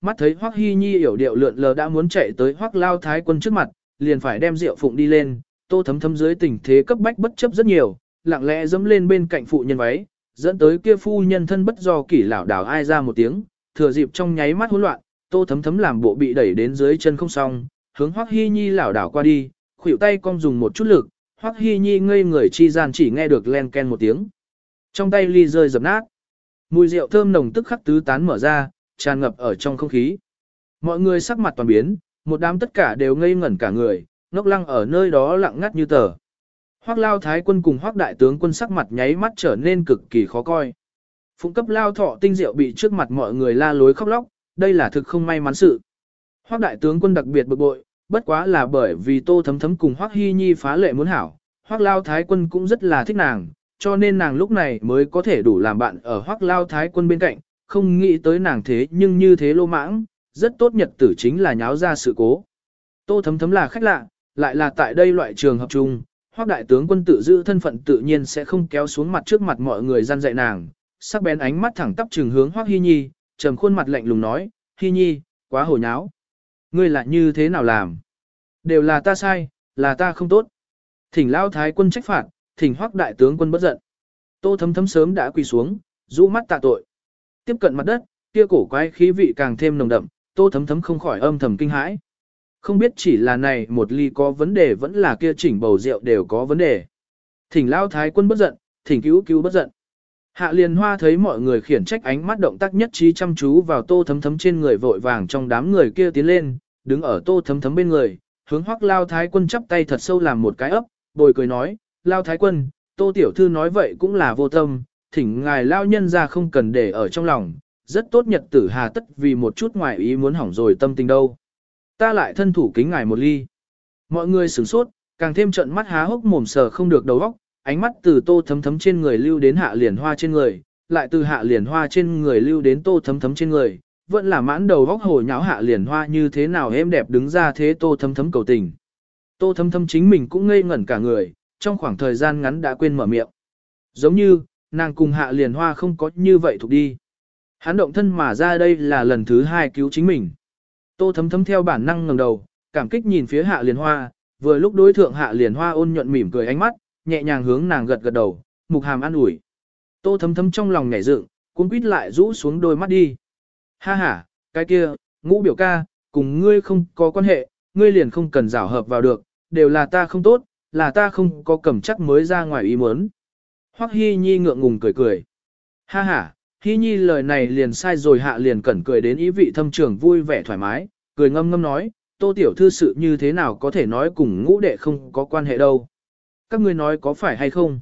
mắt thấy Hoắc Hi Nhi hiểu điệu lượn lờ đã muốn chạy tới Hoắc Lao Thái quân trước mặt, liền phải đem rượu phụng đi lên, tô thấm thấm dưới tình thế cấp bách bất chấp rất nhiều, lặng lẽ dẫm lên bên cạnh phụ nhân váy, dẫn tới kia phu nhân thân bất do kỷ lảo đảo ai ra một tiếng, thừa dịp trong nháy mắt hỗn loạn, tô thấm thấm làm bộ bị đẩy đến dưới chân không xong, hướng Hoắc Hi Nhi lảo đảo qua đi, khuỷu tay cong dùng một chút lực, Hoắc Hi Nhi ngây người chi gian chỉ nghe được len ken một tiếng. Trong tay ly rơi dập nát. Mùi rượu thơm nồng tức khắc tứ tán mở ra, tràn ngập ở trong không khí. Mọi người sắc mặt toàn biến, một đám tất cả đều ngây ngẩn cả người, ngốc lăng ở nơi đó lặng ngắt như tờ. Hoắc Lao Thái quân cùng Hoắc đại tướng quân sắc mặt nháy mắt trở nên cực kỳ khó coi. Phụng cấp Lao Thọ tinh diệu bị trước mặt mọi người la lối khóc lóc, đây là thực không may mắn sự. Hoắc đại tướng quân đặc biệt bực bội, bất quá là bởi vì Tô Thấm Thấm cùng Hoắc Hi Nhi phá lệ muốn hảo, Hoắc Lao Thái quân cũng rất là thích nàng, cho nên nàng lúc này mới có thể đủ làm bạn ở Hoắc Lao Thái quân bên cạnh, không nghĩ tới nàng thế nhưng như thế lô mãng, rất tốt nhật tử chính là nháo ra sự cố. Tô Thấm Thấm là khách lạ, lại là tại đây loại trường hợp chung, Hoắc đại tướng quân tự giữ thân phận tự nhiên sẽ không kéo xuống mặt trước mặt mọi người gian dạy nàng, sắc bén ánh mắt thẳng tắp trường hướng Hoắc Hi Nhi, trầm khuôn mặt lạnh lùng nói, Hi Nhi, quá hồ nháo. Ngươi lại như thế nào làm? Đều là ta sai, là ta không tốt. Thỉnh lao thái quân trách phạt, thỉnh hoắc đại tướng quân bất giận. Tô thấm thấm sớm đã quỳ xuống, rũ mắt tạ tội. Tiếp cận mặt đất, kia cổ quái khí vị càng thêm nồng đậm, tô thấm thấm không khỏi âm thầm kinh hãi. Không biết chỉ là này một ly có vấn đề vẫn là kia chỉnh bầu rượu đều có vấn đề. Thỉnh lao thái quân bất giận, thỉnh cứu cứu bất giận. Hạ liền hoa thấy mọi người khiển trách ánh mắt động tác nhất trí chăm chú vào tô thấm thấm trên người vội vàng trong đám người kia tiến lên, đứng ở tô thấm thấm bên người, hướng hoắc lao thái quân chắp tay thật sâu làm một cái ấp, bồi cười nói, lao thái quân, tô tiểu thư nói vậy cũng là vô tâm, thỉnh ngài lao nhân ra không cần để ở trong lòng, rất tốt nhật tử hà tất vì một chút ngoài ý muốn hỏng rồi tâm tình đâu. Ta lại thân thủ kính ngài một ly. Mọi người sửng sốt, càng thêm trận mắt há hốc mồm sờ không được đầu óc, ánh mắt từ tô thấm thấm trên người lưu đến hạ liền hoa trên người, lại từ hạ liền hoa trên người lưu đến tô thấm thấm trên người, vẫn là mãn đầu góc hồ nháo hạ liền hoa như thế nào em đẹp đứng ra thế tô thấm thấm cầu tình. Tô thấm thấm chính mình cũng ngây ngẩn cả người, trong khoảng thời gian ngắn đã quên mở miệng. Giống như, nàng cùng hạ liền hoa không có như vậy thuộc đi. Hắn động thân mà ra đây là lần thứ hai cứu chính mình. Tô thấm thấm theo bản năng ngẩng đầu, cảm kích nhìn phía hạ liền hoa, vừa lúc đối thượng hạ liền hoa ôn nhuận mỉm cười ánh mắt, nhẹ nhàng hướng nàng gật gật đầu, mục hàm an ủi. Tô thấm thấm trong lòng nhảy dựng, cuốn quýt lại rũ xuống đôi mắt đi. Ha ha, cái kia, ngũ biểu ca, cùng ngươi không có quan hệ, ngươi liền không cần rảo hợp vào được, đều là ta không tốt, là ta không có cầm chắc mới ra ngoài ý muốn. Hoắc Hi Nhi ngượng ngùng cười cười. Ha ha, Hi Nhi lời này liền sai rồi hạ liền cẩn cười đến ý vị thâm trường vui vẻ thoải mái, cười ngâm ngâm nói, tô tiểu thư sự như thế nào có thể nói cùng ngũ đệ không có quan hệ đâu. Các ngươi nói có phải hay không?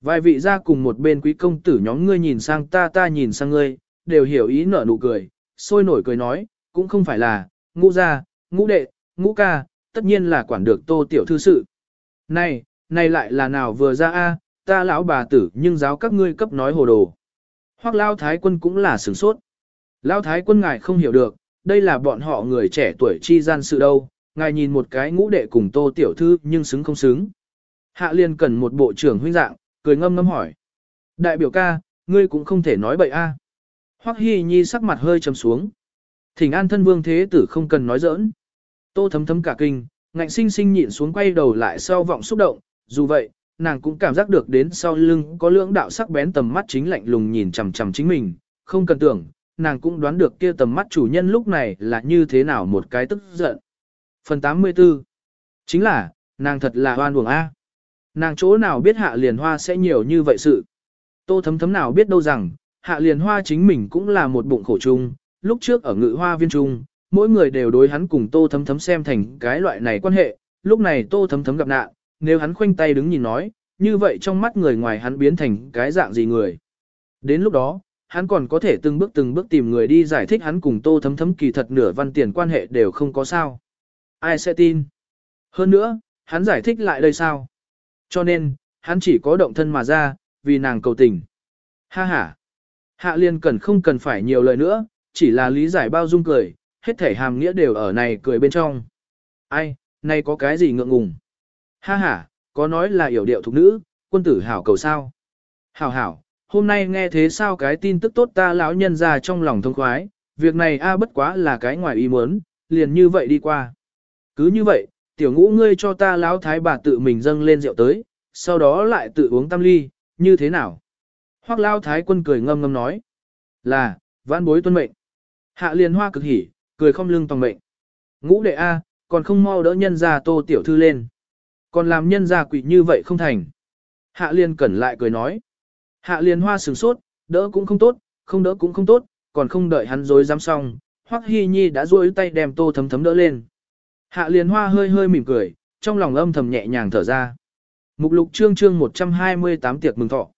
Vài vị ra cùng một bên quý công tử nhóm ngươi nhìn sang ta ta nhìn sang ngươi, đều hiểu ý nở nụ cười, sôi nổi cười nói, cũng không phải là, ngũ gia, ngũ đệ, ngũ ca, tất nhiên là quản được tô tiểu thư sự. Này, này lại là nào vừa ra a, ta lão bà tử nhưng giáo các ngươi cấp nói hồ đồ. Hoặc lao thái quân cũng là sửng sốt. Lao thái quân ngài không hiểu được, đây là bọn họ người trẻ tuổi chi gian sự đâu, ngài nhìn một cái ngũ đệ cùng tô tiểu thư nhưng xứng không xứng. Hạ liên cần một bộ trưởng huynh dạng, cười ngâm ngâm hỏi. Đại biểu ca, ngươi cũng không thể nói bậy a. Hoắc Hi Nhi sắc mặt hơi trầm xuống. Thỉnh an thân vương thế tử không cần nói giỡn. Tô thấm thấm cả kinh, ngạnh sinh sinh nhịn xuống quay đầu lại sau vọng xúc động, dù vậy, nàng cũng cảm giác được đến sau lưng có lưỡng đạo sắc bén tầm mắt chính lạnh lùng nhìn chằm chằm chính mình, không cần tưởng, nàng cũng đoán được kia tầm mắt chủ nhân lúc này là như thế nào một cái tức giận. Phần 84 Chính là, nàng thật là hoan buồng A. Nàng chỗ nào biết hạ liền hoa sẽ nhiều như vậy sự. Tô thấm thấm nào biết đâu rằng, hạ liền hoa chính mình cũng là một bụng khổ chung, lúc trước ở ngự hoa viên trung, mỗi người đều đối hắn cùng tô thấm thấm xem thành cái loại này quan hệ, lúc này tô thấm thấm gặp nạn, nếu hắn khoanh tay đứng nhìn nói, như vậy trong mắt người ngoài hắn biến thành cái dạng gì người. Đến lúc đó, hắn còn có thể từng bước từng bước tìm người đi giải thích hắn cùng tô thấm thấm kỳ thật nửa văn tiền quan hệ đều không có sao. Ai sẽ tin? Hơn nữa, hắn giải thích lại đây sao? Cho nên, hắn chỉ có động thân mà ra, vì nàng cầu tình. Ha ha! Hạ liên cần không cần phải nhiều lời nữa, chỉ là lý giải bao dung cười, hết thể hàm nghĩa đều ở này cười bên trong. Ai, nay có cái gì ngượng ngùng? Ha ha, có nói là hiểu điệu thục nữ, quân tử hảo cầu sao? Hảo hảo, hôm nay nghe thế sao cái tin tức tốt ta lão nhân ra trong lòng thông khoái, việc này a bất quá là cái ngoài ý muốn, liền như vậy đi qua. Cứ như vậy, tiểu ngũ ngươi cho ta lão thái bà tự mình dâng lên rượu tới, sau đó lại tự uống tam ly, như thế nào? Hoắc lão thái quân cười ngâm ngâm nói. Là, vãn bối tuân mệnh. Hạ liền hoa cực hỉ, cười không lưng tòng mệnh. Ngũ đệ A, còn không mau đỡ nhân ra tô tiểu thư lên. Còn làm nhân gia quỷ như vậy không thành. Hạ liên cẩn lại cười nói. Hạ liên hoa sừng sốt, đỡ cũng không tốt, không đỡ cũng không tốt, còn không đợi hắn dối dám xong. Hoắc hy Nhi đã duỗi tay đem tô thấm thấm đỡ lên. Hạ liên hoa hơi hơi mỉm cười, trong lòng âm thầm nhẹ nhàng thở ra. Mục lục chương chương 128 tiệc mừng thọ.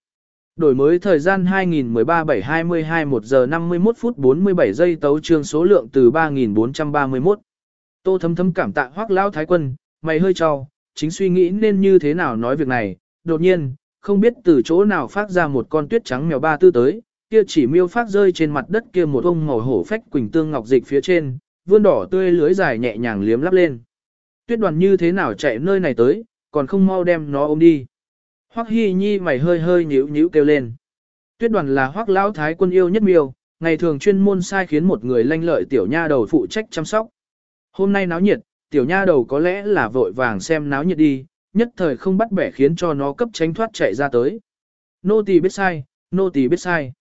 Đổi mới thời gian 2013-7-22 1 giờ 51 phút 47 giây tấu trương số lượng từ 3431. Tô thấm thấm cảm tạ hoắc lao thái quân, mày hơi cho, chính suy nghĩ nên như thế nào nói việc này. Đột nhiên, không biết từ chỗ nào phát ra một con tuyết trắng mèo ba tư tới, kia chỉ miêu phát rơi trên mặt đất kia một ông màu hổ phách quỳnh tương ngọc dịch phía trên, vươn đỏ tươi lưới dài nhẹ nhàng liếm lắp lên. Tuyết đoàn như thế nào chạy nơi này tới, còn không mau đem nó ôm đi. Hoắc Hi Nhi mày hơi hơi nhíu nhíu kêu lên. Tuyết đoàn là Hoắc lão thái quân yêu nhất miêu, ngày thường chuyên môn sai khiến một người lanh lợi tiểu nha đầu phụ trách chăm sóc. Hôm nay náo nhiệt, tiểu nha đầu có lẽ là vội vàng xem náo nhiệt đi, nhất thời không bắt bẻ khiến cho nó cấp tránh thoát chạy ra tới. Nô tỳ biết sai, nô tỳ biết sai.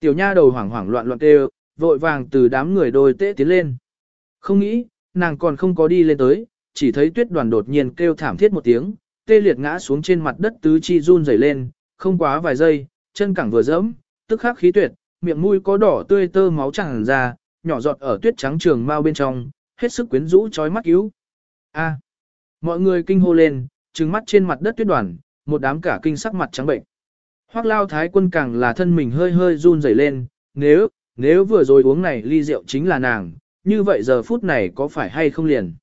Tiểu nha đầu hoảng hoảng loạn loạn kêu, vội vàng từ đám người đôi tễ tiến lên. Không nghĩ, nàng còn không có đi lên tới, chỉ thấy tuyết đoàn đột nhiên kêu thảm thiết một tiếng, tê liệt ngã xuống trên mặt đất tứ chi run rẩy lên, không quá vài giây, chân cẳng vừa dẫm, tức khắc khí tuyệt, miệng mũi có đỏ tươi tơ máu tràn ra, nhỏ giọt ở tuyết trắng trường mau bên trong, hết sức quyến rũ trói mắt cứu. A. mọi người kinh hô lên, trừng mắt trên mặt đất tuyết đoàn, một đám cả kinh sắc mặt trắng bệnh. Hoắc Lao Thái Quân càng là thân mình hơi hơi run rẩy lên, nếu, nếu vừa rồi uống này ly rượu chính là nàng, như vậy giờ phút này có phải hay không liền?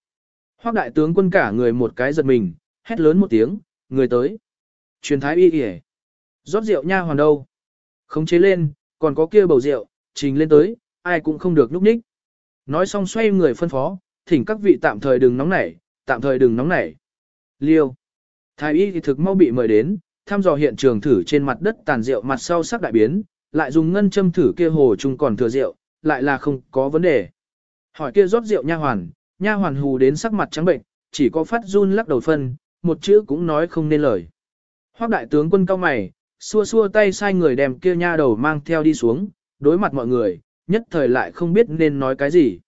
Hoắc đại tướng quân cả người một cái giật mình, hét lớn một tiếng, người tới. Truyền thái y kìa. Rót rượu nha hoàn đâu. Khống chế lên, còn có kia bầu rượu, trình lên tới, ai cũng không được núp ních. Nói xong xoay người phân phó, thỉnh các vị tạm thời đừng nóng nảy, tạm thời đừng nóng nảy. Liêu. Thái y thì thực mau bị mời đến, thăm dò hiện trường thử trên mặt đất tàn rượu mặt sau sắc đại biến, lại dùng ngân châm thử kia hồ chung còn thừa rượu, lại là không có vấn đề. Hỏi kia rót rượu nha hoàn, nha hoàn hù đến sắc mặt trắng bệnh, chỉ có phát run lắc đầu phân, một chữ cũng nói không nên lời. Hoắc đại tướng quân cao mày, xua xua tay sai người đem kia nha đầu mang theo đi xuống, đối mặt mọi người, nhất thời lại không biết nên nói cái gì.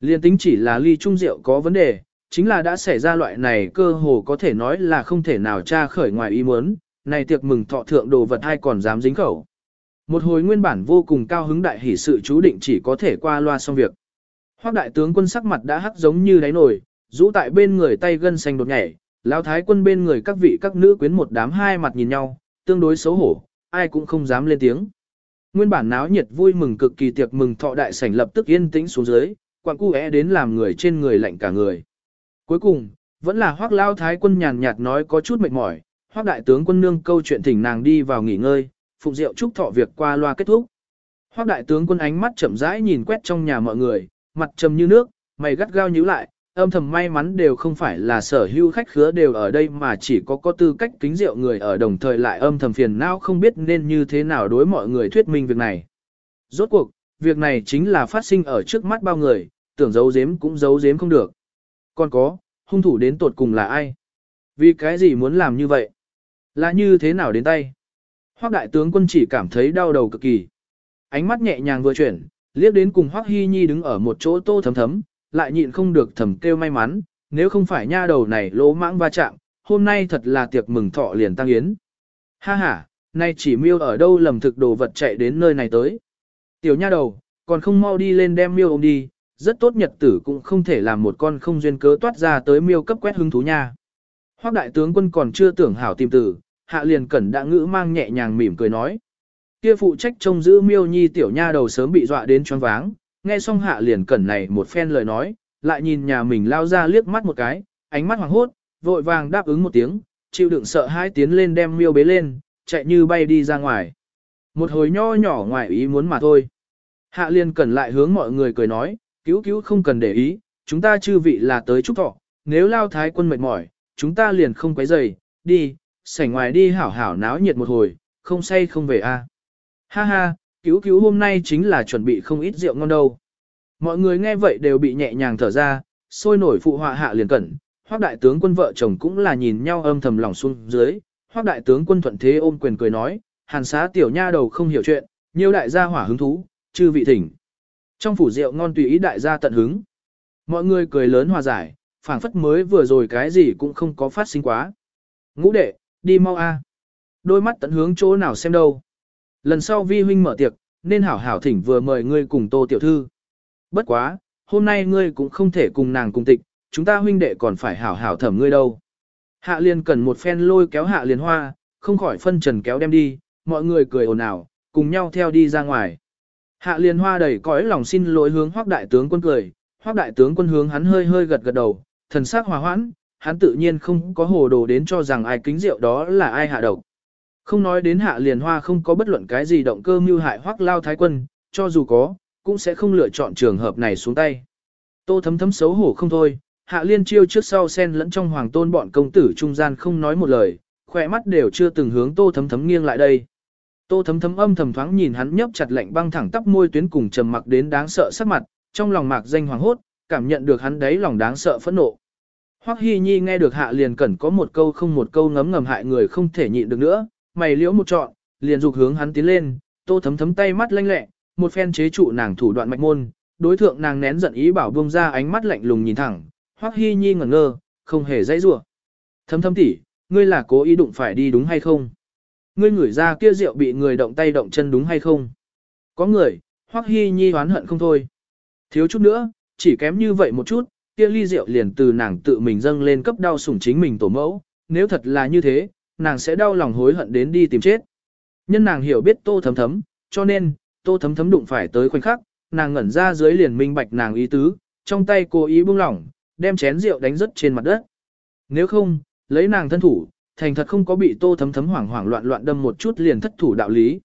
Liên tính chỉ là ly trung rượu có vấn đề, chính là đã xảy ra loại này cơ hồ có thể nói là không thể nào tra khởi ngoài ý muốn, này tiệc mừng thọ thượng đồ vật hay còn dám dính khẩu. Một hồi nguyên bản vô cùng cao hứng đại hỷ sự chú định chỉ có thể qua loa xong việc. Hoác đại tướng quân sắc mặt đã hắc giống như đáy nồi, rũ tại bên người tay gân xanh đột nhảy, lão thái quân bên người các vị các nữ quyến một đám hai mặt nhìn nhau, tương đối xấu hổ, ai cũng không dám lên tiếng. Nguyên bản náo nhiệt vui mừng cực kỳ tiệc mừng thọ đại sảnh lập tức yên tĩnh xuống dưới, quặng cu é đến làm người trên người lạnh cả người. Cuối cùng, vẫn là Hoắc lao thái quân nhàn nhạt nói có chút mệt mỏi, Hoắc đại tướng quân nương câu chuyện thỉnh nàng đi vào nghỉ ngơi, phụng rượu chúc thọ việc qua loa kết thúc. Hoắc đại tướng quân ánh mắt chậm rãi nhìn quét trong nhà mọi người, mặt trầm như nước, mày gắt gao nhíu lại, âm thầm may mắn đều không phải là sở hữu khách khứa đều ở đây mà chỉ có có tư cách kính rượu người ở đồng thời lại âm thầm phiền não không biết nên như thế nào đối mọi người thuyết minh việc này. Rốt cuộc, việc này chính là phát sinh ở trước mắt bao người, tưởng giấu giếm cũng giấu giếm không được. Còn có, hung thủ đến tột cùng là ai? Vì cái gì muốn làm như vậy? Là như thế nào đến tay? Hoắc đại tướng quân chỉ cảm thấy đau đầu cực kỳ. Ánh mắt nhẹ nhàng vừa chuyển, liếc đến cùng Hoắc Hy Nhi đứng ở một chỗ tô thấm thấm, lại nhịn không được thầm kêu may mắn, nếu không phải nha đầu này lỗ mãng va chạm, hôm nay thật là tiệc mừng thọ liền tăng yến. Ha ha, nay chỉ miêu ở đâu lầm thực đồ vật chạy đến nơi này tới. Tiểu nha đầu, còn không mau đi lên đem miêu ôm đi, rất tốt nhật tử cũng không thể làm một con không duyên cớ toát ra tới miêu cấp quét hứng thú nha. Hoác đại tướng quân còn chưa tưởng hảo tìm tử, hạ liền cẩn đã ngữ mang nhẹ nhàng mỉm cười nói. Kia phụ trách trông giữ miêu nhi tiểu nha đầu sớm bị dọa đến choáng váng, nghe xong hạ liền cẩn này một phen lời nói, lại nhìn nhà mình lao ra liếc mắt một cái, ánh mắt hoàng hốt, vội vàng đáp ứng một tiếng, chịu đựng sợ hai tiến lên đem miêu bế lên, chạy như bay đi ra ngoài. Một hồi nho nhỏ ngoài ý muốn mà thôi. Hạ liền cẩn lại hướng mọi người cười nói, cứu cứu không cần để ý, chúng ta chư vị là tới chúc thọ, nếu lao thái quân mệt mỏi, chúng ta liền không quấy rầy, đi, sảnh ngoài đi hảo hảo náo nhiệt một hồi, không say không về a. Ha ha, cứu cứu hôm nay chính là chuẩn bị không ít rượu ngon đâu. Mọi người nghe vậy đều bị nhẹ nhàng thở ra, sôi nổi phụ họa hạ liền cẩn, hoác đại tướng quân vợ chồng cũng là nhìn nhau âm thầm lòng xuống dưới, hoác đại tướng quân thuận thế ôm quyền cười nói, hàn xá tiểu nha đầu không hiểu chuyện, nhiều đại gia hỏa hứng thú, chư vị thỉnh. Trong phủ rượu ngon tùy ý đại gia tận hứng. Mọi người cười lớn hòa giải, phảng phất mới vừa rồi cái gì cũng không có phát sinh quá. Ngũ đệ, đi mau a. Đôi mắt tận hướng chỗ nào xem đâu. Lần sau vi huynh mở tiệc, nên hảo hảo thỉnh vừa mời ngươi cùng tô tiểu thư. Bất quá, hôm nay ngươi cũng không thể cùng nàng cùng tịch, chúng ta huynh đệ còn phải hảo hảo thẩm ngươi đâu. Hạ Liên cần một phen lôi kéo hạ Liên hoa, không khỏi phân trần kéo đem đi, mọi người cười ồn ào, cùng nhau theo đi ra ngoài. Hạ Liên hoa đầy cõi lòng xin lỗi hướng hoác đại tướng quân cười, hoác đại tướng quân hướng hắn hơi hơi gật gật đầu, thần sắc hòa hoãn, hắn tự nhiên không có hồ đồ đến cho rằng ai kính rượu đó là ai hạ độc. Không nói đến hạ liền hoa không có bất luận cái gì động cơ mưu hại hoặc lao thái quân, cho dù có, cũng sẽ không lựa chọn trường hợp này xuống tay. Tô thấm thấm xấu hổ không thôi, hạ liên chiêu trước sau sen lẫn trong hoàng tôn bọn công tử trung gian không nói một lời, khỏe mắt đều chưa từng hướng tô thấm thấm nghiêng lại đây. Tô thấm thấm âm thầm thoáng nhìn hắn nhấp chặt lạnh băng thẳng tắp môi tuyến cùng trầm mặc đến đáng sợ sắc mặt, trong lòng mạc danh hoàng hốt, cảm nhận được hắn đấy lòng đáng sợ phẫn nộ. Hoắc Hi Nhi nghe được hạ liền cẩn có một câu không một câu ngấm ngầm hại người không thể nhịn được nữa, mày liễu một trọn, liền dục hướng hắn tiến lên, tô thấm thấm tay mắt lanh lẹ, một phen chế trụ nàng thủ đoạn mạch môn, đối thượng nàng nén giận ý bảo buông ra ánh mắt lạnh lùng nhìn thẳng, Hoắc Hi Nhi ngẩn ngơ, không hề dãy rủa. Thấm thấm tỷ, ngươi là cố ý đụng phải đi đúng hay không? Ngươi ngửi ra kia rượu bị người động tay động chân đúng hay không? Có người, Hoắc Hi Nhi oán hận không thôi. Thiếu chút nữa, chỉ kém như vậy một chút, kia ly rượu liền từ nàng tự mình dâng lên cấp đau sủng chính mình tổ mẫu, nếu thật là như thế, nàng sẽ đau lòng hối hận đến đi tìm chết. Nhân nàng hiểu biết tô thấm thấm, cho nên, tô thấm thấm đụng phải tới khoảnh khắc, nàng ngẩn ra dưới liền minh bạch nàng ý tứ, trong tay cố ý buông lỏng, đem chén rượu đánh rớt trên mặt đất. Nếu không, lấy nàng thân thủ, thành thật không có bị tô thấm thấm hoảng hoảng loạn loạn đâm một chút liền thất thủ đạo lý.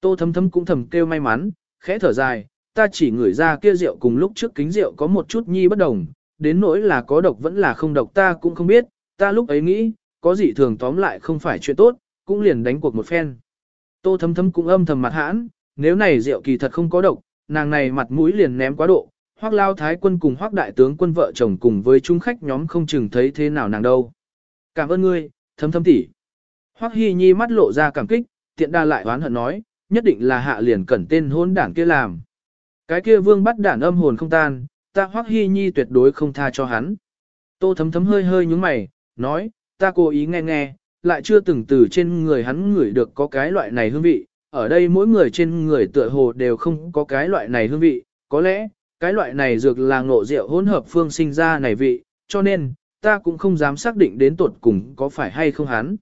Tô thấm thấm cũng thầm kêu may mắn, khẽ thở dài, ta chỉ ngửi ra kia rượu cùng lúc trước kính rượu có một chút nhi bất đồng, đến nỗi là có độc vẫn là không độc ta cũng không biết, ta lúc ấy nghĩ, có gì thường tóm lại không phải chuyện tốt, cũng liền đánh cuộc một phen. Tô thấm thấm cũng âm thầm mặt hãn, nếu này rượu kỳ thật không có độc, nàng này mặt mũi liền ném quá độ, hoác lao thái quân cùng hoác đại tướng quân vợ chồng cùng với trung khách nhóm không chừng thấy thế nào nàng đâu. Cảm ơn ngươi, thấm thấm tỷ. Hoác hy nhi mắt lộ ra cảm kích, tiện đa lại oán hận nói, nhất định là hạ liền cẩn tên hôn đảng kia làm. Cái kia vương bắt đản âm hồn không tan, ta hoác hy nhi tuyệt đối không tha cho hắn. Tô thấm thấm hơi hơi nhúng mày, nói, ta cố ý nghe nghe, lại chưa từng từ trên người hắn ngửi được có cái loại này hương vị, ở đây mỗi người trên người tựa hồ đều không có cái loại này hương vị, có lẽ, cái loại này dược là ngộ rượu hỗn hợp phương sinh ra này vị, cho nên, ta cũng không dám xác định đến tuột cùng có phải hay không hắn.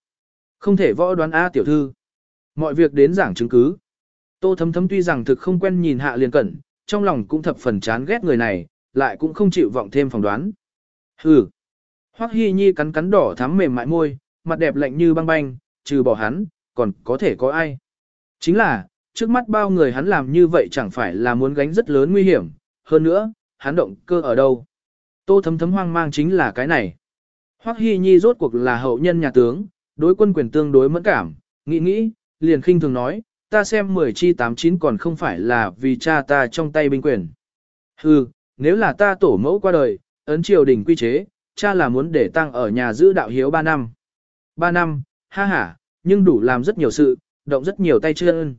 Không thể võ đoán A tiểu thư. Mọi việc đến giảng chứng cứ. Tô thấm thấm tuy rằng thực không quen nhìn hạ liền cẩn, trong lòng cũng thập phần chán ghét người này, lại cũng không chịu vọng thêm phỏng đoán. Hừ. Hoắc Hi Nhi cắn cắn đỏ thắm mềm mại môi, mặt đẹp lạnh như băng băng, trừ bỏ hắn, còn có thể có ai. Chính là, trước mắt bao người hắn làm như vậy chẳng phải là muốn gánh rất lớn nguy hiểm, hơn nữa, hắn động cơ ở đâu. Tô thấm thấm hoang mang chính là cái này. Hoắc Hi Nhi rốt cuộc là hậu nhân nhà tướng, đối quân quyền tương đối mẫn cảm, nghĩ nghĩ, liền khinh thường nói, ta xem 10 chi 89 còn không phải là vì cha ta trong tay binh quyền. Hừ, nếu là ta tổ mẫu qua đời, ấn triều đình quy chế, cha là muốn để tăng ở nhà giữ đạo hiếu 3 năm. 3 năm, ha ha, nhưng đủ làm rất nhiều sự, động rất nhiều tay chân.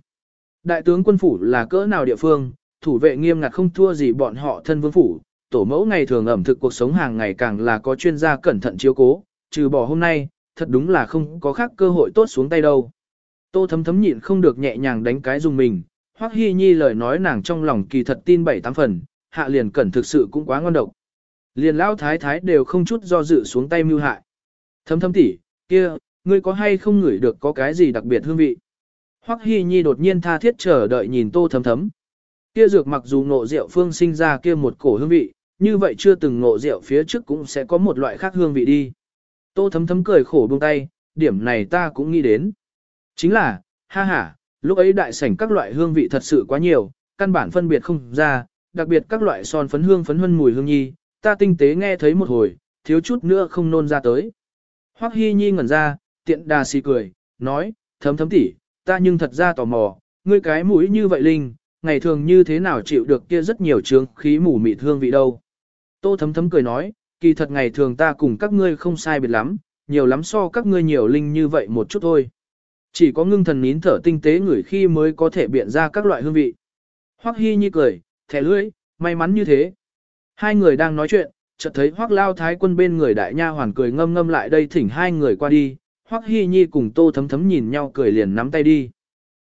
Đại tướng quân phủ là cỡ nào địa phương, thủ vệ nghiêm ngặt không thua gì bọn họ thân vương phủ, tổ mẫu ngày thường ẩm thực cuộc sống hàng ngày càng là có chuyên gia cẩn thận chiếu cố, trừ bỏ hôm nay, thật đúng là không có khác cơ hội tốt xuống tay đâu. Tô thấm thấm nhịn không được nhẹ nhàng đánh cái dùng mình, Hoắc Hi Nhi lời nói nàng trong lòng kỳ thật tin bảy tám phần, hạ liền cẩn thực sự cũng quá ngon độc. Liền lão thái thái đều không chút do dự xuống tay mưu hại. Thấm thấm tỉ, kia, ngươi có hay không ngửi được có cái gì đặc biệt hương vị? Hoắc Hi Nhi đột nhiên tha thiết chờ đợi nhìn tô thấm thấm. Kia dược mặc dù ngộ rượu phương sinh ra kia một cổ hương vị, như vậy chưa từng ngộ rượu phía trước cũng sẽ có một loại khác hương vị đi. Tô thấm thấm cười khổ buông tay, điểm này ta cũng nghĩ đến. Chính là, ha ha, lúc ấy đại sảnh các loại hương vị thật sự quá nhiều, căn bản phân biệt không ra, đặc biệt các loại son phấn hương phấn hân mùi hương nhi, ta tinh tế nghe thấy một hồi, thiếu chút nữa không nôn ra tới. Hoắc Hi Nhi ngẩn ra, tiện đà xì cười, nói, thấm thấm tỉ, ta nhưng thật ra tò mò, ngươi cái mũi như vậy linh, ngày thường như thế nào chịu được kia rất nhiều trướng khí mù mịt hương vị đâu. Tô thấm thấm cười nói, kỳ thật ngày thường ta cùng các ngươi không sai biệt lắm, nhiều lắm so các ngươi nhiều linh như vậy một chút thôi. Chỉ có ngưng thần nín thở tinh tế ngửi khi mới có thể biện ra các loại hương vị. Hoắc Hi Nhi cười, thẻ lưỡi, may mắn như thế. Hai người đang nói chuyện, chợt thấy Hoắc Lao Thái quân bên người đại nha hoàn cười ngâm ngâm lại đây thỉnh hai người qua đi. Hoắc Hi Nhi cùng Tô Thấm Thấm nhìn nhau cười liền nắm tay đi.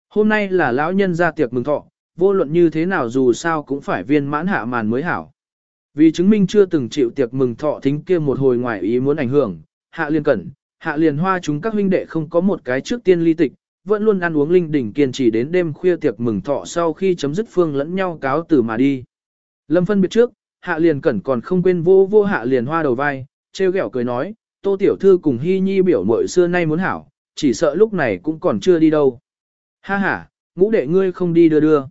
Hôm nay là lão nhân ra tiệc mừng thọ, vô luận như thế nào dù sao cũng phải viên mãn hạ màn mới hảo. Vì chứng minh chưa từng chịu tiệc mừng thọ thính kia một hồi ngoài ý muốn ảnh hưởng, hạ liên cẩn, hạ liền hoa chúng các huynh đệ không có một cái trước tiên ly tịch, vẫn luôn ăn uống linh đỉnh kiên trì đến đêm khuya tiệc mừng thọ sau khi chấm dứt phương lẫn nhau cáo từ mà đi. Lâm phân biệt trước, hạ liền cẩn còn không quên vô vô hạ liền hoa đầu vai, treo ghẹo cười nói, tô tiểu thư cùng hy nhi biểu mội xưa nay muốn hảo, chỉ sợ lúc này cũng còn chưa đi đâu. Ha ha, ngũ đệ ngươi không đi đưa đưa.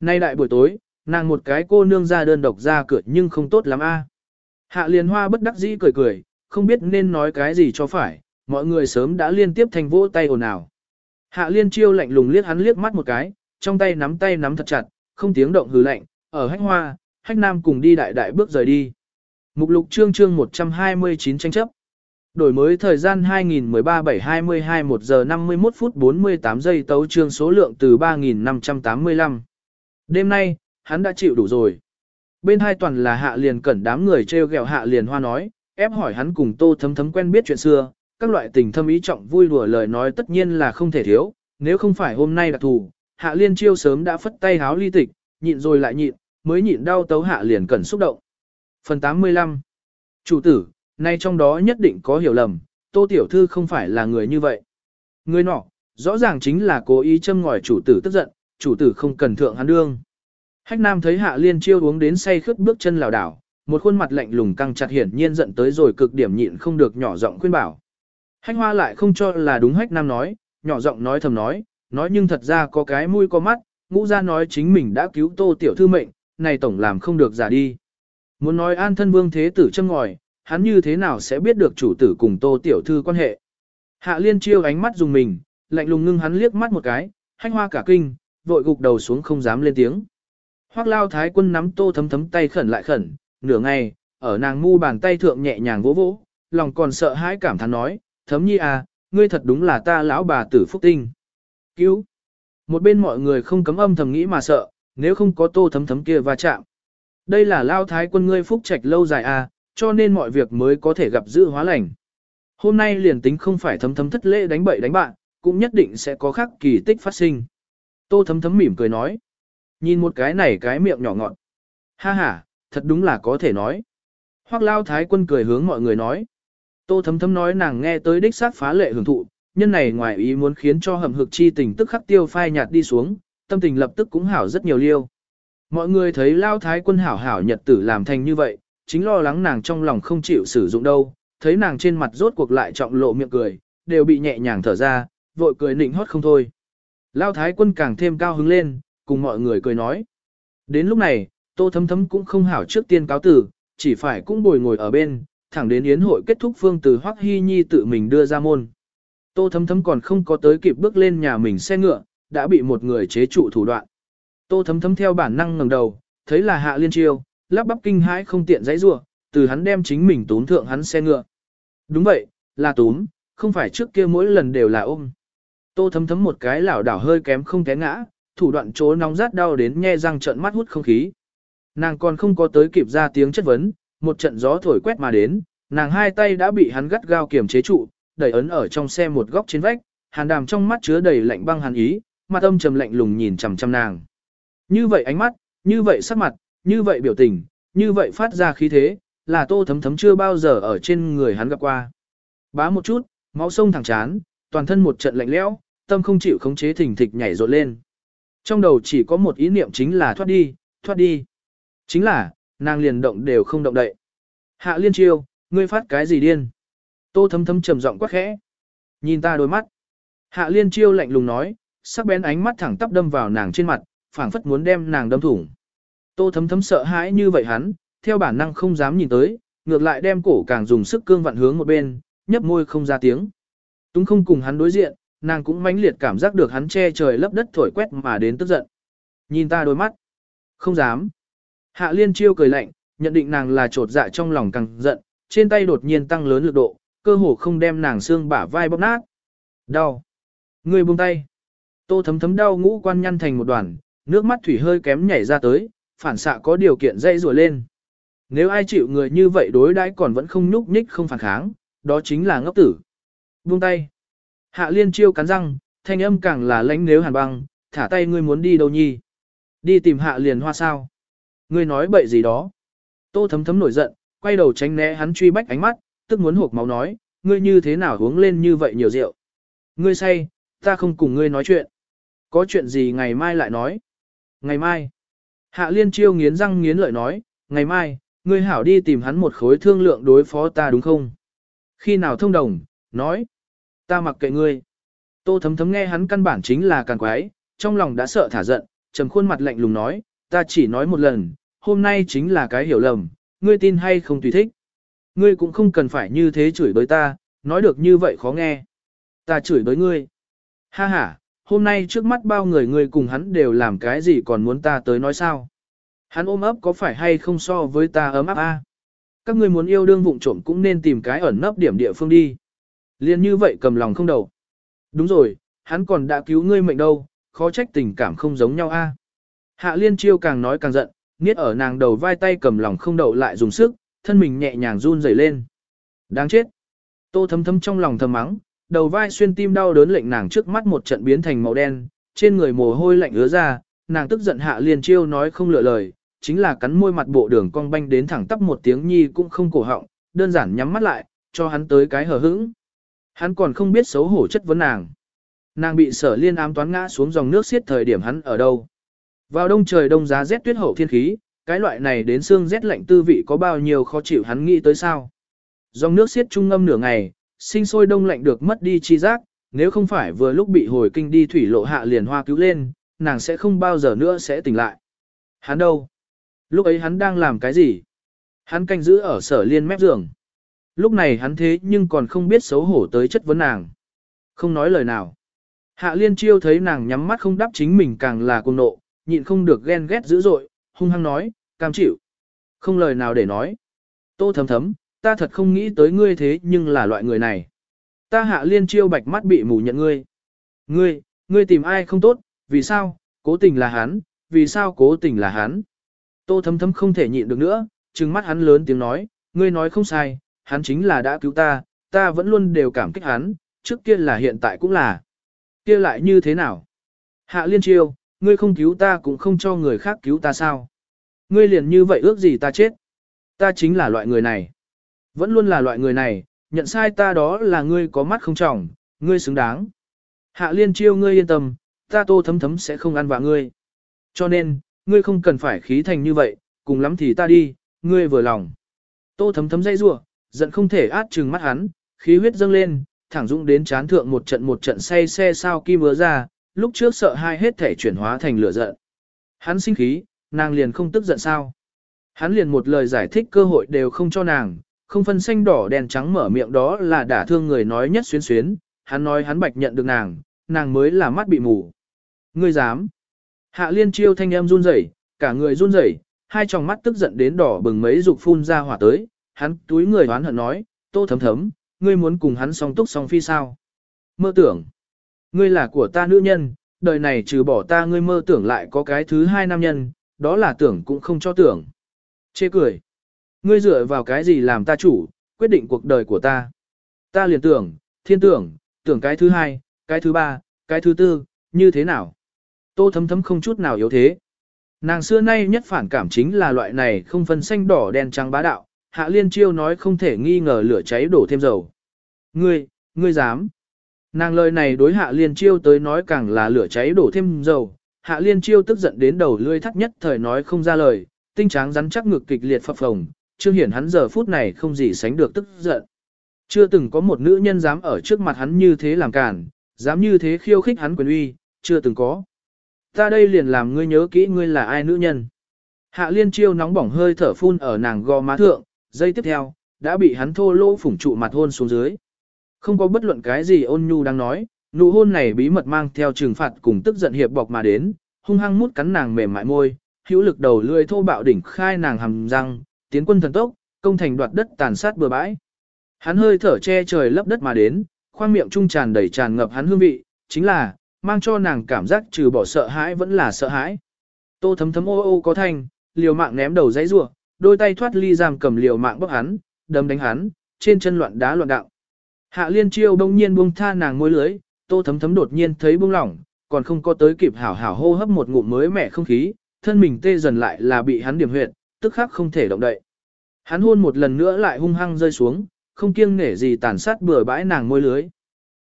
Nay đại buổi tối, nàng một cái cô nương ra đơn độc ra cửa nhưng không tốt lắm a. Hạ liền hoa bất đắc dĩ cười cười, không biết nên nói cái gì cho phải, mọi người sớm đã liên tiếp thành vỗ tay ồn ào. Hạ liên chiêu lạnh lùng liếc hắn liếc mắt một cái, trong tay nắm tay nắm thật chặt, không tiếng động hừ lạnh, ở hách hoa, hách nam cùng đi đại đại bước rời đi. Mục lục chương chương 129 tranh chấp. Đổi mới thời gian 2013-7-22 1 giờ 51 phút 48 giây tấu chương số lượng từ 3.585. Đêm nay, hắn đã chịu đủ rồi. Bên hai toàn là hạ liền cẩn đám người treo gẹo hạ liền hoa nói, ép hỏi hắn cùng tô thấm thấm quen biết chuyện xưa, các loại tình thâm ý trọng vui đùa lời nói tất nhiên là không thể thiếu, nếu không phải hôm nay đặc thù, hạ liên chiêu sớm đã phất tay háo ly tịch, nhịn rồi lại nhịn, mới nhịn đau tấu hạ liền cẩn xúc động. Phần 85 Chủ tử, nay trong đó nhất định có hiểu lầm, tô tiểu thư không phải là người như vậy. Người nọ, rõ ràng chính là cố ý châm ngòi chủ tử tức giận, chủ tử không cần thượng hắn đương. Hách Nam thấy Hạ Liên Chiêu uống đến say khướt bước chân lảo đảo, một khuôn mặt lạnh lùng căng chặt hiển nhiên giận tới rồi cực điểm nhịn không được nhỏ giọng khuyên bảo. Hách Hoa lại không cho là đúng Hách Nam nói, nhỏ giọng nói thầm nói, nói nhưng thật ra có cái mũi có mắt, ngũ gia nói chính mình đã cứu Tô tiểu thư mệnh, này tổng làm không được giả đi. Muốn nói an thân vương thế tử châm ngòi, hắn như thế nào sẽ biết được chủ tử cùng Tô tiểu thư quan hệ. Hạ Liên Chiêu ánh mắt dùng mình, lạnh lùng ngưng hắn liếc mắt một cái, hanh Hoa cả kinh, vội gục đầu xuống không dám lên tiếng. Hoắc lao thái quân nắm tô thấm thấm tay khẩn lại khẩn, nửa ngày, ở nàng mu bàn tay thượng nhẹ nhàng vỗ vỗ, lòng còn sợ hãi cảm thán nói, thấm nhi à, ngươi thật đúng là ta lão bà tử phúc tinh. Cứu! Một bên mọi người không cấm âm thầm nghĩ mà sợ, nếu không có tô thấm thấm kia va chạm. Đây là lao thái quân ngươi phúc trạch lâu dài à, cho nên mọi việc mới có thể gặp dự hóa lành. Hôm nay liền tính không phải thấm thấm thất lễ đánh bậy đánh bạn, cũng nhất định sẽ có khác kỳ tích phát sinh. Tô thấm thấm mỉm cười nói. Nhìn một cái này cái miệng nhỏ ngọn. Ha ha, thật đúng là có thể nói. hoắc lao thái quân cười hướng mọi người nói. Tô thấm thấm nói nàng nghe tới đích sát phá lệ hưởng thụ, nhân này ngoài ý muốn khiến cho hầm hực chi tình tức khắc tiêu phai nhạt đi xuống, tâm tình lập tức cũng hảo rất nhiều liêu. Mọi người thấy lao thái quân hảo hảo nhật tử làm thành như vậy, chính lo lắng nàng trong lòng không chịu sử dụng đâu, thấy nàng trên mặt rốt cuộc lại trọng lộ miệng cười, đều bị nhẹ nhàng thở ra, vội cười nịnh hót không thôi. Lao thái quân càng thêm cao hứng lên, cùng mọi người cười nói. Đến lúc này, tô thấm thấm cũng không hảo trước tiên cáo tử, chỉ phải cũng bồi ngồi ở bên, thẳng đến yến hội kết thúc phương từ Hoắc Hy Nhi tự mình đưa ra môn. Tô thấm thấm còn không có tới kịp bước lên nhà mình xe ngựa, đã bị một người chế trụ thủ đoạn. Tô thấm thấm theo bản năng ngẩng đầu, thấy là hạ liên chiêu, lắp bắp kinh hãi không tiện dãy rủa, từ hắn đem chính mình tốn thượng hắn xe ngựa. Đúng vậy, là túm, không phải trước kia mỗi lần đều là ôm. Tô thấm thấm một cái lảo đảo hơi kém không té ngã, thủ đoạn chỗ nóng rát đau đến nhe răng trợn mắt hút không khí. Nàng còn không có tới kịp ra tiếng chất vấn, một trận gió thổi quét mà đến, nàng hai tay đã bị hắn gắt gao kiềm chế trụ, đẩy ấn ở trong xe một góc trên vách, hàn đàm trong mắt chứa đầy lạnh băng hàn ý, mặt âm trầm lạnh lùng nhìn chằm chằm nàng. Như vậy ánh mắt, như vậy sắc mặt, như vậy biểu tình, như vậy phát ra khí thế, là tô thấm thấm chưa bao giờ ở trên người hắn gặp qua. Bá một chút, máu sông thẳng chán, toàn thân một trận lạnh lẽo, tâm không chịu khống chế thình thịch nhảy rộn lên. Trong đầu chỉ có một ý niệm chính là thoát đi, thoát đi. Chính là, nàng liền động đều không động đậy. Hạ liên chiêu, ngươi phát cái gì điên? Tô thấm thấm trầm giọng quát khẽ. Nhìn ta đôi mắt. Hạ liên chiêu lạnh lùng nói, sắc bén ánh mắt thẳng tắp đâm vào nàng trên mặt, phảng phất muốn đem nàng đâm thủng. Tô thấm thấm sợ hãi như vậy hắn, theo bản năng không dám nhìn tới, ngược lại đem cổ càng dùng sức cương vặn hướng một bên, nhấp môi không ra tiếng. Túng không cùng hắn đối diện, nàng cũng mãnh liệt cảm giác được hắn che trời lấp đất thổi quét mà đến tức giận. Nhìn ta đôi mắt. Không dám. Hạ liên chiêu cười lạnh, nhận định nàng là trột dạ trong lòng càng giận, trên tay đột nhiên tăng lớn lực độ, cơ hồ không đem nàng xương bả vai bóp nát. Đau. Người buông tay. Tô thấm thấm đau ngũ quan nhăn thành một đoàn, nước mắt thủy hơi kém nhảy ra tới, phản xạ có điều kiện dây rùa lên. Nếu ai chịu người như vậy đối đãi còn vẫn không nhúc nhích không phản kháng, đó chính là ngốc tử. Buông tay. Hạ liên chiêu cắn răng, thanh âm càng là lãnh nếu hàn băng, thả tay ngươi muốn đi đâu nhi. Đi tìm hạ liền hoa sao. Ngươi nói bậy gì đó. Tô thấm thấm nổi giận, quay đầu tránh né hắn truy bách ánh mắt, tức muốn hộp máu nói, ngươi như thế nào uống lên như vậy nhiều rượu. Ngươi say, ta không cùng ngươi nói chuyện. Có chuyện gì ngày mai lại nói. Ngày mai. Hạ liên chiêu nghiến răng nghiến lợi nói, ngày mai, ngươi hảo đi tìm hắn một khối thương lượng đối phó ta đúng không? Khi nào thông đồng, nói. Ta mặc kệ ngươi. Tô thấm thấm nghe hắn căn bản chính là càng quái, trong lòng đã sợ thả giận, trầm khuôn mặt lạnh lùng nói, ta chỉ nói một lần, hôm nay chính là cái hiểu lầm, ngươi tin hay không tùy thích. Ngươi cũng không cần phải như thế chửi bới ta, nói được như vậy khó nghe. Ta chửi bới ngươi. Ha ha, hôm nay trước mắt bao người ngươi cùng hắn đều làm cái gì còn muốn ta tới nói sao? Hắn ôm ấp có phải hay không so với ta ấm áp a? Các ngươi muốn yêu đương vụng trộm cũng nên tìm cái ẩn nấp điểm địa phương đi. Liên như vậy cầm lòng không đầu. Đúng rồi, hắn còn đã cứu ngươi mệnh đâu, khó trách tình cảm không giống nhau a. Hạ liên chiêu càng nói càng giận, niết ở nàng đầu vai tay cầm lòng không đậu lại dùng sức, thân mình nhẹ nhàng run rẩy lên. Đáng chết. Tô thấm thấm trong lòng thầm mắng, đầu vai xuyên tim đau đớn lệnh nàng trước mắt một trận biến thành màu đen, trên người mồ hôi lạnh ứa ra, nàng tức giận hạ liên chiêu nói không lựa lời, chính là cắn môi mặt bộ đường cong banh đến thẳng tắp một tiếng nhi cũng không cổ họng, đơn giản nhắm mắt lại, cho hắn tới cái hờ hững. Hắn còn không biết xấu hổ chất vấn nàng. Nàng bị sở liên ám toán ngã xuống dòng nước xiết thời điểm hắn ở đâu. Vào đông trời đông giá rét tuyết hậu thiên khí, cái loại này đến xương rét lạnh tư vị có bao nhiêu khó chịu hắn nghĩ tới sao. Dòng nước xiết trung ngâm nửa ngày, sinh sôi đông lạnh được mất đi chi giác, nếu không phải vừa lúc bị hồi kinh đi thủy lộ hạ liền hoa cứu lên, nàng sẽ không bao giờ nữa sẽ tỉnh lại. Hắn đâu? Lúc ấy hắn đang làm cái gì? Hắn canh giữ ở sở liên mép giường. Lúc này hắn thế nhưng còn không biết xấu hổ tới chất vấn nàng. Không nói lời nào. Hạ liên chiêu thấy nàng nhắm mắt không đáp chính mình càng là cuồng nộ, nhịn không được ghen ghét dữ dội, hung hăng nói, cam chịu. Không lời nào để nói. Tô thấm thấm, ta thật không nghĩ tới ngươi thế nhưng là loại người này. Ta hạ liên chiêu bạch mắt bị mù nhận ngươi. Ngươi, ngươi tìm ai không tốt, vì sao, cố tình là hắn, vì sao cố tình là hắn. Tô thấm thấm không thể nhịn được nữa, trừng mắt hắn lớn tiếng nói, ngươi nói không sai, hắn chính là đã cứu ta, ta vẫn luôn đều cảm kích hắn, trước kia là hiện tại cũng là. Kia lại như thế nào? Hạ liên chiêu, ngươi không cứu ta cũng không cho người khác cứu ta sao? Ngươi liền như vậy ước gì ta chết? Ta chính là loại người này. Vẫn luôn là loại người này, nhận sai ta đó là ngươi có mắt không trọng, ngươi xứng đáng. Hạ liên chiêu ngươi yên tâm, ta tô thấm thấm sẽ không ăn vạ ngươi. Cho nên, ngươi không cần phải khí thành như vậy, cùng lắm thì ta đi, ngươi vừa lòng. Tô thấm thấm dây rủa giận không thể át trừng mắt hắn, khí huyết dâng lên, thẳng dũng đến chán thượng một trận một trận say xe sao kim vừa ra, lúc trước sợ hai hết thể chuyển hóa thành lửa giận. Hắn sinh khí, nàng liền không tức giận sao. Hắn liền một lời giải thích cơ hội đều không cho nàng, không phân xanh đỏ đèn trắng mở miệng đó là đả thương người nói nhất xuyến xuyến, hắn nói hắn bạch nhận được nàng, nàng mới là mắt bị mù. Ngươi dám. Hạ liên chiêu thanh em run rẩy, cả người run rẩy, hai tròng mắt tức giận đến đỏ bừng mấy dục phun ra hỏa tới, hắn túi người hoán hận nói, tô thấm thấm, ngươi muốn cùng hắn song túc song phi sao? Mơ tưởng, ngươi là của ta nữ nhân, đời này trừ bỏ ta ngươi mơ tưởng lại có cái thứ hai nam nhân, đó là tưởng cũng không cho tưởng. Chê cười, ngươi dựa vào cái gì làm ta chủ, quyết định cuộc đời của ta. Ta liền tưởng, thiên tưởng, tưởng cái thứ hai, cái thứ ba, cái thứ tư, như thế nào? Tô thấm thấm không chút nào yếu thế. Nàng xưa nay nhất phản cảm chính là loại này không phân xanh đỏ đen trắng bá đạo, Hạ Liên Chiêu nói không thể nghi ngờ lửa cháy đổ thêm dầu. Ngươi, ngươi dám. Nàng lời này đối Hạ Liên Chiêu tới nói càng là lửa cháy đổ thêm dầu. Hạ Liên Chiêu tức giận đến đầu lươi thắt nhất thời nói không ra lời, tinh tráng rắn chắc ngực kịch liệt phập phồng, chưa hiển hắn giờ phút này không gì sánh được tức giận. Chưa từng có một nữ nhân dám ở trước mặt hắn như thế làm cản, dám như thế khiêu khích hắn quyền uy, chưa từng có. Ta đây liền làm ngươi nhớ kỹ ngươi là ai nữ nhân. Hạ liên chiêu nóng bỏng hơi thở phun ở nàng gò má thượng, giây tiếp theo, đã bị hắn thô lỗ phủng trụ mặt hôn xuống dưới. Không có bất luận cái gì ôn nhu đang nói, nụ hôn này bí mật mang theo trừng phạt cùng tức giận hiệp bọc mà đến, hung hăng mút cắn nàng mềm mại môi, hữu lực đầu lưỡi thô bạo đỉnh khai nàng hầm răng, tiến quân thần tốc, công thành đoạt đất tàn sát bừa bãi. Hắn hơi thở che trời lấp đất mà đến, khoang miệng trung tràn đầy tràn ngập hắn hương vị, chính là, mang cho nàng cảm giác trừ bỏ sợ hãi vẫn là sợ hãi. Tô thấm thấm ô ô có thanh, liều mạng ném đầu giấy rủa, đôi tay thoát ly giam cầm liều mạng bóc hắn, đấm đánh hắn, trên chân loạn đá loạn đạo. Hạ liên chiêu đông nhiên buông tha nàng môi lưới, tô thấm thấm đột nhiên thấy buông lỏng, còn không có tới kịp hảo hảo hô hấp một ngụm mới mẻ không khí, thân mình tê dần lại là bị hắn điểm huyệt, tức khắc không thể động đậy. Hắn hôn một lần nữa lại hung hăng rơi xuống, không kiêng nể gì tàn sát bừa bãi nàng môi lưới.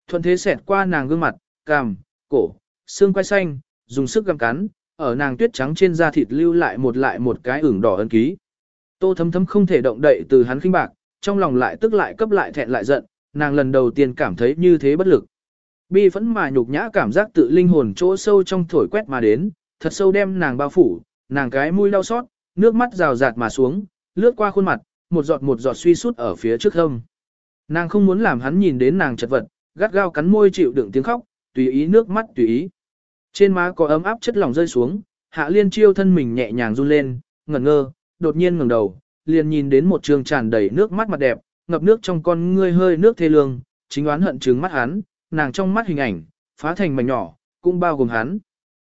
Thuận thế xẹt qua nàng gương mặt, cằm, cổ, xương quai xanh, dùng sức găm cắn, ở nàng tuyết trắng trên da thịt lưu lại một lại một cái ửng đỏ ân ký. Tô thấm thấm không thể động đậy từ hắn khinh bạc, trong lòng lại tức lại cấp lại thẹn lại giận, nàng lần đầu tiên cảm thấy như thế bất lực. Bi vẫn mà nhục nhã cảm giác tự linh hồn chỗ sâu trong thổi quét mà đến, thật sâu đem nàng bao phủ, nàng cái mũi đau xót, nước mắt rào rạt mà xuống, lướt qua khuôn mặt, một giọt một giọt suy sút ở phía trước hông. Nàng không muốn làm hắn nhìn đến nàng chật vật, gắt gao cắn môi chịu đựng tiếng khóc, tùy ý nước mắt tùy ý. Trên má có ấm áp chất lỏng rơi xuống, hạ liên chiêu thân mình nhẹ nhàng run lên, ngẩn ngơ, đột nhiên ngẩng đầu, liền nhìn đến một trường tràn đầy nước mắt mặt đẹp, ngập nước trong con ngươi hơi nước thê lương, chính oán hận trừng mắt hắn, nàng trong mắt hình ảnh, phá thành mảnh nhỏ, cũng bao gồm hắn.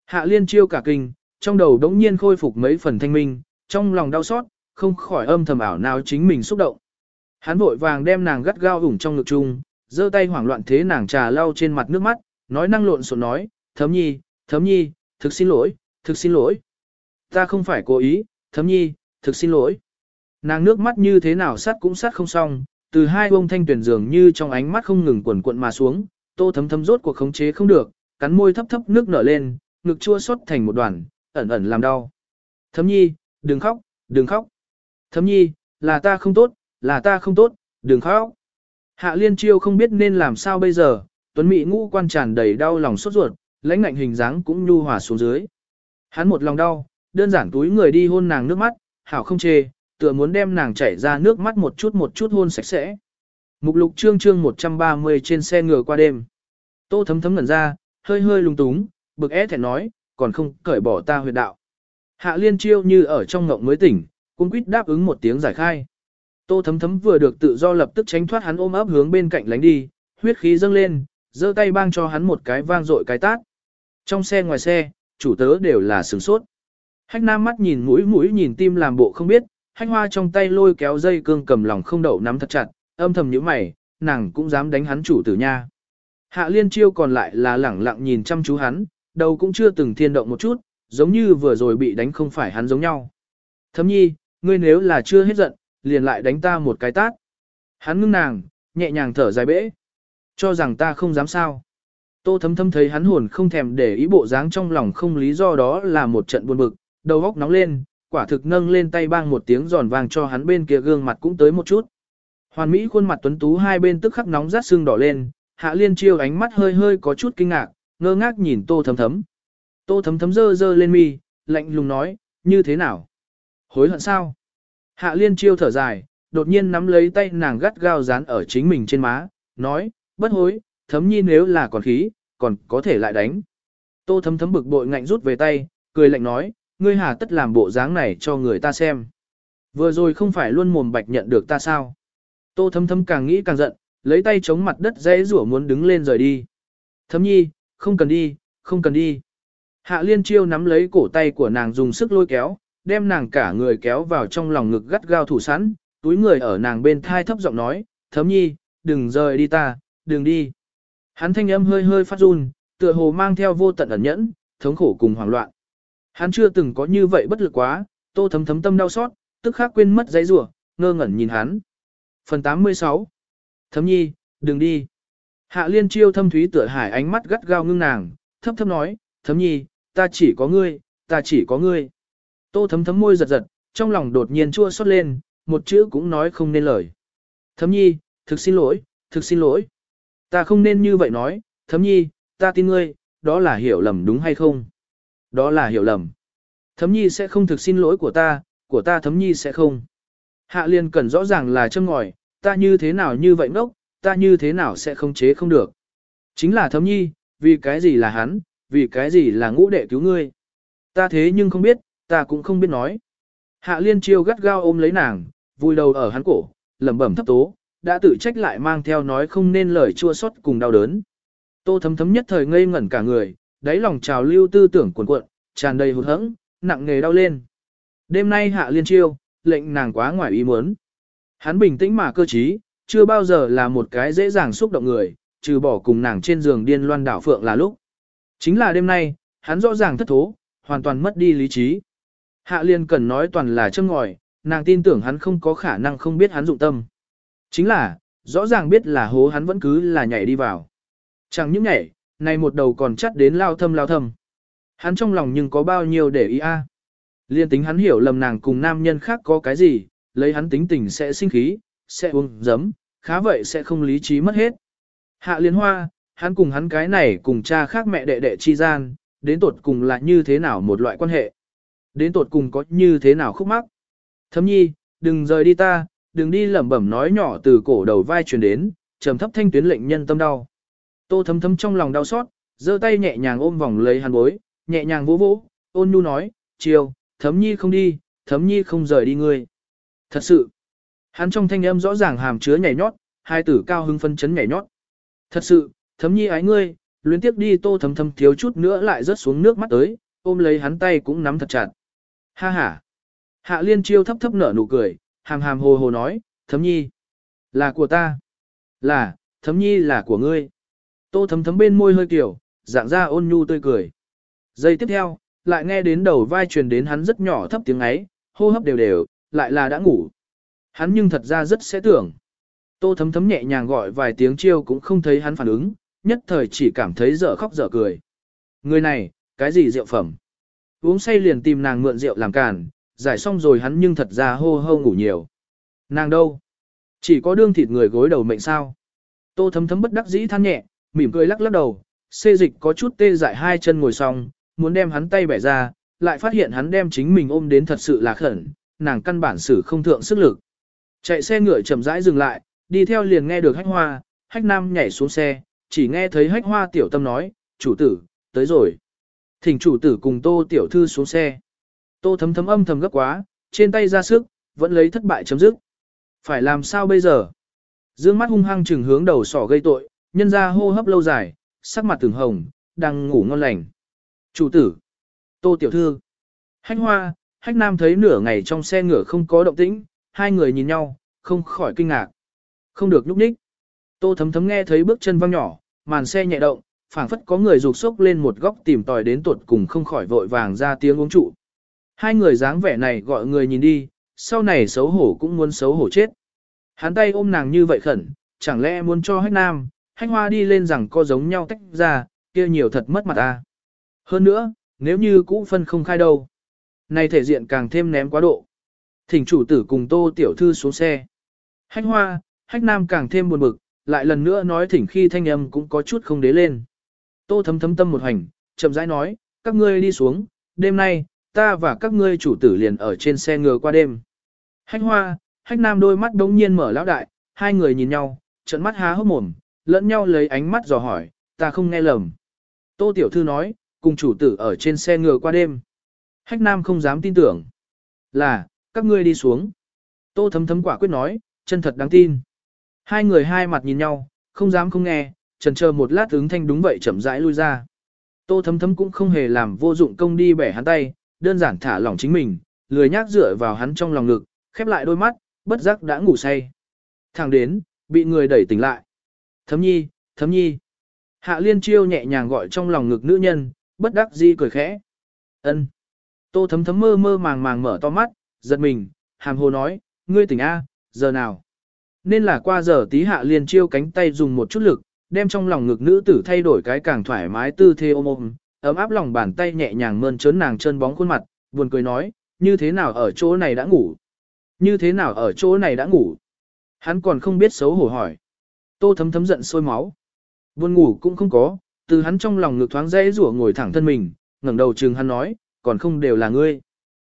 Hạ liên chiêu cả kinh, trong đầu đống nhiên khôi phục mấy phần thanh minh, trong lòng đau xót, không khỏi âm thầm ảo nào chính mình xúc động. Hắn vội vàng đem nàng gắt gao ủng trong ngực chung, giơ tay hoảng loạn thế nàng trà lau trên mặt nước mắt, nói năng lộn xộn nói, thấm nhi, thấm nhi, thực xin lỗi, thực xin lỗi. Ta không phải cố ý, thấm nhi, thực xin lỗi. Nàng nước mắt như thế nào sát cũng sát không xong, từ hai bông thanh tuyển dường như trong ánh mắt không ngừng quần cuộn mà xuống, tô thấm thấm rốt cuộc khống chế không được, cắn môi thấp thấp nước nở lên, ngực chua xót thành một đoàn, ẩn ẩn làm đau. Thấm nhi, đừng khóc, đừng khóc. Thấm nhi, là ta không tốt, là ta không tốt, đừng khóc. Hạ liên chiêu không biết nên làm sao bây giờ, tuấn mỹ ngũ quan tràn đầy đau lòng sốt ruột, lãnh ngạnh hình dáng cũng nhu hòa xuống dưới. Hắn một lòng đau, đơn giản túi người đi hôn nàng nước mắt, hảo không chê, tựa muốn đem nàng chảy ra nước mắt một chút một chút hôn sạch sẽ. Mục lục chương chương 130 trên xe ngựa qua đêm. Tô thấm thấm ngẩn ra, hơi hơi lung túng, bực é thẹn nói, còn không cởi bỏ ta huyệt đạo. Hạ liên chiêu như ở trong ngộng mới tỉnh, cung quýt đáp ứng một tiếng giải khai. Tô thấm thấm vừa được tự do lập tức tránh thoát hắn ôm ấp hướng bên cạnh lánh đi, huyết khí dâng lên, giơ tay bang cho hắn một cái vang dội cái tát. Trong xe ngoài xe, chủ tớ đều là sửng sốt. Hách nam mắt nhìn mũi mũi nhìn tim làm bộ không biết, hách hoa trong tay lôi kéo dây cương cầm lòng không đậu nắm thật chặt, âm thầm như mày, nàng cũng dám đánh hắn chủ tử nha. Hạ liên chiêu còn lại là lẳng lặng nhìn chăm chú hắn, đầu cũng chưa từng thiên động một chút, giống như vừa rồi bị đánh không phải hắn giống nhau. Thấm nhi, ngươi nếu là chưa hết giận, liền lại đánh ta một cái tát. Hắn ngưng nàng, nhẹ nhàng thở dài bẽ. Cho rằng ta không dám sao. Tô thấm thấm thấy hắn hồn không thèm để ý bộ dáng trong lòng không lý do đó là một trận buồn bực, đầu óc nóng lên, quả thực nâng lên tay bang một tiếng giòn vàng cho hắn bên kia gương mặt cũng tới một chút. Hoàn Mỹ khuôn mặt tuấn tú hai bên tức khắc nóng rát sưng đỏ lên, Hạ Liên chiêu ánh mắt hơi hơi có chút kinh ngạc, ngơ ngác nhìn Tô Thấm Thấm. Tô Thấm Thấm dơ dơ lên mi, lạnh lùng nói, như thế nào? Hối hận sao? Hạ Liên chiêu thở dài, đột nhiên nắm lấy tay nàng gắt gao dán ở chính mình trên má, nói, bất hối, Thấm Nhi nếu là còn khí, còn có thể lại đánh. Tô Thấm Thấm bực bội ngạnh rút về tay, cười lạnh nói, ngươi hà tất làm bộ dáng này cho người ta xem. Vừa rồi không phải luôn mồm bạch nhận được ta sao? Tô thấm thấm càng nghĩ càng giận, lấy tay chống mặt đất dễ rủa muốn đứng lên rời đi. Thấm nhi, không cần đi, không cần đi. Hạ liên chiêu nắm lấy cổ tay của nàng dùng sức lôi kéo, đem nàng cả người kéo vào trong lòng ngực gắt gao thủ sẵn, túi người ở nàng bên thai thấp giọng nói, thấm nhi, đừng rời đi ta, đừng đi. Hắn thanh âm hơi hơi phát run, tựa hồ mang theo vô tận ẩn nhẫn, thống khổ cùng hoảng loạn. Hắn chưa từng có như vậy bất lực quá, tô thấm thấm tâm đau xót, tức khắc quên mất giấy rủa, ngơ ngẩn nhìn hắn. Phần 86 Thấm nhi, đừng đi. Hạ liên chiêu thâm thúy tựa hải ánh mắt gắt gao ngưng nàng, thấp thấp nói, thấm nhi, ta chỉ có ngươi, ta chỉ có ngươi. Tô thấm thấm môi giật giật, trong lòng đột nhiên chua xót lên, một chữ cũng nói không nên lời. Thấm nhi, thực xin lỗi, thực xin lỗi. Ta không nên như vậy nói, thấm nhi, ta tin ngươi, đó là hiểu lầm đúng hay không? Đó là hiểu lầm. Thấm nhi sẽ không thực xin lỗi của ta, của ta thấm nhi sẽ không. Hạ liên cần rõ ràng là châm ngòi, ta như thế nào như vậy ngốc, ta như thế nào sẽ không chế không được. Chính là thấm nhi, vì cái gì là hắn, vì cái gì là ngũ đệ cứu ngươi. Ta thế nhưng không biết, ta cũng không biết nói. Hạ liên chiêu gắt gao ôm lấy nàng, vui đầu ở hắn cổ, lẩm bẩm thấp tố, đã tự trách lại mang theo nói không nên lời chua xót cùng đau đớn. Tô thấm thấm nhất thời ngây ngẩn cả người, đáy lòng trào lưu tư tưởng cuồn cuộn, tràn đầy hụt hẫng, nặng nghề đau lên. Đêm nay hạ liên chiêu, lệnh nàng quá ngoài ý muốn. Hắn bình tĩnh mà cơ trí, chưa bao giờ là một cái dễ dàng xúc động người, trừ bỏ cùng nàng trên giường điên loan đảo phượng là lúc. Chính là đêm nay, hắn rõ ràng thất thố, hoàn toàn mất đi lý trí. Hạ liên cần nói toàn là châm ngòi, nàng tin tưởng hắn không có khả năng không biết hắn dụng tâm. Chính là, rõ ràng biết là hố hắn vẫn cứ là nhảy đi vào. Chẳng những nhảy, này một đầu còn chắt đến lao thâm lao thâm. Hắn trong lòng nhưng có bao nhiêu để ý a? Liên tính hắn hiểu lầm nàng cùng nam nhân khác có cái gì, lấy hắn tính tình sẽ sinh khí, sẽ uống giấm, khá vậy sẽ không lý trí mất hết. Hạ liên hoa, hắn cùng hắn cái này cùng cha khác mẹ đệ đệ chi gian, đến tột cùng là như thế nào một loại quan hệ. Đến tột cùng có như thế nào khúc mắc. Thấm nhi, đừng rời đi ta, đừng đi lẩm bẩm nói nhỏ từ cổ đầu vai truyền đến, trầm thấp thanh tuyến lệnh nhân tâm đau. Tô thấm thấm trong lòng đau xót, giơ tay nhẹ nhàng ôm vòng lấy hắn bối, nhẹ nhàng vỗ vỗ, ôn nhu nói, chiều, thấm nhi không đi, thấm nhi không rời đi ngươi. Thật sự, hắn trong thanh âm rõ ràng hàm chứa nhảy nhót, hai tử cao hưng phân chấn nhảy nhót. Thật sự, thấm nhi ái ngươi, luyến tiếp đi tô thấm thấm thiếu chút nữa lại rớt xuống nước mắt tới, ôm lấy hắn tay cũng nắm thật chặt. Ha ha. Hạ liên chiêu thấp thấp nở nụ cười, hàm hàm hồ hồ nói, thấm nhi. Là của ta. Là, thấm nhi là của ngươi. Tô thấm thấm bên môi hơi kiểu, dạng ra ôn nhu tươi cười. Giây tiếp theo, lại nghe đến đầu vai truyền đến hắn rất nhỏ thấp tiếng ấy, hô hấp đều đều, lại là đã ngủ. Hắn nhưng thật ra rất sẽ tưởng. Tô thấm thấm nhẹ nhàng gọi vài tiếng chiêu cũng không thấy hắn phản ứng, nhất thời chỉ cảm thấy dở khóc dở cười. Người này, cái gì rượu phẩm? Uống say liền tìm nàng mượn rượu làm càn, giải xong rồi hắn nhưng thật ra hô hô ngủ nhiều. Nàng đâu? Chỉ có đương thịt người gối đầu mệnh sao? Tô thấm thấm bất đắc dĩ than nhẹ, mỉm cười lắc lắc đầu, xê dịch có chút tê dại hai chân ngồi xong, muốn đem hắn tay bẻ ra, lại phát hiện hắn đem chính mình ôm đến thật sự là khẩn, nàng căn bản xử không thượng sức lực. Chạy xe ngựa chậm rãi dừng lại, đi theo liền nghe được hách hoa, hách nam nhảy xuống xe, chỉ nghe thấy hách hoa tiểu tâm nói, chủ tử, tới rồi. Thỉnh chủ tử cùng tô tiểu thư xuống xe. Tô thấm thấm âm thầm gấp quá, trên tay ra sức, vẫn lấy thất bại chấm dứt. Phải làm sao bây giờ? Dương mắt hung hăng chừng hướng đầu sỏ gây tội, nhân ra hô hấp lâu dài, sắc mặt từng hồng, đang ngủ ngon lành. Chủ tử, tô tiểu thư, hách hoa, hách nam thấy nửa ngày trong xe ngựa không có động tĩnh, hai người nhìn nhau, không khỏi kinh ngạc. Không được nhúc nhích. Tô thấm thấm nghe thấy bước chân văng nhỏ, màn xe nhẹ động, phảng phất có người rụt sốc lên một góc tìm tòi đến tuột cùng không khỏi vội vàng ra tiếng uống trụ. Hai người dáng vẻ này gọi người nhìn đi, sau này xấu hổ cũng muốn xấu hổ chết. Hắn tay ôm nàng như vậy khẩn, chẳng lẽ muốn cho hách nam, hách hoa đi lên rằng có giống nhau tách ra, kia nhiều thật mất mặt ta. Hơn nữa, nếu như cũ phân không khai đâu. Này thể diện càng thêm ném quá độ. Thỉnh chủ tử cùng tô tiểu thư xuống xe. Hách hoa, hách nam càng thêm buồn bực, lại lần nữa nói thỉnh khi thanh âm cũng có chút không đế lên. Tô thấm thấm tâm một hành, chậm rãi nói, các ngươi đi xuống, đêm nay, ta và các ngươi chủ tử liền ở trên xe ngựa qua đêm. Hách hoa, hách nam đôi mắt đống nhiên mở lão đại, hai người nhìn nhau, trận mắt há hốc mồm, lẫn nhau lấy ánh mắt dò hỏi, ta không nghe lầm. Tô tiểu thư nói, cùng chủ tử ở trên xe ngựa qua đêm. Hách nam không dám tin tưởng. Là, các ngươi đi xuống. Tô thấm thấm quả quyết nói, chân thật đáng tin. Hai người hai mặt nhìn nhau, không dám không nghe, trần chờ một lát ứng thanh đúng vậy chậm rãi lui ra. Tô thấm thấm cũng không hề làm vô dụng công đi bẻ hắn tay, đơn giản thả lỏng chính mình, lười nhác dựa vào hắn trong lòng ngực, khép lại đôi mắt, bất giác đã ngủ say. Thẳng đến, bị người đẩy tỉnh lại. Thấm nhi, thấm nhi. Hạ liên chiêu nhẹ nhàng gọi trong lòng ngực nữ nhân, bất đắc di cười khẽ. ân Tô thấm thấm mơ mơ màng màng mở to mắt, giật mình, hàm hồ nói, ngươi tỉnh A, giờ nào? Nên là qua giờ tí hạ liền chiêu cánh tay dùng một chút lực, đem trong lòng ngực nữ tử thay đổi cái càng thoải mái tư thế ôm ôm, ấm áp lòng bàn tay nhẹ nhàng mơn trớn nàng chân bóng khuôn mặt, buồn cười nói, như thế nào ở chỗ này đã ngủ? Như thế nào ở chỗ này đã ngủ? Hắn còn không biết xấu hổ hỏi. Tô thấm thấm giận sôi máu. Buồn ngủ cũng không có, từ hắn trong lòng ngực thoáng dễ rủa ngồi thẳng thân mình, ngẩng đầu trừng hắn nói, còn không đều là ngươi.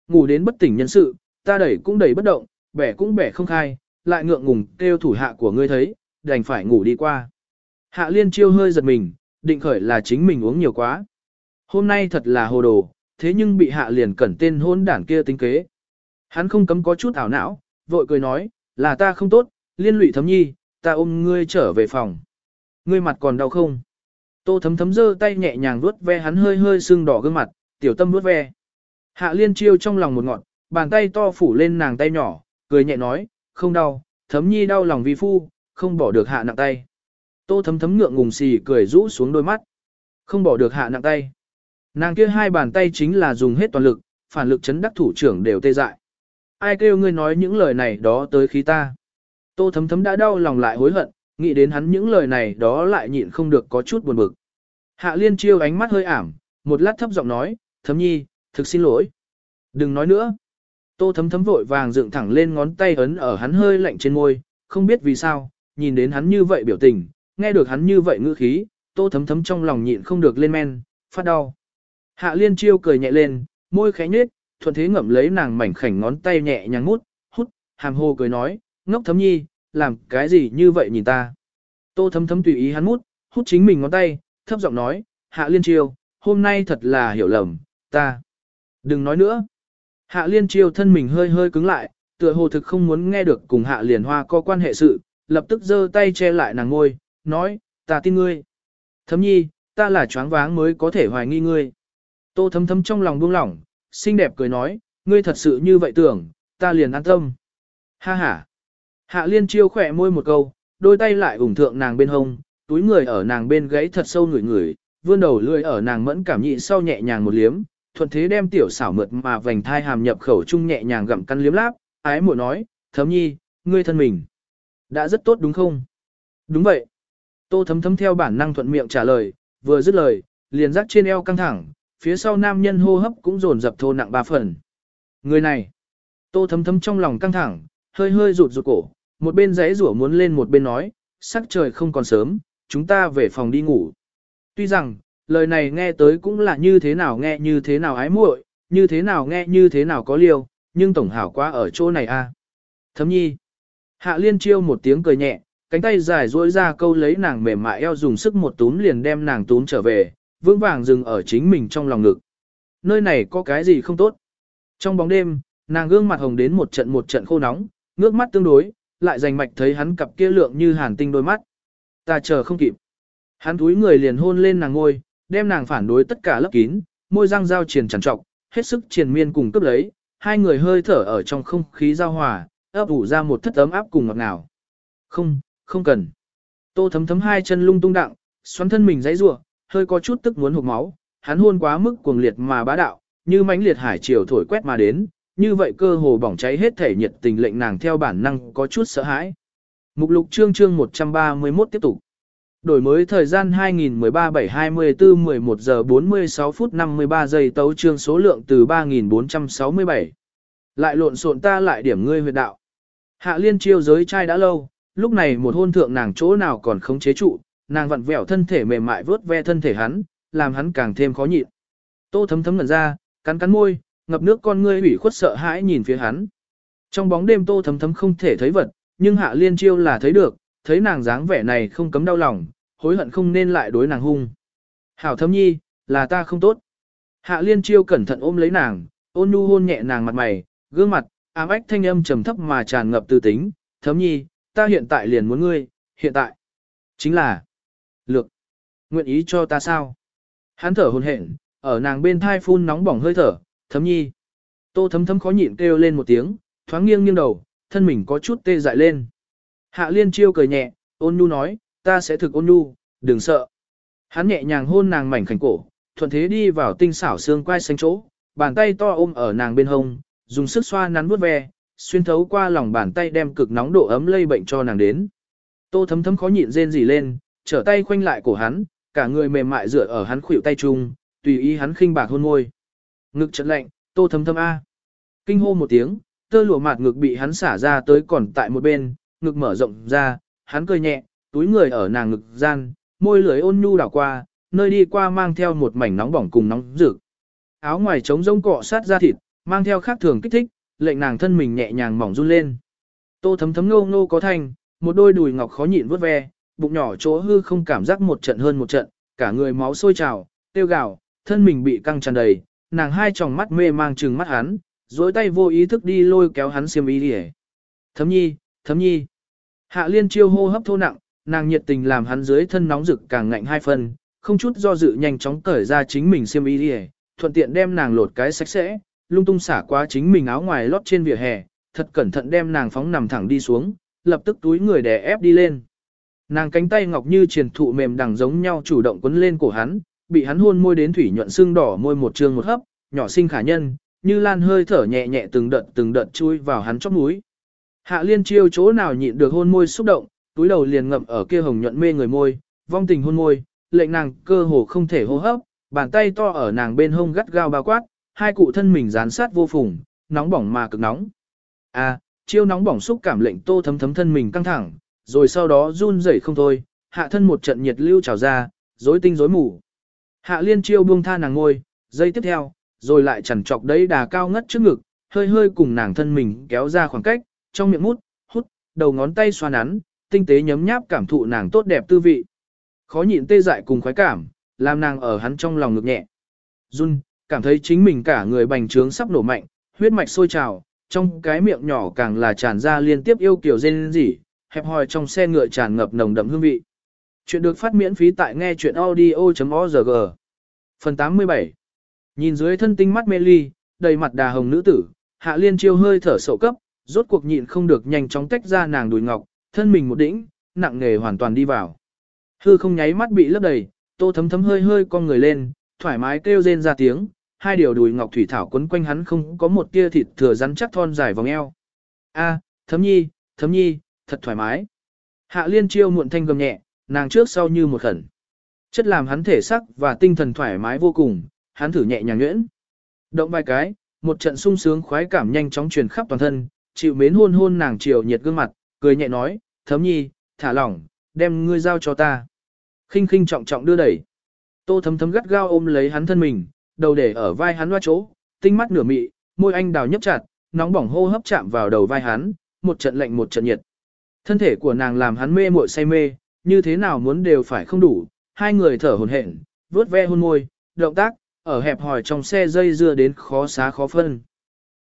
Ngủ đến bất tỉnh nhân sự, ta đẩy cũng đẩy bất động, bẻ cũng bẻ không khai, lại ngượng ngùng kêu thủ hạ của ngươi thấy, đành phải ngủ đi qua. Hạ liên chiêu hơi giật mình, định khởi là chính mình uống nhiều quá. Hôm nay thật là hồ đồ, thế nhưng bị hạ liền cẩn tên hôn đảng kia tính kế. Hắn không cấm có chút ảo não, vội cười nói, là ta không tốt, liên lụy thấm nhi, ta ôm ngươi trở về phòng. Ngươi mặt còn đau không? Tô thấm thấm giơ tay nhẹ nhàng vuốt ve hắn hơi hơi sưng đỏ gương mặt, tiểu tâm vuốt ve. Hạ liên chiêu trong lòng một ngọn, bàn tay to phủ lên nàng tay nhỏ, cười nhẹ nói, không đau, thấm nhi đau lòng vì phu, không bỏ được hạ nặng tay. Tô thấm thấm ngượng ngùng xì cười rũ xuống đôi mắt. Không bỏ được hạ nặng tay. Nàng kia hai bàn tay chính là dùng hết toàn lực, phản lực chấn đắc thủ trưởng đều tê dại. Ai kêu ngươi nói những lời này đó tới khí ta. Tô thấm thấm đã đau lòng lại hối hận, nghĩ đến hắn những lời này đó lại nhịn không được có chút buồn bực. Hạ liên chiêu ánh mắt hơi ảm, một lát thấp giọng nói, thấm nhi, thực xin lỗi. Đừng nói nữa. Tô thấm thấm vội vàng dựng thẳng lên ngón tay ấn ở hắn hơi lạnh trên môi, không biết vì sao, nhìn đến hắn như vậy biểu tình, nghe được hắn như vậy ngữ khí, tô thấm thấm trong lòng nhịn không được lên men, phát đau. Hạ liên chiêu cười nhẹ lên, môi khẽ nhếch, thuận thế ngậm lấy nàng mảnh khảnh ngón tay nhẹ nhàng mút, hút, hàm hồ cười nói, ngốc thấm nhi, làm cái gì như vậy nhìn ta. Tô thấm thấm tùy ý hắn mút, hút chính mình ngón tay, thấp giọng nói, hạ liên chiêu, hôm nay thật là hiểu lầm, ta. Đừng nói nữa. Hạ liên chiêu thân mình hơi hơi cứng lại, tựa hồ thực không muốn nghe được cùng hạ liền hoa có quan hệ sự, lập tức giơ tay che lại nàng ngôi, nói, ta tin ngươi. Thấm nhi, ta là choáng váng mới có thể hoài nghi ngươi. Tô thấm thấm trong lòng buông lỏng, xinh đẹp cười nói, ngươi thật sự như vậy tưởng, ta liền an tâm. Ha ha. Hạ liên chiêu khỏe môi một câu, đôi tay lại ủng thượng nàng bên hông, túi người ở nàng bên gãy thật sâu ngửi ngửi, vươn đầu lưỡi ở nàng mẫn cảm nhị sau nhẹ nhàng một liếm, thuận thế đem tiểu xảo mượt mà vành thai hàm nhập khẩu chung nhẹ nhàng gặm căn liếm láp, ái muội nói, thấm nhi, ngươi thân mình. Đã rất tốt đúng không? Đúng vậy. Tô thấm thấm theo bản năng thuận miệng trả lời, vừa dứt lời, liền rắc trên eo căng thẳng, phía sau nam nhân hô hấp cũng dồn dập thô nặng ba phần. Người này, tô thấm thấm trong lòng căng thẳng, hơi hơi rụt rụt cổ, một bên giấy rủa muốn lên một bên nói, sắc trời không còn sớm, chúng ta về phòng đi ngủ. Tuy rằng, lời này nghe tới cũng là như thế nào nghe như thế nào ái muội, như thế nào nghe như thế nào có liêu, nhưng tổng hảo quá ở chỗ này a. À. Thấm nhi. Hạ liên chiêu một tiếng cười nhẹ, cánh tay dài duỗi ra câu lấy nàng mềm mại eo dùng sức một túm liền đem nàng túm trở về, vững vàng dừng ở chính mình trong lòng ngực. Nơi này có cái gì không tốt? Trong bóng đêm, nàng gương mặt hồng đến một trận một trận khô nóng, ngước mắt tương đối, lại dành mạch thấy hắn cặp kia lượng như hàn tinh đôi mắt. Ta chờ không kịp. Hắn túi người liền hôn lên nàng ngôi, đem nàng phản đối tất cả lấp kín, môi răng giao triền trằn trọc, hết sức triền miên cùng cướp lấy, hai người hơi thở ở trong không khí giao hòa, ấp ủ ra một thất ấm áp cùng ngọt ngào. Không, không cần. Tô thấm thấm hai chân lung tung đặng, xoắn thân mình dãy rủa, hơi có chút tức muốn hụt máu, hắn hôn quá mức cuồng liệt mà bá đạo, như mãnh liệt hải triều thổi quét mà đến, như vậy cơ hồ bỏng cháy hết thể nhiệt tình lệnh nàng theo bản năng có chút sợ hãi. Mục lục chương chương 131 tiếp tục. Đổi mới thời gian 2013-7-24-11 giờ 46 phút 53 giây tấu trương số lượng từ 3467. Lại lộn xộn ta lại điểm ngươi huyệt đạo. Hạ liên chiêu giới trai đã lâu, lúc này một hôn thượng nàng chỗ nào còn không chế trụ, nàng vặn vẹo thân thể mềm mại vớt ve thân thể hắn, làm hắn càng thêm khó nhịn. Tô thấm thấm ngẩn ra, cắn cắn môi, ngập nước con ngươi ủy khuất sợ hãi nhìn phía hắn. Trong bóng đêm tô thấm thấm không thể thấy vật, nhưng hạ liên chiêu là thấy được, thấy nàng dáng vẻ này không cấm đau lòng, hối hận không nên lại đối nàng hung. Hảo thấm nhi, là ta không tốt. Hạ liên chiêu cẩn thận ôm lấy nàng, ôn nhu hôn nhẹ nàng mặt mày, gương mặt, ám ách thanh âm trầm thấp mà tràn ngập tư tính, thấm nhi, ta hiện tại liền muốn ngươi, hiện tại. Chính là, lược, nguyện ý cho ta sao? Hắn thở hồn hển, ở nàng bên thai phun nóng bỏng hơi thở, thấm nhi. Tô thấm thấm khó nhịn kêu lên một tiếng, thoáng nghiêng nghiêng đầu, thân mình có chút tê dại lên. Hạ liên chiêu cười nhẹ, ôn nhu nói, ta sẽ thực ôn nhu, đừng sợ. Hắn nhẹ nhàng hôn nàng mảnh khảnh cổ, thuận thế đi vào tinh xảo xương quai xanh chỗ, bàn tay to ôm ở nàng bên hông, dùng sức xoa nắn vuốt ve, xuyên thấu qua lòng bàn tay đem cực nóng độ ấm lây bệnh cho nàng đến. Tô thấm thấm khó nhịn rên rỉ lên, trở tay khoanh lại cổ hắn, cả người mềm mại dựa ở hắn khuỷu tay chung, tùy ý hắn khinh bạc hôn môi. Ngực chợt lạnh, tô thấm thấm A. Kinh hô một tiếng, tơ lụa mạt ngực bị hắn xả ra tới còn tại một bên, ngực mở rộng ra, hắn cười nhẹ, túi người ở nàng ngực gian, môi lưỡi ôn nhu đảo qua, nơi đi qua mang theo một mảnh nóng bỏng cùng nóng rực. Áo ngoài trống rông cọ sát ra thịt, mang theo khác thường kích thích, lệnh nàng thân mình nhẹ nhàng mỏng run lên. Tô thấm thấm ngô ngô có thanh, một đôi đùi ngọc khó nhịn vớt ve, bụng nhỏ chỗ hư không cảm giác một trận hơn một trận, cả người máu sôi trào, tiêu gạo, thân mình bị căng tràn đầy, nàng hai tròng mắt mê mang trừng mắt hắn, dối tay vô ý thức đi lôi kéo hắn xiêm ý đi Thấm nhi, thấm nhi. Hạ liên chiêu hô hấp thô nặng, nàng nhiệt tình làm hắn dưới thân nóng rực càng ngạnh hai phần, không chút do dự nhanh chóng cởi ra chính mình xiêm y đi thuận tiện đem nàng lột cái sạch sẽ, lung tung xả qua chính mình áo ngoài lót trên vỉa hè, thật cẩn thận đem nàng phóng nằm thẳng đi xuống, lập tức túi người đè ép đi lên. Nàng cánh tay ngọc như triền thụ mềm đằng giống nhau chủ động quấn lên cổ hắn, bị hắn hôn môi đến thủy nhuận xương đỏ môi một trường một hấp, nhỏ sinh khả nhân, như lan hơi thở nhẹ nhẹ từng đợt từng đợt chui vào hắn chóp mũi. Hạ liên chiêu chỗ nào nhịn được hôn môi xúc động, túi đầu liền ngậm ở kia hồng nhuận mê người môi, vong tình hôn môi, lệnh nàng cơ hồ không thể hô hấp, bàn tay to ở nàng bên hông gắt gao bao quát, hai cụ thân mình dán sát vô phùng, nóng bỏng mà cực nóng. À, chiêu nóng bỏng xúc cảm lệnh tô thấm thấm thân mình căng thẳng, rồi sau đó run rẩy không thôi, hạ thân một trận nhiệt lưu trào ra, rối tinh rối mù. Hạ liên chiêu buông tha nàng ngôi, giây tiếp theo, rồi lại chẳng chọc đấy đà cao ngất trước ngực, hơi hơi cùng nàng thân mình kéo ra khoảng cách, trong miệng mút, hút, đầu ngón tay xoa nắn, tinh tế nhấm nháp cảm thụ nàng tốt đẹp tư vị. Khó nhịn tê dại cùng khoái cảm, làm nàng ở hắn trong lòng ngực nhẹ. Run, cảm thấy chính mình cả người bành trướng sắp nổ mạnh, huyết mạch sôi trào, trong cái miệng nhỏ càng là tràn ra liên tiếp yêu kiểu rên rỉ, hẹp hòi trong xe ngựa tràn ngập nồng đậm hương vị. Chuyện được phát miễn phí tại nghe chuyện audio.org. Phần 87 Nhìn dưới thân tinh mắt mê ly, đầy mặt đà hồng nữ tử, hạ liên chiêu hơi thở sậu cấp, rốt cuộc nhịn không được nhanh chóng tách ra nàng đùi ngọc, thân mình một đĩnh, nặng nghề hoàn toàn đi vào. Hư không nháy mắt bị lấp đầy, tô thấm thấm hơi hơi con người lên, thoải mái kêu rên ra tiếng, hai điều đùi ngọc thủy thảo quấn quanh hắn không có một tia thịt thừa rắn chắc thon dài vòng eo. A, thấm nhi, thấm nhi, thật thoải mái. Hạ liên chiêu muộn thanh gầm nhẹ, nàng trước sau như một khẩn. Chất làm hắn thể sắc và tinh thần thoải mái vô cùng, hắn thử nhẹ nhàng nhuyễn. Động vài cái, một trận sung sướng khoái cảm nhanh chóng truyền khắp toàn thân, chịu mến hôn hôn nàng chiều nhiệt gương mặt, cười nhẹ nói, thấm nhi, thả lỏng, đem ngươi giao cho ta. khinh khinh trọng trọng đưa đẩy. Tô thấm thấm gắt gao ôm lấy hắn thân mình, đầu để ở vai hắn loa chỗ, tinh mắt nửa mị, môi anh đào nhấp chặt, nóng bỏng hô hấp chạm vào đầu vai hắn, một trận lạnh một trận nhiệt. Thân thể của nàng làm hắn mê muội say mê, như thế nào muốn đều phải không đủ, hai người thở hổn hển, vớt ve hôn môi, động tác, ở hẹp hòi trong xe dây dưa đến khó xá khó phân.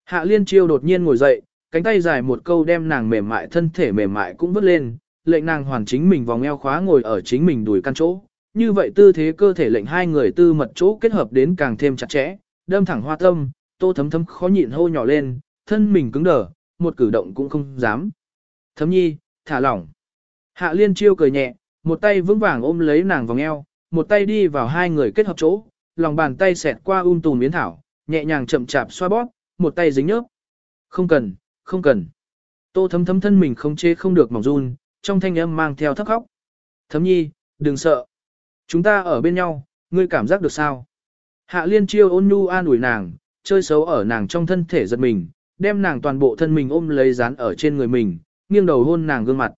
Hạ liên chiêu đột nhiên ngồi dậy, cánh tay dài một câu đem nàng mềm mại thân thể mềm mại cũng vứt lên, lệnh nàng hoàn chính mình vòng eo khóa ngồi ở chính mình đùi căn chỗ. Như vậy tư thế cơ thể lệnh hai người tư mật chỗ kết hợp đến càng thêm chặt chẽ, đâm thẳng hoa tâm, tô thấm thấm khó nhịn hô nhỏ lên, thân mình cứng đờ, một cử động cũng không dám. Thấm nhi, thả lỏng. Hạ liên chiêu cười nhẹ, một tay vững vàng ôm lấy nàng vòng eo, một tay đi vào hai người kết hợp chỗ, lòng bàn tay xẹt qua um tùm biến thảo, nhẹ nhàng chậm chạp xoa bóp, một tay dính nhớp. Không cần, không cần. Tô thấm thấm thân mình không chế không được mỏng run, trong thanh âm mang theo thấp khóc. Thấm nhi, đừng sợ. Chúng ta ở bên nhau, ngươi cảm giác được sao? Hạ liên chiêu ôn nhu an ủi nàng, chơi xấu ở nàng trong thân thể giật mình, đem nàng toàn bộ thân mình ôm lấy dán ở trên người mình, nghiêng đầu hôn nàng gương mặt.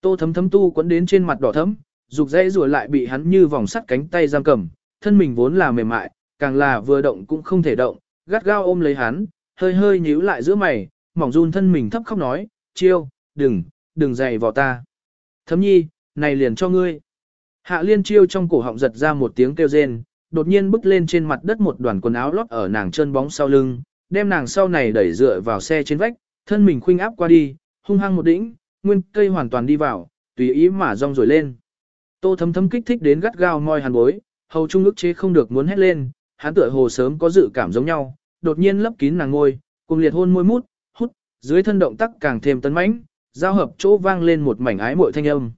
Tô thấm thấm tu quấn đến trên mặt đỏ thấm, dục dãy rồi lại bị hắn như vòng sắt cánh tay giam cầm, thân mình vốn là mềm mại, càng là vừa động cũng không thể động, gắt gao ôm lấy hắn, hơi hơi nhíu lại giữa mày, mỏng run thân mình thấp khóc nói, chiêu, đừng, đừng dày vào ta. Thấm nhi, này liền cho ngươi. Hạ liên chiêu trong cổ họng giật ra một tiếng kêu rên, đột nhiên bước lên trên mặt đất một đoàn quần áo lót ở nàng chân bóng sau lưng, đem nàng sau này đẩy dựa vào xe trên vách, thân mình khuynh áp qua đi, hung hăng một đỉnh, nguyên cây hoàn toàn đi vào, tùy ý mà rong rồi lên. Tô thấm thấm kích thích đến gắt gao môi hàn bối, hầu trung ức chế không được muốn hét lên, hắn tựa hồ sớm có dự cảm giống nhau, đột nhiên lấp kín nàng ngôi, cùng liệt hôn môi mút, dưới thân động tác càng thêm tấn mãnh, giao hợp chỗ vang lên một mảnh ái muội thanh âm.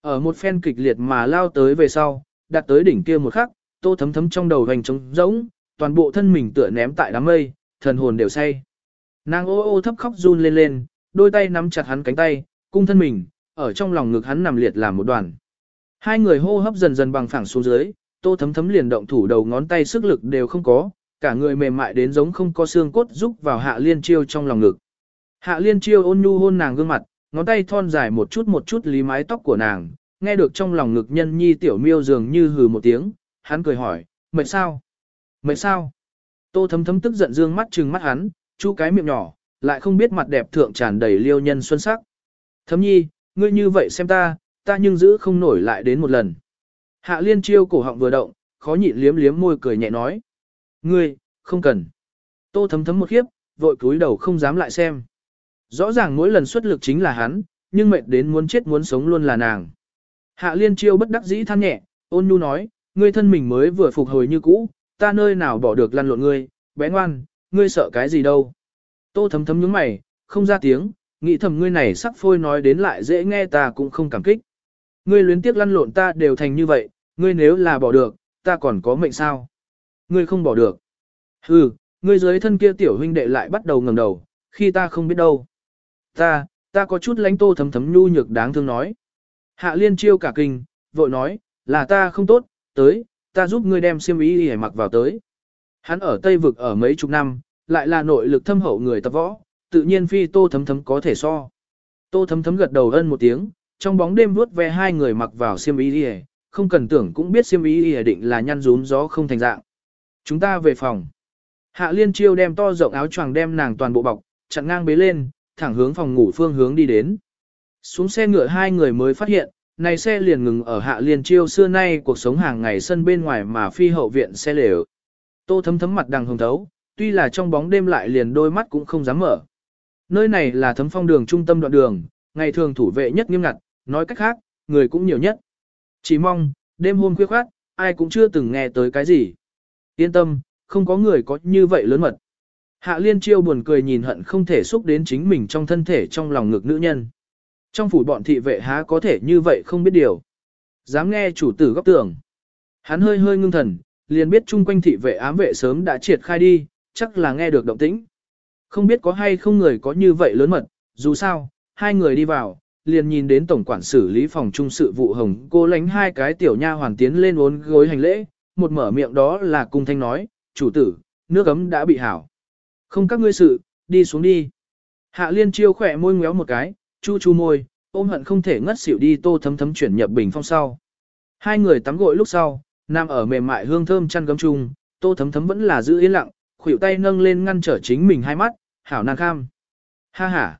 Ở một phen kịch liệt mà lao tới về sau, đạt tới đỉnh kia một khắc, tô thấm thấm trong đầu hành trống rỗng, toàn bộ thân mình tựa ném tại đám mây, thần hồn đều say. Nàng ô ô thấp khóc run lên lên, đôi tay nắm chặt hắn cánh tay, cung thân mình, ở trong lòng ngực hắn nằm liệt làm một đoàn. Hai người hô hấp dần dần bằng phẳng xuống dưới, tô thấm thấm liền động thủ đầu ngón tay sức lực đều không có, cả người mềm mại đến giống không có xương cốt rúc vào hạ liên chiêu trong lòng ngực. Hạ liên chiêu ôn nhu hôn nàng gương mặt, ngón tay thon dài một chút một chút lý mái tóc của nàng, nghe được trong lòng ngực nhân nhi tiểu miêu dường như hừ một tiếng, hắn cười hỏi, mệt sao? Mệt sao? Tô thấm thấm tức giận dương mắt trừng mắt hắn, chu cái miệng nhỏ, lại không biết mặt đẹp thượng tràn đầy liêu nhân xuân sắc. Thấm nhi, ngươi như vậy xem ta, ta nhưng giữ không nổi lại đến một lần. Hạ liên chiêu cổ họng vừa động, khó nhịn liếm liếm môi cười nhẹ nói. Ngươi, không cần. Tô thấm thấm một khiếp, vội cúi đầu không dám lại xem. Rõ ràng mỗi lần xuất lực chính là hắn, nhưng mệt đến muốn chết muốn sống luôn là nàng. Hạ liên chiêu bất đắc dĩ than nhẹ, ôn nhu nói, ngươi thân mình mới vừa phục hồi như cũ, ta nơi nào bỏ được lăn lộn ngươi, bé ngoan, ngươi sợ cái gì đâu. Tô thấm thấm nhướng mày, không ra tiếng, nghĩ thầm ngươi này sắc phôi nói đến lại dễ nghe ta cũng không cảm kích. Ngươi luyến tiếc lăn lộn ta đều thành như vậy, ngươi nếu là bỏ được, ta còn có mệnh sao? Ngươi không bỏ được. Hừ, ngươi dưới thân kia tiểu huynh đệ lại bắt đầu ngẩng đầu, khi ta không biết đâu. Ta, ta có chút lánh tô thấm thấm nhu nhược đáng thương nói. Hạ liên chiêu cả kinh, vội nói, là ta không tốt, tới, ta giúp ngươi đem xiêm y để mặc vào tới. Hắn ở Tây Vực ở mấy chục năm, lại là nội lực thâm hậu người tập võ, tự nhiên phi tô thấm thấm có thể so. Tô thấm thấm gật đầu ân một tiếng, trong bóng đêm vuốt ve hai người mặc vào xiêm y đi không cần tưởng cũng biết xiêm y đi định là nhăn rúm gió không thành dạng. Chúng ta về phòng. Hạ liên chiêu đem to rộng áo choàng đem nàng toàn bộ bọc, chặn ngang bế lên, thẳng hướng phòng ngủ phương hướng đi đến. Xuống xe ngựa hai người mới phát hiện, này xe liền ngừng ở hạ liên chiêu xưa nay cuộc sống hàng ngày sân bên ngoài mà phi hậu viện xe lều. Tô thấm thấm mặt đằng hồng thấu, tuy là trong bóng đêm lại liền đôi mắt cũng không dám mở. Nơi này là thấm phong đường trung tâm đoạn đường, ngày thường thủ vệ nhất nghiêm ngặt, nói cách khác, người cũng nhiều nhất. Chỉ mong, đêm hôm khuya khoát, ai cũng chưa từng nghe tới cái gì. Yên tâm, không có người có như vậy lớn mật. Hạ liên chiêu buồn cười nhìn hận không thể xúc đến chính mình trong thân thể trong lòng ngực nữ nhân. Trong phủ bọn thị vệ há có thể như vậy không biết điều. Dám nghe chủ tử góc tưởng. Hắn hơi hơi ngưng thần, liền biết chung quanh thị vệ ám vệ sớm đã triệt khai đi, chắc là nghe được động tĩnh. Không biết có hay không người có như vậy lớn mật, dù sao, hai người đi vào, liền nhìn đến tổng quản xử lý phòng trung sự vụ hồng cô lánh hai cái tiểu nha hoàn tiến lên uốn gối hành lễ, một mở miệng đó là cung thanh nói, chủ tử, nước ấm đã bị hảo. Không các ngươi sự, đi xuống đi. Hạ liên chiêu khỏe môi ngéo một cái, chu chu môi, ôm hận không thể ngất xỉu đi tô thấm thấm chuyển nhập bình phong sau. Hai người tắm gội lúc sau, nằm ở mềm mại hương thơm chăn gấm chung, tô thấm thấm vẫn là giữ yên lặng, khuỷu tay nâng lên ngăn trở chính mình hai mắt, hảo nàng kham. Ha ha.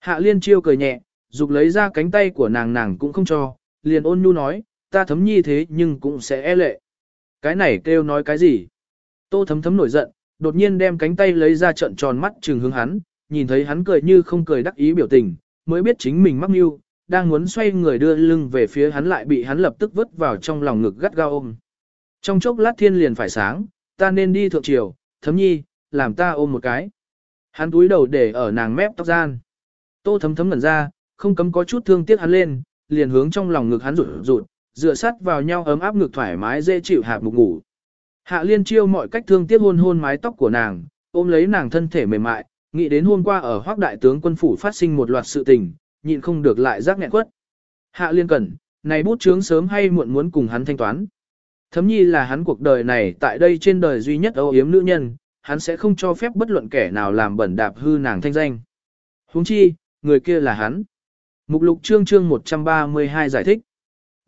Hạ liên chiêu cười nhẹ, dục lấy ra cánh tay của nàng nàng cũng không cho, liền ôn nhu nói, ta thấm nhi thế nhưng cũng sẽ e lệ. Cái này kêu nói cái gì? Tô thấm thấm nổi giận, đột nhiên đem cánh tay lấy ra trận tròn mắt trừng hướng hắn, nhìn thấy hắn cười như không cười đắc ý biểu tình, mới biết chính mình mắc mưu, đang muốn xoay người đưa lưng về phía hắn lại bị hắn lập tức vứt vào trong lòng ngực gắt gao ôm. Trong chốc lát thiên liền phải sáng, ta nên đi thượng triều, thấm nhi, làm ta ôm một cái. Hắn túi đầu để ở nàng mép tóc gian. Tô thấm thấm ngẩn ra, không cấm có chút thương tiếc hắn lên, liền hướng trong lòng ngực hắn rụt rụt, dựa sát vào nhau ấm áp ngực thoải mái dễ chịu hạp mục ngủ. Hạ liên chiêu mọi cách thương tiếc hôn hôn mái tóc của nàng, ôm lấy nàng thân thể mềm mại, nghĩ đến hôm qua ở hoác đại tướng quân phủ phát sinh một loạt sự tình, nhịn không được lại giác nghẹn quất. Hạ liên cẩn, này bút chướng sớm hay muộn muốn cùng hắn thanh toán. Thấm nhi là hắn cuộc đời này tại đây trên đời duy nhất âu yếm nữ nhân, hắn sẽ không cho phép bất luận kẻ nào làm bẩn đạp hư nàng thanh danh. huống chi, người kia là hắn. Mục lục chương chương 132 giải thích.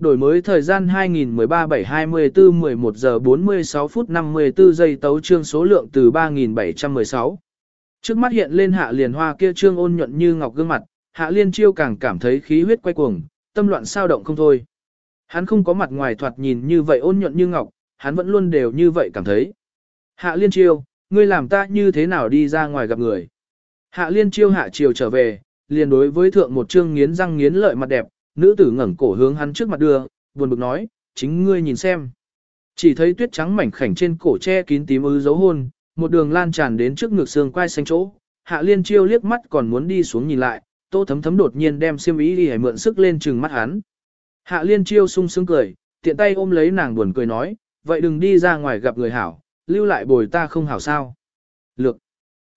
Đổi mới thời gian 2013-7-24-11 giờ 46 phút 54 giây tấu trương số lượng từ 3716. Trước mắt hiện lên hạ liền hoa kia trương ôn nhuận như ngọc gương mặt, hạ liên chiêu càng cảm thấy khí huyết quay cuồng, tâm loạn sao động không thôi. Hắn không có mặt ngoài thoạt nhìn như vậy ôn nhuận như ngọc, hắn vẫn luôn đều như vậy cảm thấy. Hạ liên chiêu, ngươi làm ta như thế nào đi ra ngoài gặp người. Hạ liên chiêu hạ chiều trở về, liền đối với thượng một trương nghiến răng nghiến lợi mặt đẹp, nữ tử ngẩng cổ hướng hắn trước mặt đưa, buồn bực nói, chính ngươi nhìn xem. Chỉ thấy tuyết trắng mảnh khảnh trên cổ che kín tím ư dấu hôn, một đường lan tràn đến trước ngực xương quai xanh chỗ. Hạ liên chiêu liếc mắt còn muốn đi xuống nhìn lại, tô thấm thấm đột nhiên đem xiêm ý đi mượn sức lên trừng mắt hắn. Hạ liên chiêu sung sướng cười, tiện tay ôm lấy nàng buồn cười nói, vậy đừng đi ra ngoài gặp người hảo, lưu lại bồi ta không hảo sao. Lược.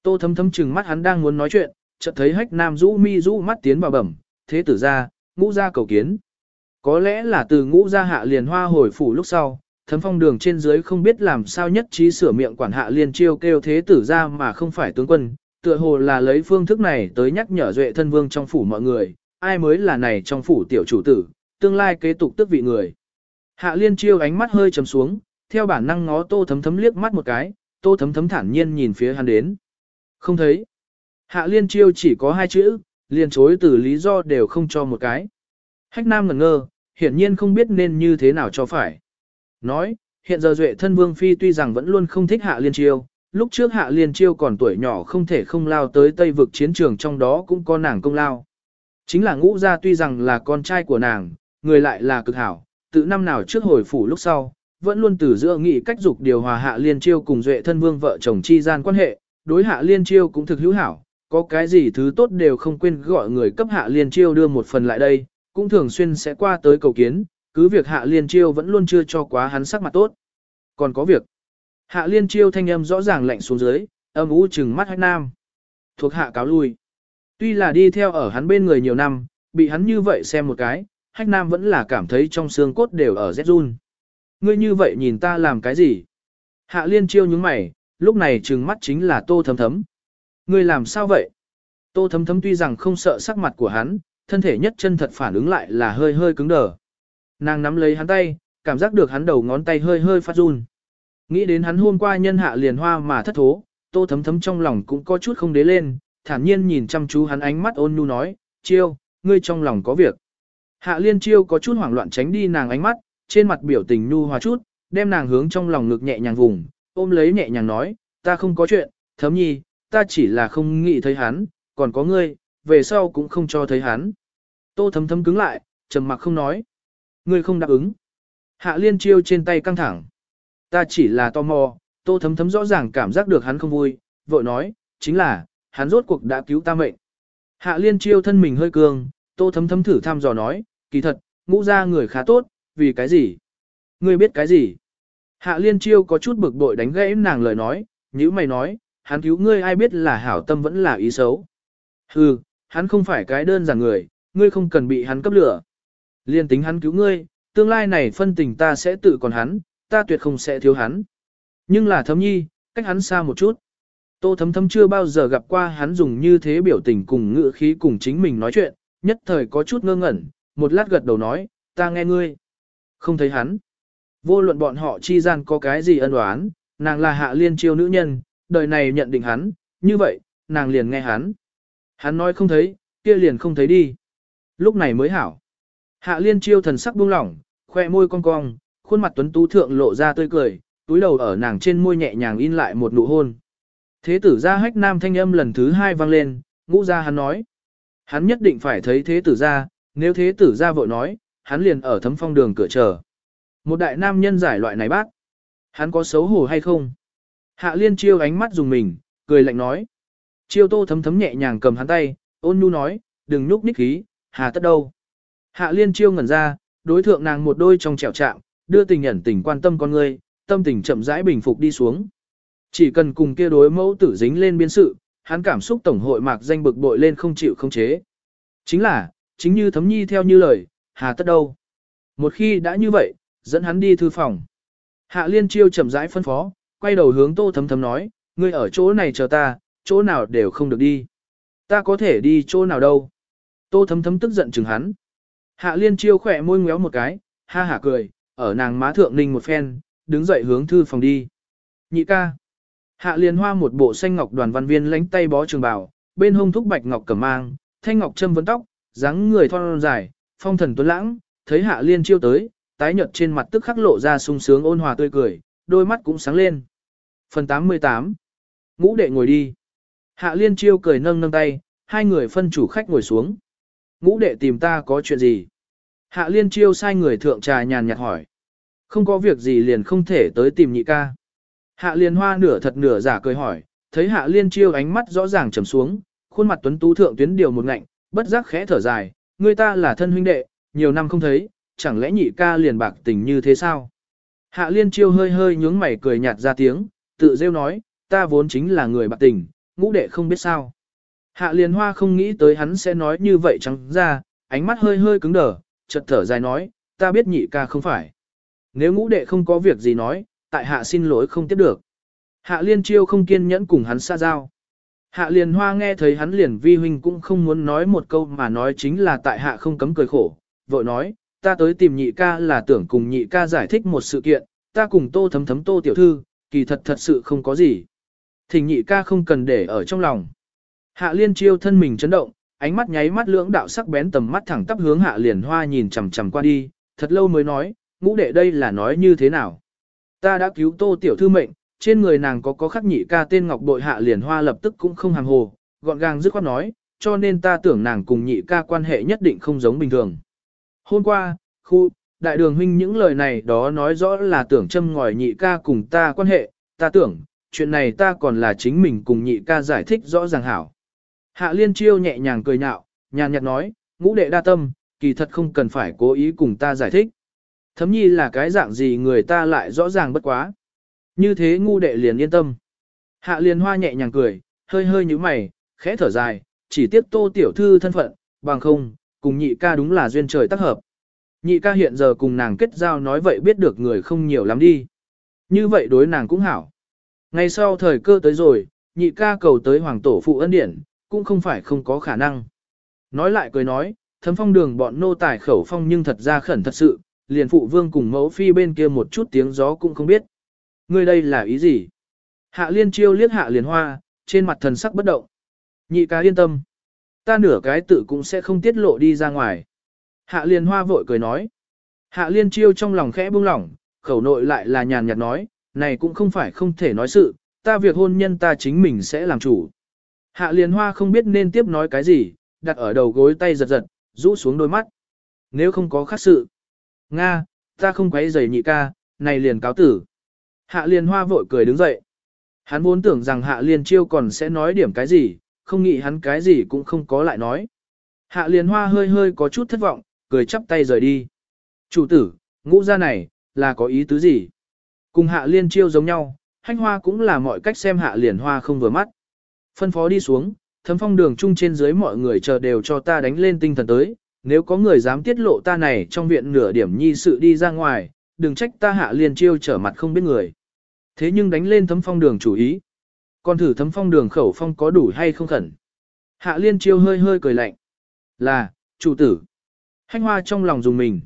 Tô thấm thấm trừng mắt hắn đang muốn nói chuyện, chợt thấy hách nam rũ mi rũ mắt tiến vào bẩm, thế tử ra, ngũ gia cầu kiến. Có lẽ là từ ngũ gia hạ liền hoa hồi phủ lúc sau, thấm phong đường trên dưới không biết làm sao nhất trí sửa miệng quản hạ liên chiêu kêu thế tử ra mà không phải tướng quân, tựa hồ là lấy phương thức này tới nhắc nhở duệ thân vương trong phủ mọi người, ai mới là này trong phủ tiểu chủ tử, tương lai kế tục tước vị người. Hạ liên chiêu ánh mắt hơi trầm xuống, theo bản năng ngó tô thấm thấm liếc mắt một cái, tô thấm thấm thản nhiên nhìn phía hắn đến. Không thấy. Hạ liên chiêu chỉ có hai chữ, liền chối từ lý do đều không cho một cái. Hách nam ngẩn ngơ, hiển nhiên không biết nên như thế nào cho phải. Nói, hiện giờ duệ thân vương phi tuy rằng vẫn luôn không thích hạ liên chiêu, lúc trước hạ liên chiêu còn tuổi nhỏ không thể không lao tới Tây vực chiến trường trong đó cũng có nàng công lao. Chính là ngũ gia tuy rằng là con trai của nàng, người lại là cực hảo, tự năm nào trước hồi phủ lúc sau, vẫn luôn từ giữa nghị cách dục điều hòa hạ liên chiêu cùng duệ thân vương vợ chồng chi gian quan hệ, đối hạ liên chiêu cũng thực hữu hảo, có cái gì thứ tốt đều không quên gọi người cấp hạ liên chiêu đưa một phần lại đây, cũng thường xuyên sẽ qua tới cầu kiến, cứ việc hạ liên chiêu vẫn luôn chưa cho quá hắn sắc mặt tốt. Còn có việc, hạ liên chiêu thanh âm rõ ràng lạnh xuống dưới, âm u chừng mắt hách nam. Thuộc hạ cáo lui. Tuy là đi theo ở hắn bên người nhiều năm, bị hắn như vậy xem một cái, hách nam vẫn là cảm thấy trong xương cốt đều ở rét run. Ngươi như vậy nhìn ta làm cái gì? Hạ liên chiêu nhướng mày, lúc này trừng mắt chính là tô thấm thấm. Ngươi làm sao vậy? Tô thấm thấm tuy rằng không sợ sắc mặt của hắn, thân thể nhất chân thật phản ứng lại là hơi hơi cứng đờ. Nàng nắm lấy hắn tay, cảm giác được hắn đầu ngón tay hơi hơi phát run. Nghĩ đến hắn hôm qua nhân hạ liền hoa mà thất thố, tô thấm thấm trong lòng cũng có chút không đế lên, thản nhiên nhìn chăm chú hắn ánh mắt ôn nhu nói, chiêu, ngươi trong lòng có việc. Hạ liên chiêu có chút hoảng loạn tránh đi nàng ánh mắt, trên mặt biểu tình nhu hòa chút, đem nàng hướng trong lòng ngực nhẹ nhàng vùng, ôm lấy nhẹ nhàng nói, ta không có chuyện, thấm nhi, ta chỉ là không nghĩ thấy hắn, còn có ngươi, về sau cũng không cho thấy hắn. Tô thấm thấm cứng lại, trầm mặc không nói. Ngươi không đáp ứng. Hạ liên chiêu trên tay căng thẳng. Ta chỉ là tò mò, tô thấm thấm rõ ràng cảm giác được hắn không vui, vội nói, chính là, hắn rốt cuộc đã cứu ta mệnh. Hạ liên chiêu thân mình hơi cường, tô thấm thấm thử thăm dò nói, kỳ thật, ngũ ra người khá tốt, vì cái gì? Ngươi biết cái gì? Hạ liên chiêu có chút bực bội đánh gãy nàng lời nói, như mày nói, hắn cứu ngươi ai biết là hảo tâm vẫn là ý xấu. Hừ, hắn không phải cái đơn giản người, ngươi không cần bị hắn cấp lửa. Liên tính hắn cứu ngươi, tương lai này phân tình ta sẽ tự còn hắn, ta tuyệt không sẽ thiếu hắn. Nhưng là thấm nhi, cách hắn xa một chút. Tô thấm thấm chưa bao giờ gặp qua hắn dùng như thế biểu tình cùng ngữ khí cùng chính mình nói chuyện, nhất thời có chút ngơ ngẩn, một lát gật đầu nói, ta nghe ngươi. Không thấy hắn. Vô luận bọn họ chi gian có cái gì ân oán, nàng là hạ liên chiêu nữ nhân, đời này nhận định hắn, như vậy, nàng liền nghe hắn. Hắn nói không thấy, kia liền không thấy đi. Lúc này mới hảo. Hạ liên chiêu thần sắc buông lỏng, khoe môi cong cong, khuôn mặt tuấn tú thượng lộ ra tươi cười, túi đầu ở nàng trên môi nhẹ nhàng in lại một nụ hôn. Thế tử gia hách nam thanh âm lần thứ hai vang lên, ngũ ra hắn nói. Hắn nhất định phải thấy thế tử gia, nếu thế tử gia vội nói, hắn liền ở thấm phong đường cửa chờ. Một đại nam nhân giải loại này bác. Hắn có xấu hổ hay không? Hạ liên chiêu ánh mắt dùng mình, cười lạnh nói. Chiêu tô thấm thấm nhẹ nhàng cầm hắn tay, ôn nhu nói, đừng nhúc nhích khí, hà tất đâu. Hạ liên chiêu ngẩn ra, đối thượng nàng một đôi trong trẻo chạm, đưa tình ẩn tình quan tâm con người, tâm tình chậm rãi bình phục đi xuống. Chỉ cần cùng kia đối mẫu tử dính lên biên sự, hắn cảm xúc tổng hội mạc danh bực bội lên không chịu không chế. Chính là, chính như thấm nhi theo như lời, hà tất đâu. Một khi đã như vậy, dẫn hắn đi thư phòng. Hạ liên chiêu chậm rãi phân phó, quay đầu hướng tô thấm thấm nói, ngươi ở chỗ này chờ ta, chỗ nào đều không được đi. Ta có thể đi chỗ nào đâu. Tô thấm thấm tức giận chừng hắn. Hạ liên chiêu khỏe môi ngéo một cái, ha hả cười, ở nàng má thượng ninh một phen, đứng dậy hướng thư phòng đi. Nhị ca. Hạ liên hoa một bộ xanh ngọc đoàn văn viên lánh tay bó trường bào, bên hông thúc bạch ngọc cẩm mang, thanh ngọc châm vấn tóc, dáng người thon dài, phong thần tuấn lãng, thấy hạ liên chiêu tới, tái nhợt trên mặt tức khắc lộ ra sung sướng ôn hòa tươi cười, đôi mắt cũng sáng lên. Phần 88 Ngũ đệ ngồi đi. Hạ liên chiêu cười nâng nâng tay, hai người phân chủ khách ngồi xuống. Ngũ đệ tìm ta có chuyện gì? Hạ liên chiêu sai người thượng trà nhàn nhạt hỏi. Không có việc gì liền không thể tới tìm nhị ca. Hạ liên hoa nửa thật nửa giả cười hỏi, thấy hạ liên chiêu ánh mắt rõ ràng trầm xuống, khuôn mặt tuấn tú thượng tuyến điều một ngạnh, bất giác khẽ thở dài, người ta là thân huynh đệ, nhiều năm không thấy, chẳng lẽ nhị ca liền bạc tình như thế sao? Hạ liên chiêu hơi hơi nhướng mày cười nhạt ra tiếng, tự rêu nói, ta vốn chính là người bạc tình, ngũ đệ không biết sao. Hạ liên hoa không nghĩ tới hắn sẽ nói như vậy trắng ra, ánh mắt hơi hơi cứng đờ, chợt thở dài nói, ta biết nhị ca không phải. Nếu ngũ đệ không có việc gì nói, tại hạ xin lỗi không tiếp được. Hạ liên chiêu không kiên nhẫn cùng hắn xa giao. Hạ liền hoa nghe thấy hắn liền vi huynh cũng không muốn nói một câu mà nói chính là tại hạ không cấm cười khổ, vội nói, ta tới tìm nhị ca là tưởng cùng nhị ca giải thích một sự kiện, ta cùng tô thấm thấm tô tiểu thư, kỳ thật thật sự không có gì. Thỉnh nhị ca không cần để ở trong lòng. Hạ liên chiêu thân mình chấn động, ánh mắt nháy mắt lưỡng đạo sắc bén tầm mắt thẳng tắp hướng hạ liền hoa nhìn chằm chằm qua đi, thật lâu mới nói, ngũ đệ đây là nói như thế nào. Ta đã cứu tô tiểu thư mệnh, trên người nàng có có khắc nhị ca tên ngọc bội hạ liền hoa lập tức cũng không hàng hồ, gọn gàng dứt khoát nói, cho nên ta tưởng nàng cùng nhị ca quan hệ nhất định không giống bình thường. Hôm qua, khu, đại đường huynh những lời này đó nói rõ là tưởng châm ngòi nhị ca cùng ta quan hệ, ta tưởng, chuyện này ta còn là chính mình cùng nhị ca giải thích rõ ràng hảo. Hạ liên chiêu nhẹ nhàng cười nhạo, nhàn nhạt nói, ngũ đệ đa tâm, kỳ thật không cần phải cố ý cùng ta giải thích. Thấm nhi là cái dạng gì người ta lại rõ ràng bất quá. Như thế ngu đệ liền yên tâm. Hạ liên hoa nhẹ nhàng cười, hơi hơi như mày, khẽ thở dài, chỉ tiếp tô tiểu thư thân phận, bằng không, cùng nhị ca đúng là duyên trời tác hợp. Nhị ca hiện giờ cùng nàng kết giao nói vậy biết được người không nhiều lắm đi. Như vậy đối nàng cũng hảo. Ngày sau thời cơ tới rồi, nhị ca cầu tới hoàng tổ phụ ân điển, cũng không phải không có khả năng. Nói lại cười nói, thấm phong đường bọn nô tài khẩu phong nhưng thật ra khẩn thật sự, liền phụ vương cùng mẫu phi bên kia một chút tiếng gió cũng không biết. Ngươi đây là ý gì? Hạ liên chiêu liếc hạ liền hoa, trên mặt thần sắc bất động. Nhị ca yên tâm. Ta nửa cái tự cũng sẽ không tiết lộ đi ra ngoài. Hạ liên hoa vội cười nói. Hạ liên chiêu trong lòng khẽ buông lỏng, khẩu nội lại là nhàn nhạt nói, này cũng không phải không thể nói sự, ta việc hôn nhân ta chính mình sẽ làm chủ. Hạ liên hoa không biết nên tiếp nói cái gì, đặt ở đầu gối tay giật giật, rũ xuống đôi mắt. Nếu không có khác sự. Nga, ta không quấy giày nhị ca, này liền cáo tử. Hạ liên hoa vội cười đứng dậy. Hắn vốn tưởng rằng hạ liên chiêu còn sẽ nói điểm cái gì, không nghĩ hắn cái gì cũng không có lại nói. Hạ liên hoa hơi hơi có chút thất vọng, cười chắp tay rời đi. Chủ tử, ngũ gia này, là có ý tứ gì? Cùng hạ liên chiêu giống nhau, hanh hoa cũng là mọi cách xem hạ liên hoa không vừa mắt. Phân phó đi xuống, thấm phong đường chung trên dưới mọi người chờ đều cho ta đánh lên tinh thần tới, nếu có người dám tiết lộ ta này trong viện nửa điểm nhi sự đi ra ngoài, đừng trách ta hạ liên chiêu trở mặt không biết người. Thế nhưng đánh lên thấm phong đường chủ ý. Còn thử thấm phong đường khẩu phong có đủ hay không khẩn. Hạ liên chiêu hơi hơi cười lạnh. Là, chủ tử. Hanh hoa trong lòng dùng mình.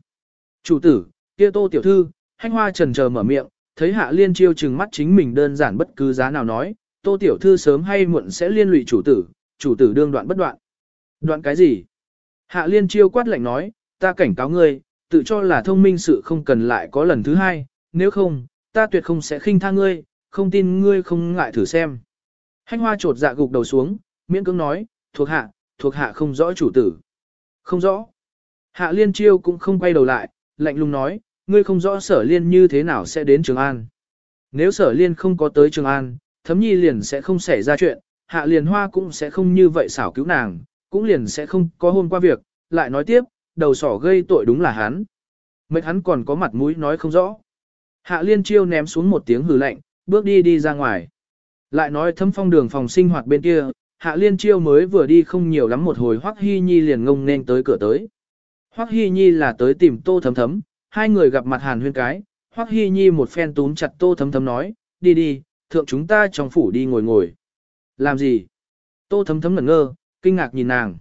Chủ tử, kia tô tiểu thư, hanh hoa trần chờ mở miệng, thấy hạ liên chiêu chừng mắt chính mình đơn giản bất cứ giá nào nói, tô tiểu thư sớm hay muộn sẽ liên lụy chủ tử, chủ tử đương đoạn bất đoạn. Đoạn cái gì? Hạ liên chiêu quát lạnh nói, ta cảnh cáo ngươi, tự cho là thông minh sự không cần lại có lần thứ hai, nếu không, ta tuyệt không sẽ khinh tha ngươi, không tin ngươi không ngại thử xem. Hanh hoa trột dạ gục đầu xuống, miễn cưỡng nói, thuộc hạ, thuộc hạ không rõ chủ tử. Không rõ. Hạ liên chiêu cũng không quay đầu lại, lạnh lùng nói, ngươi không rõ sở liên như thế nào sẽ đến Trường An. Nếu sở liên không có tới Trường An, thấm nhi liền sẽ không xảy ra chuyện, hạ liền hoa cũng sẽ không như vậy xảo cứu nàng, cũng liền sẽ không có hôn qua việc, lại nói tiếp, đầu sỏ gây tội đúng là hắn. Mấy hắn còn có mặt mũi nói không rõ. Hạ liên chiêu ném xuống một tiếng hừ lạnh, bước đi đi ra ngoài. Lại nói thâm phong đường phòng sinh hoạt bên kia, hạ liên chiêu mới vừa đi không nhiều lắm một hồi hoắc hy nhi liền ngông nên tới cửa tới. Hoắc Hi nhi là tới tìm tô thấm thấm, hai người gặp mặt hàn huyên cái, hoắc Hi nhi một phen túm chặt tô thấm thấm nói, đi đi, thượng chúng ta trong phủ đi ngồi ngồi. Làm gì? Tô thấm thấm ngẩn ngơ, kinh ngạc nhìn nàng.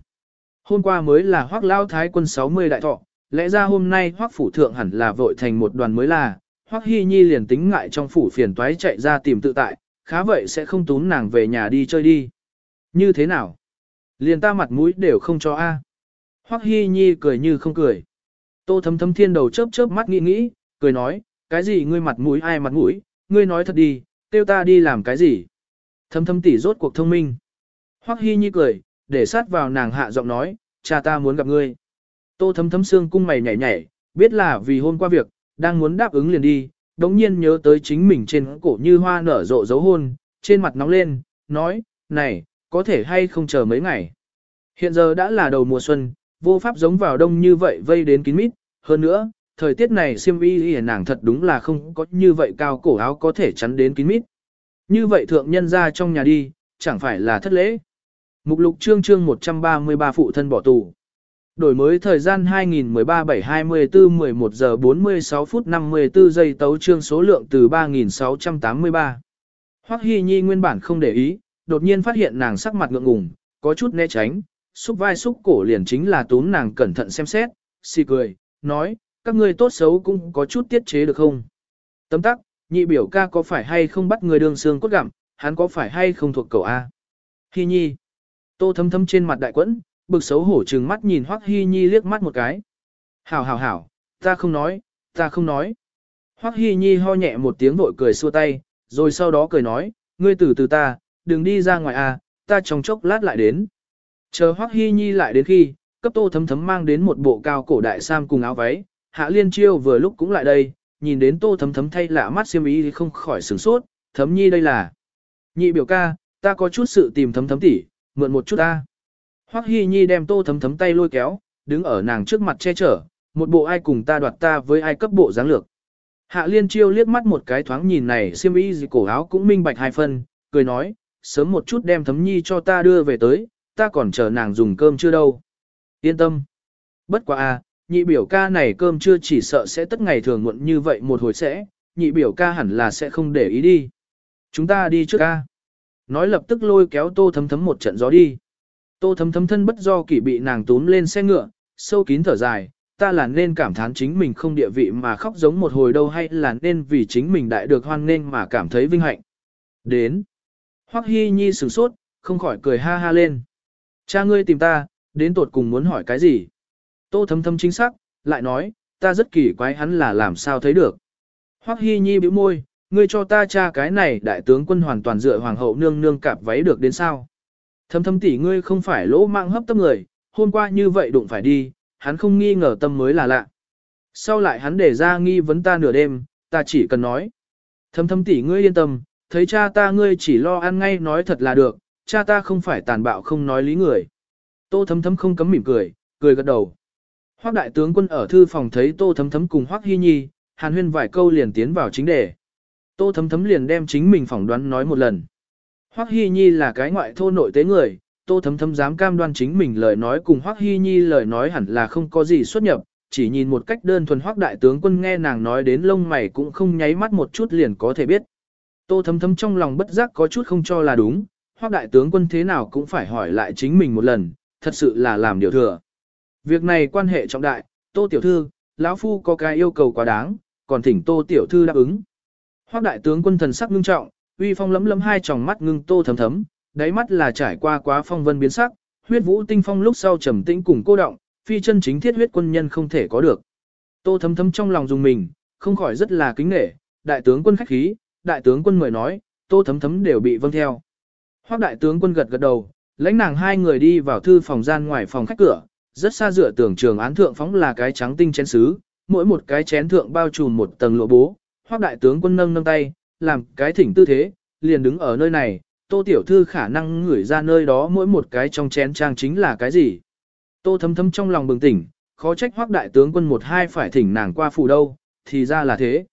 Hôm qua mới là Hoắc lao thái quân 60 đại thọ, lẽ ra hôm nay Hoắc phủ thượng hẳn là vội thành một đoàn mới là, Hoắc Hi nhi liền tính ngại trong phủ phiền toái chạy ra tìm tự tại, khá vậy sẽ không tún nàng về nhà đi chơi đi. Như thế nào? Liền ta mặt mũi đều không cho a. Hoắc Hi Nhi cười như không cười. Tô thấm thấm thiên đầu chớp chớp mắt nghĩ nghĩ, cười nói, cái gì ngươi mặt mũi ai mặt mũi, ngươi nói thật đi, tiêu ta đi làm cái gì. Thấm thấm tỉ rốt cuộc thông minh. Hoắc Hi Nhi cười, để sát vào nàng hạ giọng nói, cha ta muốn gặp ngươi. Tô thấm thấm xương cung mày nhảy nhảy, biết là vì hôm qua việc, đang muốn đáp ứng liền đi, đống nhiên nhớ tới chính mình trên cổ như hoa nở rộ dấu hôn, trên mặt nóng lên, nói, này, có thể hay không chờ mấy ngày. Hiện giờ đã là đầu mùa xuân, vô pháp giống vào đông như vậy vây đến kín mít, hơn nữa, thời tiết này siêm y nàng thật đúng là không có như vậy cao cổ áo có thể chắn đến kín mít. Như vậy thượng nhân ra trong nhà đi, chẳng phải là thất lễ. Mục lục chương chương 133 phụ thân bỏ tù. Đổi mới thời gian 2013-7-24-11 giờ 46 phút 54 giây tấu chương số lượng từ 3683. Hoắc Hy Nhi nguyên bản không để ý, đột nhiên phát hiện nàng sắc mặt ngượng ngùng, có chút né tránh, xúc vai xúc cổ liền chính là tún nàng cẩn thận xem xét, xì cười, nói, các ngươi tốt xấu cũng có chút tiết chế được không? Tấm tắc, nhị biểu ca có phải hay không bắt người đường xương cốt gặm, hắn có phải hay không thuộc cậu A? Hi Nhi. Tô thấm thấm trên mặt đại quẫn, bực xấu hổ trừng mắt nhìn Hoắc Hi Nhi liếc mắt một cái. Hảo hảo hảo, ta không nói, ta không nói. Hoắc Hi Nhi ho nhẹ một tiếng vội cười xua tay, rồi sau đó cười nói, ngươi từ từ ta, đừng đi ra ngoài à, ta trong chốc lát lại đến. Chờ Hoắc Hy Nhi lại đến khi, cấp tô thấm thấm mang đến một bộ cao cổ đại sam cùng áo váy, Hạ Liên Chiêu vừa lúc cũng lại đây, nhìn đến tô thấm thấm thay lạ mắt xiêm ý thì không khỏi sửng sốt, thấm nhi đây là. Nhị biểu ca, ta có chút sự tìm thấm thấm tỉ, mượn một chút ta. Hoắc Hy Nhi đem tô thấm thấm tay lôi kéo, đứng ở nàng trước mặt che chở, một bộ ai cùng ta đoạt ta với ai cấp bộ dáng lược. Hạ Liên Chiêu liếc mắt một cái thoáng nhìn này xiêm y gì cổ áo cũng minh bạch hai phân, cười nói, sớm một chút đem thấm nhi cho ta đưa về tới, ta còn chờ nàng dùng cơm chưa đâu. Yên tâm. Bất quá a, à, nhị biểu ca này cơm chưa chỉ sợ sẽ tất ngày thường muộn như vậy một hồi sẽ, nhị biểu ca hẳn là sẽ không để ý đi. Chúng ta đi trước ca. Nói lập tức lôi kéo tô thấm thấm một trận gió đi. Tô thấm thấm thân bất do kỷ bị nàng túm lên xe ngựa, sâu kín thở dài, ta là nên cảm thán chính mình không địa vị mà khóc giống một hồi đâu hay là nên vì chính mình đại được hoan nên mà cảm thấy vinh hạnh. Đến. Hoắc Hi Nhi sửng sốt, không khỏi cười ha ha lên. Cha ngươi tìm ta, đến tột cùng muốn hỏi cái gì? Tô thấm thấm chính xác, lại nói, ta rất kỳ quái hắn là làm sao thấy được. Hoắc Hi Nhi bĩu môi, ngươi cho ta cha cái này đại tướng quân hoàn toàn dựa hoàng hậu nương nương cạp váy được đến sao? Thấm thấm tỷ ngươi không phải lỗ mạng hấp tấp người, hôm qua như vậy đụng phải đi, hắn không nghi ngờ tâm mới là lạ. Sau lại hắn để ra nghi vấn ta nửa đêm, ta chỉ cần nói. Thấm thấm tỷ ngươi yên tâm, thấy cha ta ngươi chỉ lo ăn ngay nói thật là được, cha ta không phải tàn bạo không nói lý người. Tô thấm thấm không cấm mỉm cười, cười gật đầu. Hoác đại tướng quân ở thư phòng thấy tô thấm thấm cùng Hoác hy nhi, hàn huyên vài câu liền tiến vào chính đề. Tô thấm thấm liền đem chính mình phỏng đoán nói một lần. Hoắc Hi Nhi là cái ngoại thô nội tế người, Tô Thấm Thấm dám cam đoan chính mình lời nói cùng Hoắc Hi Nhi lời nói hẳn là không có gì xuất nhập, chỉ nhìn một cách đơn thuần Hoắc đại tướng quân nghe nàng nói đến lông mày cũng không nháy mắt một chút liền có thể biết. Tô Thấm Thấm trong lòng bất giác có chút không cho là đúng, Hoắc đại tướng quân thế nào cũng phải hỏi lại chính mình một lần, thật sự là làm điều thừa. Việc này quan hệ trọng đại, Tô tiểu thư, lão phu có cái yêu cầu quá đáng, còn thỉnh Tô tiểu thư đáp ứng. Hoắc đại tướng quân thần sắc nghiêm trọng, uy phong lấm lấm hai tròng mắt ngưng tô thấm thấm, đáy mắt là trải qua quá phong vân biến sắc, huyết vũ tinh phong lúc sau trầm tĩnh cùng cô động, phi chân chính thiết huyết quân nhân không thể có được. Tô thấm thấm trong lòng dùng mình, không khỏi rất là kính nể, đại tướng quân khách khí, đại tướng quân mời nói, tô thấm thấm đều bị vâng theo. Hoắc đại tướng quân gật gật đầu, lãnh nàng hai người đi vào thư phòng gian ngoài phòng khách cửa, rất xa dựa tưởng trường án thượng phóng là cái trắng tinh chén sứ, mỗi một cái chén thượng bao trùm một tầng lụa bố. Hoắc đại tướng quân nâng nâng tay, làm cái thỉnh tư thế, liền đứng ở nơi này, tô tiểu thư khả năng ngửi ra nơi đó mỗi một cái trong chén trang chính là cái gì. Tô thấm thấm trong lòng bừng tỉnh, khó trách hoác đại tướng quân một hai phải thỉnh nàng qua phủ đâu, thì ra là thế.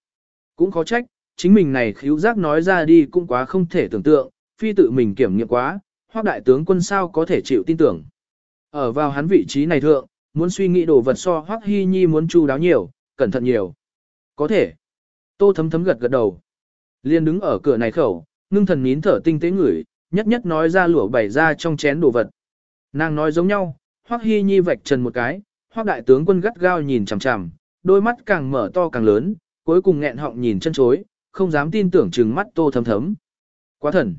Cũng khó trách, chính mình này khíu giác nói ra đi cũng quá không thể tưởng tượng, phi tự mình kiểm nghiệm quá, hoác đại tướng quân sao có thể chịu tin tưởng. Ở vào hắn vị trí này thượng, muốn suy nghĩ đồ vật so hoác hy nhi muốn chu đáo nhiều, cẩn thận nhiều. Có thể. Tô thấm thấm gật gật đầu. Liên đứng ở cửa này khẩu, ngưng thần nín thở tinh tế ngửi, nhất nhất nói ra lửa bày ra trong chén đồ vật. Nàng nói giống nhau, hoặc Hi Nhi vạch trần một cái, hoặc đại tướng quân gắt gao nhìn chằm chằm, đôi mắt càng mở to càng lớn, cuối cùng nghẹn họng nhìn chân chối, không dám tin tưởng trừng mắt Tô Thấm Thấm. Quá thần.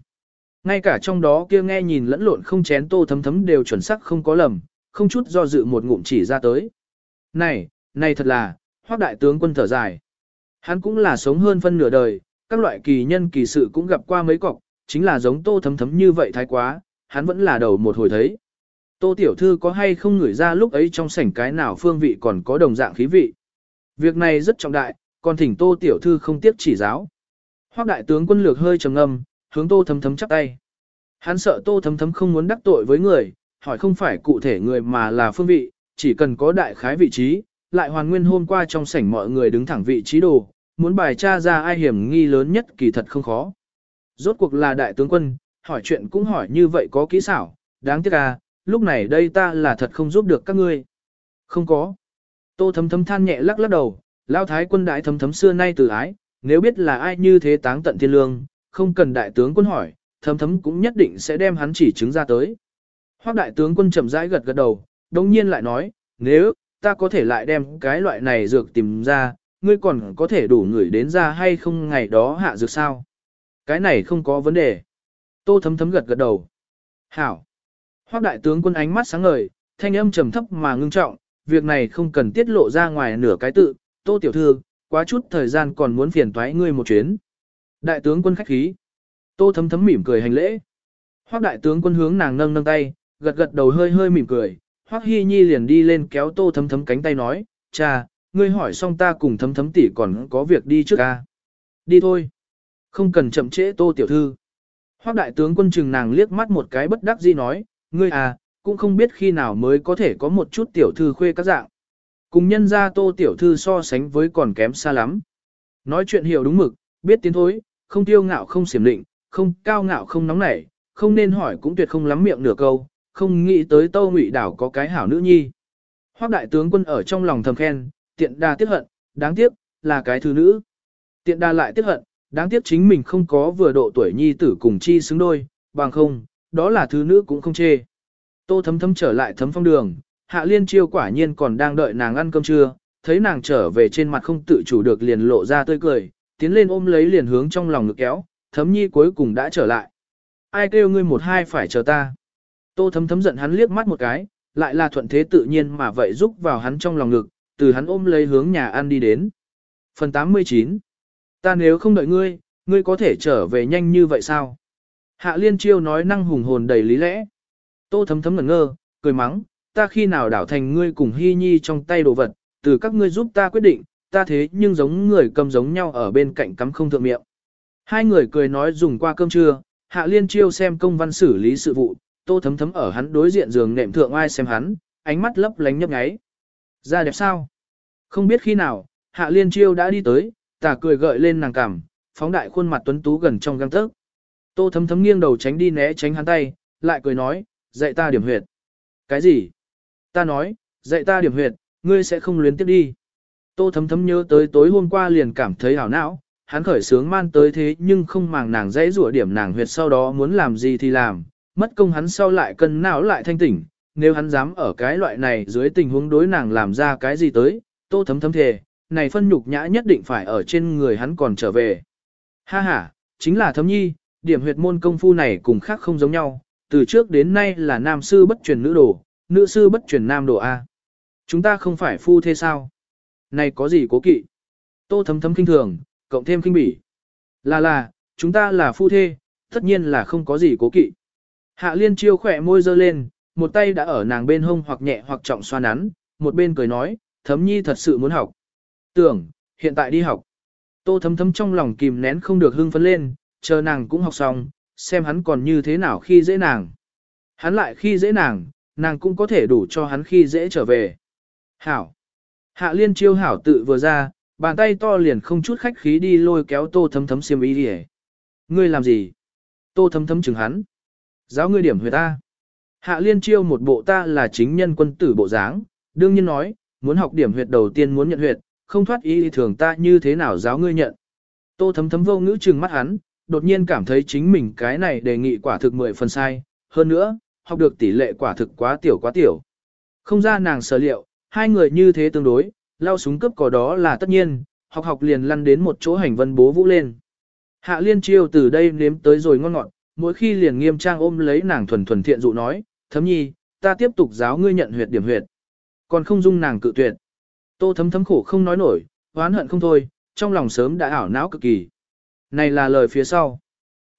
Ngay cả trong đó kia nghe nhìn lẫn lộn không chén Tô Thấm Thấm đều chuẩn xác không có lầm, không chút do dự một ngụm chỉ ra tới. Này, này thật là, Hoắc đại tướng quân thở dài. Hắn cũng là sống hơn phân nửa đời, các loại kỳ nhân kỳ sự cũng gặp qua mấy cọc, chính là giống tô thấm thấm như vậy thái quá, hắn vẫn là đầu một hồi thấy. Tô tiểu thư có hay không ngửi ra lúc ấy trong sảnh cái nào phương vị còn có đồng dạng khí vị. Việc này rất trọng đại, còn thỉnh tô tiểu thư không tiếp chỉ giáo. Hoác đại tướng quân lược hơi trầm ngâm, hướng tô thấm thấm chắp tay. Hắn sợ tô thấm thấm không muốn đắc tội với người, hỏi không phải cụ thể người mà là phương vị, chỉ cần có đại khái vị trí, lại hoàn nguyên hôm qua trong sảnh mọi người đứng thẳng vị trí đồ, muốn bài tra ra ai hiểm nghi lớn nhất kỳ thật không khó. Rốt cuộc là đại tướng quân, hỏi chuyện cũng hỏi như vậy có kỹ xảo, đáng tiếc à, lúc này đây ta là thật không giúp được các ngươi. Không có. Tô thấm thấm than nhẹ lắc lắc đầu, lao thái quân đại thấm thấm xưa nay từ ái, nếu biết là ai như thế táng tận thiên lương, không cần đại tướng quân hỏi, thấm thấm cũng nhất định sẽ đem hắn chỉ chứng ra tới. Hoác đại tướng quân chậm rãi gật gật đầu, đồng nhiên lại nói, nếu, ta có thể lại đem cái loại này dược tìm ra, ngươi còn có thể đủ người đến ra hay không ngày đó hạ dược sao? Cái này không có vấn đề. Tô thấm thấm gật gật đầu. Hảo. Hoác đại tướng quân ánh mắt sáng ngời, thanh âm trầm thấp mà ngưng trọng, việc này không cần tiết lộ ra ngoài nửa cái tự. Tô tiểu thư, quá chút thời gian còn muốn phiền toái ngươi một chuyến. Đại tướng quân khách khí. Tô thấm thấm mỉm cười hành lễ. Hoắc đại tướng quân hướng nàng nâng nâng tay, gật gật đầu hơi hơi mỉm cười. Hoắc Hi Nhi liền đi lên kéo Tô thấm thấm cánh tay nói, cha, ngươi hỏi xong ta cùng thấm thấm tỷ còn có việc đi trước ca. Đi thôi. Không cần chậm trễ Tô tiểu thư. Hoắc đại tướng quân chừng nàng liếc mắt một cái bất đắc dĩ nói, ngươi à, cũng không biết khi nào mới có thể có một chút tiểu thư khuê các dạng. Cùng nhân gia Tô tiểu thư so sánh với còn kém xa lắm. Nói chuyện hiểu đúng mực, biết tiến thối, không tiêu ngạo không xiểm định, không cao ngạo không nóng nảy, không nên hỏi cũng tuyệt không lắm miệng nửa câu, không nghĩ tới Tâu Ngụy đảo có cái hảo nữ nhi. Hoắc đại tướng quân ở trong lòng thầm khen, tiện đa tiếc hận, đáng tiếc, là cái thứ nữ. Tiện đa lại tiếc hận, đáng tiếc chính mình không có vừa độ tuổi nhi tử cùng chi xứng đôi, bằng không, đó là thứ nữ cũng không chê. Tô thấm thấm trở lại thấm phong đường, hạ liên chiêu quả nhiên còn đang đợi nàng ăn cơm trưa, thấy nàng trở về trên mặt không tự chủ được liền lộ ra tươi cười, tiến lên ôm lấy liền hướng trong lòng ngực kéo, thấm nhi cuối cùng đã trở lại. Ai kêu ngươi một hai phải chờ ta. Tô thấm thấm giận hắn liếc mắt một cái, lại là thuận thế tự nhiên mà vậy rúc vào hắn trong lòng ngực, từ hắn ôm lấy hướng nhà ăn đi đến. Phần 89 Ta nếu không đợi ngươi, ngươi có thể trở về nhanh như vậy sao? Hạ liên chiêu nói năng hùng hồn đầy lý lẽ. Tô thấm thấm ngẩn ngơ, cười mắng, ta khi nào đảo thành ngươi cùng hy nhi trong tay đồ vật, từ các ngươi giúp ta quyết định, ta thế nhưng giống người cầm giống nhau ở bên cạnh cắm không thượng miệng. Hai người cười nói dùng qua cơm trưa, hạ liên chiêu xem công văn xử lý sự vụ, tô thấm thấm ở hắn đối diện giường nệm thượng ai xem hắn, ánh mắt lấp lánh nhấp nháy. Ra đẹp sao? Không biết khi nào, hạ liên chiêu đã đi tới, tà cười gợi lên nàng cằm, phóng đại khuôn mặt tuấn tú gần trong găng tớc. Tô thấm thấm nghiêng đầu tránh đi né tránh hắn tay, lại cười nói, dạy ta điểm huyệt. Cái gì? Ta nói, dạy ta điểm huyệt, ngươi sẽ không luyến tiếp đi. Tô thấm thấm nhớ tới tối hôm qua liền cảm thấy hảo não, hắn khởi sướng man tới thế nhưng không màng nàng dãy rủa điểm nàng huyệt sau đó muốn làm gì thì làm, mất công hắn sau lại cân não lại thanh tỉnh, nếu hắn dám ở cái loại này dưới tình huống đối nàng làm ra cái gì tới, tô thấm thấm thề, này phân nhục nhã nhất định phải ở trên người hắn còn trở về. Ha ha, chính là thấm nhi, điểm huyệt môn công phu này cùng khác không giống nhau, từ trước đến nay là nam sư bất truyền nữ đồ, nữ sư bất truyền nam đồ A. Chúng ta không phải phu thế sao? Này có gì cố kỵ? Tô thấm thấm kinh thường, cộng thêm kinh bỉ. Là là, chúng ta là phu thê, tất nhiên là không có gì cố kỵ. Hạ liên chiêu khỏe môi dơ lên, một tay đã ở nàng bên hông hoặc nhẹ hoặc trọng xoa nắn, một bên cười nói, thấm nhi thật sự muốn học. Tưởng, hiện tại đi học. Tô thấm thấm trong lòng kìm nén không được hưng phấn lên, chờ nàng cũng học xong, xem hắn còn như thế nào khi dễ nàng. Hắn lại khi dễ nàng, nàng cũng có thể đủ cho hắn khi dễ trở về. Hảo. Hạ liên chiêu hảo tự vừa ra, bàn tay to liền không chút khách khí đi lôi kéo tô thấm thấm xiêm ý đi Ngươi làm gì? Tô thấm thấm chừng hắn. Giáo ngươi điểm huyệt ta. Hạ liên chiêu một bộ ta là chính nhân quân tử bộ dáng, đương nhiên nói, muốn học điểm huyệt đầu tiên muốn nhận huyệt, không thoát ý thường ta như thế nào giáo ngươi nhận. Tô thấm thấm vô ngữ chừng mắt hắn, đột nhiên cảm thấy chính mình cái này đề nghị quả thực mười phần sai, hơn nữa, học được tỷ lệ quả thực quá tiểu quá tiểu. Không ra nàng sở liệu, hai người như thế tương đối, lao súng cướp cỏ đó là tất nhiên, học học liền lăn đến một chỗ hành vân bố vũ lên. Hạ liên chiêu từ đây nếm tới rồi ngon ngọt, mỗi khi liền nghiêm trang ôm lấy nàng thuần thuần thiện dụ nói, thấm nhi, ta tiếp tục giáo ngươi nhận huyệt điểm huyệt. Còn không dung nàng cự tuyệt. Tô thấm thấm khổ không nói nổi, oán hận không thôi, trong lòng sớm đã ảo não cực kỳ. Này là lời phía sau.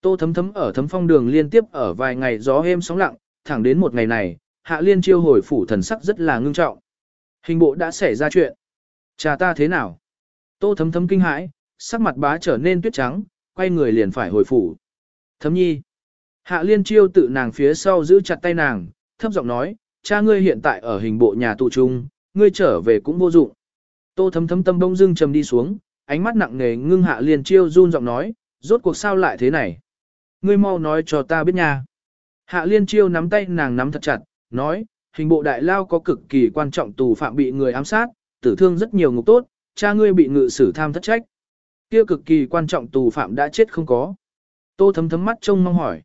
Tô thấm thấm ở thấm phong đường liên tiếp ở vài ngày gió êm sóng lặng, thẳng đến một ngày này, hạ liên chiêu hồi phủ thần sắc rất là ngưng trọng. Hình bộ đã xảy ra chuyện. Cha ta thế nào? Tô thấm thấm kinh hãi, sắc mặt bá trở nên tuyết trắng, quay người liền phải hồi phủ. Thấm nhi. Hạ liên chiêu tự nàng phía sau giữ chặt tay nàng, thấp giọng nói, cha ngươi hiện tại ở hình bộ nhà tù trung, ngươi trở về cũng vô dụng. Tô thấm thấm tâm bông dưng trầm đi xuống, ánh mắt nặng nề ngưng hạ liên chiêu run giọng nói, rốt cuộc sao lại thế này? Ngươi mau nói cho ta biết nha. Hạ liên chiêu nắm tay nàng nắm thật chặt, nói, hình bộ đại lao có cực kỳ quan trọng tù phạm bị người ám sát, tử thương rất nhiều ngục tốt, cha ngươi bị ngự xử tham thất trách. Kia cực kỳ quan trọng tù phạm đã chết không có. Tô thấm thấm mắt trông mong hỏi.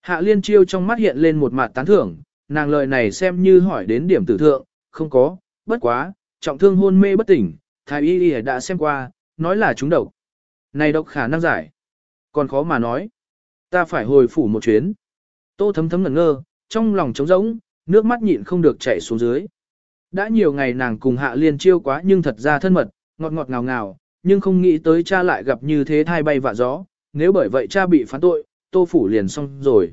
Hạ liên chiêu trong mắt hiện lên một mặt tán thưởng, nàng lời này xem như hỏi đến điểm tử thượng, không có, bất quá, trọng thương hôn mê bất tỉnh, thái y y đã xem qua, nói là chúng độc. Này độc khả năng giải. Còn khó mà nói. Ta phải hồi phủ một chuyến. Tô thấm thấm ngẩn ngơ, trong lòng trống rỗng, nước mắt nhịn không được chảy xuống dưới. Đã nhiều ngày nàng cùng hạ liên chiêu quá nhưng thật ra thân mật, ngọt ngọt ngào ngào, nhưng không nghĩ tới cha lại gặp như thế thai bay vạ gió, nếu bởi vậy cha bị phán tội, tô phủ liền xong rồi.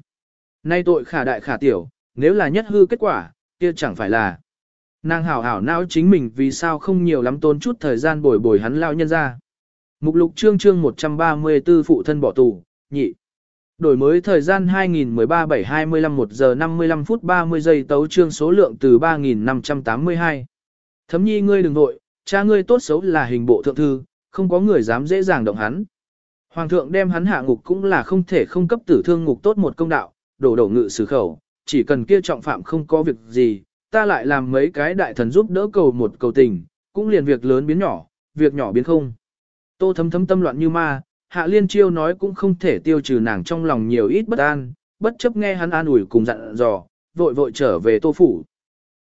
Nay tội khả đại khả tiểu, nếu là nhất hư kết quả, kia chẳng phải là. Nàng hảo hảo não chính mình vì sao không nhiều lắm tốn chút thời gian bồi bồi hắn lao nhân ra. Mục lục chương chương 134 phụ thân bỏ tù, nhị. Đổi mới thời gian 2013 725 1 giờ 55 phút 30 giây tấu chương số lượng từ 3582. Thấm nhi ngươi đừng nội, cha ngươi tốt xấu là hình bộ thượng thư, không có người dám dễ dàng động hắn. Hoàng thượng đem hắn hạ ngục cũng là không thể không cấp tử thương ngục tốt một công đạo, đổ đổ ngự xử khẩu, chỉ cần kia trọng phạm không có việc gì, ta lại làm mấy cái đại thần giúp đỡ cầu một cầu tình, cũng liền việc lớn biến nhỏ, việc nhỏ biến không. Tô thấm thấm tâm loạn như ma, hạ liên chiêu nói cũng không thể tiêu trừ nàng trong lòng nhiều ít bất an, bất chấp nghe hắn an ủi cùng dặn dò, vội vội trở về tô phủ.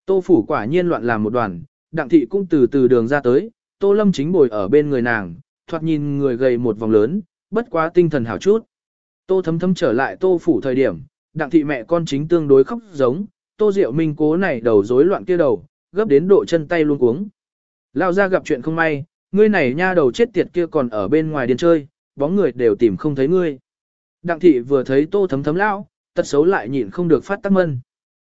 Tô phủ quả nhiên loạn làm một đoàn, đặng thị cũng từ từ đường ra tới, tô lâm chính bồi ở bên người nàng, thoạt nhìn người gầy một vòng lớn, bất quá tinh thần hảo chút. Tô thấm thấm trở lại tô phủ thời điểm, đặng thị mẹ con chính tương đối khóc giống, tô diệu minh cố này đầu rối loạn kia đầu, gấp đến độ chân tay luôn cuống. Lao ra gặp chuyện không may, ngươi này nha đầu chết tiệt kia còn ở bên ngoài điên chơi, bóng người đều tìm không thấy ngươi. Đặng thị vừa thấy tô thấm thấm lão, tật xấu lại nhịn không được phát tắc mân.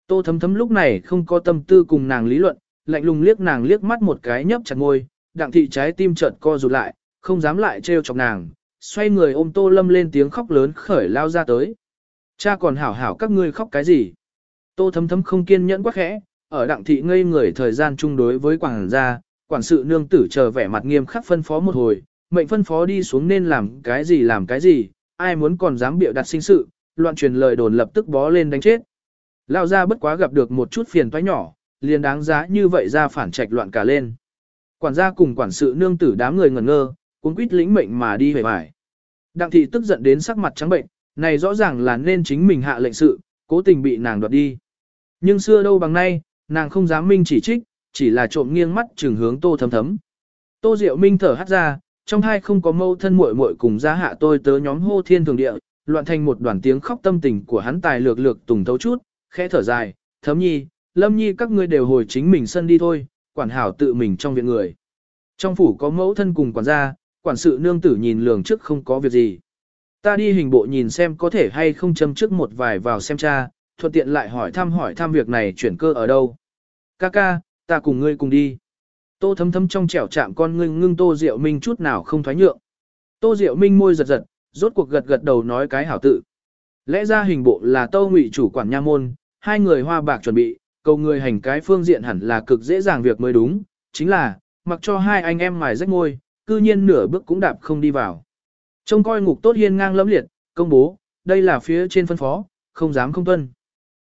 Tô thấm thấm lúc này không có tâm tư cùng nàng lý luận, lạnh lùng liếc nàng liếc mắt một cái nhấp chặt ngôi, đặng thị trái tim chợt co rụt lại, không dám lại trêu chọc nàng, xoay người ôm tô lâm lên tiếng khóc lớn khởi lao ra tới. Cha còn hảo hảo các ngươi khóc cái gì? Tô thấm thấm không kiên nhẫn quá khẽ, ở đặng thị ngây người thời gian chung đối với quảng gia, quản sự nương tử chờ vẻ mặt nghiêm khắc phân phó một hồi, mệnh phân phó đi xuống nên làm cái gì làm cái gì, ai muốn còn dám biểu đặt sinh sự, loạn truyền lời đồn lập tức bó lên đánh chết. Lao ra bất quá gặp được một chút phiền toái nhỏ, liền đáng giá như vậy ra phản trạch loạn cả lên. Quản gia cùng quản sự nương tử đám người ngẩn ngơ, cuốn quýt lĩnh mệnh mà đi về vải. Đặng thị tức giận đến sắc mặt trắng bệnh, này rõ ràng là nên chính mình hạ lệnh sự, cố tình bị nàng đoạt đi. Nhưng xưa đâu bằng nay, nàng không dám minh chỉ trích, chỉ là trộm nghiêng mắt trừng hướng tô thấm thấm. Tô Diệu Minh thở hắt ra, trong hai không có mâu thân muội muội cùng gia hạ tôi tớ nhóm hô thiên thường địa, loạn thành một đoàn tiếng khóc tâm tình của hắn tài lược lược tùng thấu chút, khẽ thở dài, thấm nhi, lâm nhi các ngươi đều hồi chính mình sân đi thôi, quản hảo tự mình trong viện người. Trong phủ có mẫu thân cùng quản gia, quản sự nương tử nhìn lường trước không có việc gì. Ta đi hình bộ nhìn xem có thể hay không châm trước một vài vào xem cha, thuận tiện lại hỏi thăm hỏi thăm việc này chuyển cơ ở đâu. Ca ca, ta cùng ngươi cùng đi. Tô thấm thấm trong trẻo chạm con ngưng ngưng Tô Diệu Minh chút nào không thoái nhượng. Tô Diệu Minh môi giật giật, rốt cuộc gật gật đầu nói cái hảo tự. Lẽ ra hình bộ là Tô Ngụy chủ quản nha môn, hai người hoa bạc chuẩn bị, cầu người hành cái phương diện hẳn là cực dễ dàng việc mới đúng, chính là, mặc cho hai anh em mài rách ngôi, cư nhiên nửa bước cũng đạp không đi vào. Trông coi ngục tốt hiên ngang lẫm liệt, công bố, đây là phía trên phân phó, không dám không tuân.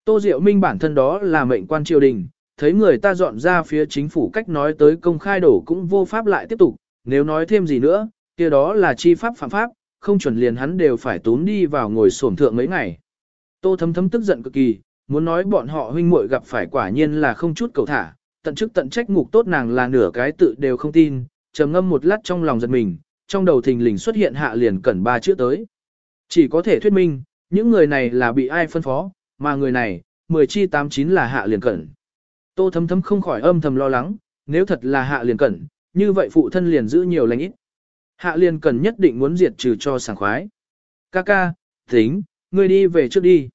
Tô Diệu Minh bản thân đó là mệnh quan triều đình, thấy người ta dọn ra phía chính phủ cách nói tới công khai đổ cũng vô pháp lại tiếp tục, nếu nói thêm gì nữa, kia đó là chi pháp phạm pháp, không chuẩn liền hắn đều phải tốn đi vào ngồi sổm thượng mấy ngày. Tô thấm thấm tức giận cực kỳ, muốn nói bọn họ huynh muội gặp phải quả nhiên là không chút cầu thả, tận chức tận trách ngục tốt nàng là nửa cái tự đều không tin, trầm ngâm một lát trong lòng giật mình, trong đầu thình lình xuất hiện hạ liền cẩn ba chữ tới. Chỉ có thể thuyết minh, những người này là bị ai phân phó, mà người này, 10 chi 89 là hạ liền cẩn. Tô thấm thấm không khỏi âm thầm lo lắng, nếu thật là hạ liền cẩn, như vậy phụ thân liền giữ nhiều lành ít. Hạ liền cẩn nhất định muốn diệt trừ cho sảng khoái. Ca ca, tính, ngươi đi về trước đi.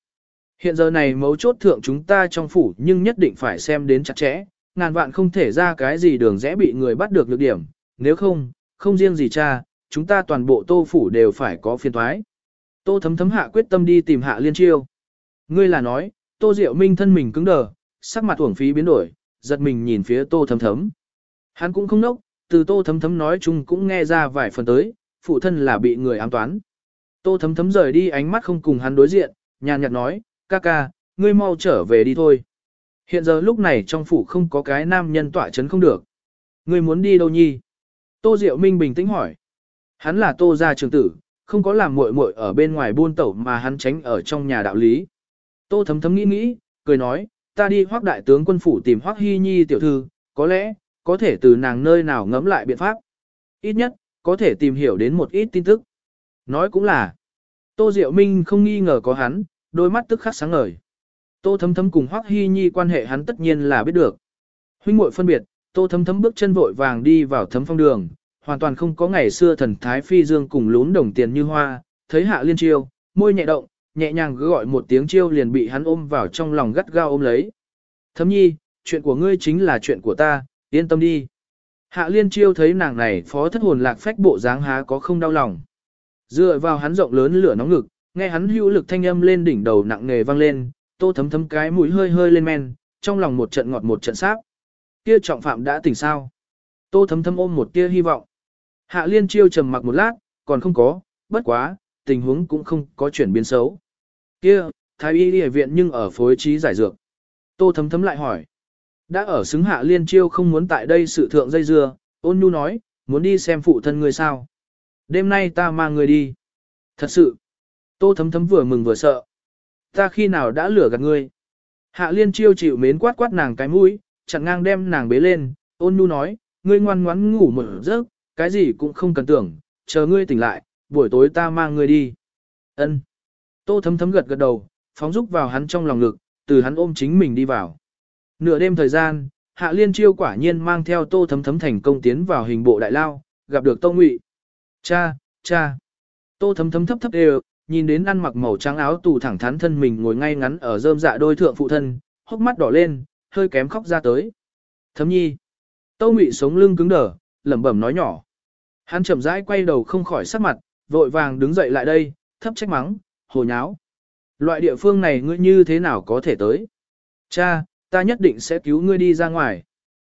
Hiện giờ này mấu chốt thượng chúng ta trong phủ nhưng nhất định phải xem đến chặt chẽ, ngàn vạn không thể ra cái gì đường rẽ bị người bắt được lược điểm, nếu không, không riêng gì cha, chúng ta toàn bộ tô phủ đều phải có phiên thoái. Tô thấm thấm hạ quyết tâm đi tìm hạ liên chiêu. Ngươi là nói, tô diệu minh thân mình cứng đờ, sắc mặt uổng phí biến đổi, giật mình nhìn phía tô thấm thấm. Hắn cũng không nốc, từ tô thấm thấm nói chung cũng nghe ra vài phần tới, phụ thân là bị người ám toán. Tô thấm thấm rời đi ánh mắt không cùng hắn đối diện, nhàn nhạt nói, ca ca, ngươi mau trở về đi thôi. Hiện giờ lúc này trong phủ không có cái nam nhân tỏa chấn không được. Ngươi muốn đi đâu nhi? Tô Diệu Minh bình tĩnh hỏi. Hắn là tô gia trường tử, không có làm muội muội ở bên ngoài buôn tẩu mà hắn tránh ở trong nhà đạo lý. Tô thấm thấm nghĩ nghĩ, cười nói, ta đi hoác đại tướng quân phủ tìm hoác hy nhi tiểu thư, có lẽ, có thể từ nàng nơi nào ngẫm lại biện pháp. Ít nhất, có thể tìm hiểu đến một ít tin tức. Nói cũng là, Tô Diệu Minh không nghi ngờ có hắn, đôi mắt tức khắc sáng ngời. Tô thấm thấm cùng hoác hy nhi quan hệ hắn tất nhiên là biết được. Huynh muội phân biệt, Tô thấm thấm bước chân vội vàng đi vào thấm phong đường, hoàn toàn không có ngày xưa thần thái phi dương cùng lún đồng tiền như hoa, thấy Hạ Liên Chiêu, môi nhẹ động, nhẹ nhàng gọi một tiếng chiêu liền bị hắn ôm vào trong lòng gắt gao ôm lấy. Thấm nhi, chuyện của ngươi chính là chuyện của ta, yên tâm đi. Hạ Liên Chiêu thấy nàng này phó thất hồn lạc phách bộ dáng há có không đau lòng. Dựa vào hắn rộng lớn lửa nóng ngực, nghe hắn hữu lực thanh âm lên đỉnh đầu nặng nề vang lên, tô thấm thấm cái mũi hơi hơi lên men, trong lòng một trận ngọt một trận sáp. Kia trọng phạm đã tỉnh sao? Tô thấm thấm ôm một tia hy vọng. Hạ liên chiêu trầm mặc một lát, còn không có, bất quá, tình huống cũng không có chuyển biến xấu. Kia, thái y y viện nhưng ở phối trí giải dược. Tô thấm thấm lại hỏi. Đã ở xứng hạ liên chiêu không muốn tại đây sự thượng dây dưa, ôn nhu nói, muốn đi xem phụ thân người sao. Đêm nay ta mang người đi. Thật sự. Tô thấm thấm vừa mừng vừa sợ. Ta khi nào đã lừa gạt ngươi. Hạ liên chiêu chịu mến quát quát nàng cái mũi, chặn ngang đem nàng bế lên, ôn nhu nói, ngươi ngoan ngoãn ngủ một giấc, cái gì cũng không cần tưởng, chờ ngươi tỉnh lại, buổi tối ta mang ngươi đi. Ân. Tô thấm thấm gật gật đầu, phóng rúc vào hắn trong lòng ngực, từ hắn ôm chính mình đi vào. Nửa đêm thời gian, Hạ Liên Chiêu quả nhiên mang theo Tô thấm thấm thành công tiến vào hình bộ đại lao, gặp được Tô Ngụy. Cha, cha. Tô thấm thấm thấp thấp đều, nhìn đến ăn mặc màu trắng áo tù thẳng thắn thân mình ngồi ngay ngắn ở rơm dạ đôi thượng phụ thân, hốc mắt đỏ lên, hơi kém khóc ra tới. Thấm nhi. Tô Ngụy sống lưng cứng đờ, lẩm bẩm nói nhỏ. Hắn chậm rãi quay đầu không khỏi sắc mặt, vội vàng đứng dậy lại đây, thấp trách mắng, hồ nháo. Loại địa phương này ngươi như thế nào có thể tới? Cha, ta nhất định sẽ cứu ngươi đi ra ngoài.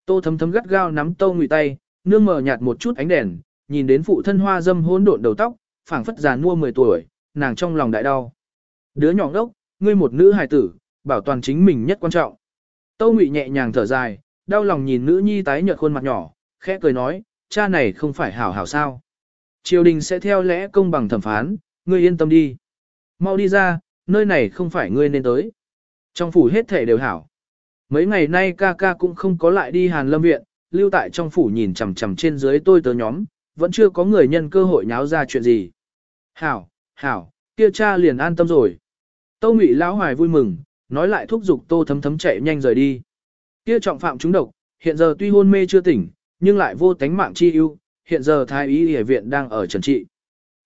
Tô thấm thấm gắt gao nắm Tô Ngụy tay, nương mờ nhạt một chút ánh đèn, nhìn đến phụ thân hoa dâm hỗn độn đầu tóc, phảng phất già nua 10 tuổi, nàng trong lòng đại đau. Đứa nhỏ đốc, ngươi một nữ hài tử, bảo toàn chính mình nhất quan trọng. Tâu Ngụy nhẹ nhàng thở dài, đau lòng nhìn nữ nhi tái nhợt khuôn mặt nhỏ, khẽ cười nói, cha này không phải hảo hảo sao. Triều đình sẽ theo lẽ công bằng thẩm phán, ngươi yên tâm đi. Mau đi ra, nơi này không phải ngươi nên tới. Trong phủ hết thể đều hảo. Mấy ngày nay ca ca cũng không có lại đi Hàn Lâm Viện, lưu tại trong phủ nhìn chằm chằm trên dưới tôi tớ nhóm, vẫn chưa có người nhân cơ hội nháo ra chuyện gì. Hảo, hảo, kia cha liền an tâm rồi. Tâu Ngụy lão hoài vui mừng, nói lại thúc giục Tô Thấm Thấm chạy nhanh rời đi. Kia trọng phạm chúng độc, hiện giờ tuy hôn mê chưa tỉnh, nhưng lại vô tánh mạng chi ưu, hiện giờ thái y y viện đang ở trần trị.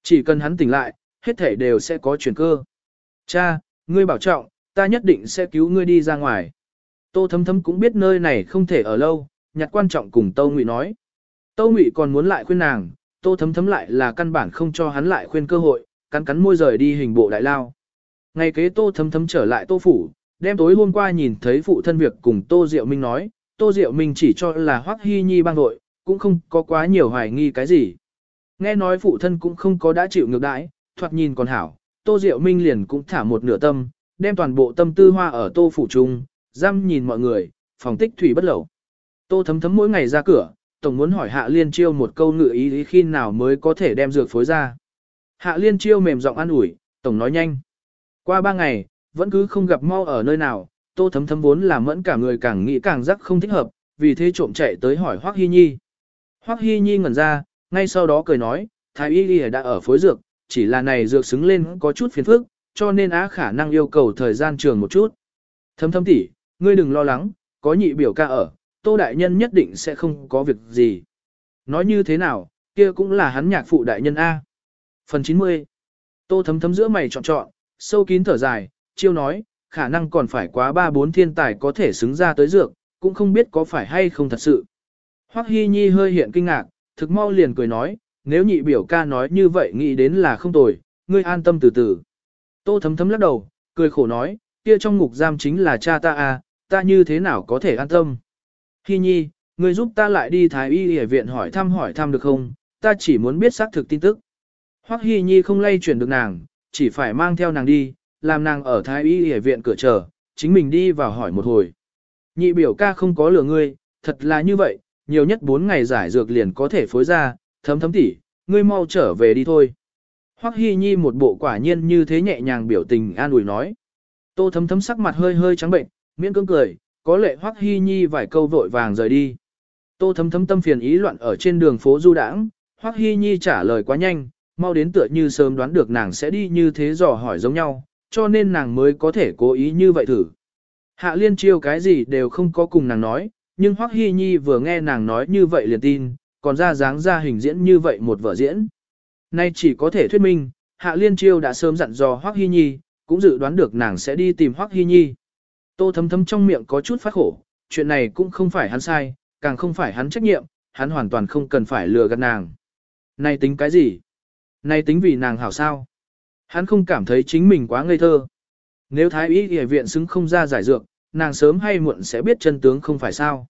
Chỉ cần hắn tỉnh lại, hết thể đều sẽ có chuyển cơ. Cha, ngươi bảo trọng, ta nhất định sẽ cứu ngươi đi ra ngoài. Tô Thấm Thấm cũng biết nơi này không thể ở lâu, nhặt quan trọng cùng Tâu Ngụy nói. Tâu Ngụy còn muốn lại khuyên nàng, Tô Thấm Thấm lại là căn bản không cho hắn lại khuyên cơ hội, cắn cắn môi rời đi hình bộ đại lao. Ngày kế Tô Thấm Thấm trở lại Tô Phủ, đem tối hôm qua nhìn thấy phụ thân việc cùng Tô Diệu Minh nói, Tô Diệu Minh chỉ cho là Hoắc Hy Nhi bang đội, cũng không có quá nhiều hoài nghi cái gì. Nghe nói phụ thân cũng không có đã chịu ngược đãi, thoạt nhìn còn hảo, Tô Diệu Minh liền cũng thả một nửa tâm, đem toàn bộ tâm tư hoa ở Tô Phủ Trung, giam nhìn mọi người, phòng tích thủy bất lẩu. Tô thấm thấm mỗi ngày ra cửa, tổng muốn hỏi Hạ Liên Chiêu một câu ngự ý, ý khi nào mới có thể đem dược phối ra. Hạ Liên Chiêu mềm giọng an ủi, tổng nói nhanh. Qua ba ngày, vẫn cứ không gặp mau ở nơi nào, Tô Thấm Thấm vốn là mẫn cả người càng nghĩ càng rắc không thích hợp, vì thế trộm chạy tới hỏi Hoắc Hi Nhi. Hoắc Hi Nhi ngẩn ra, ngay sau đó cười nói, Thái Y Y đã ở phối dược, chỉ là này dược xứng lên có chút phiền phức, cho nên á khả năng yêu cầu thời gian trường một chút. thâm thâm tỷ, ngươi đừng lo lắng, có nhị biểu ca ở, Tô Đại Nhân nhất định sẽ không có việc gì. Nói như thế nào, kia cũng là hắn nhạc phụ đại nhân A. Phần 90 Tô thấm thấm giữa mày chọn chọn, sâu kín thở dài, chiêu nói, khả năng còn phải quá ba bốn thiên tài có thể xứng ra tới dược, cũng không biết có phải hay không thật sự. Hoắc Hi Nhi hơi hiện kinh ngạc, thực mau liền cười nói, nếu nhị biểu ca nói như vậy nghĩ đến là không tồi, ngươi an tâm từ từ. Tô thấm thấm lắc đầu, cười khổ nói, kia trong ngục giam chính là cha ta à, ta như thế nào có thể an tâm. Hi Nhi, ngươi giúp ta lại đi Thái Y Y viện hỏi thăm hỏi thăm được không, ta chỉ muốn biết xác thực tin tức. Hoắc Hi Nhi không lay chuyển được nàng, chỉ phải mang theo nàng đi, làm nàng ở Thái Y Y viện cửa chờ, chính mình đi vào hỏi một hồi. Nhị biểu ca không có lừa ngươi, thật là như vậy, nhiều nhất 4 ngày giải dược liền có thể phối ra, thấm thấm tỉ, ngươi mau trở về đi thôi. Hoắc Hi Nhi một bộ quả nhiên như thế nhẹ nhàng biểu tình an ủi nói. Tô thấm thấm sắc mặt hơi hơi trắng bệnh, miễn cưỡng cười, có lệ Hoắc Hi Nhi vài câu vội vàng rời đi. Tô thấm thấm tâm phiền ý loạn ở trên đường phố du đãng, Hoắc Hi Nhi trả lời quá nhanh, mau đến tựa như sớm đoán được nàng sẽ đi như thế dò hỏi giống nhau, cho nên nàng mới có thể cố ý như vậy thử. Hạ liên chiêu cái gì đều không có cùng nàng nói, nhưng Hoắc Hi Nhi vừa nghe nàng nói như vậy liền tin, còn ra dáng ra hình diễn như vậy một vở diễn. Nay chỉ có thể thuyết minh, Hạ Liên Chiêu đã sớm dặn dò Hoắc Hy Nhi, cũng dự đoán được nàng sẽ đi tìm Hoắc Hy Nhi. Tô thấm thấm trong miệng có chút phát khổ, chuyện này cũng không phải hắn sai, càng không phải hắn trách nhiệm, hắn hoàn toàn không cần phải lừa gạt nàng. Này tính cái gì? Này tính vì nàng hảo sao? Hắn không cảm thấy chính mình quá ngây thơ. Nếu thái y y viện xứng không ra giải dược, nàng sớm hay muộn sẽ biết chân tướng không phải sao.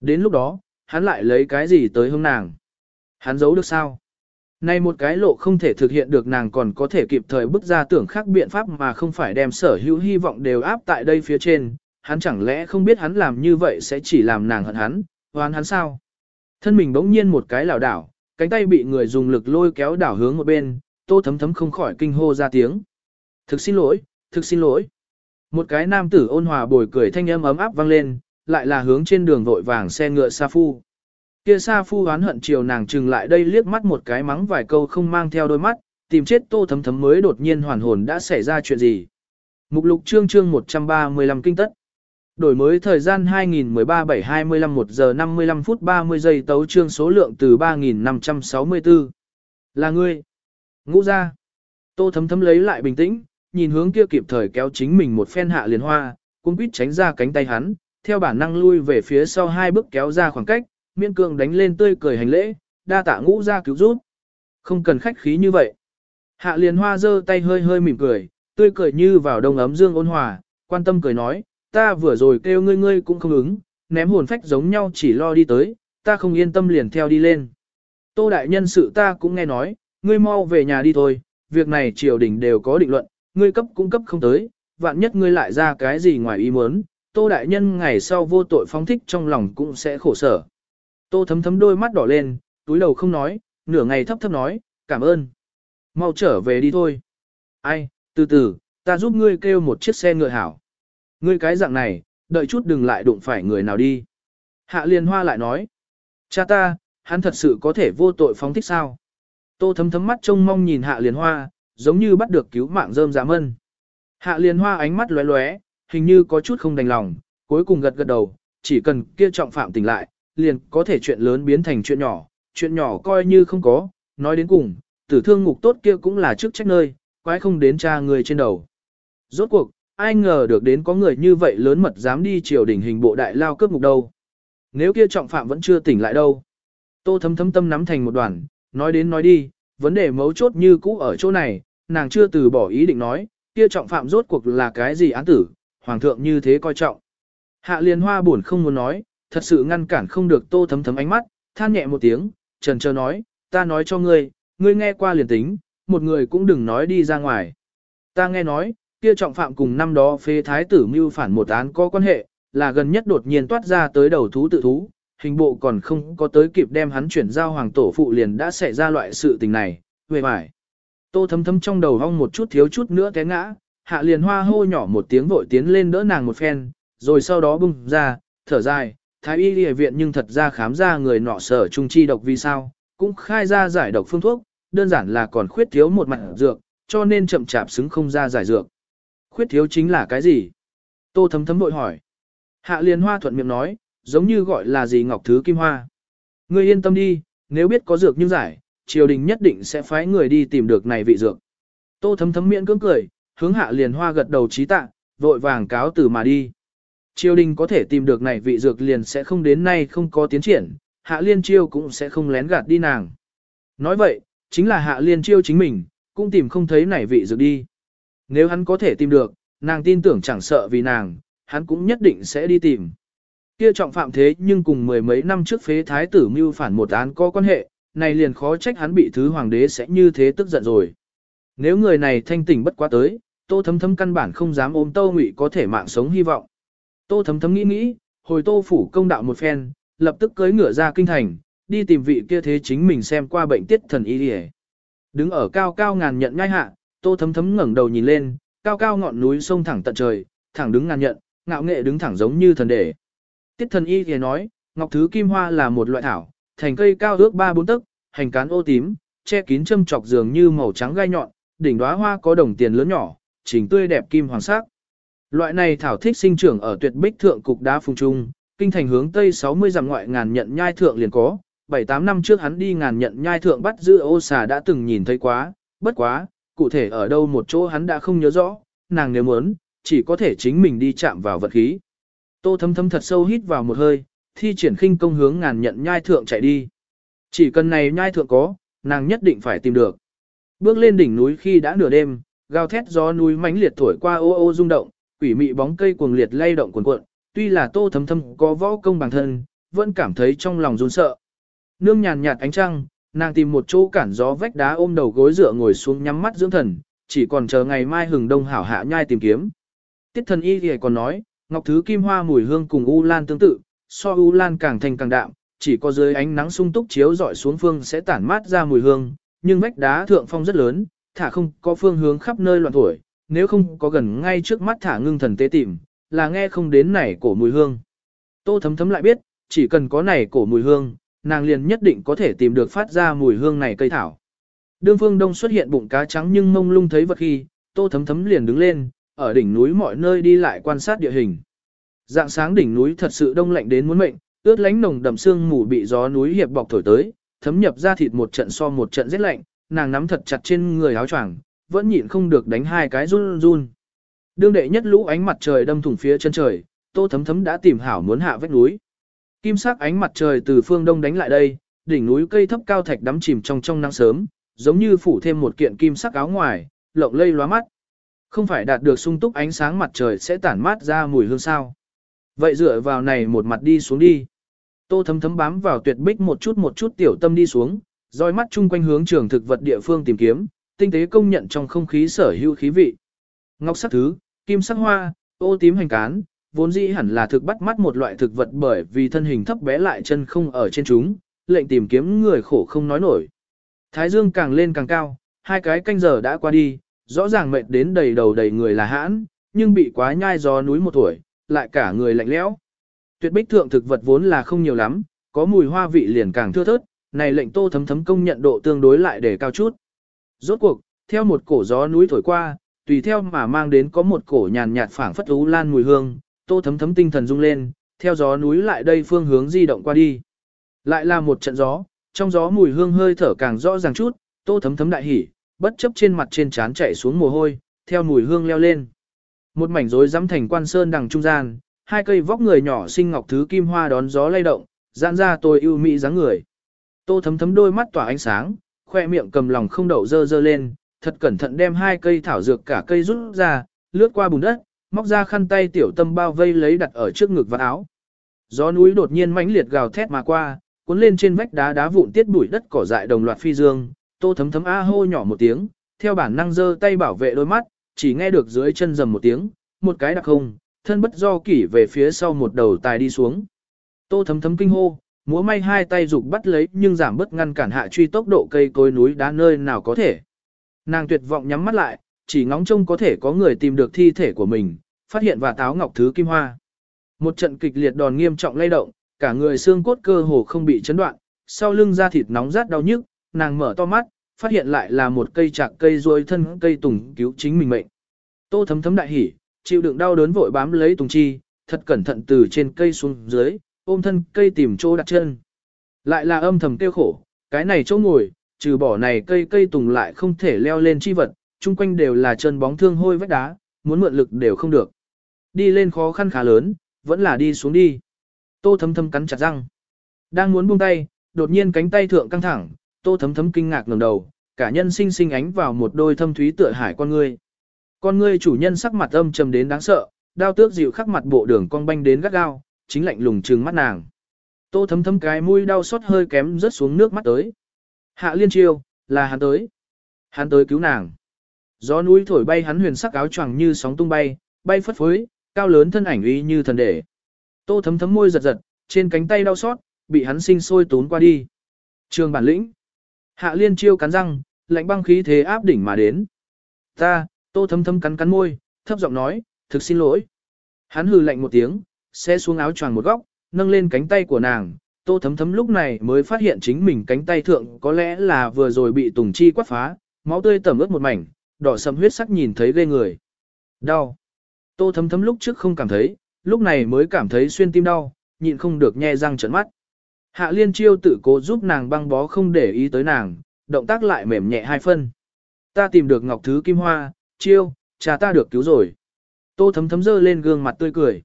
Đến lúc đó, hắn lại lấy cái gì tới hướng nàng? Hắn giấu được sao? Nay một cái lộ không thể thực hiện được nàng còn có thể kịp thời bước ra tưởng khác biện pháp mà không phải đem sở hữu hy vọng đều áp tại đây phía trên, hắn chẳng lẽ không biết hắn làm như vậy sẽ chỉ làm nàng hận hắn, oán hắn sao? Thân mình bỗng nhiên một cái lảo đảo, cánh tay bị người dùng lực lôi kéo đảo hướng một bên, tô thấm thấm không khỏi kinh hô ra tiếng. Thực xin lỗi, thực xin lỗi. Một cái nam tử ôn hòa bồi cười thanh âm ấm áp vang lên, lại là hướng trên đường vội vàng xe ngựa Sa Phu. Kia Sa Phu oán hận chiều nàng trừng lại đây liếc mắt một cái mắng vài câu không mang theo đôi mắt, tìm chết tô thấm thấm mới đột nhiên hoàn hồn đã xảy ra chuyện gì. Mục lục chương chương 135 kinh tất. Đổi mới thời gian 2013-7-25 1 giờ 55 phút 30 giây tấu trương số lượng từ 3.564. Là ngươi. Ngũ ra. Tô thấm thấm lấy lại bình tĩnh, nhìn hướng kia kịp thời kéo chính mình một phen hạ liền hoa, cung quýt tránh ra cánh tay hắn, theo bản năng lui về phía sau hai bước kéo ra khoảng cách, miên cường đánh lên tươi cười hành lễ, đa tạ ngũ ra cứu giúp. Không cần khách khí như vậy. Hạ liền hoa giơ tay hơi hơi mỉm cười, tươi cười như vào đông ấm dương ôn hòa, quan tâm cười nói, ta vừa rồi kêu ngươi ngươi cũng không ứng, ném hồn phách giống nhau chỉ lo đi tới, ta không yên tâm liền theo đi lên. Tô đại nhân sự ta cũng nghe nói, ngươi mau về nhà đi thôi, việc này triều đình đều có định luận, ngươi cấp cũng cấp không tới, vạn nhất ngươi lại ra cái gì ngoài ý muốn, tô đại nhân ngày sau vô tội phóng thích trong lòng cũng sẽ khổ sở. Tô thấm thấm đôi mắt đỏ lên, túi đầu không nói, nửa ngày thấp thấp nói, cảm ơn. Mau trở về đi thôi. Ai, từ từ, ta giúp ngươi kêu một chiếc xe ngựa hảo. Ngươi cái dạng này, đợi chút đừng lại đụng phải người nào đi. Hạ liên hoa lại nói. Cha ta, hắn thật sự có thể vô tội phóng thích sao? Tô thấm thấm mắt trông mong nhìn hạ liên hoa, giống như bắt được cứu mạng rơm dạ ân. Hạ liên hoa ánh mắt lóe lóe, hình như có chút không đành lòng, cuối cùng gật gật đầu, chỉ cần kia trọng phạm tỉnh lại, liền có thể chuyện lớn biến thành chuyện nhỏ, chuyện nhỏ coi như không có, nói đến cùng, tử thương ngục tốt kia cũng là chức trách nơi, quái không đến cha người trên đầu. Rốt cuộc, ai ngờ được đến có người như vậy lớn mật dám đi triều đỉnh hình bộ đại lao cướp ngục đâu. Nếu kia trọng phạm vẫn chưa tỉnh lại đâu. Tô thấm thấm tâm nắm thành một đoàn, nói đến nói đi, vấn đề mấu chốt như cũ ở chỗ này, nàng chưa từ bỏ ý định nói, kia trọng phạm rốt cuộc là cái gì án tử, hoàng thượng như thế coi trọng. Hạ liên hoa buồn không muốn nói, thật sự ngăn cản không được tô thấm thấm ánh mắt, than nhẹ một tiếng, trần chờ nói, ta nói cho ngươi, ngươi nghe qua liền tính, một người cũng đừng nói đi ra ngoài. Ta nghe nói, kia trọng phạm cùng năm đó phế thái tử mưu phản một án có quan hệ, là gần nhất đột nhiên toát ra tới đầu thú tự thú, hình bộ còn không có tới kịp đem hắn chuyển giao hoàng tổ phụ liền đã xảy ra loại sự tình này, về mải. Tô thấm thấm trong đầu hong một chút thiếu chút nữa té ngã, hạ liền hoa hô nhỏ một tiếng vội tiến lên đỡ nàng một phen, rồi sau đó bung ra, thở dài, thái y lìa viện nhưng thật ra khám ra người nọ sở trung chi độc vì sao, cũng khai ra giải độc phương thuốc, đơn giản là còn khuyết thiếu một mặt dược, cho nên chậm chạp xứng không ra giải dược. Khuyết thiếu chính là cái gì? Tô thấm thấm vội hỏi. Hạ liền hoa thuận miệng nói, giống như gọi là gì ngọc thứ kim hoa. Ngươi yên tâm đi, nếu biết có dược như giải, triều đình nhất định sẽ phái người đi tìm được này vị dược. Tô thấm thấm miệng cưỡng cười, hướng hạ liền hoa gật đầu trí tạ, vội vàng cáo từ mà đi. Triều đình có thể tìm được này vị dược liền sẽ không đến nay không có tiến triển, hạ liên chiêu cũng sẽ không lén gạt đi nàng. Nói vậy, chính là hạ liên chiêu chính mình, cũng tìm không thấy này vị dược đi. Nếu hắn có thể tìm được, nàng tin tưởng chẳng sợ vì nàng, hắn cũng nhất định sẽ đi tìm. Kia trọng phạm thế nhưng cùng mười mấy năm trước phế thái tử mưu phản một án có quan hệ, này liền khó trách hắn bị thứ hoàng đế sẽ như thế tức giận rồi. Nếu người này thanh tỉnh bất quá tới, tô thấm thấm căn bản không dám ôm tô ngụy có thể mạng sống hy vọng. Tô thấm thấm nghĩ nghĩ, hồi tô phủ công đạo một phen, lập tức cưỡi ngựa ra kinh thành, đi tìm vị kia thế chính mình xem qua bệnh tiết thần y đi Đứng ở cao cao ngàn nhận nhai hạ, tô thấm thấm ngẩng đầu nhìn lên, cao cao ngọn núi sông thẳng tận trời, thẳng đứng ngàn nhận, ngạo nghệ đứng thẳng giống như thần đề. Tiết thần y thì nói, ngọc thứ kim hoa là một loại thảo, thành cây cao ước 3-4 tấc, hành cán ô tím, che kín châm chọc dường như màu trắng gai nhọn, đỉnh đóa hoa có đồng tiền lớn nhỏ, chỉnh tươi đẹp kim hoàng sắc. Loại này thảo thích sinh trưởng ở tuyệt bích thượng cục đá phùng trung, kinh thành hướng tây 60 dặm ngoại ngàn nhận nhai thượng liền có, 7-8 năm trước hắn đi ngàn nhận nhai thượng bắt giữ ô xà đã từng nhìn thấy quá, bất quá, cụ thể ở đâu một chỗ hắn đã không nhớ rõ, nàng nếu muốn, chỉ có thể chính mình đi chạm vào vật khí. Tô thấm thấm thật sâu hít vào một hơi, thi triển khinh công hướng ngàn nhận nhai thượng chạy đi. Chỉ cần này nhai thượng có, nàng nhất định phải tìm được. Bước lên đỉnh núi khi đã nửa đêm, gào thét gió núi mãnh liệt thổi qua ô ô rung động, quỷ mị bóng cây cuồng liệt lay động cuồn cuộn, tuy là Tô Thấm Thấm có võ công bằng thân, vẫn cảm thấy trong lòng run sợ. Nương nhàn nhạt ánh trăng, nàng tìm một chỗ cản gió vách đá ôm đầu gối dựa ngồi xuống nhắm mắt dưỡng thần, chỉ còn chờ ngày mai hừng đông hảo hạ nhai tìm kiếm. Tiết thần y thì còn nói, ngọc thứ kim hoa mùi hương cùng u lan tương tự, so u lan càng thành càng đạm, chỉ có dưới ánh nắng sung túc chiếu dọi xuống phương sẽ tản mát ra mùi hương, nhưng vách đá thượng phong rất lớn, thả không có phương hướng khắp nơi loạn thổi, nếu không có gần ngay trước mắt thả ngưng thần tế tìm, là nghe không đến nảy cổ mùi hương. Tô thấm thấm lại biết, chỉ cần có nảy cổ mùi hương, nàng liền nhất định có thể tìm được phát ra mùi hương này cây thảo. Đương phương đông xuất hiện bụng cá trắng nhưng mông lung thấy vật khi, tô thấm thấm liền đứng lên, ở đỉnh núi mọi nơi đi lại quan sát địa hình. Dạng sáng đỉnh núi thật sự đông lạnh đến muốn mệnh, ướt lánh nồng đậm sương mù bị gió núi hiệp bọc thổi tới, thấm nhập ra thịt một trận so một trận rét lạnh, nàng nắm thật chặt trên người áo choàng, vẫn nhịn không được đánh hai cái run run. Đương đệ nhất lũ ánh mặt trời đâm thủng phía chân trời, Tô Thấm Thấm đã tìm hảo muốn hạ vách núi. Kim sắc ánh mặt trời từ phương đông đánh lại đây, đỉnh núi cây thấp cao thạch đắm chìm trong trong nắng sớm, giống như phủ thêm một kiện kim sắc áo ngoài, lộng lây lóa mắt. Không phải đạt được sung túc ánh sáng mặt trời sẽ tản mát ra mùi hương sao. Vậy dựa vào này một mặt đi xuống đi. Tô thấm thấm bám vào tuyệt bích một chút một chút tiểu tâm đi xuống, dõi mắt chung quanh hướng trường thực vật địa phương tìm kiếm, tinh tế công nhận trong không khí sở hữu khí vị. Ngọc sắc thứ, kim sắc hoa, ô tím hành cán, vốn dĩ hẳn là thực bắt mắt một loại thực vật bởi vì thân hình thấp bé lại chân không ở trên chúng, lệnh tìm kiếm người khổ không nói nổi. Thái dương càng lên càng cao, hai cái canh giờ đã qua đi, rõ ràng mệt đến đầy đầu đầy người là hãn, nhưng bị quá nhai gió núi một tuổi, lại cả người lạnh lẽo. Tuyệt bích thượng thực vật vốn là không nhiều lắm, có mùi hoa vị liền càng thưa thớt, này lệnh tô thấm thấm công nhận độ tương đối lại để cao chút. Rốt cuộc, theo một cổ gió núi thổi qua, tùy theo mà mang đến có một cổ nhàn nhạt phảng phất ú lan mùi hương, tô thấm thấm tinh thần rung lên, theo gió núi lại đây phương hướng di động qua đi. Lại là một trận gió, trong gió mùi hương hơi thở càng rõ ràng chút, tô thấm thấm đại hỉ, bất chấp trên mặt trên trán chảy xuống mồ hôi, theo mùi hương leo lên. Một mảnh rối rắm thành quan sơn đằng trung gian, hai cây vóc người nhỏ xinh ngọc thứ kim hoa đón gió lay động, giãn ra tôi ưu mỹ dáng người. Tô thấm thấm đôi mắt tỏa ánh sáng, khoe miệng cầm lòng không đậu dơ dơ lên, thật cẩn thận đem hai cây thảo dược cả cây rút ra, lướt qua bùn đất, móc ra khăn tay tiểu tâm bao vây lấy đặt ở trước ngực và áo. Gió núi đột nhiên mãnh liệt gào thét mà qua, cuốn lên trên vách đá đá vụn tiết bụi đất cỏ dại đồng loạt phi dương, tô thấm thấm a hô nhỏ một tiếng, theo bản năng giơ tay bảo vệ đôi mắt, chỉ nghe được dưới chân rầm một tiếng, một cái đặc không, thân bất do kỷ về phía sau một đầu tài đi xuống. Tô thấm thấm kinh hô, múa may hai tay dục bắt lấy nhưng giảm bớt ngăn cản hạ truy tốc độ cây cối núi đá nơi nào có thể. Nàng tuyệt vọng nhắm mắt lại, chỉ ngóng trông có thể có người tìm được thi thể của mình, phát hiện và táo ngọc thứ kim hoa. Một trận kịch liệt đòn nghiêm trọng lay động, cả người xương cốt cơ hồ không bị chấn đoạn, sau lưng da thịt nóng rát đau nhức, nàng mở to mắt, phát hiện lại là một cây chạc cây ruôi thân cây tùng cứu chính mình mệnh. Tô thấm thấm đại hỉ, chịu đựng đau đớn vội bám lấy tùng chi, thật cẩn thận từ trên cây xuống dưới, ôm thân cây tìm chỗ đặt chân. Lại là âm thầm tiêu khổ, cái này chỗ ngồi, trừ bỏ này cây cây tùng lại không thể leo lên chi vật, chung quanh đều là chân bóng thương hôi vách đá, muốn mượn lực đều không được. Đi lên khó khăn khá lớn, vẫn là đi xuống đi. Tô thấm thấm cắn chặt răng. Đang muốn buông tay, đột nhiên cánh tay thượng căng thẳng, tô thấm thấm kinh ngạc ngẩng đầu, cả nhân sinh sinh ánh vào một đôi thâm thúy tựa hải con ngươi. Con ngươi chủ nhân sắc mặt âm trầm đến đáng sợ, đao tước dịu khắc mặt bộ đường con banh đến gắt gao, chính lạnh lùng trừng mắt nàng. Tô thấm thấm cái mũi đau xót hơi kém rớt xuống nước mắt tới. Hạ liên chiêu, là hắn tới. Hắn tới cứu nàng. Gió núi thổi bay hắn huyền sắc áo choàng như sóng tung bay, bay phất phới, cao lớn thân ảnh uy như thần đệ. Tô thấm thấm môi giật giật, trên cánh tay đau xót, bị hắn sinh sôi tốn qua đi. Trường bản lĩnh. Hạ liên chiêu cắn răng, lạnh băng khí thế áp đỉnh mà đến. Ta, tô thấm thấm cắn cắn môi, thấp giọng nói, thực xin lỗi. Hắn hừ lạnh một tiếng, sẽ xuống áo choàng một góc, nâng lên cánh tay của nàng. Tô thấm thấm lúc này mới phát hiện chính mình cánh tay thượng có lẽ là vừa rồi bị tùng chi quát phá, máu tươi tẩm ướt một mảnh, đỏ sầm huyết sắc nhìn thấy ghê người. Đau. Tô thấm thấm lúc trước không cảm thấy, lúc này mới cảm thấy xuyên tim đau, nhịn không được nhe răng trợn mắt. Hạ liên chiêu tự cố giúp nàng băng bó không để ý tới nàng, động tác lại mềm nhẹ hai phân. Ta tìm được ngọc thứ kim hoa, chiêu, cha ta được cứu rồi. Tô thấm thấm dơ lên gương mặt tươi cười.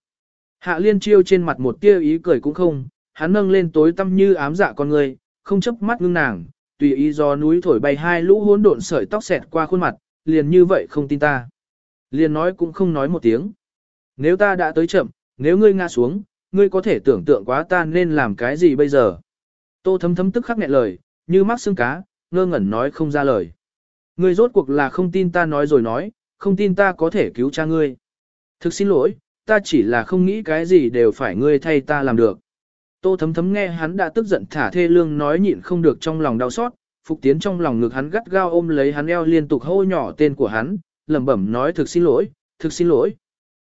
Hạ liên chiêu trên mặt một tia ý cười cũng không, hắn nâng lên tối tăm như ám dạ con người, không chấp mắt ngưng nàng, tùy ý do núi thổi bay hai lũ hỗn độn sợi tóc xẹt qua khuôn mặt, liền như vậy không tin ta. Liền nói cũng không nói một tiếng. Nếu ta đã tới chậm, nếu ngươi ngã xuống, ngươi có thể tưởng tượng quá ta nên làm cái gì bây giờ. Tô thấm thấm tức khắc nghẹn lời, như mắc xương cá, ngơ ngẩn nói không ra lời. Ngươi rốt cuộc là không tin ta nói rồi nói, không tin ta có thể cứu cha ngươi. Thực xin lỗi, ta chỉ là không nghĩ cái gì đều phải ngươi thay ta làm được. Tô thấm thấm nghe hắn đã tức giận thả thê lương nói nhịn không được trong lòng đau xót, phục tiến trong lòng ngực hắn gắt gao ôm lấy hắn eo liên tục hô nhỏ tên của hắn, lẩm bẩm nói thực xin lỗi, thực xin lỗi.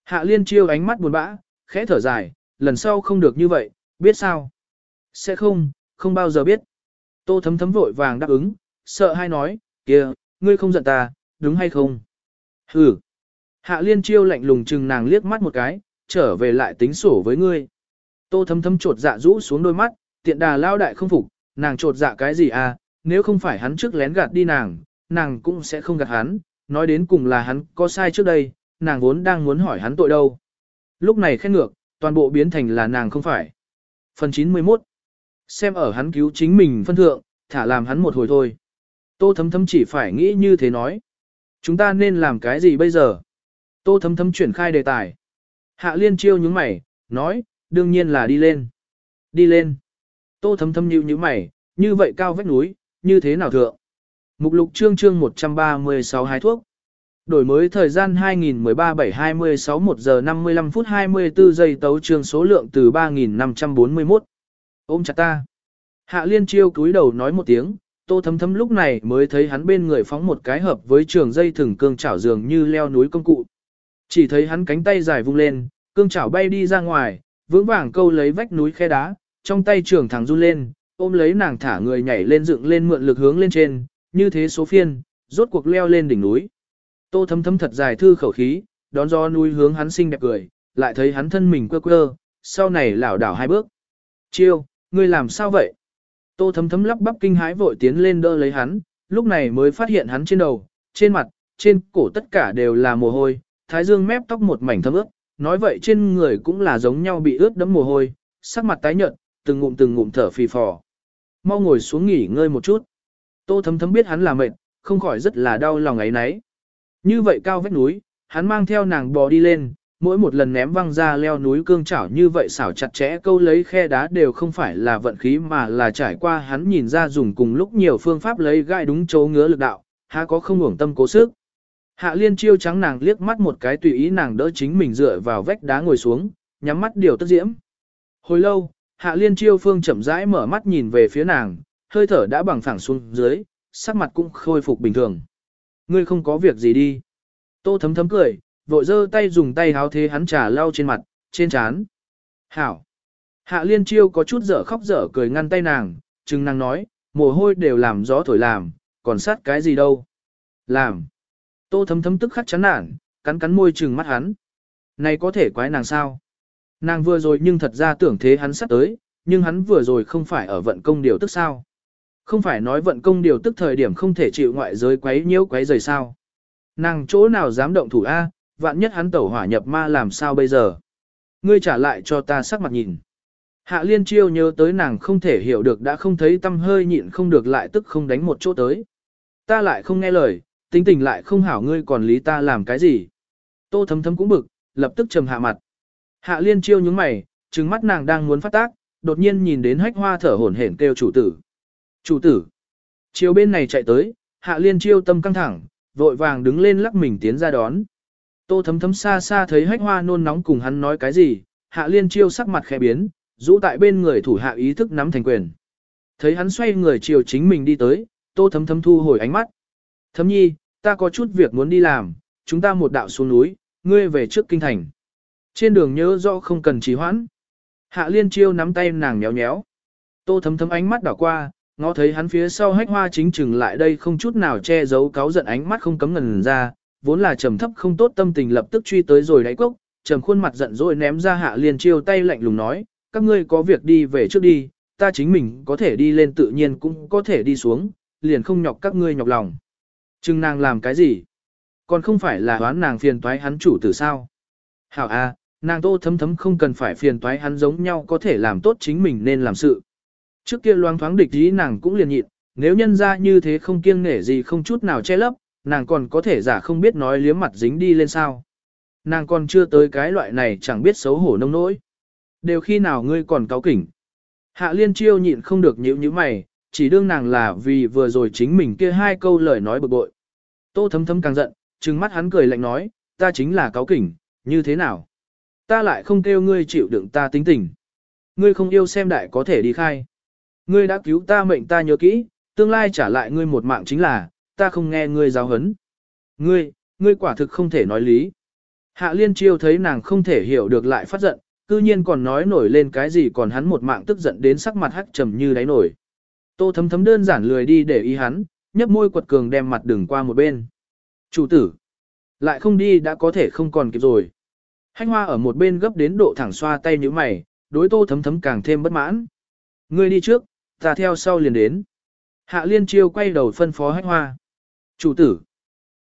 Hạ liên chiêu ánh mắt buồn bã, khẽ thở dài, lần sau không được như vậy, biết sao? Sẽ không, không bao giờ biết. Tô thấm thấm vội vàng đáp ứng, sợ hay nói, kia, ngươi không giận ta, đúng hay không? Hừ. Hạ liên chiêu lạnh lùng chừng nàng liếc mắt một cái, trở về lại tính sổ với ngươi. Tô thấm thấm trột dạ rũ xuống đôi mắt, tiện đà lao đại không phục, nàng trột dạ cái gì à, nếu không phải hắn trước lén gạt đi nàng, nàng cũng sẽ không gạt hắn, nói đến cùng là hắn có sai trước đây, nàng vốn đang muốn hỏi hắn tội đâu. Lúc này khen ngược, toàn bộ biến thành là nàng không phải. Phần 91 Xem ở hắn cứu chính mình phân thượng, thả làm hắn một hồi thôi. Tô thấm thấm chỉ phải nghĩ như thế nói. Chúng ta nên làm cái gì bây giờ? Tô thấm thấm chuyển khai đề tài. Hạ liên chiêu nhướng mày, nói, đương nhiên là đi lên. Đi lên. Tô thấm thấm nhíu nhíu mày, như vậy cao vách núi, như thế nào thượng? Mục lục chương chương 136 hái thuốc. Đổi mới thời gian 2013-7-26 1 giờ 55 phút 24 giây tấu chương số lượng từ 3541. Ôm chặt ta. Hạ liên chiêu cúi đầu nói một tiếng, tô thấm thấm lúc này mới thấy hắn bên người phóng một cái hợp với trường dây thừng cương chảo dường như leo núi công cụ. Chỉ thấy hắn cánh tay dài vung lên, cương chảo bay đi ra ngoài, vững vàng câu lấy vách núi khe đá, trong tay trường thẳng run lên, ôm lấy nàng thả người nhảy lên dựng lên mượn lực hướng lên trên, như thế số phiên, rốt cuộc leo lên đỉnh núi. Tô thấm thấm thật dài thư khẩu khí, đón gió núi hướng hắn xinh đẹp cười, lại thấy hắn thân mình quơ quơ, sau này lảo đảo hai bước. Chiêu, ngươi làm sao vậy? Tô thấm thấm lắp bắp kinh hãi vội tiến lên đỡ lấy hắn, lúc này mới phát hiện hắn trên đầu, trên mặt, trên cổ tất cả đều là mồ hôi, thái dương mép tóc một mảnh thấm ướt, nói vậy trên người cũng là giống nhau bị ướt đẫm mồ hôi, sắc mặt tái nhợt, từng ngụm từng ngụm thở phì phò. Mau ngồi xuống nghỉ ngơi một chút. Tô thấm thấm biết hắn là mệt, không khỏi rất là đau lòng ấy nấy. Như vậy cao vách núi, hắn mang theo nàng bò đi lên, mỗi một lần ném văng ra leo núi cương chảo như vậy xảo chặt chẽ câu lấy khe đá đều không phải là vận khí mà là trải qua hắn nhìn ra dùng cùng lúc nhiều phương pháp lấy gai đúng chỗ ngứa lực đạo, há có không uổng tâm cố sức. Hạ liên chiêu trắng nàng liếc mắt một cái tùy ý nàng đỡ chính mình dựa vào vách đá ngồi xuống, nhắm mắt điều tức diễm. Hồi lâu, hạ liên chiêu phương chậm rãi mở mắt nhìn về phía nàng, hơi thở đã bằng phẳng xuống dưới, sắc mặt cũng khôi phục bình thường. Ngươi không có việc gì đi. Tô thấm thấm cười, vội giơ tay dùng tay háo thế hắn trà lau trên mặt, trên trán. Hảo. Hạ liên chiêu có chút dở khóc dở cười ngăn tay nàng, chừng nàng nói, mồ hôi đều làm gió thổi làm, còn sát cái gì đâu. Làm. Tô thấm thấm tức khắc chán nản, cắn cắn môi trừng mắt hắn. Này có thể quái nàng sao? Nàng vừa rồi nhưng thật ra tưởng thế hắn sắp tới, nhưng hắn vừa rồi không phải ở vận công điều tức sao. Không phải nói vận công điều tức thời điểm không thể chịu ngoại giới quấy nhiễu quấy rời sao. Nàng chỗ nào dám động thủ A, vạn nhất hắn tẩu hỏa nhập ma làm sao bây giờ. Ngươi trả lại cho ta sắc mặt nhìn. Hạ liên chiêu nhớ tới nàng không thể hiểu được đã không thấy tâm hơi nhịn không được lại tức không đánh một chỗ tới. Ta lại không nghe lời, tính tình lại không hảo ngươi còn lý ta làm cái gì. Tô thấm thấm cũng bực, lập tức trầm hạ mặt. Hạ liên chiêu nhướng mày, trừng mắt nàng đang muốn phát tác, đột nhiên nhìn đến hách hoa thở hổn hển kêu chủ tử. Chủ tử. Chiều bên này chạy tới, hạ liên chiêu tâm căng thẳng, vội vàng đứng lên lắc mình tiến ra đón. Tô thấm thấm xa xa thấy hách hoa nôn nóng cùng hắn nói cái gì, hạ liên chiêu sắc mặt khẽ biến, rũ tại bên người thủ hạ ý thức nắm thành quyền. Thấy hắn xoay người chiều chính mình đi tới, tô thấm thấm thu hồi ánh mắt. Thấm nhi, ta có chút việc muốn đi làm, chúng ta một đạo xuống núi, ngươi về trước kinh thành. Trên đường nhớ rõ không cần trì hoãn. Hạ liên chiêu nắm tay nàng nhéo nhéo. Tô thấm thấm ánh mắt đảo qua, ngó thấy hắn phía sau hách hoa chính chừng lại đây không chút nào che giấu cáo giận ánh mắt không cấm ngần ra, vốn là trầm thấp không tốt tâm tình lập tức truy tới rồi đáy cốc, trầm khuôn mặt giận dỗi ném ra hạ liên chiêu tay lạnh lùng nói, các ngươi có việc đi về trước đi, ta chính mình có thể đi lên tự nhiên cũng có thể đi xuống, liền không nhọc các ngươi nhọc lòng. Chừng nàng làm cái gì? Còn không phải là đoán nàng phiền toái hắn chủ tử sao? Hảo a, nàng tô thấm thấm không cần phải phiền toái hắn giống nhau có thể làm tốt chính mình nên làm sự. Trước kia loang thoáng địch ý nàng cũng liền nhịn, nếu nhân ra như thế không kiêng nể gì không chút nào che lấp, nàng còn có thể giả không biết nói liếm mặt dính đi lên sao. Nàng còn chưa tới cái loại này chẳng biết xấu hổ nông nỗi. Đều khi nào ngươi còn cáo kỉnh. Hạ liên chiêu nhịn không được nhíu như mày, chỉ đương nàng là vì vừa rồi chính mình kia hai câu lời nói bực bội. Tô thấm thấm càng giận, trừng mắt hắn cười lạnh nói, ta chính là cáo kỉnh, như thế nào? Ta lại không kêu ngươi chịu đựng ta tính tình. Ngươi không yêu xem đại có thể đi khai. Ngươi đã cứu ta mệnh ta nhớ kỹ, tương lai trả lại ngươi một mạng chính là, ta không nghe ngươi giáo hấn. Ngươi, ngươi quả thực không thể nói lý. Hạ liên chiêu thấy nàng không thể hiểu được lại phát giận, cư nhiên còn nói nổi lên cái gì còn hắn một mạng tức giận đến sắc mặt hắc trầm như đáy nổi. Tô thấm thấm đơn giản lười đi để ý hắn, nhấp môi quật cường đem mặt đường qua một bên. Chủ tử, lại không đi đã có thể không còn kịp rồi. Hanh hoa ở một bên gấp đến độ thẳng xoa tay nhíu mày, đối tô thấm thấm càng thêm bất mãn. Ngươi đi trước, ta theo sau liền đến. Hạ liên chiêu quay đầu phân phó hanh hoa. Chủ tử.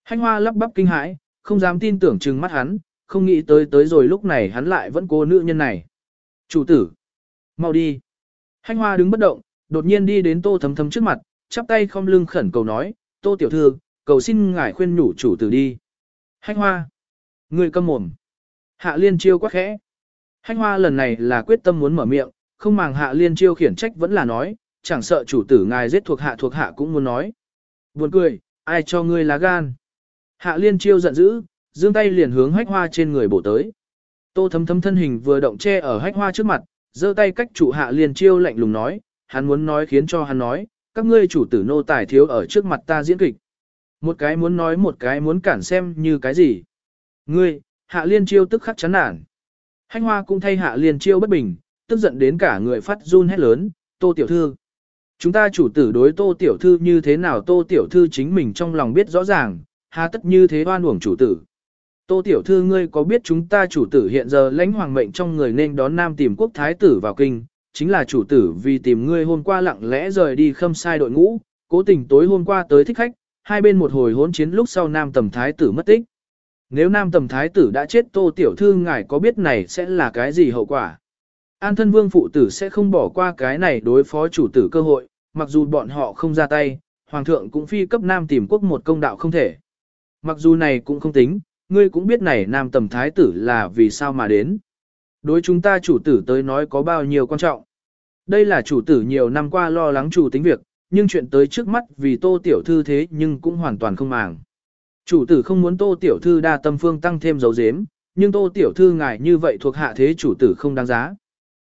Hanh hoa lắp bắp kinh hãi, không dám tin tưởng chừng mắt hắn, không nghĩ tới tới rồi lúc này hắn lại vẫn cô nữ nhân này. Chủ tử. Mau đi. Hanh hoa đứng bất động, đột nhiên đi đến tô thấm thấm trước mặt, chắp tay không lưng khẩn cầu nói, tô tiểu thư, cầu xin ngài khuyên nhủ chủ tử đi. Hách hoa. Người câm mồm. Hạ liên chiêu quá khẽ. Hách hoa lần này là quyết tâm muốn mở miệng, không màng hạ liên chiêu khiển trách vẫn là nói, chẳng sợ chủ tử ngài giết thuộc hạ thuộc hạ cũng muốn nói. Buồn cười, ai cho ngươi lá gan. Hạ liên chiêu giận dữ, giương tay liền hướng hách hoa trên người bổ tới. Tô thấm thấm thân hình vừa động che ở hách hoa trước mặt, giơ tay cách chủ hạ liên chiêu lạnh lùng nói, hắn muốn nói khiến cho hắn nói, các ngươi chủ tử nô tài thiếu ở trước mặt ta diễn kịch. Một cái muốn nói một cái muốn cản xem như cái gì. Ngươi, hạ liên chiêu tức khắc chán nản. Hanh hoa cũng thay hạ liên chiêu bất bình, tức giận đến cả người phát run hét lớn, tô tiểu thư. Chúng ta chủ tử đối tô tiểu thư như thế nào tô tiểu thư chính mình trong lòng biết rõ ràng, hà tất như thế oan uổng chủ tử. Tô tiểu thư ngươi có biết chúng ta chủ tử hiện giờ lãnh hoàng mệnh trong người nên đón nam tìm quốc thái tử vào kinh, chính là chủ tử vì tìm ngươi hôm qua lặng lẽ rời đi khâm sai đội ngũ, cố tình tối hôm qua tới thích khách, hai bên một hồi hỗn chiến lúc sau nam tầm thái tử mất tích. Nếu nam tầm thái tử đã chết tô tiểu thư ngài có biết này sẽ là cái gì hậu quả? An thân vương phụ tử sẽ không bỏ qua cái này đối phó chủ tử cơ hội, mặc dù bọn họ không ra tay, hoàng thượng cũng phi cấp nam tìm quốc một công đạo không thể. Mặc dù này cũng không tính, ngươi cũng biết này nam tầm thái tử là vì sao mà đến. Đối chúng ta chủ tử tới nói có bao nhiêu quan trọng. Đây là chủ tử nhiều năm qua lo lắng chủ tính việc, nhưng chuyện tới trước mắt vì tô tiểu thư thế nhưng cũng hoàn toàn không màng. Chủ tử không muốn tô tiểu thư đa tâm phương tăng thêm dấu dếm, nhưng tô tiểu thư ngài như vậy thuộc hạ thế chủ tử không đáng giá.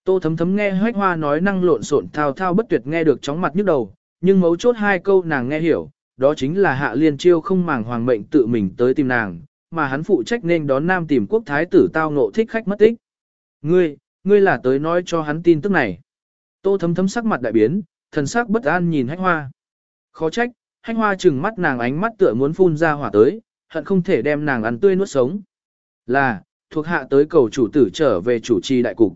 Tô thấm thấm nghe hách hoa nói năng lộn xộn thao thao bất tuyệt nghe được chóng mặt nhức đầu, nhưng mấu chốt hai câu nàng nghe hiểu, đó chính là hạ liên chiêu không màng hoàng mệnh tự mình tới tìm nàng, mà hắn phụ trách nên đón nam tìm quốc thái tử tao ngộ thích khách mất tích. Ngươi, ngươi là tới nói cho hắn tin tức này. Tô thấm thấm sắc mặt đại biến, thần sắc bất an nhìn hách hoa. Khó trách, hách hoa chừng mắt nàng ánh mắt tựa muốn phun ra hỏa tới, hận không thể đem nàng ăn tươi nuốt sống. Là, thuộc hạ tới cầu chủ tử trở về chủ trì đại cục.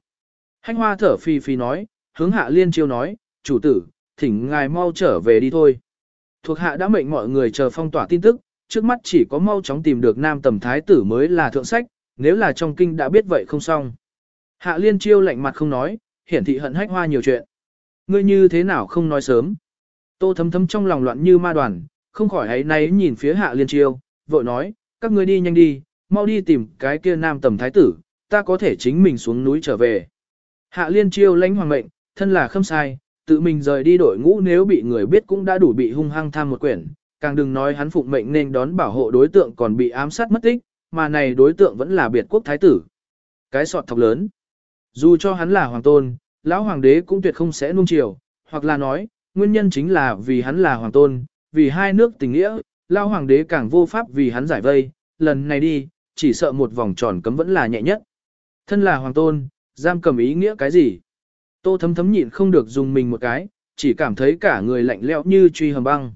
Hách hoa thở phi phi nói, hướng hạ liên chiêu nói, chủ tử, thỉnh ngài mau trở về đi thôi. Thuộc hạ đã mệnh mọi người chờ phong tỏa tin tức, trước mắt chỉ có mau chóng tìm được nam tầm thái tử mới là thượng sách, nếu là trong kinh đã biết vậy không xong. Hạ liên chiêu lạnh mặt không nói, hiển thị hận hách hoa nhiều chuyện. Ngươi như thế nào không nói sớm. Tô thấm thấm trong lòng loạn như ma đoàn, không khỏi ấy nay nhìn phía hạ liên chiêu, vội nói, các ngươi đi nhanh đi, mau đi tìm cái kia nam tầm thái tử, ta có thể chính mình xuống núi trở về. Hạ liên chiêu lãnh hoàng mệnh, thân là khâm sai, tự mình rời đi đội ngũ nếu bị người biết cũng đã đủ bị hung hăng tham một quyển, càng đừng nói hắn phụng mệnh nên đón bảo hộ đối tượng còn bị ám sát mất tích, mà này đối tượng vẫn là biệt quốc thái tử. Cái sọt thọc lớn. Dù cho hắn là hoàng tôn, lão hoàng đế cũng tuyệt không sẽ nuông chiều, hoặc là nói, nguyên nhân chính là vì hắn là hoàng tôn, vì hai nước tình nghĩa, lão hoàng đế càng vô pháp vì hắn giải vây, lần này đi, chỉ sợ một vòng tròn cấm vẫn là nhẹ nhất. Thân là hoàng tôn, giam cầm ý nghĩa cái gì? Tô thấm thấm nhịn không được dùng mình một cái, chỉ cảm thấy cả người lạnh lẽo như truy hầm băng.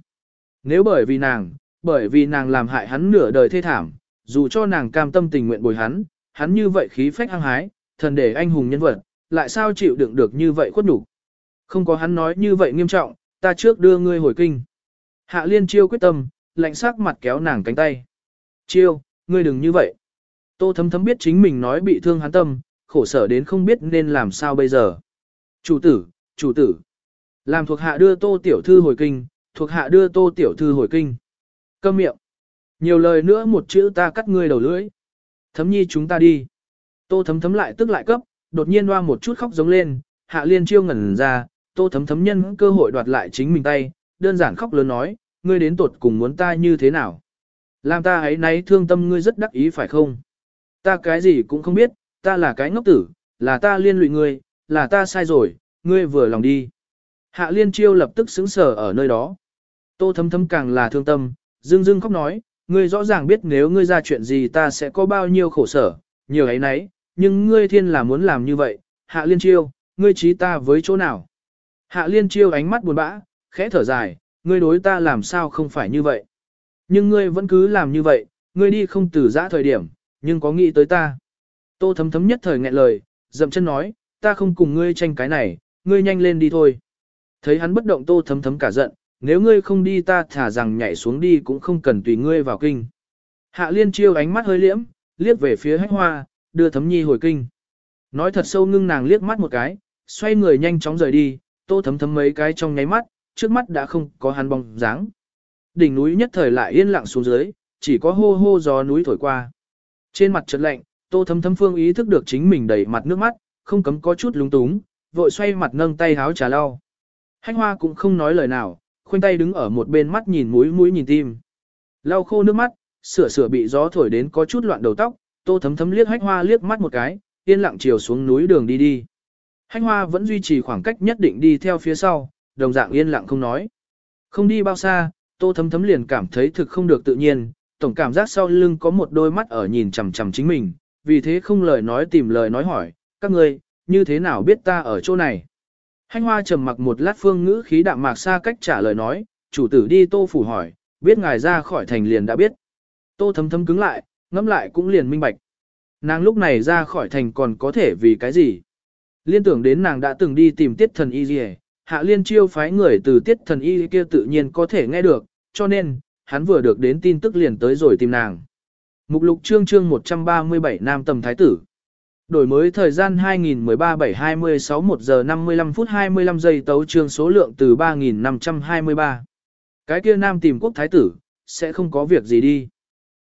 Nếu bởi vì nàng, bởi vì nàng làm hại hắn nửa đời thê thảm, dù cho nàng cam tâm tình nguyện bồi hắn, hắn như vậy khí phách hăng hái, thần để anh hùng nhân vật, lại sao chịu đựng được như vậy khuất nhục? Không có hắn nói như vậy nghiêm trọng, ta trước đưa ngươi hồi kinh. Hạ liên chiêu quyết tâm, lạnh sắc mặt kéo nàng cánh tay. Chiêu, ngươi đừng như vậy. Tô thấm thấm biết chính mình nói bị thương hắn tâm, khổ sở đến không biết nên làm sao bây giờ. Chủ tử, chủ tử. Làm thuộc hạ đưa tô tiểu thư hồi kinh, thuộc hạ đưa tô tiểu thư hồi kinh. Câm miệng. Nhiều lời nữa một chữ ta cắt ngươi đầu lưỡi. Thấm nhi chúng ta đi. Tô thấm thấm lại tức lại cấp, đột nhiên hoa một chút khóc giống lên, hạ liên chiêu ngẩn ra, tô thấm thấm nhân cơ hội đoạt lại chính mình tay, đơn giản khóc lớn nói, ngươi đến tột cùng muốn ta như thế nào. Làm ta ấy nấy thương tâm ngươi rất đắc ý phải không? Ta cái gì cũng không biết, ta là cái ngốc tử, là ta liên lụy ngươi, là ta sai rồi, ngươi vừa lòng đi. Hạ liên chiêu lập tức xứng sở ở nơi đó. Tô thấm thấm càng là thương tâm, dưng dưng khóc nói, ngươi rõ ràng biết nếu ngươi ra chuyện gì ta sẽ có bao nhiêu khổ sở, nhiều ấy nấy, nhưng ngươi thiên là muốn làm như vậy, hạ liên chiêu, ngươi trí ta với chỗ nào. Hạ liên chiêu ánh mắt buồn bã, khẽ thở dài, ngươi đối ta làm sao không phải như vậy. Nhưng ngươi vẫn cứ làm như vậy, ngươi đi không từ giã thời điểm, nhưng có nghĩ tới ta. Tô thấm thấm nhất thời nghẹn lời, dậm chân nói, ta không cùng ngươi tranh cái này, ngươi nhanh lên đi thôi. Thấy hắn bất động tô thấm thấm cả giận, nếu ngươi không đi ta thả rằng nhảy xuống đi cũng không cần tùy ngươi vào kinh. Hạ liên chiêu ánh mắt hơi liễm, liếc về phía hách hoa, đưa thấm nhi hồi kinh. Nói thật sâu ngưng nàng liếc mắt một cái, xoay người nhanh chóng rời đi, tô thấm thấm mấy cái trong nháy mắt, trước mắt đã không có hắn bóng dáng. Đỉnh núi nhất thời lại yên lặng xuống dưới, chỉ có hô hô gió núi thổi qua. Trên mặt chợt lạnh, tô thấm thấm phương ý thức được chính mình đầy mặt nước mắt, không cấm có chút lúng túng, vội xoay mặt nâng tay háo trà lau. Hách hoa cũng không nói lời nào, khoanh tay đứng ở một bên mắt nhìn mũi mũi nhìn tim. Lau khô nước mắt, sửa sửa bị gió thổi đến có chút loạn đầu tóc, tô thấm thấm liếc hách hoa liếc mắt một cái, yên lặng chiều xuống núi đường đi đi. Hách hoa vẫn duy trì khoảng cách nhất định đi theo phía sau, đồng dạng yên lặng không nói. Không đi bao xa, tô thấm thấm liền cảm thấy thực không được tự nhiên, tổng cảm giác sau lưng có một đôi mắt ở nhìn chằm chằm chính mình, vì thế không lời nói tìm lời nói hỏi, các ngươi, như thế nào biết ta ở chỗ này? Hanh hoa trầm mặc một lát phương ngữ khí đạm mạc xa cách trả lời nói, chủ tử đi tô phủ hỏi, biết ngài ra khỏi thành liền đã biết. Tô thấm thấm cứng lại, ngẫm lại cũng liền minh bạch. Nàng lúc này ra khỏi thành còn có thể vì cái gì? Liên tưởng đến nàng đã từng đi tìm tiết thần y gì hạ liên chiêu phái người từ tiết thần y kia tự nhiên có thể nghe được, cho nên, hắn vừa được đến tin tức liền tới rồi tìm nàng. Mục lục chương chương 137 Nam Tầm Thái Tử Đổi mới thời gian 2013-7-26 1 giờ 55 phút 25 giây tấu chương số lượng từ 3.523. Cái kia Nam tìm quốc thái tử, sẽ không có việc gì đi.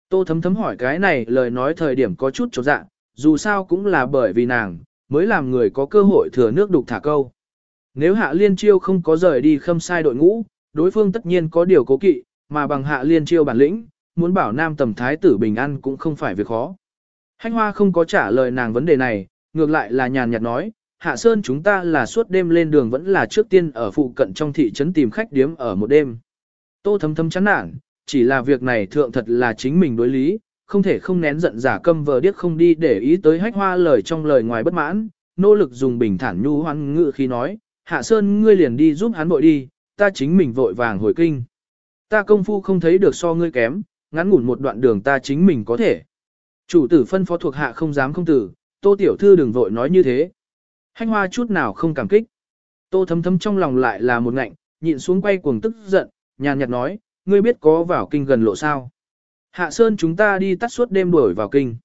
Tô thấm thấm hỏi cái này lời nói thời điểm có chút trột dạ, dù sao cũng là bởi vì nàng, mới làm người có cơ hội thừa nước đục thả câu. Nếu hạ liên chiêu không có rời đi khâm sai đội ngũ, đối phương tất nhiên có điều cố kỵ, mà bằng hạ liên chiêu bản lĩnh, muốn bảo nam tầm thái tử bình an cũng không phải việc khó. Hanh hoa không có trả lời nàng vấn đề này, ngược lại là nhàn nhạt nói, hạ sơn chúng ta là suốt đêm lên đường vẫn là trước tiên ở phụ cận trong thị trấn tìm khách điếm ở một đêm. Tô thấm thấm chán nản, chỉ là việc này thượng thật là chính mình đối lý, không thể không nén giận giả câm vờ điếc không đi để ý tới hách hoa lời trong lời ngoài bất mãn, nỗ lực dùng bình thản nhu hoan ngự khi nói, hạ sơn ngươi liền đi giúp hắn bội đi, ta chính mình vội vàng hồi kinh. Ta công phu không thấy được so ngươi kém, ngắn ngủn một đoạn đường ta chính mình có thể. Chủ tử phân phó thuộc hạ không dám không tử, tô tiểu thư đừng vội nói như thế. hách hoa chút nào không cảm kích. Tô thấm thấm trong lòng lại là một ngạnh, nhịn xuống quay cuồng tức giận, nhàn nhạt nói, ngươi biết có vào kinh gần lộ sao. Hạ Sơn chúng ta đi tắt suốt đêm đuổi vào kinh.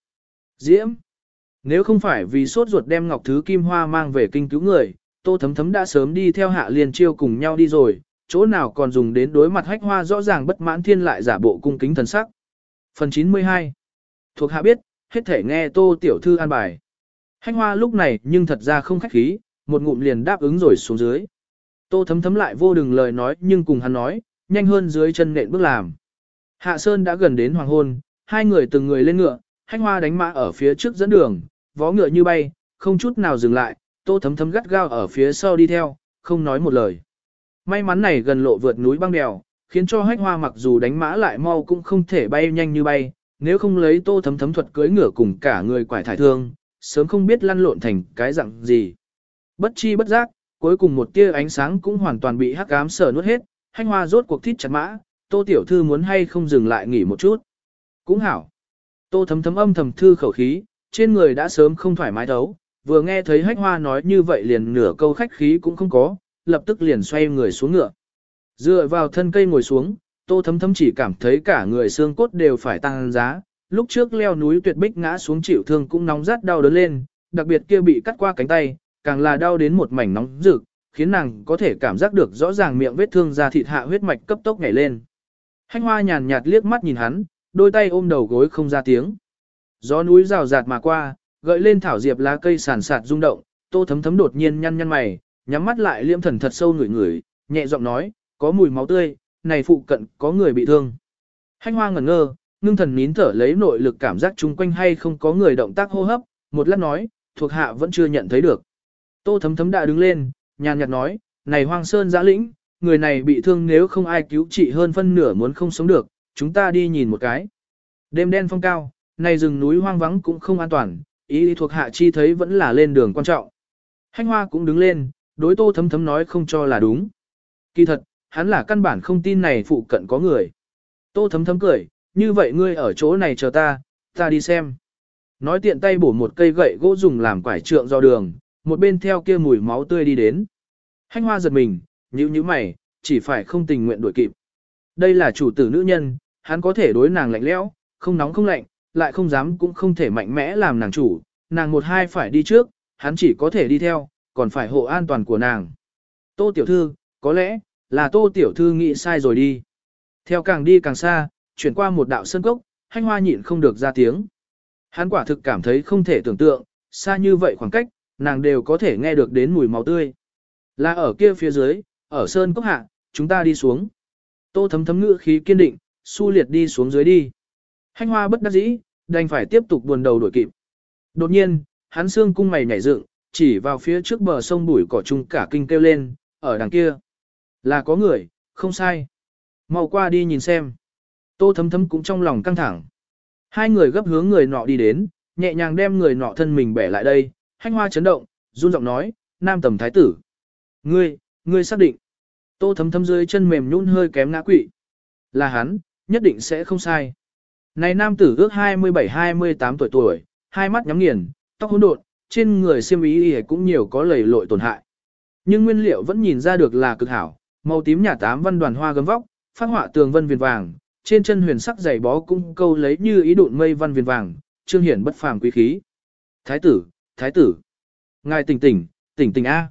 Diễm. Nếu không phải vì sốt ruột đem ngọc thứ kim hoa mang về kinh cứu người, tô thấm thấm đã sớm đi theo hạ liên chiêu cùng nhau đi rồi, chỗ nào còn dùng đến đối mặt hách hoa rõ ràng bất mãn thiên lại giả bộ cung kính thần sắc. Phần 92 Thuộc hạ biết, hết thể nghe tô tiểu thư an bài. Hách hoa lúc này nhưng thật ra không khách khí, một ngụm liền đáp ứng rồi xuống dưới. Tô thấm thấm lại vô đừng lời nói nhưng cùng hắn nói, nhanh hơn dưới chân nện bước làm. Hạ Sơn đã gần đến hoàng hôn, hai người từng người lên ngựa, hách hoa đánh mã ở phía trước dẫn đường, vó ngựa như bay, không chút nào dừng lại, tô thấm thấm gắt gao ở phía sau đi theo, không nói một lời. May mắn này gần lộ vượt núi băng đèo, khiến cho hách hoa mặc dù đánh mã lại mau cũng không thể bay nhanh như bay, nếu không lấy tô thấm thấm thuật cưới ngựa cùng cả người quải thải thương, sớm không biết lăn lộn thành cái dạng gì. Bất chi bất giác, cuối cùng một tia ánh sáng cũng hoàn toàn bị hắc ám sở nuốt hết, hách hoa rốt cuộc thít chặt mã, tô tiểu thư muốn hay không dừng lại nghỉ một chút. Cũng hảo. Tô thấm thấm âm thầm thư khẩu khí, trên người đã sớm không thoải mái thấu, vừa nghe thấy hách hoa nói như vậy liền nửa câu khách khí cũng không có, lập tức liền xoay người xuống ngựa. Dựa vào thân cây ngồi xuống, Tô thấm thấm chỉ cảm thấy cả người xương cốt đều phải tăng giá, lúc trước leo núi tuyệt bích ngã xuống chịu thương cũng nóng rát đau đớn lên, đặc biệt kia bị cắt qua cánh tay, càng là đau đến một mảnh nóng rực, khiến nàng có thể cảm giác được rõ ràng miệng vết thương ra thịt hạ huyết mạch cấp tốc nhảy lên. Hanh hoa nhàn nhạt liếc mắt nhìn hắn, đôi tay ôm đầu gối không ra tiếng. Gió núi rào rạt mà qua, gợi lên thảo diệp lá cây sàn sạt rung động, tô thấm thấm đột nhiên nhăn nhăn mày, nhắm mắt lại liêm thần thật sâu ngửi ngửi, nhẹ giọng nói, có mùi máu tươi, này phụ cận có người bị thương. Hanh hoa ngẩn ngơ, ngưng thần nín thở lấy nội lực cảm giác chung quanh hay không có người động tác hô hấp, một lát nói, thuộc hạ vẫn chưa nhận thấy được. Tô thấm thấm đã đứng lên, nhàn nhạt nói, này hoang sơn giã lĩnh, người này bị thương nếu không ai cứu trị hơn phân nửa muốn không sống được, chúng ta đi nhìn một cái. Đêm đen phong cao, này rừng núi hoang vắng cũng không an toàn, ý thuộc hạ chi thấy vẫn là lên đường quan trọng. Hanh hoa cũng đứng lên, đối tô thấm thấm nói không cho là đúng. Kỳ thật, hắn là căn bản không tin này phụ cận có người. Tô thấm thấm cười, như vậy ngươi ở chỗ này chờ ta, ta đi xem. Nói tiện tay bổ một cây gậy gỗ dùng làm quải trượng do đường, một bên theo kia mùi máu tươi đi đến. Hanh hoa giật mình, nhíu nhíu mày, chỉ phải không tình nguyện đuổi kịp. Đây là chủ tử nữ nhân, hắn có thể đối nàng lạnh lẽo, không nóng không lạnh, lại không dám cũng không thể mạnh mẽ làm nàng chủ, nàng một hai phải đi trước, hắn chỉ có thể đi theo, còn phải hộ an toàn của nàng. Tô tiểu thư, có lẽ, là tô tiểu thư nghĩ sai rồi đi. Theo càng đi càng xa, chuyển qua một đạo sân cốc, hanh hoa nhịn không được ra tiếng. Hắn quả thực cảm thấy không thể tưởng tượng, xa như vậy khoảng cách, nàng đều có thể nghe được đến mùi máu tươi. Là ở kia phía dưới, ở sơn cốc hạ, chúng ta đi xuống. Tô thấm thấm ngữ khí kiên định, su liệt đi xuống dưới đi. Hanh hoa bất đắc dĩ, đành phải tiếp tục buồn đầu đổi kịp. Đột nhiên, hắn xương cung mày nhảy dựng, chỉ vào phía trước bờ sông bụi cỏ chung cả kinh kêu lên, ở đằng kia. Là có người, không sai. Mau qua đi nhìn xem. Tô thấm thấm cũng trong lòng căng thẳng. Hai người gấp hướng người nọ đi đến, nhẹ nhàng đem người nọ thân mình bẻ lại đây, hanh hoa chấn động, run giọng nói, nam tầm thái tử. Ngươi, ngươi xác định. Tô thấm thấm dưới chân mềm nhún hơi kém ngã quỵ. Là hắn, nhất định sẽ không sai. Này nam tử ước 27-28 tuổi tuổi, hai mắt nhắm nghiền, tóc hỗn độn, trên người xiêm y cũng nhiều có lầy lội tổn hại. Nhưng nguyên liệu vẫn nhìn ra được là cực hảo, màu tím nhà tám văn đoàn hoa gấm vóc, phát họa tường vân viền vàng, trên chân huyền sắc giày bó cũng câu lấy như ý đụn mây văn viền vàng, trương hiển bất phàm quý khí. Thái tử, thái tử. Ngài tỉnh tỉnh, tỉnh tỉnh A.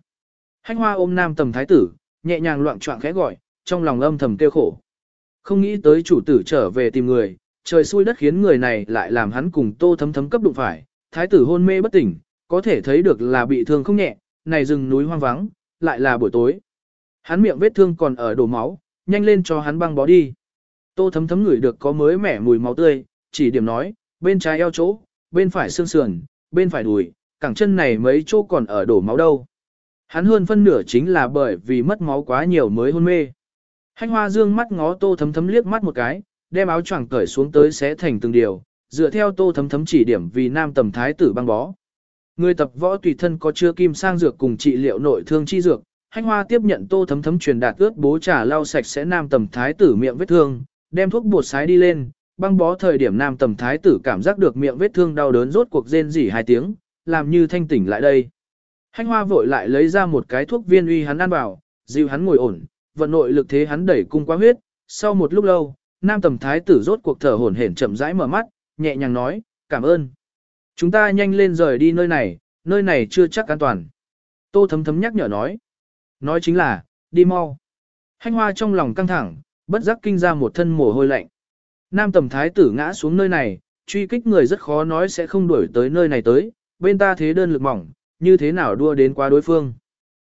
Hách hoa ôm nam tầm thái tử, nhẹ nhàng loạn trọng khẽ gọi, trong lòng âm thầm kêu khổ. Không nghĩ tới chủ tử trở về tìm người, trời xui đất khiến người này lại làm hắn cùng tô thấm thấm cấp đụng phải, thái tử hôn mê bất tỉnh, có thể thấy được là bị thương không nhẹ, này rừng núi hoang vắng, lại là buổi tối. Hắn miệng vết thương còn ở đổ máu, nhanh lên cho hắn băng bó đi. Tô thấm thấm ngửi được có mới mẻ mùi máu tươi, chỉ điểm nói, bên trái eo chỗ, bên phải xương sườn, bên phải đùi, cẳng chân này mấy chỗ còn ở đổ máu đâu. Hắn hơn phân nửa chính là bởi vì mất máu quá nhiều mới hôn mê. Hanh hoa dương mắt ngó tô thấm thấm liếc mắt một cái, đem áo choàng cởi xuống tới xé thành từng điều, dựa theo tô thấm thấm chỉ điểm vì nam tầm thái tử băng bó. Người tập võ tùy thân có chưa kim sang dược cùng trị liệu nội thương chi dược, hanh hoa tiếp nhận tô thấm thấm truyền đạt ướt bố trà lau sạch sẽ nam tầm thái tử miệng vết thương, đem thuốc bột sái đi lên, băng bó thời điểm nam tầm thái tử cảm giác được miệng vết thương đau đớn rốt cuộc rên rỉ hai tiếng, làm như thanh tỉnh lại đây. Hanh hoa vội lại lấy ra một cái thuốc viên uy hắn ăn vào, dịu hắn ngồi ổn, vận nội lực thế hắn đẩy cung quá huyết, sau một lúc lâu, nam tầm thái tử rốt cuộc thở hổn hển chậm rãi mở mắt, nhẹ nhàng nói, cảm ơn. Chúng ta nhanh lên rời đi nơi này, nơi này chưa chắc an toàn. Tô thấm thấm nhắc nhở nói. Nói chính là, đi mau. Hanh hoa trong lòng căng thẳng, bất giác kinh ra một thân mồ hôi lạnh. Nam tầm thái tử ngã xuống nơi này, truy kích người rất khó nói sẽ không đuổi tới nơi này tới, bên ta thế đơn lực mỏng, như thế nào đua đến qua đối phương.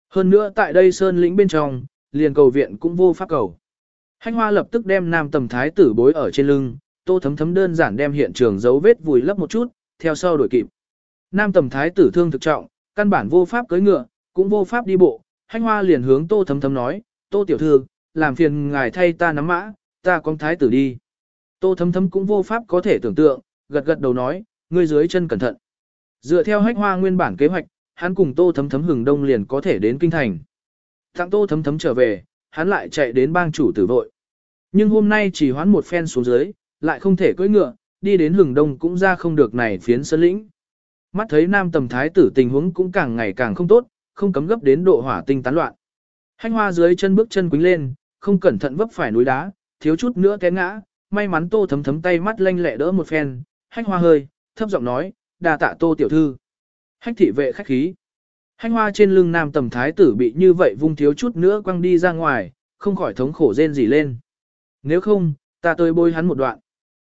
Hơn nữa tại đây sơn lĩnh bên trong, liền cầu viện cũng vô pháp cầu. Hanh hoa lập tức đem nam tầm thái tử bối ở trên lưng, tô thấm thấm đơn giản đem hiện trường dấu vết vùi lấp một chút, theo sau đổi kịp. Nam tầm thái tử thương thực trọng, căn bản vô pháp cưỡi ngựa, cũng vô pháp đi bộ, hanh hoa liền hướng tô thấm thấm nói, tô tiểu thư, làm phiền ngài thay ta nắm mã, ta con thái tử đi. Tô thấm thấm cũng vô pháp có thể tưởng tượng, gật gật đầu nói, ngươi dưới chân cẩn thận. Dựa theo hách hoa nguyên bản kế hoạch, hắn cùng tô thấm thấm hừng đông liền có thể đến kinh thành. Thằng tô thấm thấm trở về, hắn lại chạy đến bang chủ tử vội. Nhưng hôm nay chỉ hoán một phen xuống dưới, lại không thể cưỡi ngựa, đi đến hừng đông cũng ra không được này phiến sơn lĩnh. Mắt thấy nam tầm thái tử tình huống cũng càng ngày càng không tốt, không cấm gấp đến độ hỏa tinh tán loạn. Hách hoa dưới chân bước chân quính lên, không cẩn thận vấp phải núi đá, thiếu chút nữa té ngã, may mắn tô thấm thấm tay mắt lanh lẹ đỡ một phen, hách hoa hơi, thấp giọng nói, đa tạ tô tiểu thư. Hách thị vệ khách khí. Hách hoa trên lưng nam tầm thái tử bị như vậy vung thiếu chút nữa quăng đi ra ngoài, không khỏi thống khổ rên gì lên. Nếu không, ta tới bôi hắn một đoạn.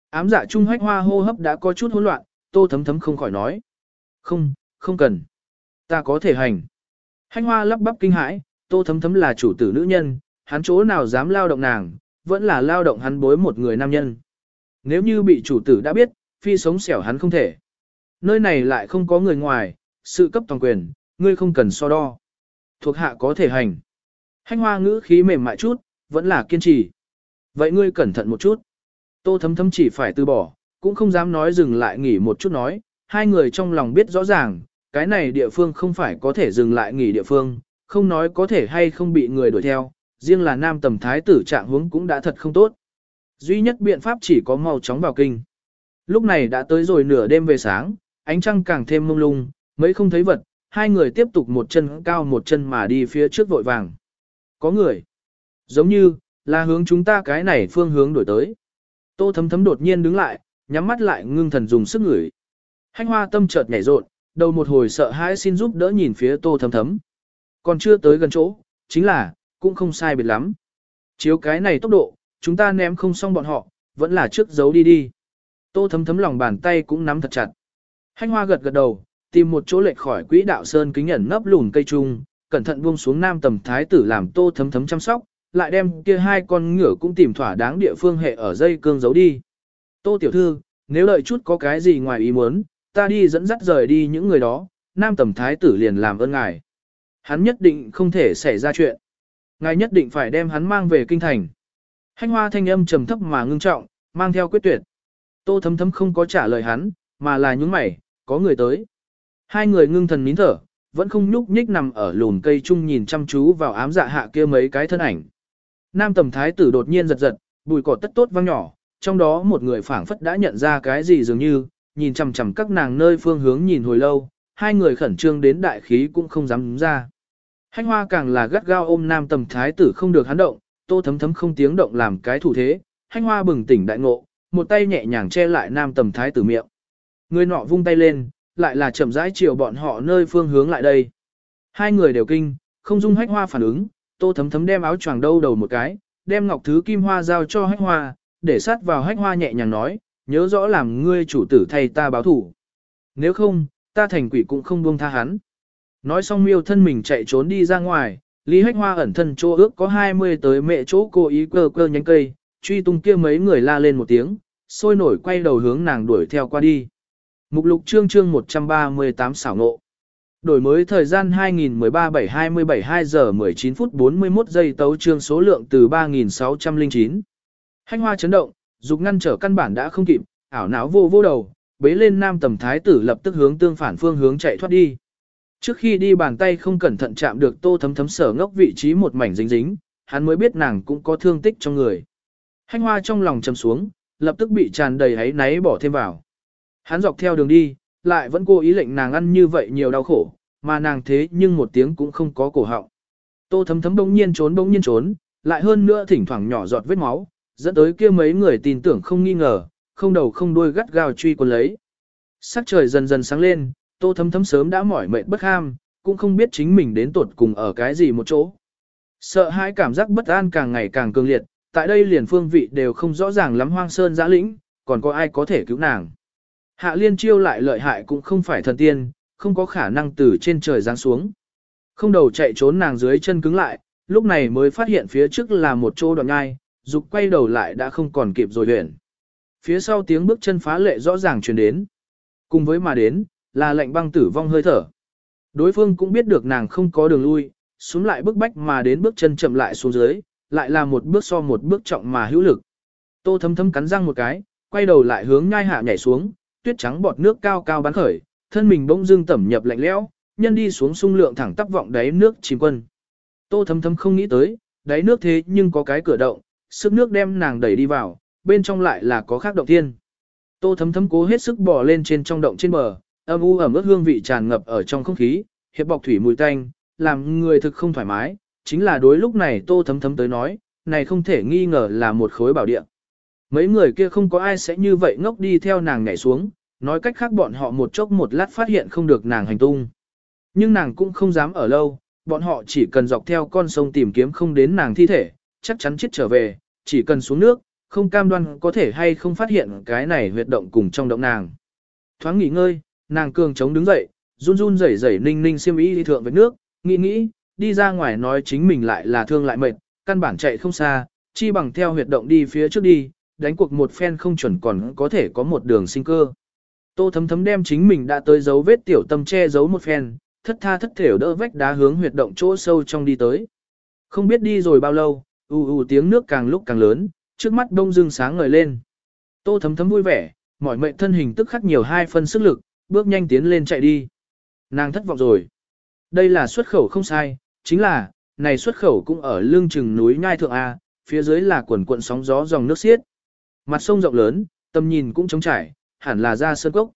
Ám dạ trung hách hoa hô hấp đã có chút hỗn loạn, tô thấm thấm không khỏi nói. Không, không cần. Ta có thể hành. Hách hoa lắp bắp kinh hãi, tô thấm thấm là chủ tử nữ nhân, hắn chỗ nào dám lao động nàng, vẫn là lao động hắn bối một người nam nhân. Nếu như bị chủ tử đã biết, phi sống xẻo hắn không thể. Nơi này lại không có người ngoài, sự cấp toàn quyền, ngươi không cần so đo. Thuộc hạ có thể hành. Hanh hoa ngữ khí mềm mại chút, vẫn là kiên trì. Vậy ngươi cẩn thận một chút. Tô thấm thấm chỉ phải từ bỏ, cũng không dám nói dừng lại nghỉ một chút nói. Hai người trong lòng biết rõ ràng, cái này địa phương không phải có thể dừng lại nghỉ địa phương, không nói có thể hay không bị người đuổi theo, riêng là nam tầm thái tử trạng huống cũng đã thật không tốt. Duy nhất biện pháp chỉ có mau chóng vào kinh. Lúc này đã tới rồi nửa đêm về sáng, ánh trăng càng thêm mông lung, mấy không thấy vật, hai người tiếp tục một chân cao một chân mà đi phía trước vội vàng. Có người. Giống như, là hướng chúng ta cái này phương hướng đổi tới. Tô thấm thấm đột nhiên đứng lại, nhắm mắt lại ngưng thần dùng sức ngửi. Hanh hoa tâm chợt nhảy rộn, đầu một hồi sợ hãi xin giúp đỡ nhìn phía tô thấm thấm. Còn chưa tới gần chỗ, chính là, cũng không sai biệt lắm. Chiếu cái này tốc độ, chúng ta ném không xong bọn họ, vẫn là trước giấu đi đi. Tô thấm thấm lòng bàn tay cũng nắm thật chặt. Hanh hoa gật gật đầu, tìm một chỗ lệch khỏi quỹ đạo sơn kính ẩn nấp lùn cây trung, cẩn thận buông xuống nam tầm thái tử làm tô thấm thấm chăm sóc, lại đem kia hai con ngựa cũng tìm thỏa đáng địa phương hệ ở dây cương giấu đi. Tô tiểu thư, nếu lợi chút có cái gì ngoài ý muốn, ta đi dẫn dắt rời đi những người đó, nam tầm thái tử liền làm ơn ngài. Hắn nhất định không thể xảy ra chuyện. Ngài nhất định phải đem hắn mang về kinh thành. Hanh hoa thanh âm trầm thấp mà ngưng trọng, mang theo quyết tuyệt. Tô thấm thấm không có trả lời hắn, mà là những mày, có người tới. Hai người ngưng thần nín thở, vẫn không nhúc nhích nằm ở lùn cây chung nhìn chăm chú vào ám dạ hạ kia mấy cái thân ảnh. Nam tầm thái tử đột nhiên giật giật, bùi cỏ tất tốt vang nhỏ, trong đó một người phảng phất đã nhận ra cái gì dường như, nhìn chằm chằm các nàng nơi phương hướng nhìn hồi lâu, hai người khẩn trương đến đại khí cũng không dám đúng ra. Hanh hoa càng là gắt gao ôm nam tầm thái tử không được hắn động, tô thấm thấm không tiếng động làm cái thủ thế, hanh hoa bừng tỉnh đại ngộ, một tay nhẹ nhàng che lại nam tầm thái tử miệng. Người nọ vung tay lên, lại là chậm rãi chiều bọn họ nơi phương hướng lại đây. Hai người đều kinh, không dung hách hoa phản ứng, tô thấm thấm đem áo choàng đâu đầu một cái, đem ngọc thứ kim hoa giao cho hách hoa, để sát vào hách hoa nhẹ nhàng nói, nhớ rõ làm ngươi chủ tử thay ta báo thủ. Nếu không, ta thành quỷ cũng không buông tha hắn. Nói xong miêu thân mình chạy trốn đi ra ngoài, Lý Hách Hoa ẩn thân chỗ ước có 20 tới mẹ chỗ cô ý cơ cơ nhánh cây, truy tung kia mấy người la lên một tiếng, sôi nổi quay đầu hướng nàng đuổi theo qua đi. Mục lục chương chương 138 xảo ngộ. Đổi mới thời gian 2013 7 27 2 giờ 19 phút 41 giây tấu chương số lượng từ 3609. Hanh hoa chấn động, dục ngăn trở căn bản đã không kịp, ảo não vô vô đầu, bế lên nam tầm thái tử lập tức hướng tương phản phương hướng chạy thoát đi. Trước khi đi bàn tay không cẩn thận chạm được tô thấm thấm sở ngốc vị trí một mảnh dính dính, hắn mới biết nàng cũng có thương tích trong người. Hanh hoa trong lòng chầm xuống, lập tức bị tràn đầy hấy náy bỏ thêm vào. Hắn dọc theo đường đi, lại vẫn cố ý lệnh nàng ăn như vậy nhiều đau khổ, mà nàng thế nhưng một tiếng cũng không có cổ họng. Tô thấm thấm bỗng nhiên trốn bỗng nhiên trốn, lại hơn nữa thỉnh thoảng nhỏ giọt vết máu, dẫn tới kia mấy người tin tưởng không nghi ngờ, không đầu không đuôi gắt gao truy quân lấy. Sắc trời dần dần sáng lên, tô thấm thấm sớm đã mỏi mệt bất ham, cũng không biết chính mình đến tuột cùng ở cái gì một chỗ. Sợ hãi cảm giác bất an càng ngày càng cường liệt, tại đây liền phương vị đều không rõ ràng lắm hoang sơn giã lĩnh, còn có ai có thể cứu nàng. Hạ liên chiêu lại lợi hại cũng không phải thần tiên, không có khả năng từ trên trời giáng xuống. Không đầu chạy trốn nàng dưới chân cứng lại, lúc này mới phát hiện phía trước là một chỗ đoạn ngai, dục quay đầu lại đã không còn kịp rồi huyền. Phía sau tiếng bước chân phá lệ rõ ràng truyền đến. Cùng với mà đến, là lệnh băng tử vong hơi thở. Đối phương cũng biết được nàng không có đường lui, xuống lại bước bách mà đến bước chân chậm lại xuống dưới, lại là một bước so một bước trọng mà hữu lực. Tô thấm thấm cắn răng một cái, quay đầu lại hướng nhai hạ nhảy xuống, tuyết trắng bọt nước cao cao bắn khởi, thân mình bỗng dưng tẩm nhập lạnh lẽo, nhân đi xuống sung lượng thẳng tắp vọng đáy nước chìm quân. Tô thấm thấm không nghĩ tới, đáy nước thế nhưng có cái cửa động, sức nước đem nàng đẩy đi vào, bên trong lại là có khác động thiên. Tô thấm thấm cố hết sức bò lên trên trong động trên bờ, âm u ẩm ướt hương vị tràn ngập ở trong không khí, hiệp bọc thủy mùi tanh, làm người thực không thoải mái, chính là đối lúc này tô thấm thấm tới nói, này không thể nghi ngờ là một khối bảo địa. Mấy người kia không có ai sẽ như vậy ngốc đi theo nàng nhảy xuống, nói cách khác bọn họ một chốc một lát phát hiện không được nàng hành tung. Nhưng nàng cũng không dám ở lâu, bọn họ chỉ cần dọc theo con sông tìm kiếm không đến nàng thi thể, chắc chắn chết trở về, chỉ cần xuống nước, không cam đoan có thể hay không phát hiện cái này huyệt động cùng trong động nàng. Thoáng nghỉ ngơi, nàng cường chống đứng dậy, run run rẩy rẩy ninh ninh xiêm y đi thượng với nước, nghĩ nghĩ, đi ra ngoài nói chính mình lại là thương lại mệt, căn bản chạy không xa, chi bằng theo huyệt động đi phía trước đi, đánh cuộc một phen không chuẩn còn có thể có một đường sinh cơ. Tô thấm thấm đem chính mình đã tới dấu vết tiểu tâm che giấu một phen, thất tha thất thểu đỡ vách đá hướng huyệt động chỗ sâu trong đi tới. Không biết đi rồi bao lâu, ù ù tiếng nước càng lúc càng lớn, trước mắt đông dương sáng ngời lên. Tô thấm thấm vui vẻ, mỏi mệnh thân hình tức khắc nhiều hai phân sức lực, bước nhanh tiến lên chạy đi. Nàng thất vọng rồi. Đây là xuất khẩu không sai, chính là, này xuất khẩu cũng ở lưng chừng núi nhai thượng A, phía dưới là quần cuộn sóng gió dòng nước xiết. Mặt sông rộng lớn, tầm nhìn cũng trống trải, hẳn là ra sơn cốc.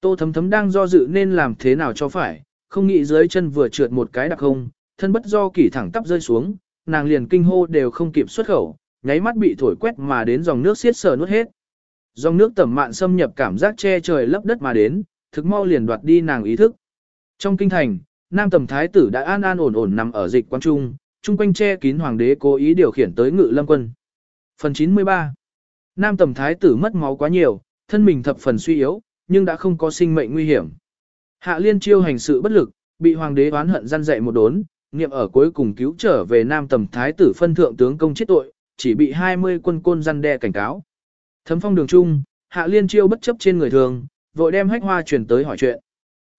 Tô thấm thấm đang do dự nên làm thế nào cho phải, không nghĩ dưới chân vừa trượt một cái đặc không, thân bất do kỷ thẳng tắp rơi xuống, nàng liền kinh hô đều không kịp xuất khẩu, nháy mắt bị thổi quét mà đến dòng nước xiết sờ nuốt hết. Dòng nước tẩm mạn xâm nhập cảm giác che trời lấp đất mà đến, thực mau liền đoạt đi nàng ý thức. Trong kinh thành, nam tầm thái tử đã an an ổn ổn nằm ở dịch quan trung, trung quanh che kín hoàng đế cố ý điều khiển tới ngự lâm quân. Phần 93 Nam tầm thái tử mất máu quá nhiều, thân mình thập phần suy yếu, nhưng đã không có sinh mệnh nguy hiểm. Hạ liên chiêu hành sự bất lực, bị hoàng đế oán hận gian dạy một đốn, nghiệm ở cuối cùng cứu trở về nam tầm thái tử phân thượng tướng công chết tội, chỉ bị 20 quân côn gian đe cảnh cáo. Thấm phong đường trung, hạ liên chiêu bất chấp trên người thường, vội đem hách hoa truyền tới hỏi chuyện.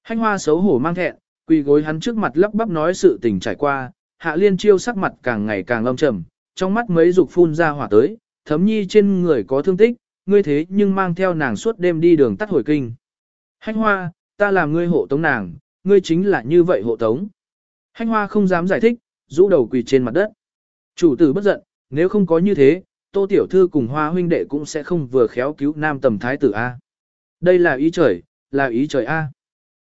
Hách hoa xấu hổ mang thẹn, quỳ gối hắn trước mặt lắp bắp nói sự tình trải qua, hạ liên chiêu sắc mặt càng ngày càng âm trầm, trong mắt mấy dục phun ra hỏa tới, thấm nhi trên người có thương tích, ngươi thế nhưng mang theo nàng suốt đêm đi đường tắt hồi kinh. Hách hoa, ta làm ngươi hộ tống nàng, ngươi chính là như vậy hộ tống. Hách hoa không dám giải thích, rũ đầu quỳ trên mặt đất. Chủ tử bất giận, nếu không có như thế, tô tiểu thư cùng hoa huynh đệ cũng sẽ không vừa khéo cứu nam tầm thái tử A. Đây là ý trời, là ý trời A.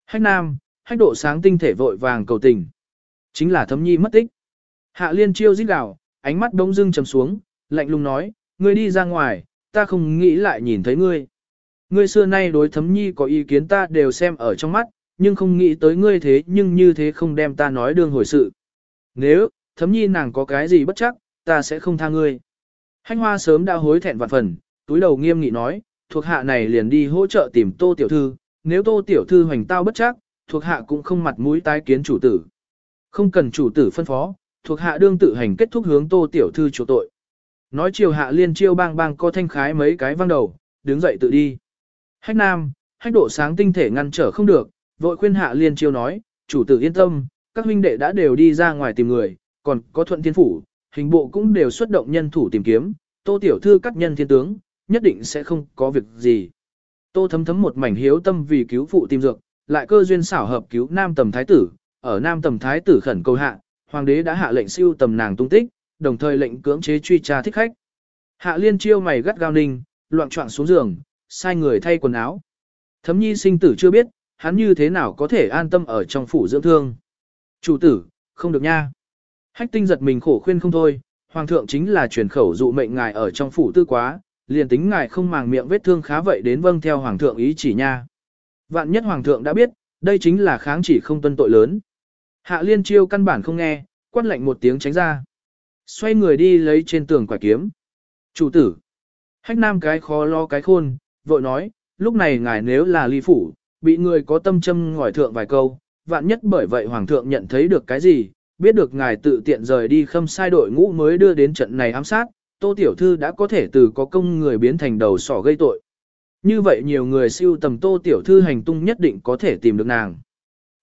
Hách nam, hách độ sáng tinh thể vội vàng cầu tình. Chính là thấm nhi mất tích. Hạ liên chiêu rít gào, ánh mắt đông dưng trầm xuống, lạnh lùng nói, ngươi đi ra ngoài, ta không nghĩ lại nhìn thấy ngươi. Ngươi xưa nay đối thấm nhi có ý kiến ta đều xem ở trong mắt, nhưng không nghĩ tới ngươi thế nhưng như thế không đem ta nói đương hồi sự. Nếu, thấm nhi nàng có cái gì bất chắc, ta sẽ không tha ngươi. Hanh hoa sớm đã hối thẹn vạn phần, túi đầu nghiêm nghị nói, thuộc hạ này liền đi hỗ trợ tìm tô tiểu thư, nếu tô tiểu thư hoành tao bất chắc, thuộc hạ cũng không mặt mũi tái kiến chủ tử. Không cần chủ tử phân phó, thuộc hạ đương tự hành kết thúc hướng tô tiểu thư chủ tội. Nói chiều hạ liên chiêu bang bang co thanh khái mấy cái văng đầu, đứng dậy tự đi. Hách nam, hách độ sáng tinh thể ngăn trở không được, vội khuyên hạ liên chiêu nói, chủ tử yên tâm, các huynh đệ đã đều đi ra ngoài tìm người, còn có thuận thiên phủ, hình bộ cũng đều xuất động nhân thủ tìm kiếm, tô tiểu thư các nhân thiên tướng, nhất định sẽ không có việc gì. Tô thấm thấm một mảnh hiếu tâm vì cứu phụ tìm dược, lại cơ duyên xảo hợp cứu nam tầm thái tử, ở nam tầm thái tử khẩn cầu hạ, hoàng đế đã hạ lệnh siêu tầm nàng tung tích, đồng thời lệnh cưỡng chế truy tra thích khách. Hạ liên chiêu mày gắt gao ninh, loạn trọng xuống giường, sai người thay quần áo. Thấm nhi sinh tử chưa biết, hắn như thế nào có thể an tâm ở trong phủ dưỡng thương. Chủ tử, không được nha. Hách tinh giật mình khổ khuyên không thôi, hoàng thượng chính là truyền khẩu dụ mệnh ngài ở trong phủ tư quá, liền tính ngài không màng miệng vết thương khá vậy đến vâng theo hoàng thượng ý chỉ nha. Vạn nhất hoàng thượng đã biết, đây chính là kháng chỉ không tuân tội lớn. Hạ liên chiêu căn bản không nghe, quát lệnh một tiếng tránh ra. Xoay người đi lấy trên tường quả kiếm. Chủ tử. Hách nam cái khó lo cái khôn, vội nói, lúc này ngài nếu là ly phủ, bị người có tâm châm ngỏi thượng vài câu, vạn nhất bởi vậy hoàng thượng nhận thấy được cái gì, biết được ngài tự tiện rời đi khâm sai đội ngũ mới đưa đến trận này ám sát, tô tiểu thư đã có thể từ có công người biến thành đầu sỏ gây tội. Như vậy nhiều người siêu tầm tô tiểu thư hành tung nhất định có thể tìm được nàng.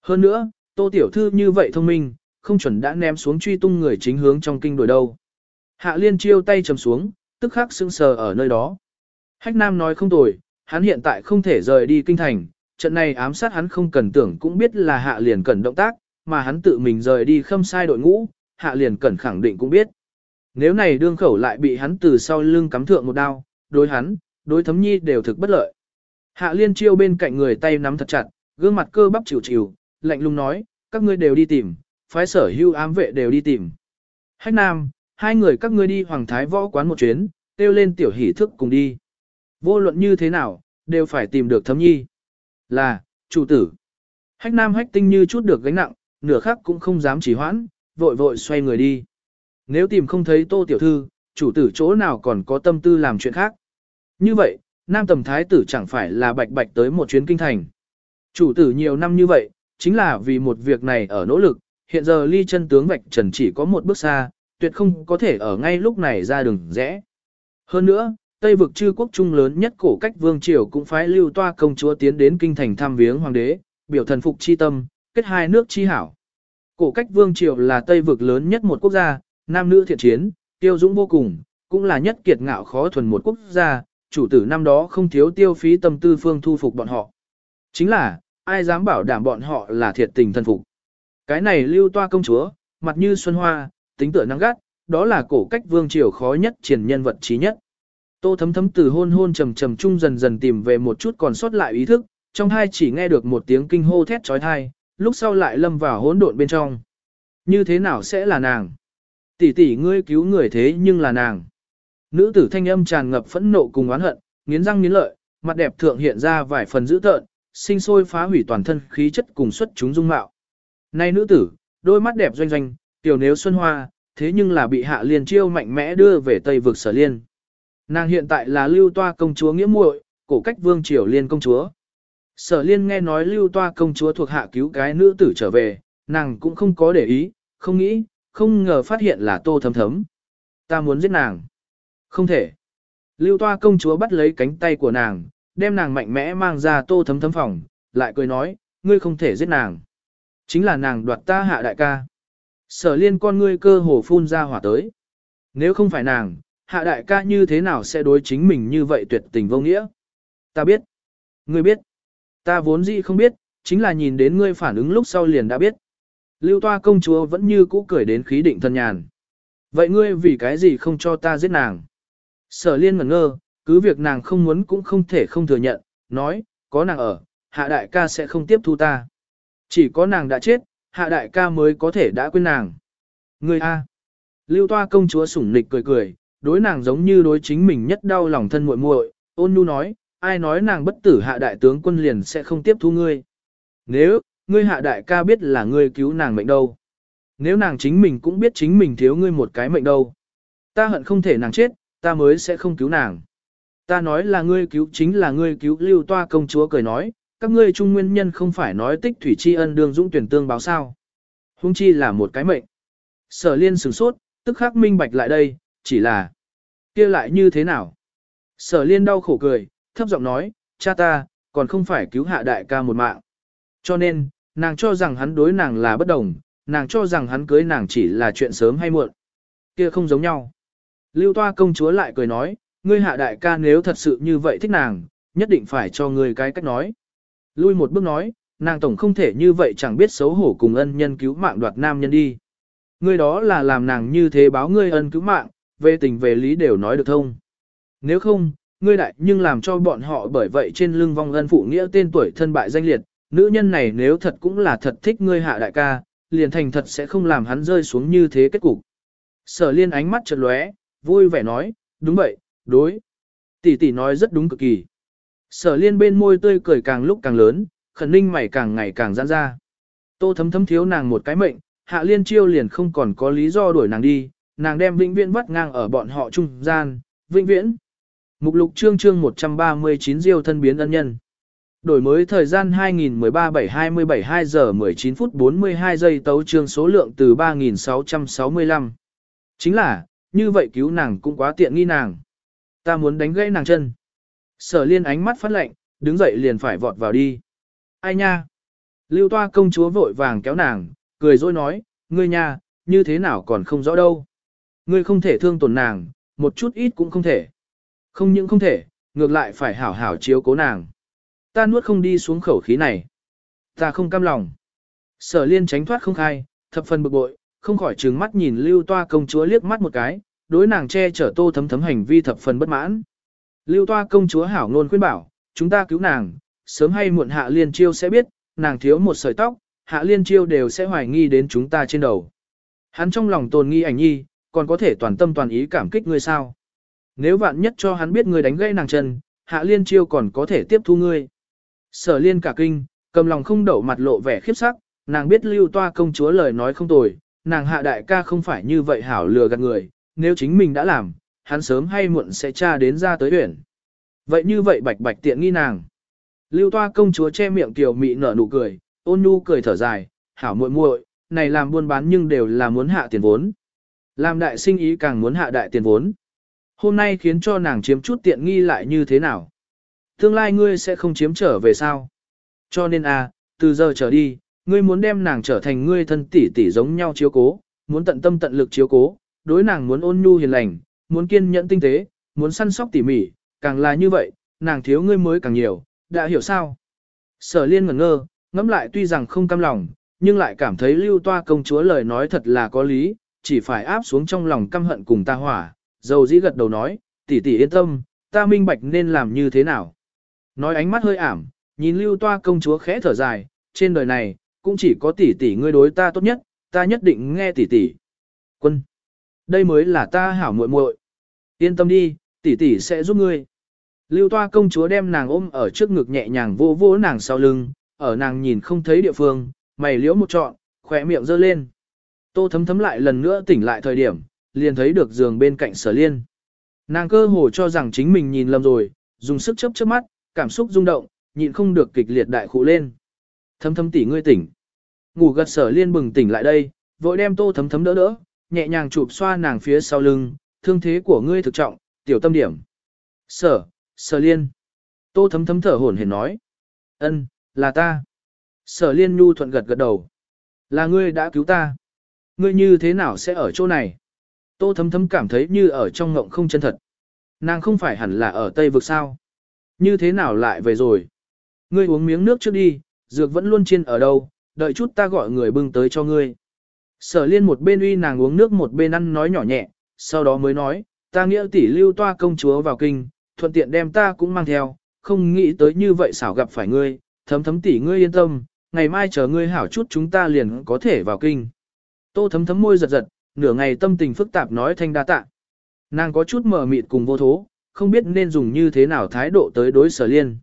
Hơn nữa, tô tiểu thư như vậy thông minh, không chuẩn đã ném xuống truy tung người chính hướng trong kinh đuổi đâu. Hạ liên chiêu tay chầm xuống, tức khắc sững sờ ở nơi đó. Hách Nam nói không tồi, hắn hiện tại không thể rời đi kinh thành, trận này ám sát hắn không cần tưởng cũng biết là hạ liền cần động tác, mà hắn tự mình rời đi khâm sai đội ngũ, hạ liền cần khẳng định cũng biết. Nếu này đương khẩu lại bị hắn từ sau lưng cắm thượng một đao, đối hắn, đối thấm nhi đều thực bất lợi. Hạ liên chiêu bên cạnh người tay nắm thật chặt, gương mặt cơ bắp chịu chịu, lạnh lùng nói, các ngươi đều đi tìm, phái sở hưu ám vệ đều đi tìm. Hách nam, hai người các ngươi đi hoàng thái võ quán một chuyến, kêu lên tiểu hỷ thức cùng đi. Vô luận như thế nào, đều phải tìm được thấm nhi. Là, chủ tử. Hách nam hách tinh như chút được gánh nặng, nửa khắc cũng không dám chỉ hoãn, vội vội xoay người đi. Nếu tìm không thấy tô tiểu thư, chủ tử chỗ nào còn có tâm tư làm chuyện khác. Như vậy, nam tầm thái tử chẳng phải là bạch bạch tới một chuyến kinh thành. Chủ tử nhiều năm như vậy, chính là vì một việc này ở nỗ lực, hiện giờ ly chân tướng vạch trần chỉ có một bước xa, tuyệt không có thể ở ngay lúc này ra đường rẽ. Hơn nữa, Tây vực chư quốc trung lớn nhất cổ cách vương triều cũng phái lưu toa công chúa tiến đến kinh thành thăm viếng hoàng đế, biểu thần phục chi tâm, kết hai nước chi hảo. Cổ cách vương triều là Tây vực lớn nhất một quốc gia, nam nữ thiện chiến, tiêu dũng vô cùng, cũng là nhất kiệt ngạo khó thuần một quốc gia, chủ tử năm đó không thiếu tiêu phí tâm tư phương thu phục bọn họ. Chính là, ai dám bảo đảm bọn họ là thiệt tình thân phục. Cái này lưu toa công chúa, mặt như xuân hoa, tính tựa năng gắt, đó là cổ cách vương triều khó nhất triển nhân vật trí nhất. Tô thấm thấm từ hôn hôn trầm trầm chung dần dần tìm về một chút còn sót lại ý thức, trong hai chỉ nghe được một tiếng kinh hô thét trói thai, lúc sau lại lâm vào hỗn độn bên trong. Như thế nào sẽ là nàng? Tỷ tỷ ngươi cứu người thế nhưng là nàng. Nữ tử thanh âm tràn ngập phẫn nộ cùng oán hận, nghiến răng nghiến lợi, mặt đẹp thượng hiện ra vài phần dữ tợn, sinh sôi phá hủy toàn thân khí chất cùng xuất chúng dung mạo. Nay nữ tử, đôi mắt đẹp doanh doanh, tiểu nếu xuân hoa, thế nhưng là bị hạ liên chiêu mạnh mẽ đưa về Tây vực sở liên. Nàng hiện tại là lưu toa công chúa nghĩa muội, cổ cách vương triều liên công chúa. Sở liên nghe nói lưu toa công chúa thuộc hạ cứu cái nữ tử trở về, nàng cũng không có để ý, không nghĩ, không ngờ phát hiện là tô thấm thấm. Ta muốn giết nàng. Không thể. Lưu toa công chúa bắt lấy cánh tay của nàng, đem nàng mạnh mẽ mang ra tô thấm thấm phòng, lại cười nói, ngươi không thể giết nàng. Chính là nàng đoạt ta hạ đại ca. Sở liên con ngươi cơ hồ phun ra hỏa tới. Nếu không phải nàng, hạ đại ca như thế nào sẽ đối chính mình như vậy tuyệt tình vô nghĩa? Ta biết. Ngươi biết. Ta vốn dĩ không biết, chính là nhìn đến ngươi phản ứng lúc sau liền đã biết. Lưu toa công chúa vẫn như cũ cười đến khí định thân nhàn. Vậy ngươi vì cái gì không cho ta giết nàng? Sở liên ngẩn ngơ, cứ việc nàng không muốn cũng không thể không thừa nhận, nói, có nàng ở, hạ đại ca sẽ không tiếp thu ta. Chỉ có nàng đã chết, hạ đại ca mới có thể đã quên nàng. người A. Lưu toa công chúa sủng nịch cười cười, đối nàng giống như đối chính mình nhất đau lòng thân muội muội, ôn nhu nói, ai nói nàng bất tử hạ đại tướng quân liền sẽ không tiếp thu ngươi. Nếu, ngươi hạ đại ca biết là ngươi cứu nàng mệnh đâu. Nếu nàng chính mình cũng biết chính mình thiếu ngươi một cái mệnh đâu. Ta hận không thể nàng chết, ta mới sẽ không cứu nàng. Ta nói là ngươi cứu chính là ngươi cứu lưu toa công chúa cười nói, các ngươi trung nguyên nhân không phải nói tích thủy tri ân đương dũng tuyển tương báo sao. Hung chi là một cái mệnh. Sở liên sửng sốt, tức khắc minh bạch lại đây, chỉ là kia lại như thế nào? Sở liên đau khổ cười, thấp giọng nói, cha ta, còn không phải cứu hạ đại ca một mạng. Cho nên, nàng cho rằng hắn đối nàng là bất đồng, nàng cho rằng hắn cưới nàng chỉ là chuyện sớm hay muộn. Kia không giống nhau. Lưu toa công chúa lại cười nói, ngươi hạ đại ca nếu thật sự như vậy thích nàng, nhất định phải cho ngươi cái cách nói. Lui một bước nói, nàng tổng không thể như vậy chẳng biết xấu hổ cùng ân nhân cứu mạng đoạt nam nhân đi. Ngươi đó là làm nàng như thế báo ngươi ân cứu mạng, về tình về lý đều nói được thông. Nếu không, ngươi đại nhưng làm cho bọn họ bởi vậy trên lưng vong ân phụ nghĩa tên tuổi thân bại danh liệt, nữ nhân này nếu thật cũng là thật thích ngươi hạ đại ca, liền thành thật sẽ không làm hắn rơi xuống như thế kết cục. Sở liên ánh mắt chợt lóe, vui vẻ nói, đúng vậy, đối. Tỷ tỷ nói rất đúng cực kỳ. Sở liên bên môi tươi cười càng lúc càng lớn, khẩn ninh mày càng ngày càng giãn ra. Tô thấm thấm thiếu nàng một cái mệnh, hạ liên chiêu liền không còn có lý do đuổi nàng đi, nàng đem vĩnh viễn vắt ngang ở bọn họ trung gian, vĩnh viễn. Mục lục chương chương 139 diêu thân biến ân nhân. Đổi mới thời gian 2013 7 27 2 giờ 19 phút 42 giây tấu chương số lượng từ 3665. Chính là, như vậy cứu nàng cũng quá tiện nghi nàng. Ta muốn đánh gãy nàng chân. Sở liên ánh mắt phát lạnh, đứng dậy liền phải vọt vào đi. Ai nha? Lưu toa công chúa vội vàng kéo nàng, cười dối nói, ngươi nha, như thế nào còn không rõ đâu. Ngươi không thể thương tổn nàng, một chút ít cũng không thể. Không những không thể, ngược lại phải hảo hảo chiếu cố nàng. Ta nuốt không đi xuống khẩu khí này. Ta không cam lòng. Sở liên tránh thoát không khai, thập phần bực bội, không khỏi trừng mắt nhìn lưu toa công chúa liếc mắt một cái, đối nàng che chở tô thấm thấm hành vi thập phần bất mãn. Lưu toa công chúa hảo ngôn khuyên bảo, chúng ta cứu nàng, sớm hay muộn hạ liên chiêu sẽ biết, nàng thiếu một sợi tóc, hạ liên chiêu đều sẽ hoài nghi đến chúng ta trên đầu. Hắn trong lòng tồn nghi ảnh nhi, còn có thể toàn tâm toàn ý cảm kích ngươi sao. Nếu vạn nhất cho hắn biết ngươi đánh gãy nàng chân, hạ liên chiêu còn có thể tiếp thu ngươi. Sở liên cả kinh, cầm lòng không đậu mặt lộ vẻ khiếp sắc, nàng biết lưu toa công chúa lời nói không tồi, nàng hạ đại ca không phải như vậy hảo lừa gạt người, nếu chính mình đã làm, hắn sớm hay muộn sẽ tra đến ra tới huyển. Vậy như vậy bạch bạch tiện nghi nàng. Lưu toa công chúa che miệng tiểu mị nở nụ cười, ôn nhu cười thở dài, hảo muội muội, này làm buôn bán nhưng đều là muốn hạ tiền vốn. Làm đại sinh ý càng muốn hạ đại tiền vốn. Hôm nay khiến cho nàng chiếm chút tiện nghi lại như thế nào? Tương lai ngươi sẽ không chiếm trở về sao? Cho nên a, à, từ giờ trở đi, ngươi muốn đem nàng trở thành ngươi thân tỷ tỷ giống nhau chiếu cố, muốn tận tâm tận lực chiếu cố, đối nàng muốn ôn nhu hiền lành, muốn kiên nhẫn tinh tế, muốn săn sóc tỉ mỉ, càng là như vậy, nàng thiếu ngươi mới càng nhiều, đã hiểu sao? Sở liên ngẩn ngơ, ngẫm lại tuy rằng không cam lòng, nhưng lại cảm thấy lưu toa công chúa lời nói thật là có lý, chỉ phải áp xuống trong lòng căm hận cùng ta hỏa, dầu dĩ gật đầu nói, tỷ tỷ yên tâm, ta minh bạch nên làm như thế nào. Nói ánh mắt hơi ảm, nhìn lưu toa công chúa khẽ thở dài, trên đời này, cũng chỉ có tỷ tỷ ngươi đối ta tốt nhất, ta nhất định nghe tỷ tỷ. Quân, đây mới là ta hảo muội muội. Yên tâm đi, tỷ tỷ sẽ giúp ngươi. Lưu toa công chúa đem nàng ôm ở trước ngực nhẹ nhàng vô vô nàng sau lưng, ở nàng nhìn không thấy địa phương, mày liễu một trọn, khỏe miệng giơ lên. Tô thấm thấm lại lần nữa tỉnh lại thời điểm, liền thấy được giường bên cạnh sở liên. Nàng cơ hồ cho rằng chính mình nhìn lầm rồi, dùng sức chớp chớp mắt, cảm xúc rung động, nhịn không được kịch liệt đại khụ lên. Thấm thấm tỷ ngươi tỉnh. Ngủ gật sở liên bừng tỉnh lại đây, vội đem tô thấm thấm đỡ đỡ, nhẹ nhàng chụp xoa nàng phía sau lưng, thương thế của ngươi thực trọng, tiểu tâm điểm. Sở, sở liên. Tô thấm thấm thở hổn hển nói. ân, là ta. Sở liên nhu thuận gật gật đầu. Là ngươi đã cứu ta. Ngươi như thế nào sẽ ở chỗ này? Tô thấm thấm cảm thấy như ở trong ngộng không chân thật. Nàng không phải hẳn là ở Tây vực sao? Như thế nào lại về rồi? Ngươi uống miếng nước trước đi, dược vẫn luôn chiên ở đâu, đợi chút ta gọi người bưng tới cho ngươi. Sở liên một bên uy nàng uống nước một bên ăn nói nhỏ nhẹ, sau đó mới nói, ta nghĩa tỷ lưu toa công chúa vào kinh, thuận tiện đem ta cũng mang theo, không nghĩ tới như vậy xảo gặp phải ngươi, thấm thấm tỷ ngươi yên tâm, ngày mai chờ ngươi hảo chút chúng ta liền có thể vào kinh. Tô thấm thấm môi giật giật, nửa ngày tâm tình phức tạp nói thanh đa tạ. Nàng có chút mờ mịt cùng vô thố, không biết nên dùng như thế nào thái độ tới đối sở liên.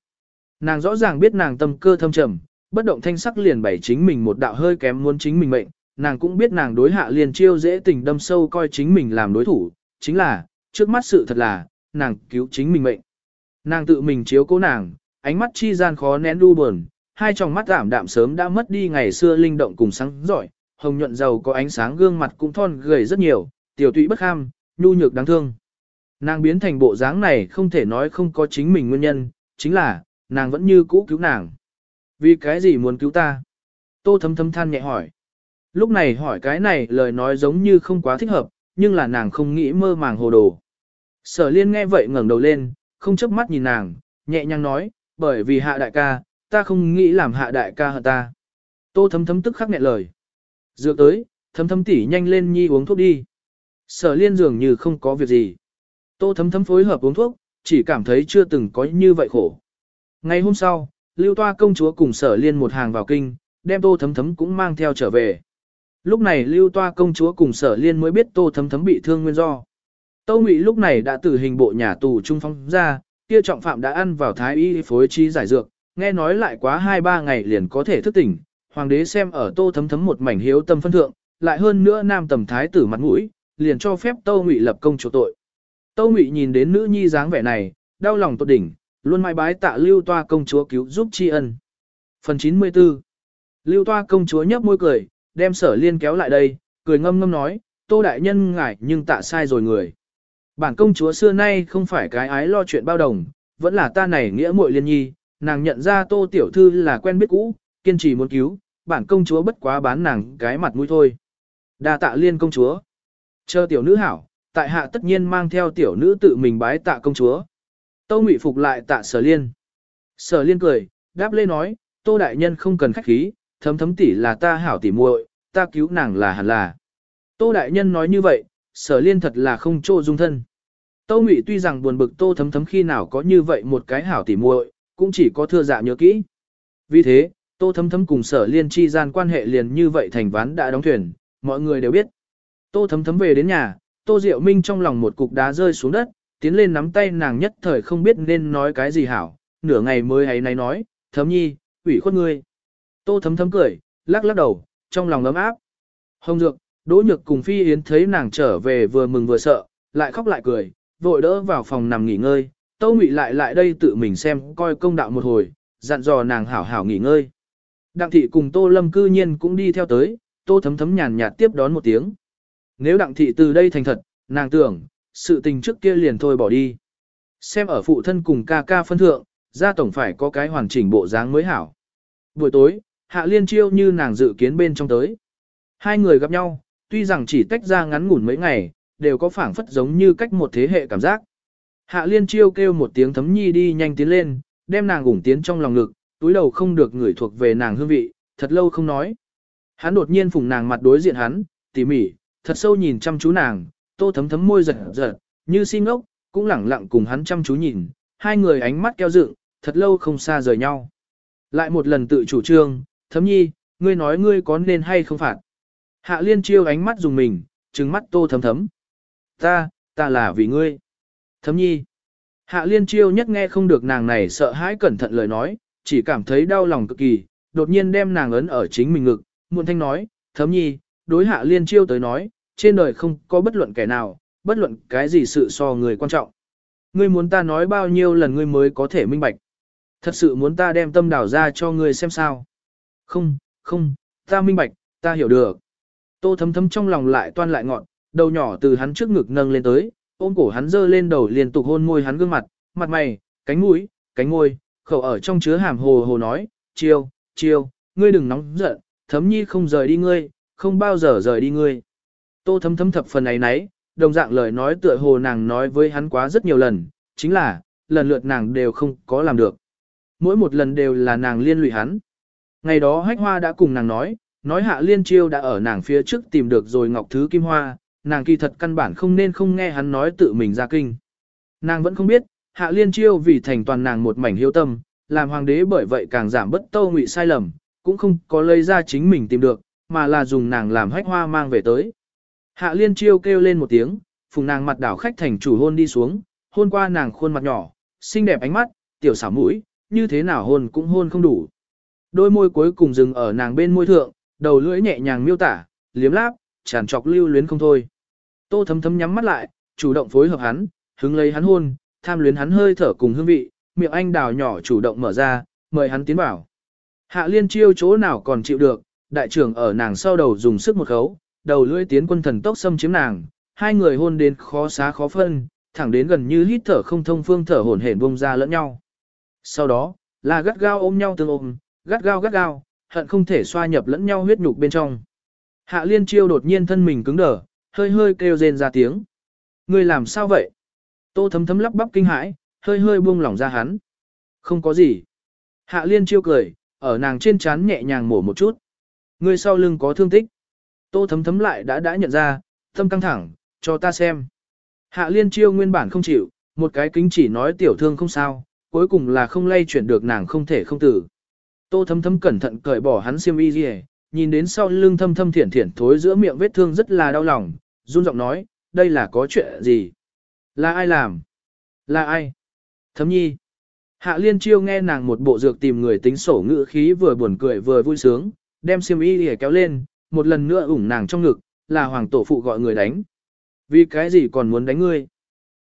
Nàng rõ ràng biết nàng tâm cơ thâm trầm, bất động thanh sắc liền bày chính mình một đạo hơi kém muốn chính mình mệnh, nàng cũng biết nàng đối hạ liền chiêu dễ tình đâm sâu coi chính mình làm đối thủ, chính là, trước mắt sự thật là, nàng cứu chính mình mệnh. Nàng tự mình chiếu cố nàng, ánh mắt chi gian khó nén đu buồn, hai tròng mắt ảm đạm sớm đã mất đi ngày xưa linh động cùng sáng giỏi, hồng nhuận giàu có ánh sáng gương mặt cũng thon gầy rất nhiều, tiểu tụy bất ham, nhu nhược đáng thương. Nàng biến thành bộ dáng này không thể nói không có chính mình nguyên nhân, chính là, nàng vẫn như cũ cứu nàng. Vì cái gì muốn cứu ta? Tô thấm thấm than nhẹ hỏi. Lúc này hỏi cái này lời nói giống như không quá thích hợp, nhưng là nàng không nghĩ mơ màng hồ đồ. Sở liên nghe vậy ngẩng đầu lên, không chớp mắt nhìn nàng, nhẹ nhàng nói, bởi vì hạ đại ca, ta không nghĩ làm hạ đại ca hận ta. Tô thấm thấm tức khắc nghẹn lời. Dược tới, thấm thấm tỉ nhanh lên nhi uống thuốc đi. Sở liên dường như không có việc gì. Tô thấm thấm phối hợp uống thuốc, chỉ cảm thấy chưa từng có như vậy khổ. Ngày hôm sau, lưu toa công chúa cùng sở liên một hàng vào kinh, đem tô thấm thấm cũng mang theo trở về. Lúc này lưu toa công chúa cùng sở liên mới biết tô thấm thấm bị thương nguyên do. Tâu Ngụy lúc này đã tử hình bộ nhà tù trung phong ra, kia trọng phạm đã ăn vào thái y phối trí giải dược, nghe nói lại quá 2-3 ngày liền có thể thức tỉnh, hoàng đế xem ở tô thấm thấm một mảnh hiếu tâm phân thượng, lại hơn nữa nam tầm thái tử mặt mũi, liền cho phép Tâu Ngụy lập công chỗ tội. Tâu Ngụy nhìn đến nữ nhi dáng vẻ này, đau lòng tột đỉnh, luôn mai bái tạ lưu toa công chúa cứu giúp tri ân. Phần 94 Lưu toa công chúa nhấp môi cười, đem sở liên kéo lại đây, cười ngâm ngâm nói, tô đại nhân ngại nhưng tạ sai rồi người. Bản công chúa xưa nay không phải cái ái lo chuyện bao đồng, vẫn là ta này nghĩa muội liên nhi, nàng nhận ra tô tiểu thư là quen biết cũ, kiên trì muốn cứu, bản công chúa bất quá bán nàng cái mặt mũi thôi. đa tạ liên công chúa. Chờ tiểu nữ hảo, tại hạ tất nhiên mang theo tiểu nữ tự mình bái tạ công chúa. Tâu Ngụy phục lại tạ sở liên. Sở liên cười, đáp lê nói, tô đại nhân không cần khách khí, thấm thấm tỷ là ta hảo tỷ muội, ta cứu nàng là hẳn là. Tô đại nhân nói như vậy, sở liên thật là không trô dung thân. Tô Ngụy tuy rằng buồn bực tô thấm thấm khi nào có như vậy một cái hảo tỷ muội, cũng chỉ có thưa dạ nhớ kỹ. Vì thế, tô thấm thấm cùng sở liên chi gian quan hệ liền như vậy thành ván đã đóng thuyền, mọi người đều biết. Tô thấm thấm về đến nhà, Tô Diệu Minh trong lòng một cục đá rơi xuống đất, tiến lên nắm tay nàng nhất thời không biết nên nói cái gì hảo, nửa ngày mới ấy nay nói, thấm nhi, ủy khuất ngươi. Tô thấm thấm cười, lắc lắc đầu, trong lòng ấm áp. Hồng Dược, Đỗ Nhược cùng Phi Yến thấy nàng trở về vừa mừng vừa sợ, lại khóc lại cười, vội đỡ vào phòng nằm nghỉ ngơi, Tô Ngụy lại lại đây tự mình xem coi công đạo một hồi, dặn dò nàng hảo hảo nghỉ ngơi. Đặng thị cùng Tô Lâm cư nhiên cũng đi theo tới, Tô thấm thấm nhàn nhạt tiếp đón một tiếng. Nếu đặng thị từ đây thành thật, nàng tưởng, sự tình trước kia liền thôi bỏ đi. Xem ở phụ thân cùng ca ca phân thượng, gia tổng phải có cái hoàn chỉnh bộ dáng mới hảo. Buổi tối, Hạ Liên chiêu như nàng dự kiến bên trong tới. Hai người gặp nhau, tuy rằng chỉ tách ra ngắn ngủn mấy ngày, đều có phảng phất giống như cách một thế hệ cảm giác. Hạ Liên chiêu kêu một tiếng thấm nhi đi nhanh tiến lên, đem nàng ủng tiến trong lòng ngực, túi đầu không được người thuộc về nàng hương vị, thật lâu không nói. Hắn đột nhiên phùng nàng mặt đối diện hắn, tỉ mỉ, thật sâu nhìn chăm chú nàng, tô thấm thấm môi giật giật, như si ngốc, cũng lẳng lặng cùng hắn chăm chú nhìn, hai người ánh mắt keo dựng, thật lâu không xa rời nhau. Lại một lần tự chủ trương, thấm nhi, ngươi nói ngươi có nên hay không phạt. Hạ liên chiêu ánh mắt dùng mình, trừng mắt tô thấm thấm. Ta, ta là vì ngươi. Thấm nhi. Hạ liên chiêu nhất nghe không được nàng này sợ hãi cẩn thận lời nói, chỉ cảm thấy đau lòng cực kỳ, đột nhiên đem nàng ấn ở chính mình ngực, muộn thanh nói, thấm nhi, đối hạ liên chiêu tới nói, trên đời không có bất luận kẻ nào, bất luận cái gì sự so người quan trọng. Ngươi muốn ta nói bao nhiêu lần ngươi mới có thể minh bạch. Thật sự muốn ta đem tâm đảo ra cho ngươi xem sao. Không, không, ta minh bạch, ta hiểu được. Tô thấm thấm trong lòng lại toan lại ngọn, đầu nhỏ từ hắn trước ngực nâng lên tới, ôm cổ hắn dơ lên đầu liên tục hôn môi hắn gương mặt, mặt mày, cánh mũi, cánh môi, khẩu ở trong chứa hàm hồ hồ nói, chiêu, chiêu, ngươi đừng nóng giận, thấm nhi không rời đi ngươi, không bao giờ rời đi ngươi. Tô thấm thấm thập phần ấy nấy, đồng dạng lời nói tựa hồ nàng nói với hắn quá rất nhiều lần, chính là, lần lượt nàng đều không có làm được. Mỗi một lần đều là nàng liên lụy hắn. Ngày đó hách hoa đã cùng nàng nói, nói hạ liên chiêu đã ở nàng phía trước tìm được rồi ngọc thứ kim hoa, nàng kỳ thật căn bản không nên không nghe hắn nói tự mình ra kinh. Nàng vẫn không biết, hạ liên chiêu vì thành toàn nàng một mảnh hiếu tâm, làm hoàng đế bởi vậy càng giảm bất tâu ngụy sai lầm, cũng không có lấy ra chính mình tìm được, mà là dùng nàng làm hách hoa mang về tới. Hạ liên chiêu kêu lên một tiếng, phùng nàng mặt đảo khách thành chủ hôn đi xuống, hôn qua nàng khuôn mặt nhỏ, xinh đẹp ánh mắt, tiểu xảo mũi, như thế nào hôn cũng hôn không đủ. Đôi môi cuối cùng dừng ở nàng bên môi thượng, đầu lưỡi nhẹ nhàng miêu tả, liếm láp, tràn trọc lưu luyến không thôi. Tô thấm thấm nhắm mắt lại, chủ động phối hợp hắn, hứng lấy hắn hôn, tham luyến hắn hơi thở cùng hương vị, miệng anh đào nhỏ chủ động mở ra, mời hắn tiến vào. Hạ liên chiêu chỗ nào còn chịu được, đại trưởng ở nàng sau đầu dùng sức một khấu, đầu lưỡi tiến quân thần tốc xâm chiếm nàng, hai người hôn đến khó xá khó phân, thẳng đến gần như hít thở không thông phương thở hổn hển bông ra lẫn nhau. Sau đó, là gắt gao ôm nhau tương ôm, gắt gao gắt gao, hận không thể xoa nhập lẫn nhau huyết nhục bên trong. Hạ liên chiêu đột nhiên thân mình cứng đờ, hơi hơi kêu rên ra tiếng. Người làm sao vậy? Tô thấm thấm lắp bắp kinh hãi, hơi hơi buông lỏng ra hắn. Không có gì. Hạ liên chiêu cười, ở nàng trên trán nhẹ nhàng mổ một chút. Người sau lưng có thương tích. Tô thấm thấm lại đã đã nhận ra, tâm căng thẳng, cho ta xem. Hạ liên chiêu nguyên bản không chịu, một cái kính chỉ nói tiểu thương không sao, cuối cùng là không lay chuyển được nàng không thể không tử. Tô thấm thấm cẩn thận cởi bỏ hắn xiêm y gì nhìn đến sau lưng thâm thâm thiển thiển thối giữa miệng vết thương rất là đau lòng, run giọng nói, đây là có chuyện gì? Là ai làm? Là ai? Thấm nhi. Hạ liên chiêu nghe nàng một bộ dược tìm người tính sổ ngữ khí vừa buồn cười vừa vui sướng, đem xiêm y gì kéo lên, một lần nữa ủng nàng trong ngực, là hoàng tổ phụ gọi người đánh. Vì cái gì còn muốn đánh ngươi?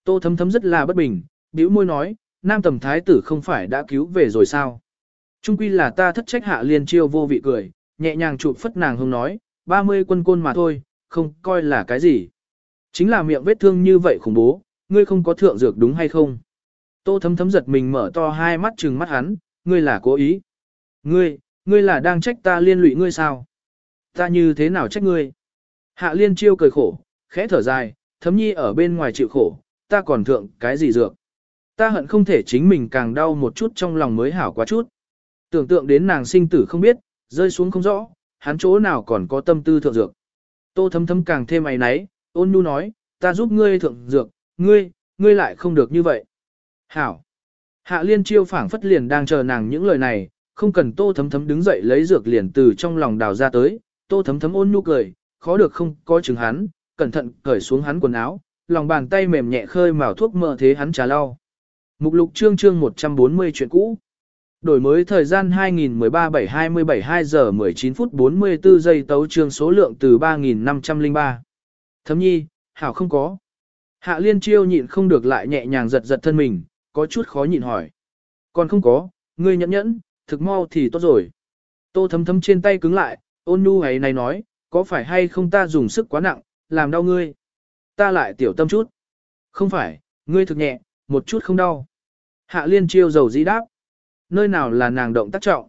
Tô thấm thấm rất là bất bình, bĩu môi nói, nam tầm thái tử không phải đã cứu về rồi sao? Trung quy là ta thất trách hạ liên chiêu vô vị cười, nhẹ nhàng chụp phất nàng hông nói, 30 quân côn mà thôi, không coi là cái gì. Chính là miệng vết thương như vậy khủng bố, ngươi không có thượng dược đúng hay không? Tô thấm thấm giật mình mở to hai mắt trừng mắt hắn, ngươi là cố ý. Ngươi, ngươi là đang trách ta liên lụy ngươi sao? Ta như thế nào trách ngươi? Hạ liên chiêu cười khổ, khẽ thở dài, thấm nhi ở bên ngoài chịu khổ, ta còn thượng cái gì dược? Ta hận không thể chính mình càng đau một chút trong lòng mới hảo quá chút. Tưởng tượng đến nàng sinh tử không biết, rơi xuống không rõ, hắn chỗ nào còn có tâm tư thượng dược. Tô thấm thấm càng thêm mày náy, ôn nhu nói, ta giúp ngươi thượng dược, ngươi, ngươi lại không được như vậy. Hảo. Hạ liên chiêu phảng phất liền đang chờ nàng những lời này, không cần tô thấm thấm đứng dậy lấy dược liền từ trong lòng đào ra tới, tô thấm thấm ôn nhu cười, khó được không có chứng hắn, cẩn thận cởi xuống hắn quần áo, lòng bàn tay mềm nhẹ khơi mào thuốc mỡ thế hắn trà lau. Mục lục chương chương 140 chuyện cũ. Đổi mới thời gian 2013 7 27 2 giờ 19 phút 44 giây tấu trương số lượng từ 3.503 Thấm nhi, hảo không có. Hạ liên chiêu nhịn không được lại nhẹ nhàng giật giật thân mình, có chút khó nhịn hỏi. Còn không có, ngươi nhẫn nhẫn, thực mau thì tốt rồi. Tô thấm thấm trên tay cứng lại, ôn nhu ấy này nói, có phải hay không ta dùng sức quá nặng, làm đau ngươi. Ta lại tiểu tâm chút. Không phải, ngươi thực nhẹ, một chút không đau. Hạ liên chiêu dầu dĩ đáp. Nơi nào là nàng động tác trọng.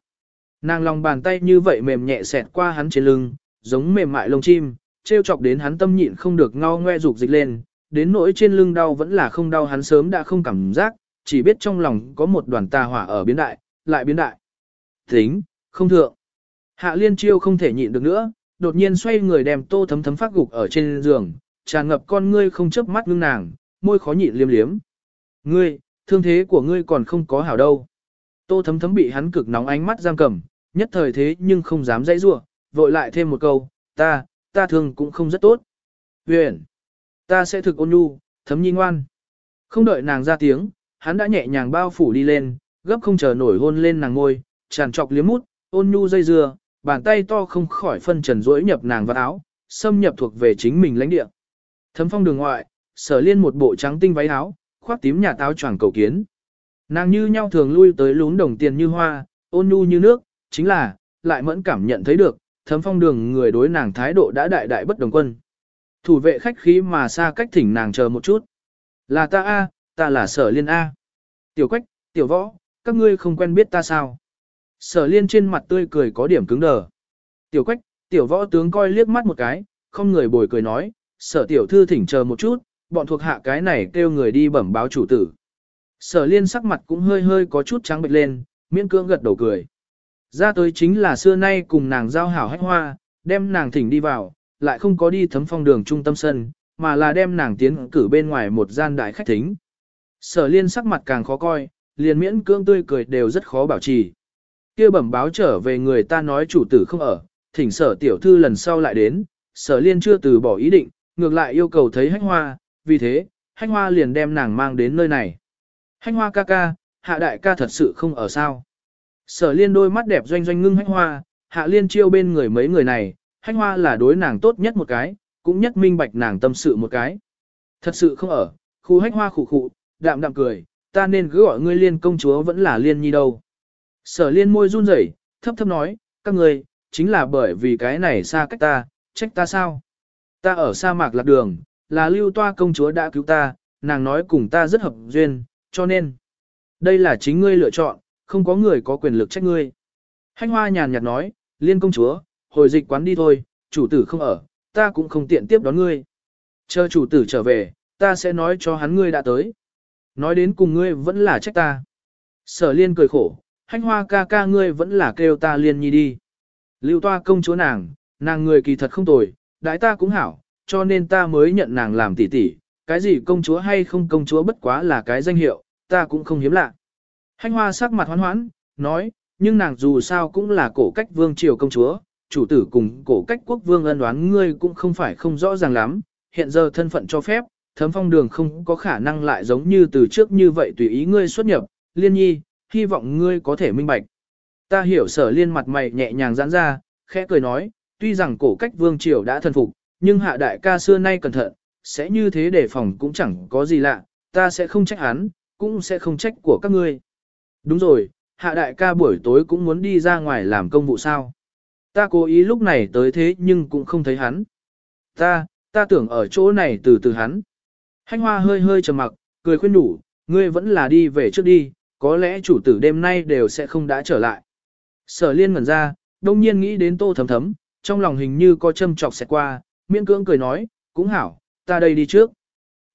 Nàng lòng bàn tay như vậy mềm nhẹ xẹt qua hắn trên lưng, giống mềm mại lông chim, treo chọc đến hắn tâm nhịn không được ngao ngoe rục dịch lên, đến nỗi trên lưng đau vẫn là không đau hắn sớm đã không cảm giác, chỉ biết trong lòng có một đoàn tà hỏa ở biến đại, lại biến đại. Tính, không thượng. Hạ liên chiêu không thể nhịn được nữa, đột nhiên xoay người đem tô thấm thấm phát gục ở trên giường, tràn ngập con ngươi không chớp mắt ngưng nàng, môi khó nhịn liếm liếm. Ngươi, thương thế của ngươi còn không có hảo đâu. Tô thấm thấm bị hắn cực nóng ánh mắt giam cầm, nhất thời thế nhưng không dám dãy rủa, vội lại thêm một câu, ta, ta thường cũng không rất tốt. Huyền, ta sẽ thực ôn nhu, thấm nhi ngoan. Không đợi nàng ra tiếng, hắn đã nhẹ nhàng bao phủ đi lên, gấp không chờ nổi hôn lên nàng ngôi, tràn trọc liếm mút, ôn nhu dây dưa, bàn tay to không khỏi phân trần rỗi nhập nàng vào áo, xâm nhập thuộc về chính mình lãnh địa. Thấm phong đường ngoại, sở liên một bộ trắng tinh váy áo, khoác tím nhà táo choàng cầu kiến. Nàng như nhau thường lui tới lún đồng tiền như hoa, ôn nhu như nước, chính là, lại mẫn cảm nhận thấy được, thấm phong đường người đối nàng thái độ đã đại đại bất đồng quân. Thủ vệ khách khí mà xa cách thỉnh nàng chờ một chút. Là ta A, ta là sở liên A. Tiểu quách, tiểu võ, các ngươi không quen biết ta sao. Sở liên trên mặt tươi cười có điểm cứng đờ. Tiểu quách, tiểu võ tướng coi liếc mắt một cái, không người bồi cười nói, sở tiểu thư thỉnh chờ một chút, bọn thuộc hạ cái này kêu người đi bẩm báo chủ tử. Sở liên sắc mặt cũng hơi hơi có chút trắng bệch lên, miễn cưỡng gật đầu cười. Ra tới chính là xưa nay cùng nàng giao hảo hách hoa, đem nàng thỉnh đi vào, lại không có đi thấm phong đường trung tâm sân, mà là đem nàng tiến cử bên ngoài một gian đại khách thính. Sở liên sắc mặt càng khó coi, liền miễn cưỡng tươi cười đều rất khó bảo trì. kia bẩm báo trở về người ta nói chủ tử không ở, thỉnh sở tiểu thư lần sau lại đến, sở liên chưa từ bỏ ý định, ngược lại yêu cầu thấy hách hoa, vì thế, hách hoa liền đem nàng mang đến nơi này. Hanh hoa ca ca, hạ đại ca thật sự không ở sao. Sở liên đôi mắt đẹp doanh doanh ngưng hanh hoa, hạ liên chiêu bên người mấy người này, hanh hoa là đối nàng tốt nhất một cái, cũng nhất minh bạch nàng tâm sự một cái. Thật sự không ở, khu hanh hoa khụ khụ, đạm đạm cười, ta nên cứ gọi ngươi liên công chúa vẫn là liên nhi đâu. Sở liên môi run rẩy, thấp thấp nói, các ngươi, chính là bởi vì cái này xa cách ta, trách ta sao? Ta ở sa mạc lạc đường, là lưu toa công chúa đã cứu ta, nàng nói cùng ta rất hợp duyên, cho nên, đây là chính ngươi lựa chọn, không có người có quyền lực trách ngươi. Hanh hoa nhàn nhạt nói, liên công chúa, hồi dịch quán đi thôi, chủ tử không ở, ta cũng không tiện tiếp đón ngươi. Chờ chủ tử trở về, ta sẽ nói cho hắn ngươi đã tới. Nói đến cùng ngươi vẫn là trách ta. Sở liên cười khổ, hanh hoa ca ca ngươi vẫn là kêu ta liên nhi đi. Lưu toa công chúa nàng, nàng người kỳ thật không tồi, đái ta cũng hảo, cho nên ta mới nhận nàng làm tỷ tỷ, cái gì công chúa hay không công chúa bất quá là cái danh hiệu, ta cũng không hiếm lạ. Hanh hoa sắc mặt hoán hoãn, nói, nhưng nàng dù sao cũng là cổ cách vương triều công chúa, chủ tử cùng cổ cách quốc vương ân đoán ngươi cũng không phải không rõ ràng lắm, hiện giờ thân phận cho phép, thấm phong đường không có khả năng lại giống như từ trước như vậy tùy ý ngươi xuất nhập, liên nhi, hy vọng ngươi có thể minh bạch. Ta hiểu sở liên mặt mày nhẹ nhàng giãn ra, khẽ cười nói, tuy rằng cổ cách vương triều đã thần phục, nhưng hạ đại ca xưa nay cẩn thận, sẽ như thế để phòng cũng chẳng có gì lạ, ta sẽ không trách hắn, cũng sẽ không trách của các ngươi. Đúng rồi, hạ đại ca buổi tối cũng muốn đi ra ngoài làm công vụ sao. Ta cố ý lúc này tới thế nhưng cũng không thấy hắn. Ta, ta tưởng ở chỗ này từ từ hắn. Hanh hoa hơi hơi trầm mặc, cười khuyên đủ, ngươi vẫn là đi về trước đi, có lẽ chủ tử đêm nay đều sẽ không đã trở lại. Sở liên ngẩn ra, đông nhiên nghĩ đến tô thấm thấm, trong lòng hình như có châm trọc xẹt qua, miễn cưỡng cười nói, cũng hảo, ta đây đi trước.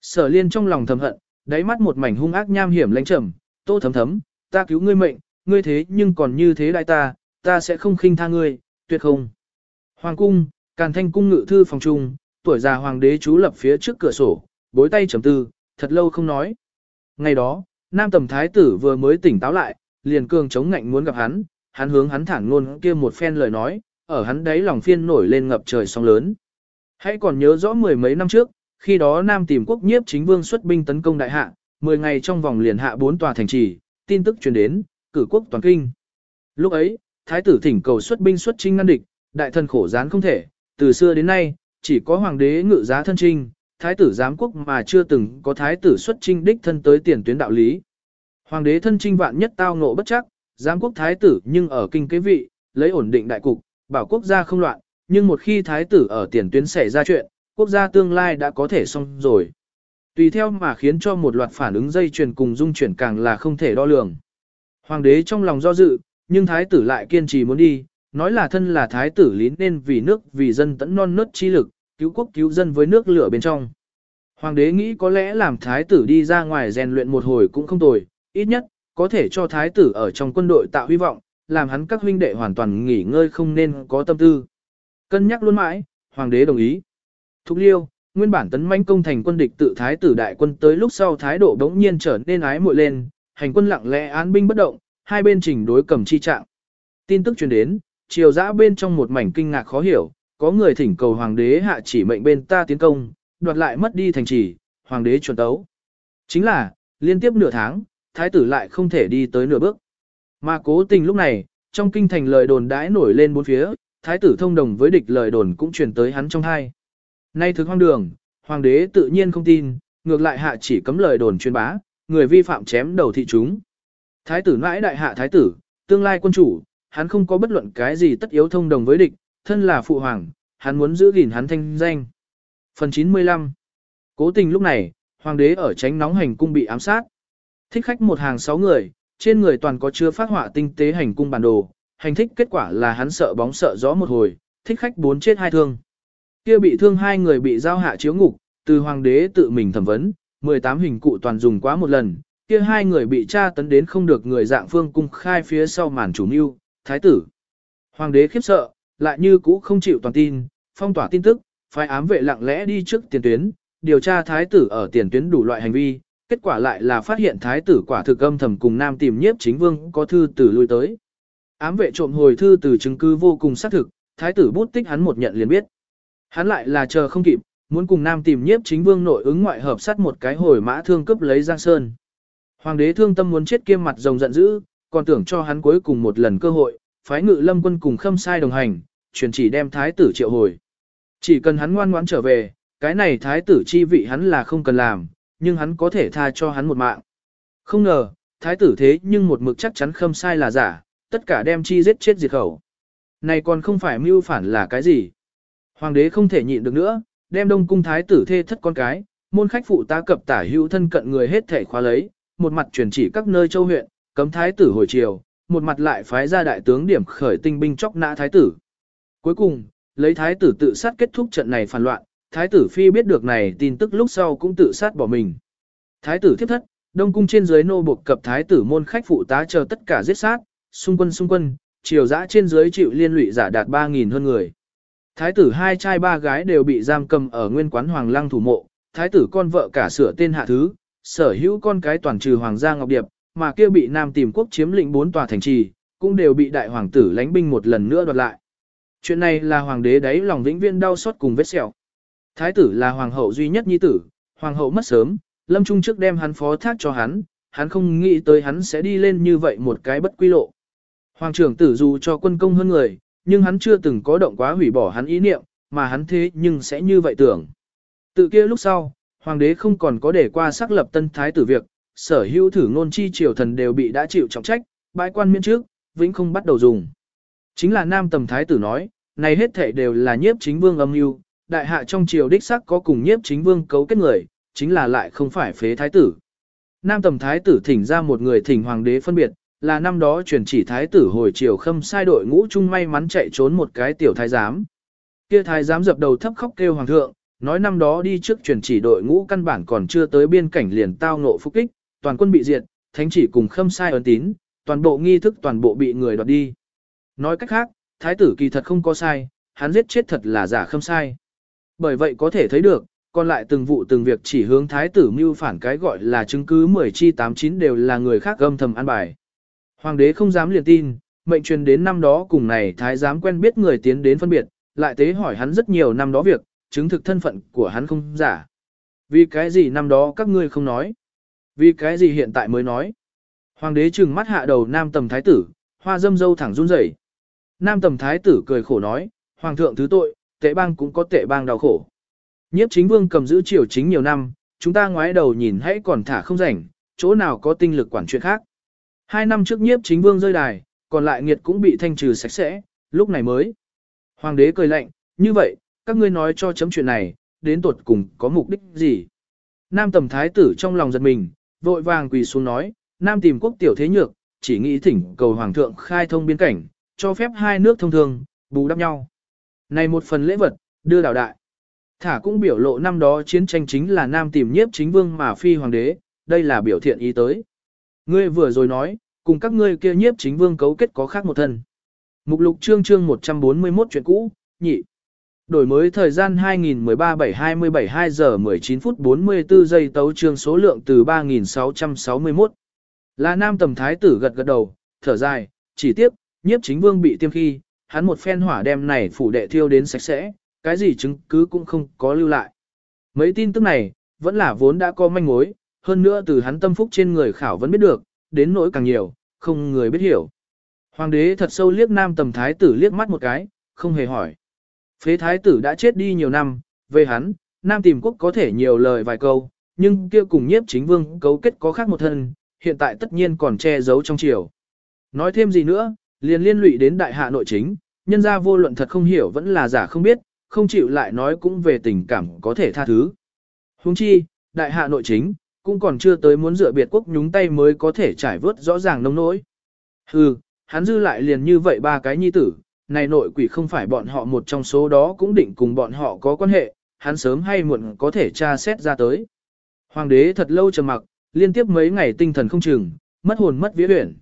Sở liên trong lòng thầm hận, đáy mắt một mảnh hung ác nham hiểm lãnh trầm, tô thấm thấm, ta cứu ngươi mệnh, ngươi thế nhưng còn như thế đại ta, ta sẽ không khinh tha ngươi, tuyệt không. Hoàng cung, càn thanh cung ngự thư phòng trung, tuổi già hoàng đế chú lập phía trước cửa sổ, bối tay trầm tư, thật lâu không nói. Ngày đó, nam tầm thái tử vừa mới tỉnh táo lại, liền cường chống ngạnh muốn gặp hắn, hắn hướng hắn thẳng luôn kia một phen lời nói, ở hắn đấy lòng phiên nổi lên ngập trời sóng lớn. Hãy còn nhớ rõ mười mấy năm trước, khi đó Nam tìm quốc nhiếp chính vương xuất binh tấn công đại hạ, 10 ngày trong vòng liền hạ bốn tòa thành trì, tin tức truyền đến, cử quốc toàn kinh. Lúc ấy, thái tử thỉnh cầu xuất binh xuất chinh ngăn địch, đại thần khổ gián không thể, từ xưa đến nay, chỉ có hoàng đế ngự giá thân trinh, thái tử giám quốc mà chưa từng có thái tử xuất trinh đích thân tới tiền tuyến đạo lý. Hoàng đế thân trinh vạn nhất tao ngộ bất chắc, giám quốc thái tử nhưng ở kinh kế vị, lấy ổn định đại cục, bảo quốc gia không loạn, nhưng một khi thái tử ở tiền tuyến xảy ra chuyện, quốc gia tương lai đã có thể xong rồi. Tùy theo mà khiến cho một loạt phản ứng dây chuyền cùng dung chuyển càng là không thể đo lường. Hoàng đế trong lòng do dự, nhưng thái tử lại kiên trì muốn đi, nói là thân là thái tử lý nên vì nước vì dân tẫn non nớt chi lực, cứu quốc cứu dân với nước lửa bên trong. Hoàng đế nghĩ có lẽ làm thái tử đi ra ngoài rèn luyện một hồi cũng không tồi, ít nhất, có thể cho thái tử ở trong quân đội tạo hy vọng, làm hắn các huynh đệ hoàn toàn nghỉ ngơi không nên có tâm tư. Cân nhắc luôn mãi, hoàng đế đồng ý. Thục liêu, nguyên bản tấn manh công thành quân địch tự thái tử đại quân tới lúc sau thái độ đống nhiên trở nên ái muội lên, hành quân lặng lẽ án binh bất động, hai bên chỉnh đối cầm chi trạng. Tin tức truyền đến, triều dã bên trong một mảnh kinh ngạc khó hiểu, có người thỉnh cầu hoàng đế hạ chỉ mệnh bên ta tiến công, đoạt lại mất đi thành trì, hoàng đế chuẩn tấu. Chính là, liên tiếp nửa tháng, thái tử lại không thể đi tới nửa bước. Mà cố tình lúc này, trong kinh thành lời đồn đãi nổi lên bốn phía, thái tử thông đồng với địch lời đồn cũng truyền tới hắn trong hai. Nay thực hoang đường, hoàng đế tự nhiên không tin, ngược lại hạ chỉ cấm lời đồn truyền bá, người vi phạm chém đầu thị chúng. Thái tử mãi đại hạ thái tử, tương lai quân chủ, hắn không có bất luận cái gì tất yếu thông đồng với địch, thân là phụ hoàng, hắn muốn giữ gìn hắn thanh danh. Phần 95 Cố tình lúc này, hoàng đế ở tránh nóng hành cung bị ám sát. Thích khách một hàng sáu người, trên người toàn có chứa phát họa tinh tế hành cung bản đồ, hành thích kết quả là hắn sợ bóng sợ gió một hồi, thích khách bốn chết hai thương. Kia bị thương hai người bị giao hạ chiếu ngục, từ hoàng đế tự mình thẩm vấn, 18 hình cụ toàn dùng quá một lần, kia hai người bị tra tấn đến không được người dạng phương cung khai phía sau màn chủ mưu, thái tử. Hoàng đế khiếp sợ, lại như cũ không chịu toàn tin, phong tỏa tin tức, phải ám vệ lặng lẽ đi trước tiền tuyến, điều tra thái tử ở tiền tuyến đủ loại hành vi, kết quả lại là phát hiện thái tử quả thực âm thầm cùng nam tìm nhiếp chính vương có thư tử lui tới. Ám vệ trộm hồi thư từ chứng cứ vô cùng xác thực, thái tử bút tích hắn một nhận liền biết. Hắn lại là chờ không kịp, muốn cùng nam tìm nhiếp chính vương nội ứng ngoại hợp sát một cái hồi mã thương cấp lấy Giang Sơn. Hoàng đế thương tâm muốn chết kiêm mặt rồng giận dữ, còn tưởng cho hắn cuối cùng một lần cơ hội, phái ngự lâm quân cùng khâm sai đồng hành, truyền chỉ đem thái tử triệu hồi. Chỉ cần hắn ngoan ngoãn trở về, cái này thái tử chi vị hắn là không cần làm, nhưng hắn có thể tha cho hắn một mạng. Không ngờ, thái tử thế nhưng một mực chắc chắn khâm sai là giả, tất cả đem chi giết chết diệt khẩu. Này còn không phải mưu phản là cái gì? Hoàng đế không thể nhịn được nữa, đem đông cung thái tử thê thất con cái, môn khách phụ tá cập tả hữu thân cận người hết thể khóa lấy, một mặt chuyển chỉ các nơi châu huyện, cấm thái tử hồi chiều, một mặt lại phái ra đại tướng điểm khởi tinh binh chóc nã thái tử. Cuối cùng, lấy thái tử tự sát kết thúc trận này phản loạn, thái tử phi biết được này tin tức lúc sau cũng tự sát bỏ mình. Thái tử thiếp thất, đông cung trên dưới nô buộc cập thái tử môn khách phụ tá chờ tất cả giết sát, xung quân xung quân, triều dã trên dưới chịu liên lụy giả đạt 3.000 hơn người. Thái tử hai trai ba gái đều bị giam cầm ở nguyên quán Hoàng Lăng thủ mộ, thái tử con vợ cả sửa tên hạ thứ, sở hữu con cái toàn trừ Hoàng gia Ngọc Điệp, mà kia bị Nam tìm quốc chiếm lĩnh bốn tòa thành trì, cũng đều bị đại hoàng tử lãnh binh một lần nữa đoạt lại. Chuyện này là hoàng đế đấy lòng vĩnh viên đau xót cùng vết sẹo. Thái tử là hoàng hậu duy nhất nhi tử, hoàng hậu mất sớm, lâm trung trước đem hắn phó thác cho hắn, hắn không nghĩ tới hắn sẽ đi lên như vậy một cái bất quy lộ. Hoàng trưởng tử dù cho quân công hơn người, nhưng hắn chưa từng có động quá hủy bỏ hắn ý niệm, mà hắn thế nhưng sẽ như vậy tưởng. Tự kia lúc sau, hoàng đế không còn có để qua xác lập tân thái tử việc, sở hữu thử ngôn chi triều thần đều bị đã chịu trọng trách, bãi quan miễn trước, vĩnh không bắt đầu dùng. Chính là nam tầm thái tử nói, này hết thảy đều là nhiếp chính vương âm mưu, đại hạ trong triều đích sắc có cùng nhiếp chính vương cấu kết người, chính là lại không phải phế thái tử. Nam tầm thái tử thỉnh ra một người thỉnh hoàng đế phân biệt, là năm đó truyền chỉ thái tử hồi triều khâm sai đội ngũ chung may mắn chạy trốn một cái tiểu thái giám. Kia thái giám dập đầu thấp khóc kêu hoàng thượng, nói năm đó đi trước truyền chỉ đội ngũ căn bản còn chưa tới biên cảnh liền tao ngộ phúc kích, toàn quân bị diệt, thánh chỉ cùng khâm sai ấn tín, toàn bộ nghi thức toàn bộ bị người đoạt đi. Nói cách khác, thái tử kỳ thật không có sai, hắn giết chết thật là giả khâm sai. Bởi vậy có thể thấy được, còn lại từng vụ từng việc chỉ hướng thái tử mưu phản cái gọi là chứng cứ 10 chi 89 đều là người khác âm thầm an bài. Hoàng đế không dám liền tin, mệnh truyền đến năm đó cùng này thái giám quen biết người tiến đến phân biệt, lại tế hỏi hắn rất nhiều năm đó việc, chứng thực thân phận của hắn không giả. Vì cái gì năm đó các ngươi không nói? Vì cái gì hiện tại mới nói? Hoàng đế trừng mắt hạ đầu nam tầm thái tử, hoa dâm dâu thẳng run rẩy. Nam tầm thái tử cười khổ nói, Hoàng thượng thứ tội, tệ bang cũng có tệ bang đau khổ. Nhiếp chính vương cầm giữ triều chính nhiều năm, chúng ta ngoái đầu nhìn hãy còn thả không rảnh, chỗ nào có tinh lực quản chuyện khác. Hai năm trước nhiếp chính vương rơi đài, còn lại nghiệt cũng bị thanh trừ sạch sẽ, lúc này mới. Hoàng đế cười lạnh, như vậy, các ngươi nói cho chấm chuyện này, đến tuột cùng có mục đích gì? Nam tầm thái tử trong lòng giật mình, vội vàng quỳ xuống nói, Nam tìm quốc tiểu thế nhược, chỉ nghĩ thỉnh cầu hoàng thượng khai thông biên cảnh, cho phép hai nước thông thường, bù đắp nhau. Này một phần lễ vật, đưa đảo đại. Thả cũng biểu lộ năm đó chiến tranh chính là Nam tìm nhiếp chính vương mà phi hoàng đế, đây là biểu thiện ý tới. Ngươi vừa rồi nói, cùng các ngươi kia nhiếp chính vương cấu kết có khác một thân. Mục lục chương chương 141 chuyện cũ, nhị. Đổi mới thời gian 2013 7 27 2 giờ 19 phút 44 giây tấu chương số lượng từ 3661. Là nam tầm thái tử gật gật đầu, thở dài, chỉ tiếp, nhiếp chính vương bị tiêm khi, hắn một phen hỏa đem này phủ đệ thiêu đến sạch sẽ, cái gì chứng cứ cũng không có lưu lại. Mấy tin tức này, vẫn là vốn đã có manh mối, hơn nữa từ hắn tâm phúc trên người khảo vẫn biết được, đến nỗi càng nhiều, không người biết hiểu. Hoàng đế thật sâu liếc nam tầm thái tử liếc mắt một cái, không hề hỏi. Phế thái tử đã chết đi nhiều năm, về hắn, nam tìm quốc có thể nhiều lời vài câu, nhưng kia cùng nhiếp chính vương cấu kết có khác một thân, hiện tại tất nhiên còn che giấu trong triều. Nói thêm gì nữa, liền liên lụy đến đại hạ nội chính, nhân ra vô luận thật không hiểu vẫn là giả không biết, không chịu lại nói cũng về tình cảm có thể tha thứ. Huống chi, đại hạ nội chính, cũng còn chưa tới muốn dựa biệt quốc nhúng tay mới có thể trải vớt rõ ràng nông nỗi. Hừ, hắn dư lại liền như vậy ba cái nhi tử, này nội quỷ không phải bọn họ một trong số đó cũng định cùng bọn họ có quan hệ, hắn sớm hay muộn có thể tra xét ra tới. Hoàng đế thật lâu trầm mặc, liên tiếp mấy ngày tinh thần không chừng, mất hồn mất vía huyển.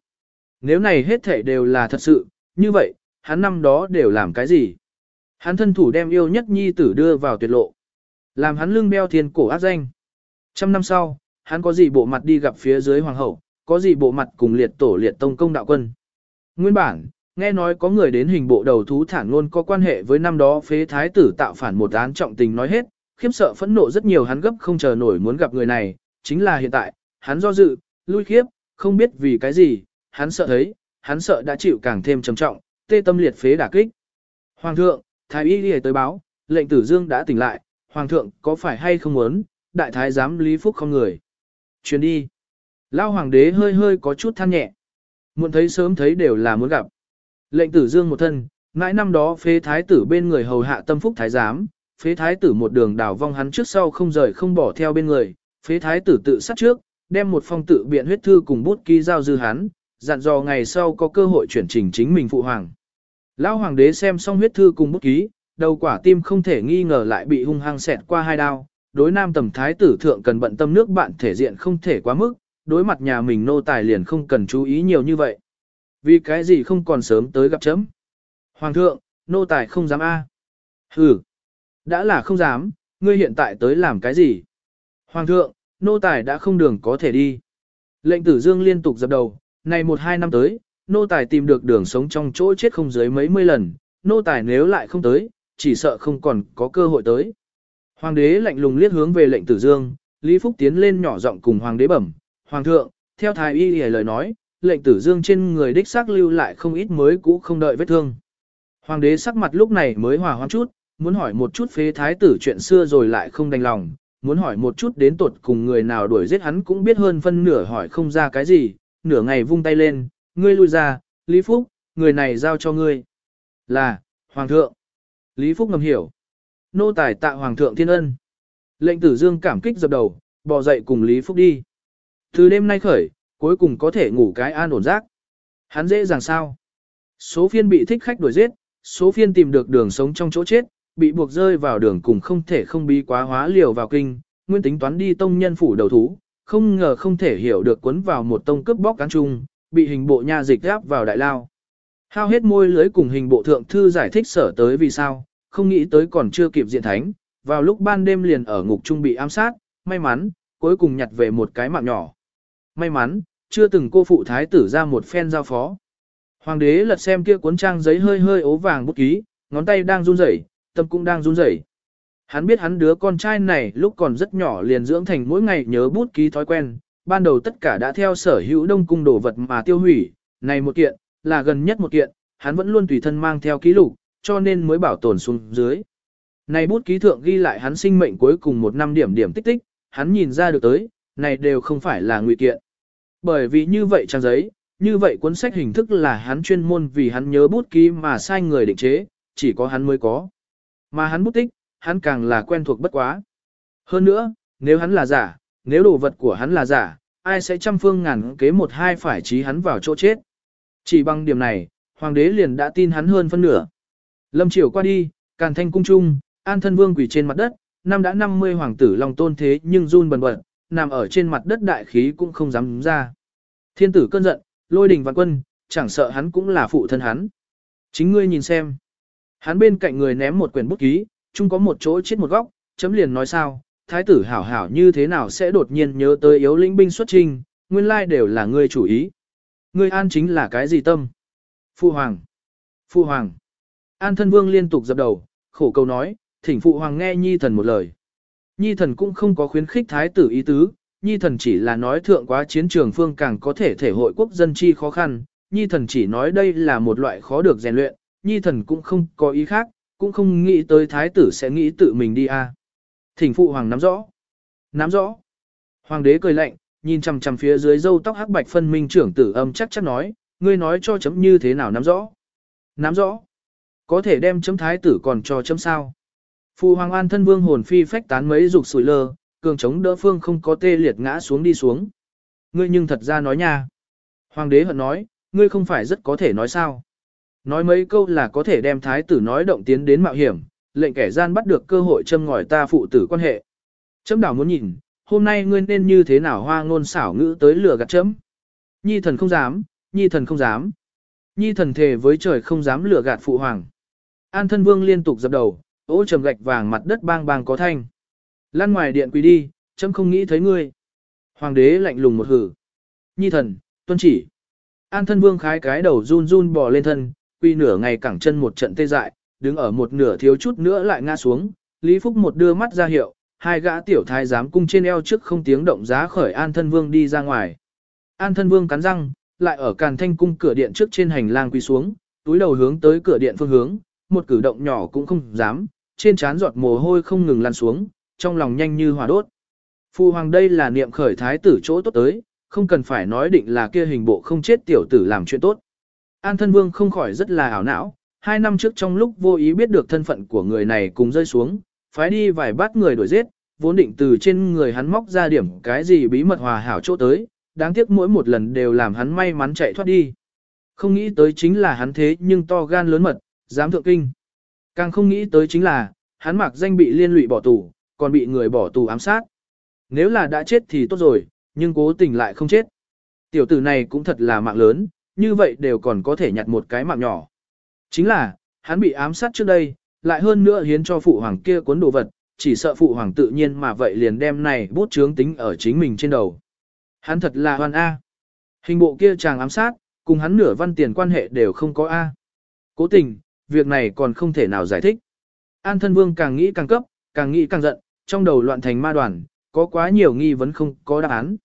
Nếu này hết thể đều là thật sự, như vậy, hắn năm đó đều làm cái gì? Hắn thân thủ đem yêu nhất nhi tử đưa vào tuyệt lộ. Làm hắn lưng đeo thiên cổ ác danh. Trăm năm sau, hắn có gì bộ mặt đi gặp phía dưới hoàng hậu, có gì bộ mặt cùng liệt tổ liệt tông công đạo quân. Nguyên bản, nghe nói có người đến hình bộ đầu thú thản luôn có quan hệ với năm đó phế thái tử tạo phản một án trọng tình nói hết, khiếp sợ phẫn nộ rất nhiều hắn gấp không chờ nổi muốn gặp người này, chính là hiện tại, hắn do dự, lui khiếp, không biết vì cái gì, hắn sợ thấy, hắn sợ đã chịu càng thêm trầm trọng, tê tâm liệt phế đả kích. Hoàng thượng, thái y đi tới báo, lệnh tử dương đã tỉnh lại, hoàng thượng có phải hay không muốn, đại thái giám lý phúc không người. Chuyến đi. Lao hoàng đế hơi hơi có chút than nhẹ. Muốn thấy sớm thấy đều là muốn gặp. Lệnh tử dương một thân, mãi năm đó phế thái tử bên người hầu hạ tâm phúc thái giám, phế thái tử một đường đảo vong hắn trước sau không rời không bỏ theo bên người, phế thái tử tự sát trước, đem một phong tự biện huyết thư cùng bút ký giao dư hắn, dặn dò ngày sau có cơ hội chuyển trình chính mình phụ hoàng. Lão hoàng đế xem xong huyết thư cùng bút ký, đầu quả tim không thể nghi ngờ lại bị hung hăng xẹt qua hai đao, đối nam tầm thái tử thượng cần bận tâm nước bạn thể diện không thể quá mức, đối mặt nhà mình nô tài liền không cần chú ý nhiều như vậy. Vì cái gì không còn sớm tới gặp chấm. Hoàng thượng, nô tài không dám a. À. Hừ, đã là không dám, ngươi hiện tại tới làm cái gì? Hoàng thượng, nô tài đã không đường có thể đi. Lệnh tử dương liên tục dập đầu, này một hai năm tới, nô tài tìm được đường sống trong chỗ chết không dưới mấy mươi lần, nô tài nếu lại không tới, chỉ sợ không còn có cơ hội tới. Hoàng đế lạnh lùng liếc hướng về lệnh tử dương, Lý Phúc tiến lên nhỏ giọng cùng hoàng đế bẩm, hoàng thượng, theo thái y hề lời nói, lệnh tử dương trên người đích xác lưu lại không ít mới cũ không đợi vết thương. Hoàng đế sắc mặt lúc này mới hòa hoãn chút, muốn hỏi một chút phế thái tử chuyện xưa rồi lại không đành lòng, muốn hỏi một chút đến tột cùng người nào đuổi giết hắn cũng biết hơn phân nửa hỏi không ra cái gì, nửa ngày vung tay lên, ngươi lui ra, Lý Phúc, người này giao cho ngươi. Là, Hoàng thượng. Lý Phúc ngầm hiểu. Nô tài tạ Hoàng thượng thiên ân. Lệnh tử dương cảm kích dập đầu, bò dậy cùng Lý Phúc đi. Từ đêm nay khởi, cuối cùng có thể ngủ cái an ổn giấc. Hắn dễ dàng sao? Số phiên bị thích khách đuổi giết, số phiên tìm được đường sống trong chỗ chết, bị buộc rơi vào đường cùng không thể không bí quá hóa liều vào kinh, nguyên tính toán đi tông nhân phủ đầu thú, không ngờ không thể hiểu được cuốn vào một tông cướp bóc cán trung, bị hình bộ nha dịch áp vào đại lao. Hao hết môi lưới cùng hình bộ thượng thư giải thích sở tới vì sao, không nghĩ tới còn chưa kịp diện thánh, vào lúc ban đêm liền ở ngục trung bị ám sát, may mắn, cuối cùng nhặt về một cái mạng nhỏ. May mắn, chưa từng cô phụ thái tử ra một phen giao phó. Hoàng đế lật xem kia cuốn trang giấy hơi hơi ố vàng bút ký, ngón tay đang run rẩy, tâm cũng đang run rẩy. Hắn biết hắn đứa con trai này lúc còn rất nhỏ liền dưỡng thành mỗi ngày nhớ bút ký thói quen, ban đầu tất cả đã theo sở hữu đông cung đồ vật mà tiêu hủy, này một kiện, là gần nhất một kiện, hắn vẫn luôn tùy thân mang theo ký lục, cho nên mới bảo tồn xuống dưới. Này bút ký thượng ghi lại hắn sinh mệnh cuối cùng một năm điểm điểm tích tích, hắn nhìn ra được tới, này đều không phải là ngụy kiện. Bởi vì như vậy trang giấy, như vậy cuốn sách hình thức là hắn chuyên môn vì hắn nhớ bút ký mà sai người định chế, chỉ có hắn mới có. Mà hắn bút tích, hắn càng là quen thuộc bất quá. Hơn nữa, nếu hắn là giả, nếu đồ vật của hắn là giả, ai sẽ trăm phương ngàn kế một hai phải trí hắn vào chỗ chết. Chỉ bằng điểm này, hoàng đế liền đã tin hắn hơn phân nửa. Lâm triều qua đi, càn thanh cung trung, an thân vương quỳ trên mặt đất, năm đã 50 hoàng tử lòng tôn thế nhưng run bần bật, nằm ở trên mặt đất đại khí cũng không dám ra. Thiên tử cơn giận, lôi đình vạn quân, chẳng sợ hắn cũng là phụ thân hắn. Chính ngươi nhìn xem. Hắn bên cạnh người ném một quyển bút ký, chung có một chỗ chết một góc, chấm liền nói sao, thái tử hảo hảo như thế nào sẽ đột nhiên nhớ tới yếu lĩnh binh xuất trình, nguyên lai đều là ngươi chủ ý. Ngươi an chính là cái gì tâm? Phu hoàng. Phu hoàng. An thân vương liên tục dập đầu, khổ cầu nói, thỉnh phụ hoàng nghe nhi thần một lời. Nhi thần cũng không có khuyến khích thái tử ý tứ, nhi thần chỉ là nói thượng quá chiến trường phương càng có thể thể hội quốc dân chi khó khăn, nhi thần chỉ nói đây là một loại khó được rèn luyện, nhi thần cũng không có ý khác, cũng không nghĩ tới thái tử sẽ nghĩ tự mình đi a. Thỉnh phụ hoàng nắm rõ. Nắm rõ. Hoàng đế cười lạnh, nhìn chằm chằm phía dưới râu tóc hắc bạch phân minh trưởng tử âm chắc chắc nói, ngươi nói cho chấm như thế nào nắm rõ. Nắm rõ. Có thể đem chấm thái tử còn cho chấm sao. Phu hoàng an thân vương hồn phi phách tán mấy dục sủi lơ, cường chống đỡ phương không có tê liệt ngã xuống đi xuống. Ngươi nhưng thật ra nói nha. Hoàng đế hận nói, ngươi không phải rất có thể nói sao. Nói mấy câu là có thể đem thái tử nói động tiến đến mạo hiểm, lệnh kẻ gian bắt được cơ hội châm ngòi ta phụ tử quan hệ. Chấm đảo muốn nhìn, hôm nay ngươi nên như thế nào hoa ngôn xảo ngữ tới lửa gạt chấm. Nhi thần không dám, nhi thần không dám. Nhi thần thề với trời không dám lửa gạt phụ hoàng. An thân vương liên tục dập đầu, ô trầm gạch vàng mặt đất bang bang có thanh. Lăn ngoài điện quỳ đi, chấm không nghĩ thấy ngươi. Hoàng đế lạnh lùng một hử. Nhi thần, tuân chỉ. An thân vương khái cái đầu run run bò lên thân, quỳ nửa ngày cẳng chân một trận tê dại, đứng ở một nửa thiếu chút nữa lại ngã xuống. Lý Phúc một đưa mắt ra hiệu, hai gã tiểu thái giám cung trên eo trước không tiếng động giá khởi an thân vương đi ra ngoài. An thân vương cắn răng, lại ở càn thanh cung cửa điện trước trên hành lang quỳ xuống, túi đầu hướng tới cửa điện phương hướng, một cử động nhỏ cũng không dám, trên trán giọt mồ hôi không ngừng lăn xuống, trong lòng nhanh như hỏa đốt. Phu hoàng đây là niệm khởi thái tử chỗ tốt tới, không cần phải nói định là kia hình bộ không chết tiểu tử làm chuyện tốt. An thân vương không khỏi rất là ảo não, hai năm trước trong lúc vô ý biết được thân phận của người này cùng rơi xuống, phái đi vài bát người đuổi giết, vốn định từ trên người hắn móc ra điểm cái gì bí mật hòa hảo chỗ tới, đáng tiếc mỗi một lần đều làm hắn may mắn chạy thoát đi. Không nghĩ tới chính là hắn thế nhưng to gan lớn mật, dám thượng kinh. Càng không nghĩ tới chính là, hắn mặc danh bị liên lụy bỏ tù, còn bị người bỏ tù ám sát. Nếu là đã chết thì tốt rồi, nhưng cố tình lại không chết. Tiểu tử này cũng thật là mạng lớn, như vậy đều còn có thể nhặt một cái mạng nhỏ. Chính là, hắn bị ám sát trước đây, lại hơn nữa hiến cho phụ hoàng kia cuốn đồ vật, chỉ sợ phụ hoàng tự nhiên mà vậy liền đem này bút chướng tính ở chính mình trên đầu. Hắn thật là hoàn A. Hình bộ kia chàng ám sát, cùng hắn nửa văn tiền quan hệ đều không có A. Cố tình, việc này còn không thể nào giải thích. An thân vương càng nghĩ càng cấp, càng nghĩ càng giận, trong đầu loạn thành ma đoàn, có quá nhiều nghi vấn không có đáp án.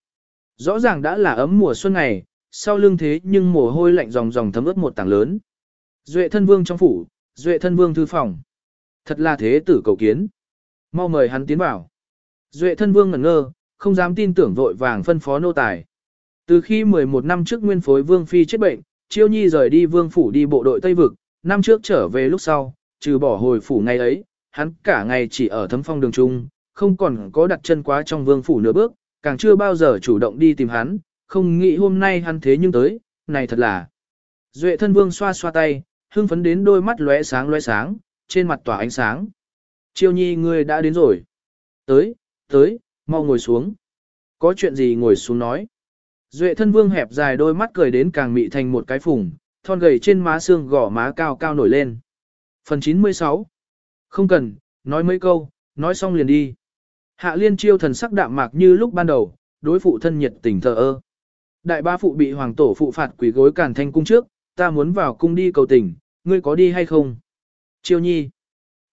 Rõ ràng đã là ấm mùa xuân ngày, sau lưng thế nhưng mồ hôi lạnh ròng ròng thấm ướt một tảng lớn. Duệ thân vương trong phủ, duệ thân vương thư phòng. Thật là thế tử cầu kiến. Mau mời hắn tiến vào. Duệ thân vương ngẩn ngơ, không dám tin tưởng vội vàng phân phó nô tài. Từ khi 11 năm trước nguyên phối vương phi chết bệnh, chiêu nhi rời đi vương phủ đi bộ đội Tây Vực, năm trước trở về lúc sau, trừ bỏ hồi phủ ngày ấy, hắn cả ngày chỉ ở thấm phong đường trung, không còn có đặt chân quá trong vương phủ nửa bước, càng chưa bao giờ chủ động đi tìm hắn, không nghĩ hôm nay hắn thế nhưng tới, này thật là. Duệ thân vương xoa xoa tay, hưng phấn đến đôi mắt lóe sáng lóe sáng, trên mặt tỏa ánh sáng. Chiêu nhi ngươi đã đến rồi. Tới, tới, mau ngồi xuống. Có chuyện gì ngồi xuống nói. Duệ thân vương hẹp dài đôi mắt cười đến càng mị thành một cái phùng, thon gầy trên má xương gỏ má cao cao nổi lên. Phần 96 Không cần, nói mấy câu, nói xong liền đi. Hạ liên chiêu thần sắc đạm mạc như lúc ban đầu, đối phụ thân nhiệt tình thờ ơ. Đại ba phụ bị hoàng tổ phụ phạt quỷ gối cản thanh cung trước, ta muốn vào cung đi cầu tình, ngươi có đi hay không? Chiêu nhi.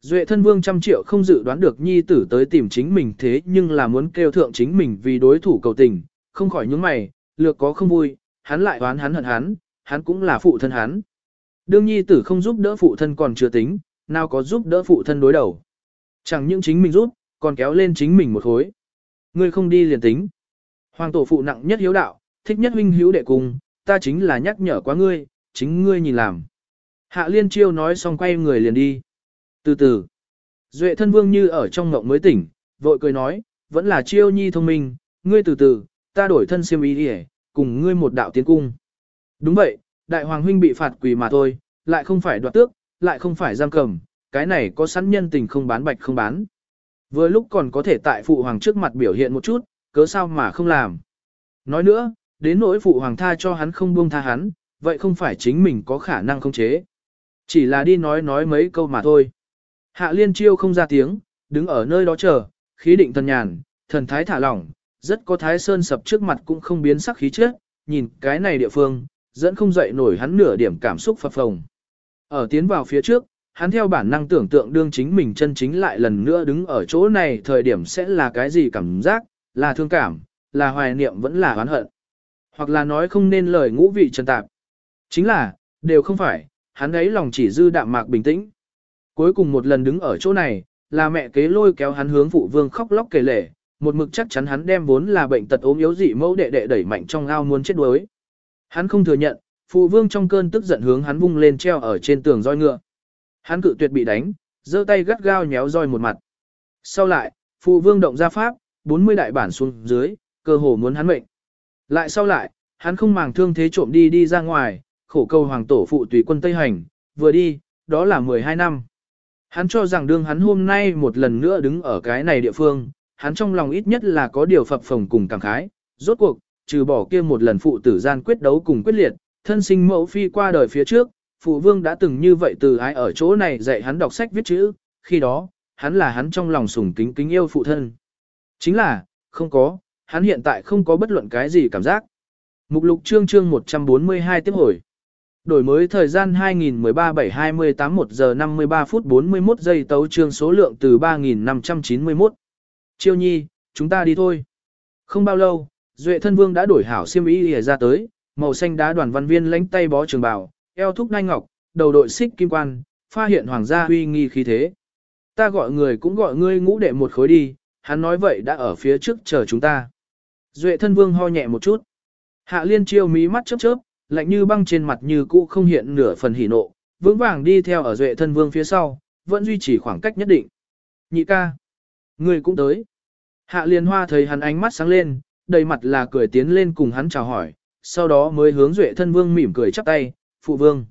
Duệ thân vương trăm triệu không dự đoán được nhi tử tới tìm chính mình thế nhưng là muốn kêu thượng chính mình vì đối thủ cầu tình, không khỏi nhướng mày, lược có không vui, hắn lại đoán hắn hận hắn, hắn cũng là phụ thân hắn. Đương nhi tử không giúp đỡ phụ thân còn chưa tính, nào có giúp đỡ phụ thân đối đầu. Chẳng những chính mình giúp, còn kéo lên chính mình một khối. Ngươi không đi liền tính. Hoàng tổ phụ nặng nhất hiếu đạo, thích nhất huynh hữu đệ cùng, ta chính là nhắc nhở quá ngươi, chính ngươi nhìn làm. Hạ liên chiêu nói xong quay người liền đi. Từ từ, Duệ thân vương như ở trong ngộng mới tỉnh, vội cười nói, vẫn là chiêu nhi thông minh, ngươi từ từ, ta đổi thân siêm ý đi cùng ngươi một đạo tiến cung. Đúng vậy, đại hoàng huynh bị phạt quỳ mà thôi, lại không phải đoạt tước, lại không phải giam cầm, cái này có sẵn nhân tình không bán bạch không bán. Vừa lúc còn có thể tại phụ hoàng trước mặt biểu hiện một chút, cớ sao mà không làm. Nói nữa, đến nỗi phụ hoàng tha cho hắn không buông tha hắn, vậy không phải chính mình có khả năng không chế. Chỉ là đi nói nói mấy câu mà thôi. Hạ liên chiêu không ra tiếng, đứng ở nơi đó chờ, khí định thần nhàn, thần thái thả lỏng, rất có thái sơn sập trước mặt cũng không biến sắc khí trước, nhìn cái này địa phương, dẫn không dậy nổi hắn nửa điểm cảm xúc phập phồng. Ở tiến vào phía trước, hắn theo bản năng tưởng tượng đương chính mình chân chính lại lần nữa đứng ở chỗ này thời điểm sẽ là cái gì cảm giác, là thương cảm, là hoài niệm vẫn là oán hận. Hoặc là nói không nên lời ngũ vị trần tạp. Chính là, đều không phải, hắn ấy lòng chỉ dư đạm mạc bình tĩnh. Cuối cùng một lần đứng ở chỗ này, là mẹ kế lôi kéo hắn hướng phụ vương khóc lóc kể lể, một mực chắc chắn hắn đem vốn là bệnh tật ốm yếu dị mẫu đệ đệ đẩy mạnh trong ao muốn chết đuối. Hắn không thừa nhận, phụ vương trong cơn tức giận hướng hắn vung lên treo ở trên tường roi ngựa. Hắn cự tuyệt bị đánh, giơ tay gắt gao nhéo roi một mặt. Sau lại, phụ vương động ra pháp, 40 đại bản xuống dưới, cơ hồ muốn hắn mệnh. Lại sau lại, hắn không màng thương thế trộm đi đi ra ngoài, khổ cầu hoàng tổ phụ tùy quân Tây Hành, vừa đi, đó là 12 năm. Hắn cho rằng đương hắn hôm nay một lần nữa đứng ở cái này địa phương, hắn trong lòng ít nhất là có điều phập phồng cùng cảm khái, rốt cuộc, trừ bỏ kia một lần phụ tử gian quyết đấu cùng quyết liệt, thân sinh mẫu phi qua đời phía trước, phụ vương đã từng như vậy từ ái ở chỗ này dạy hắn đọc sách viết chữ, khi đó, hắn là hắn trong lòng sùng kính kính yêu phụ thân. Chính là, không có, hắn hiện tại không có bất luận cái gì cảm giác. Mục lục chương chương 142 tiếp hồi. Đổi mới thời gian 2013-7-28 1 giờ 53 phút 41 giây tấu chương số lượng từ 3.591. Chiêu nhi, chúng ta đi thôi. Không bao lâu, Duệ thân vương đã đổi hảo xiêm y ra tới, màu xanh đá đoàn văn viên lãnh tay bó trường bào, eo thúc nai ngọc, đầu đội xích kim quan, pha hiện hoàng gia uy nghi khí thế. Ta gọi người cũng gọi ngươi ngũ đệ một khối đi, hắn nói vậy đã ở phía trước chờ chúng ta. Duệ thân vương ho nhẹ một chút. Hạ liên chiêu mí mắt chớp chớp, lạnh như băng trên mặt như cũ không hiện nửa phần hỉ nộ, vững vàng đi theo ở duệ thân vương phía sau, vẫn duy trì khoảng cách nhất định. Nhị ca, người cũng tới. Hạ liên hoa thấy hắn ánh mắt sáng lên, đầy mặt là cười tiến lên cùng hắn chào hỏi, sau đó mới hướng duệ thân vương mỉm cười chắp tay, phụ vương.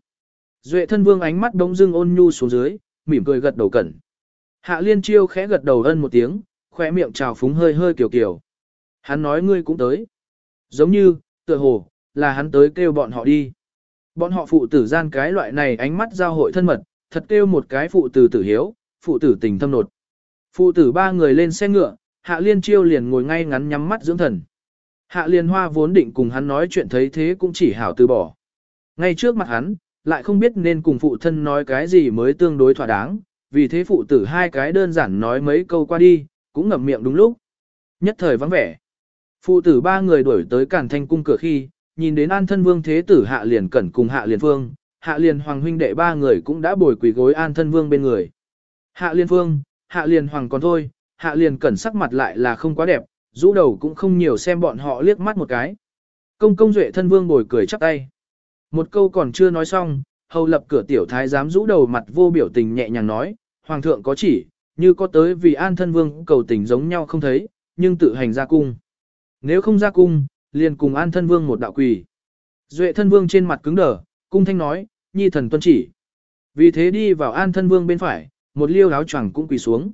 Duệ thân vương ánh mắt đống dưng ôn nhu xuống dưới, mỉm cười gật đầu cẩn. Hạ liên chiêu khẽ gật đầu ân một tiếng, khỏe miệng trào phúng hơi hơi kiểu kiểu. Hắn nói ngươi cũng tới. Giống như, tựa hồ, là hắn tới kêu bọn họ đi. Bọn họ phụ tử gian cái loại này ánh mắt giao hội thân mật, thật kêu một cái phụ tử tử hiếu, phụ tử tình thâm nột. Phụ tử ba người lên xe ngựa, Hạ Liên Chiêu liền ngồi ngay ngắn nhắm mắt dưỡng thần. Hạ Liên Hoa vốn định cùng hắn nói chuyện thấy thế cũng chỉ hảo từ bỏ. Ngay trước mặt hắn, lại không biết nên cùng phụ thân nói cái gì mới tương đối thỏa đáng, vì thế phụ tử hai cái đơn giản nói mấy câu qua đi, cũng ngậm miệng đúng lúc. Nhất thời vắng vẻ. Phụ tử ba người đuổi tới cản thanh cung cửa khi, nhìn đến an thân vương thế tử hạ Liên cẩn cùng hạ Liên Vương, hạ Liên hoàng huynh đệ ba người cũng đã bồi quỳ gối an thân vương bên người. Hạ Liên Vương, hạ Liên hoàng còn thôi, hạ liền cẩn sắc mặt lại là không quá đẹp, rũ đầu cũng không nhiều xem bọn họ liếc mắt một cái. Công công duệ thân vương bồi cười chắp tay. Một câu còn chưa nói xong, hầu lập cửa tiểu thái giám rũ đầu mặt vô biểu tình nhẹ nhàng nói, hoàng thượng có chỉ, như có tới vì an thân vương cầu tình giống nhau không thấy, nhưng tự hành ra cung. Nếu không ra cung, liền cùng an thân vương một đạo quỳ. Duệ thân vương trên mặt cứng đờ, cung thanh nói, nhi thần tuân chỉ. Vì thế đi vào an thân vương bên phải, một liêu áo choàng cũng quỳ xuống.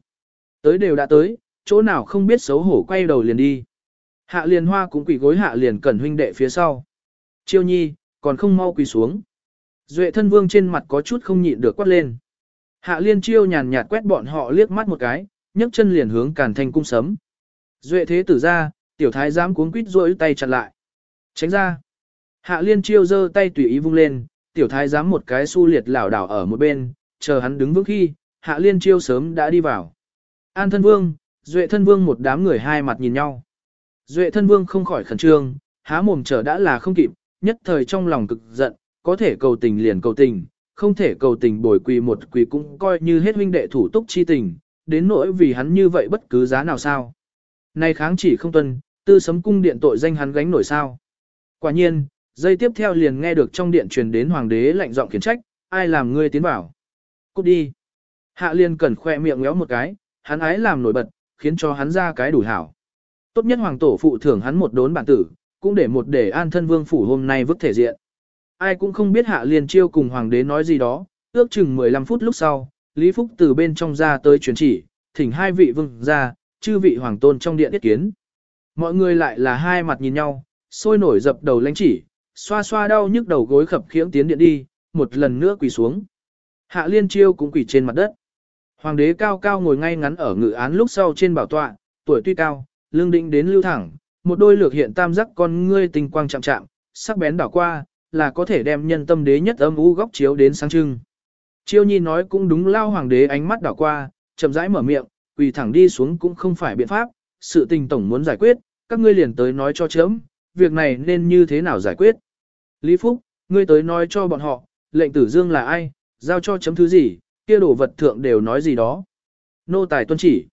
Tới đều đã tới, chỗ nào không biết xấu hổ quay đầu liền đi. Hạ liền hoa cũng quỳ gối hạ liền cẩn huynh đệ phía sau. Chiêu nhi, còn không mau quỳ xuống. Duệ thân vương trên mặt có chút không nhịn được quát lên. Hạ liên chiêu nhàn nhạt quét bọn họ liếc mắt một cái, nhấc chân liền hướng càn thanh cung sấm. Duệ thế tử ra, tiểu thái giám cuốn quýt rôi tay chặn lại. Tránh ra. Hạ liên chiêu giơ tay tùy ý vung lên, tiểu thái giám một cái su liệt lảo đảo ở một bên, chờ hắn đứng vững khi, Hạ Liên Chiêu sớm đã đi vào. An thân vương, Duệ thân vương một đám người hai mặt nhìn nhau. Duệ thân vương không khỏi khẩn trương, há mồm trở đã là không kịp, nhất thời trong lòng cực giận, có thể cầu tình liền cầu tình, không thể cầu tình bồi quỳ một quỳ cũng coi như hết huynh đệ thủ túc chi tình, đến nỗi vì hắn như vậy bất cứ giá nào sao. Nay kháng chỉ không tuân, tư sấm cung điện tội danh hắn gánh nổi sao. Quả nhiên, giây tiếp theo liền nghe được trong điện truyền đến hoàng đế lạnh giọng khiển trách, ai làm ngươi tiến vào. Cút đi. Hạ liên cẩn khoe miệng ngéo một cái, hắn ái làm nổi bật, khiến cho hắn ra cái đủ hảo. Tốt nhất hoàng tổ phụ thưởng hắn một đốn bản tử, cũng để một để an thân vương phủ hôm nay vứt thể diện. Ai cũng không biết hạ liên chiêu cùng hoàng đế nói gì đó, ước chừng 15 phút lúc sau, Lý Phúc từ bên trong ra tới truyền chỉ, thỉnh hai vị vương ra, chư vị hoàng tôn trong điện yết kiến. Mọi người lại là hai mặt nhìn nhau, sôi nổi dập đầu lãnh chỉ, xoa xoa đau nhức đầu gối khập khiễng tiến điện đi, một lần nữa quỳ xuống. Hạ liên chiêu cũng quỳ trên mặt đất. Hoàng đế cao cao ngồi ngay ngắn ở ngự án lúc sau trên bảo tọa, tuổi tuy cao, lương định đến lưu thẳng, một đôi lược hiện tam giác con ngươi tinh quang chạm chạm, sắc bén đảo qua, là có thể đem nhân tâm đế nhất âm u góc chiếu đến sáng trưng. Chiêu nhi nói cũng đúng lao hoàng đế ánh mắt đảo qua, chậm rãi mở miệng, quỳ thẳng đi xuống cũng không phải biện pháp, sự tình tổng muốn giải quyết, các ngươi liền tới nói cho chấm, việc này nên như thế nào giải quyết. Lý Phúc, ngươi tới nói cho bọn họ, lệnh tử dương là ai, giao cho chấm thứ gì, kia đồ vật thượng đều nói gì đó. Nô tài tuân chỉ.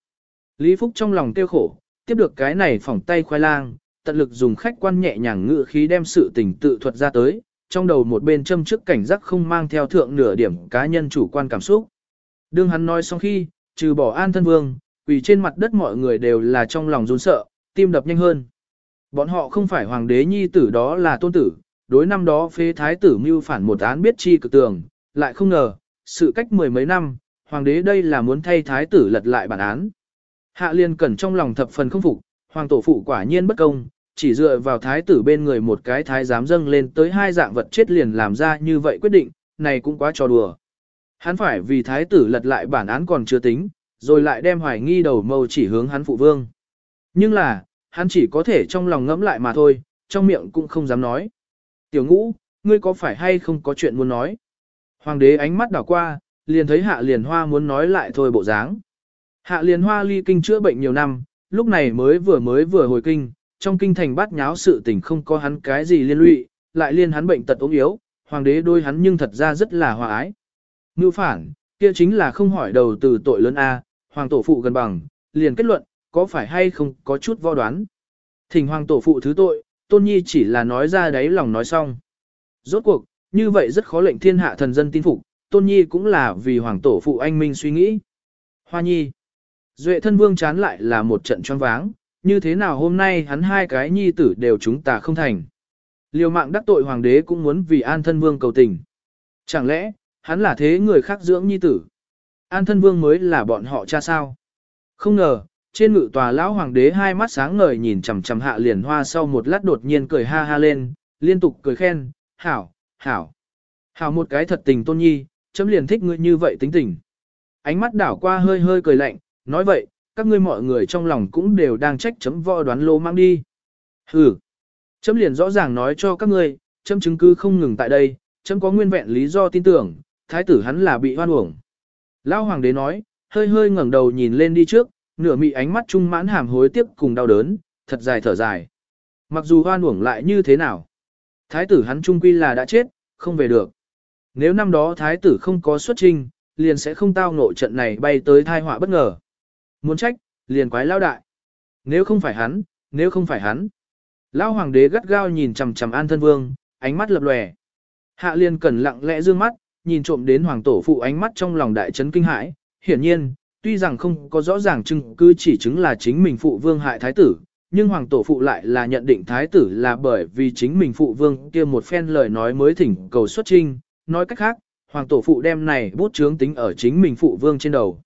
Lý Phúc trong lòng tiêu khổ, tiếp được cái này phỏng tay khoai lang, tận lực dùng khách quan nhẹ nhàng ngự khí đem sự tình tự thuật ra tới, trong đầu một bên châm trước cảnh giác không mang theo thượng nửa điểm cá nhân chủ quan cảm xúc. Đương hắn nói xong khi, trừ bỏ an thân vương, quỳ trên mặt đất mọi người đều là trong lòng run sợ, tim đập nhanh hơn. Bọn họ không phải hoàng đế nhi tử đó là tôn tử, đối năm đó phế thái tử mưu phản một án biết chi cực tường, lại không ngờ, sự cách mười mấy năm, hoàng đế đây là muốn thay thái tử lật lại bản án. Hạ liên cẩn trong lòng thập phần không phục, hoàng tổ phụ quả nhiên bất công, chỉ dựa vào thái tử bên người một cái thái giám dâng lên tới hai dạng vật chết liền làm ra như vậy quyết định, này cũng quá trò đùa. Hắn phải vì thái tử lật lại bản án còn chưa tính, rồi lại đem hoài nghi đầu mâu chỉ hướng hắn phụ vương. Nhưng là, hắn chỉ có thể trong lòng ngẫm lại mà thôi, trong miệng cũng không dám nói. Tiểu ngũ, ngươi có phải hay không có chuyện muốn nói? Hoàng đế ánh mắt đảo qua, liền thấy hạ liền hoa muốn nói lại thôi bộ dáng. Hạ liền hoa ly kinh chữa bệnh nhiều năm, lúc này mới vừa mới vừa hồi kinh, trong kinh thành bát nháo sự tình không có hắn cái gì liên lụy, lại liên hắn bệnh tật ốm yếu, hoàng đế đôi hắn nhưng thật ra rất là hòa ái. Ngưu phản, kia chính là không hỏi đầu từ tội lớn A, hoàng tổ phụ gần bằng, liền kết luận, có phải hay không có chút vo đoán. Thỉnh hoàng tổ phụ thứ tội, tôn nhi chỉ là nói ra đấy lòng nói xong. Rốt cuộc, như vậy rất khó lệnh thiên hạ thần dân tin phục, tôn nhi cũng là vì hoàng tổ phụ anh minh suy nghĩ. Hoa nhi, duệ thân vương chán lại là một trận choáng váng, như thế nào hôm nay hắn hai cái nhi tử đều chúng ta không thành. Liều mạng đắc tội hoàng đế cũng muốn vì an thân vương cầu tình. Chẳng lẽ, hắn là thế người khác dưỡng nhi tử. An thân vương mới là bọn họ cha sao. Không ngờ, trên ngự tòa lão hoàng đế hai mắt sáng ngời nhìn chằm chằm hạ liền hoa sau một lát đột nhiên cười ha ha lên, liên tục cười khen, hảo, hảo. Hảo một cái thật tình tôn nhi, chấm liền thích ngươi như vậy tính tình. Ánh mắt đảo qua hơi hơi cười lạnh, nói vậy, các ngươi mọi người trong lòng cũng đều đang trách chấm võ đoán lô mang đi. Hừ, chấm liền rõ ràng nói cho các ngươi, chấm chứng cứ không ngừng tại đây, chấm có nguyên vẹn lý do tin tưởng, thái tử hắn là bị hoan uổng. Lão hoàng đế nói, hơi hơi ngẩng đầu nhìn lên đi trước, nửa mị ánh mắt trung mãn hàm hối tiếp cùng đau đớn, thật dài thở dài. Mặc dù hoan uổng lại như thế nào, thái tử hắn trung quy là đã chết, không về được. Nếu năm đó thái tử không có xuất trinh, liền sẽ không tao ngộ trận này bay tới thai họa bất ngờ. Muốn trách, liền quái lao đại. Nếu không phải hắn, nếu không phải hắn. Lão hoàng đế gắt gao nhìn chằm chằm An Thân Vương, ánh mắt lập lòe. Hạ liên cẩn lặng lẽ dương mắt, nhìn trộm đến hoàng tổ phụ ánh mắt trong lòng đại chấn kinh hãi. Hiển nhiên, tuy rằng không có rõ ràng chứng cứ chỉ chứng là chính mình phụ vương hại thái tử, nhưng hoàng tổ phụ lại là nhận định thái tử là bởi vì chính mình phụ vương kia một phen lời nói mới thỉnh cầu xuất trinh, nói cách khác, hoàng tổ phụ đem này bút chướng tính ở chính mình phụ vương trên đầu.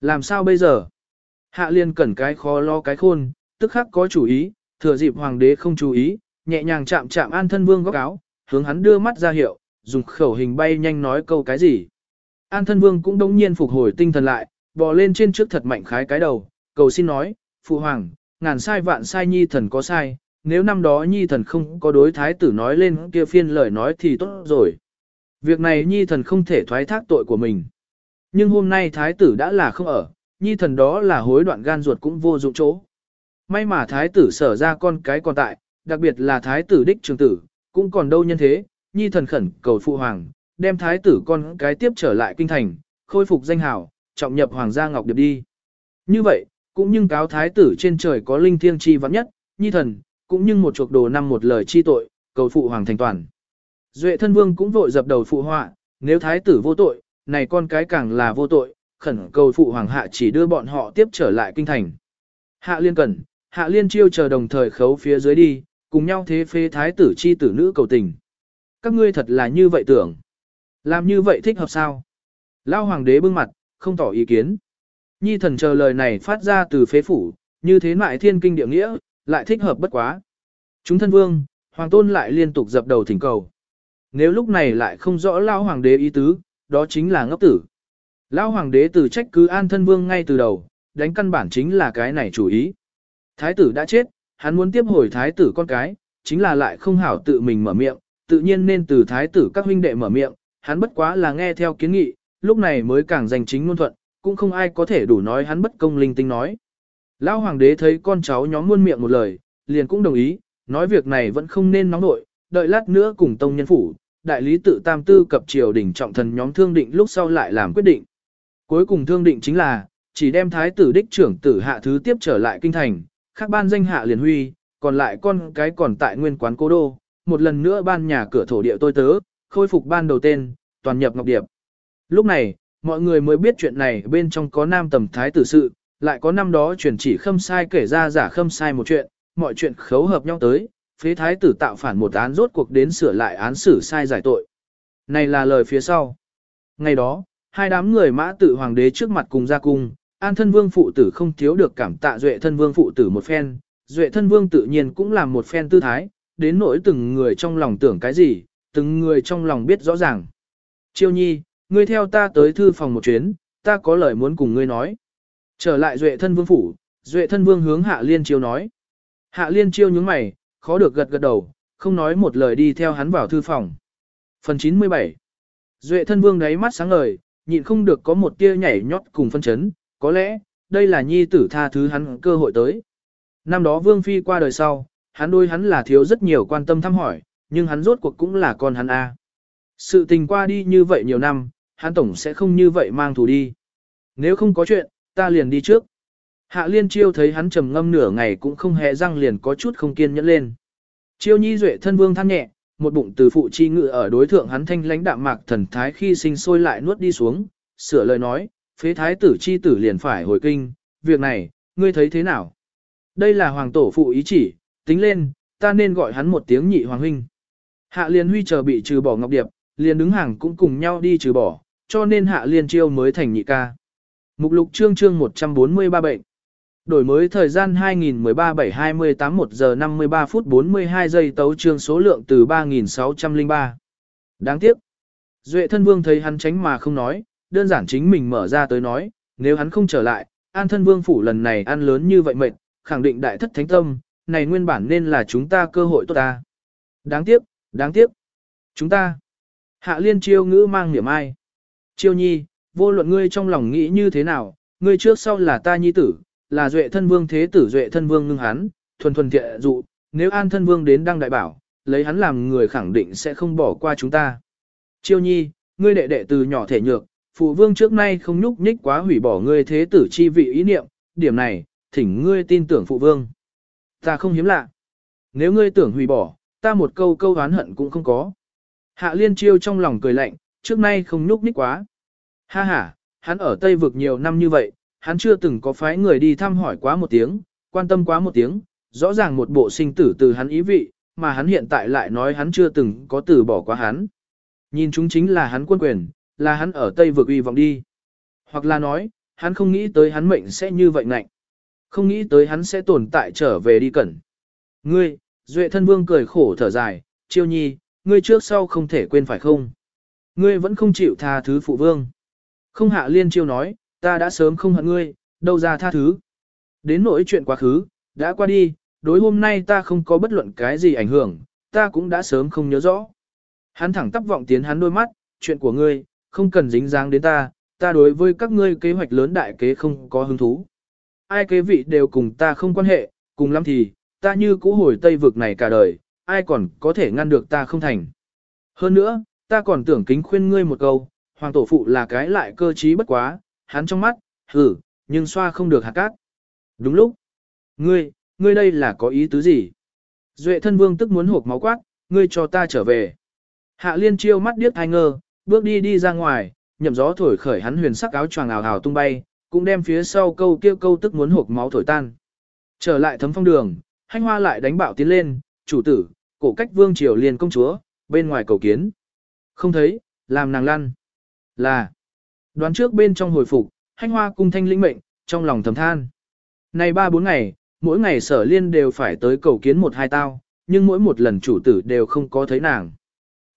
Làm sao bây giờ? Hạ liên cẩn cái khó lo cái khôn, tức khắc có chủ ý, thừa dịp hoàng đế không chú ý, nhẹ nhàng chạm chạm an thân vương góc áo, hướng hắn đưa mắt ra hiệu, dùng khẩu hình bay nhanh nói câu cái gì. An thân vương cũng đống nhiên phục hồi tinh thần lại, bò lên trên trước thật mạnh khái cái đầu, cầu xin nói, phụ hoàng, ngàn sai vạn sai nhi thần có sai, nếu năm đó nhi thần không có đối thái tử nói lên kia phiên lời nói thì tốt rồi. Việc này nhi thần không thể thoái thác tội của mình. Nhưng hôm nay thái tử đã là không ở, nhi thần đó là hối đoạn gan ruột cũng vô dụng chỗ. May mà thái tử sở ra con cái còn tại, đặc biệt là thái tử đích trường tử, cũng còn đâu nhân thế, nhi thần khẩn cầu phụ hoàng, đem thái tử con cái tiếp trở lại kinh thành, khôi phục danh hào, trọng nhập hoàng gia ngọc điệp đi. Như vậy, cũng nhưng cáo thái tử trên trời có linh thiêng chi vắng nhất, nhi thần, cũng nhưng một chuộc đồ năm một lời chi tội, cầu phụ hoàng thành toàn. Duệ thân vương cũng vội dập đầu phụ họa, nếu thái tử vô tội, này con cái càng là vô tội, khẩn cầu phụ hoàng hạ chỉ đưa bọn họ tiếp trở lại kinh thành. Hạ liên cẩn, hạ liên chiêu chờ đồng thời khấu phía dưới đi, cùng nhau thế phê thái tử chi tử nữ cầu tình. Các ngươi thật là như vậy tưởng. Làm như vậy thích hợp sao? Lao hoàng đế bưng mặt, không tỏ ý kiến. Nhi thần chờ lời này phát ra từ phế phủ, như thế mại thiên kinh địa nghĩa, lại thích hợp bất quá. Chúng thân vương, hoàng tôn lại liên tục dập đầu thỉnh cầu. Nếu lúc này lại không rõ Lao hoàng đế ý tứ, đó chính là ngốc tử. Lao hoàng đế từ trách cứ an thân vương ngay từ đầu, đánh căn bản chính là cái này chủ ý. Thái tử đã chết, hắn muốn tiếp hồi thái tử con cái, chính là lại không hảo tự mình mở miệng, tự nhiên nên từ thái tử các huynh đệ mở miệng, hắn bất quá là nghe theo kiến nghị, lúc này mới càng giành chính ngôn thuận, cũng không ai có thể đủ nói hắn bất công linh tinh nói. Lão hoàng đế thấy con cháu nhóm muôn miệng một lời, liền cũng đồng ý, nói việc này vẫn không nên nóng nội, đợi lát nữa cùng tông nhân phủ, đại lý tự tam tư cập triều đỉnh trọng thần nhóm thương định lúc sau lại làm quyết định. Cuối cùng thương định chính là, chỉ đem thái tử đích trưởng tử hạ thứ tiếp trở lại kinh thành, khác ban danh hạ liền huy, còn lại con cái còn tại nguyên quán cố đô, một lần nữa ban nhà cửa thổ địa tôi tớ, khôi phục ban đầu tên, toàn nhập ngọc điệp. Lúc này, mọi người mới biết chuyện này bên trong có nam tầm thái tử sự, lại có năm đó truyền chỉ khâm sai kể ra giả khâm sai một chuyện, mọi chuyện khấu hợp nhau tới, phế thái tử tạo phản một án rốt cuộc đến sửa lại án xử sai giải tội. Này là lời phía sau. Ngày đó, hai đám người mã tự hoàng đế trước mặt cùng ra cung, an thân vương phụ tử không thiếu được cảm tạ duệ thân vương phụ tử một phen, duệ thân vương tự nhiên cũng làm một phen tư thái, đến nỗi từng người trong lòng tưởng cái gì, từng người trong lòng biết rõ ràng. Chiêu nhi, ngươi theo ta tới thư phòng một chuyến, ta có lời muốn cùng ngươi nói. Trở lại duệ thân vương phủ, duệ thân vương hướng hạ liên chiêu nói. Hạ liên chiêu nhướng mày, khó được gật gật đầu, không nói một lời đi theo hắn vào thư phòng. Phần 97 Duệ thân vương đáy mắt sáng ngời, nhịn không được có một tia nhảy nhót cùng phân chấn, có lẽ, đây là nhi tử tha thứ hắn cơ hội tới. Năm đó vương phi qua đời sau, hắn đôi hắn là thiếu rất nhiều quan tâm thăm hỏi, nhưng hắn rốt cuộc cũng là con hắn A. Sự tình qua đi như vậy nhiều năm, hắn tổng sẽ không như vậy mang thù đi. Nếu không có chuyện, ta liền đi trước. Hạ liên chiêu thấy hắn trầm ngâm nửa ngày cũng không hề răng liền có chút không kiên nhẫn lên. Chiêu nhi duệ thân vương than nhẹ, một bụng từ phụ chi ngự ở đối thượng hắn thanh lãnh đạm mạc thần thái khi sinh sôi lại nuốt đi xuống, sửa lời nói, phế thái tử chi tử liền phải hồi kinh, việc này, ngươi thấy thế nào? Đây là hoàng tổ phụ ý chỉ, tính lên, ta nên gọi hắn một tiếng nhị hoàng huynh. Hạ liên huy chờ bị trừ bỏ ngọc điệp, liền đứng hàng cũng cùng nhau đi trừ bỏ, cho nên hạ liên chiêu mới thành nhị ca. Mục lục chương chương 143 bệnh. Đổi mới thời gian 2013-7-28 1 giờ 53 phút 42 giây tấu chương số lượng từ 3603. Đáng tiếc. Duệ thân vương thấy hắn tránh mà không nói, đơn giản chính mình mở ra tới nói, nếu hắn không trở lại, an thân vương phủ lần này ăn lớn như vậy mệt, khẳng định đại thất thánh tâm, này nguyên bản nên là chúng ta cơ hội tốt ta. Đáng tiếc, đáng tiếc. Chúng ta. Hạ liên chiêu ngữ mang niệm ai. Chiêu nhi, vô luận ngươi trong lòng nghĩ như thế nào, ngươi trước sau là ta nhi tử, là duệ thân vương thế tử duệ thân vương ngưng hắn, thuần thuần thiện dụ, nếu an thân vương đến đăng đại bảo, lấy hắn làm người khẳng định sẽ không bỏ qua chúng ta. Chiêu nhi, ngươi đệ đệ từ nhỏ thể nhược, phụ vương trước nay không nhúc nhích quá hủy bỏ ngươi thế tử chi vị ý niệm, điểm này, thỉnh ngươi tin tưởng phụ vương. Ta không hiếm lạ. Nếu ngươi tưởng hủy bỏ, ta một câu câu oán hận cũng không có. Hạ liên chiêu trong lòng cười lạnh, trước nay không nhúc nhích quá. Ha ha, hắn ở Tây vực nhiều năm như vậy, hắn chưa từng có phái người đi thăm hỏi quá một tiếng, quan tâm quá một tiếng, rõ ràng một bộ sinh tử từ hắn ý vị, mà hắn hiện tại lại nói hắn chưa từng có từ bỏ quá hắn. Nhìn chúng chính là hắn quân quyền, là hắn ở Tây vực uy vọng đi. Hoặc là nói, hắn không nghĩ tới hắn mệnh sẽ như vậy ngạnh. Không nghĩ tới hắn sẽ tồn tại trở về đi cẩn. Ngươi, Duệ thân vương cười khổ thở dài, chiêu nhi, ngươi trước sau không thể quên phải không? Ngươi vẫn không chịu tha thứ phụ vương. Không hạ liên chiêu nói, ta đã sớm không hận ngươi, đâu ra tha thứ. Đến nỗi chuyện quá khứ, đã qua đi, đối hôm nay ta không có bất luận cái gì ảnh hưởng, ta cũng đã sớm không nhớ rõ. Hắn thẳng tắp vọng tiến hắn đôi mắt, chuyện của ngươi, không cần dính dáng đến ta, ta đối với các ngươi kế hoạch lớn đại kế không có hứng thú. Ai kế vị đều cùng ta không quan hệ, cùng lắm thì, ta như cũ hồi Tây vực này cả đời, ai còn có thể ngăn được ta không thành. Hơn nữa, ta còn tưởng kính khuyên ngươi một câu, hoàng tổ phụ là cái lại cơ trí bất quá, hắn trong mắt, hử, nhưng xoa không được hạt cát. Đúng lúc. Ngươi, ngươi đây là có ý tứ gì? Duệ thân vương tức muốn hộp máu quát, ngươi cho ta trở về. Hạ liên chiêu mắt điếc thai ngơ, bước đi đi ra ngoài, nhậm gió thổi khởi hắn huyền sắc áo choàng ào ào tung bay, cũng đem phía sau câu kia câu tức muốn hộp máu thổi tan. Trở lại thấm phong đường, hanh hoa lại đánh bạo tiến lên, chủ tử, cổ cách vương triều liền công chúa, bên ngoài cầu kiến. Không thấy, làm nàng lăn. Là, đoán trước bên trong hồi phục, hanh hoa cung thanh lĩnh mệnh, trong lòng thầm than. Này ba bốn ngày, mỗi ngày sở liên đều phải tới cầu kiến một hai tao, nhưng mỗi một lần chủ tử đều không có thấy nàng.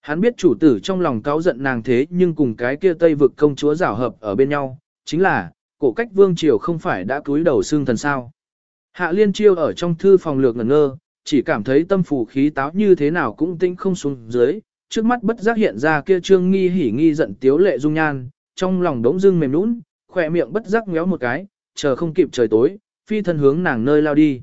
Hắn biết chủ tử trong lòng cáo giận nàng thế nhưng cùng cái kia tây vực công chúa rảo hợp ở bên nhau, chính là, cổ cách vương triều không phải đã cúi đầu xương thần sao. Hạ liên chiêu ở trong thư phòng lược ngẩn ngơ, chỉ cảm thấy tâm phủ khí táo như thế nào cũng tinh không xuống dưới, trước mắt bất giác hiện ra kia trương nghi hỉ nghi giận tiếu lệ dung nhan, trong lòng đống dưng mềm nũng, khỏe miệng bất giác ngéo một cái, chờ không kịp trời tối, phi thân hướng nàng nơi lao đi.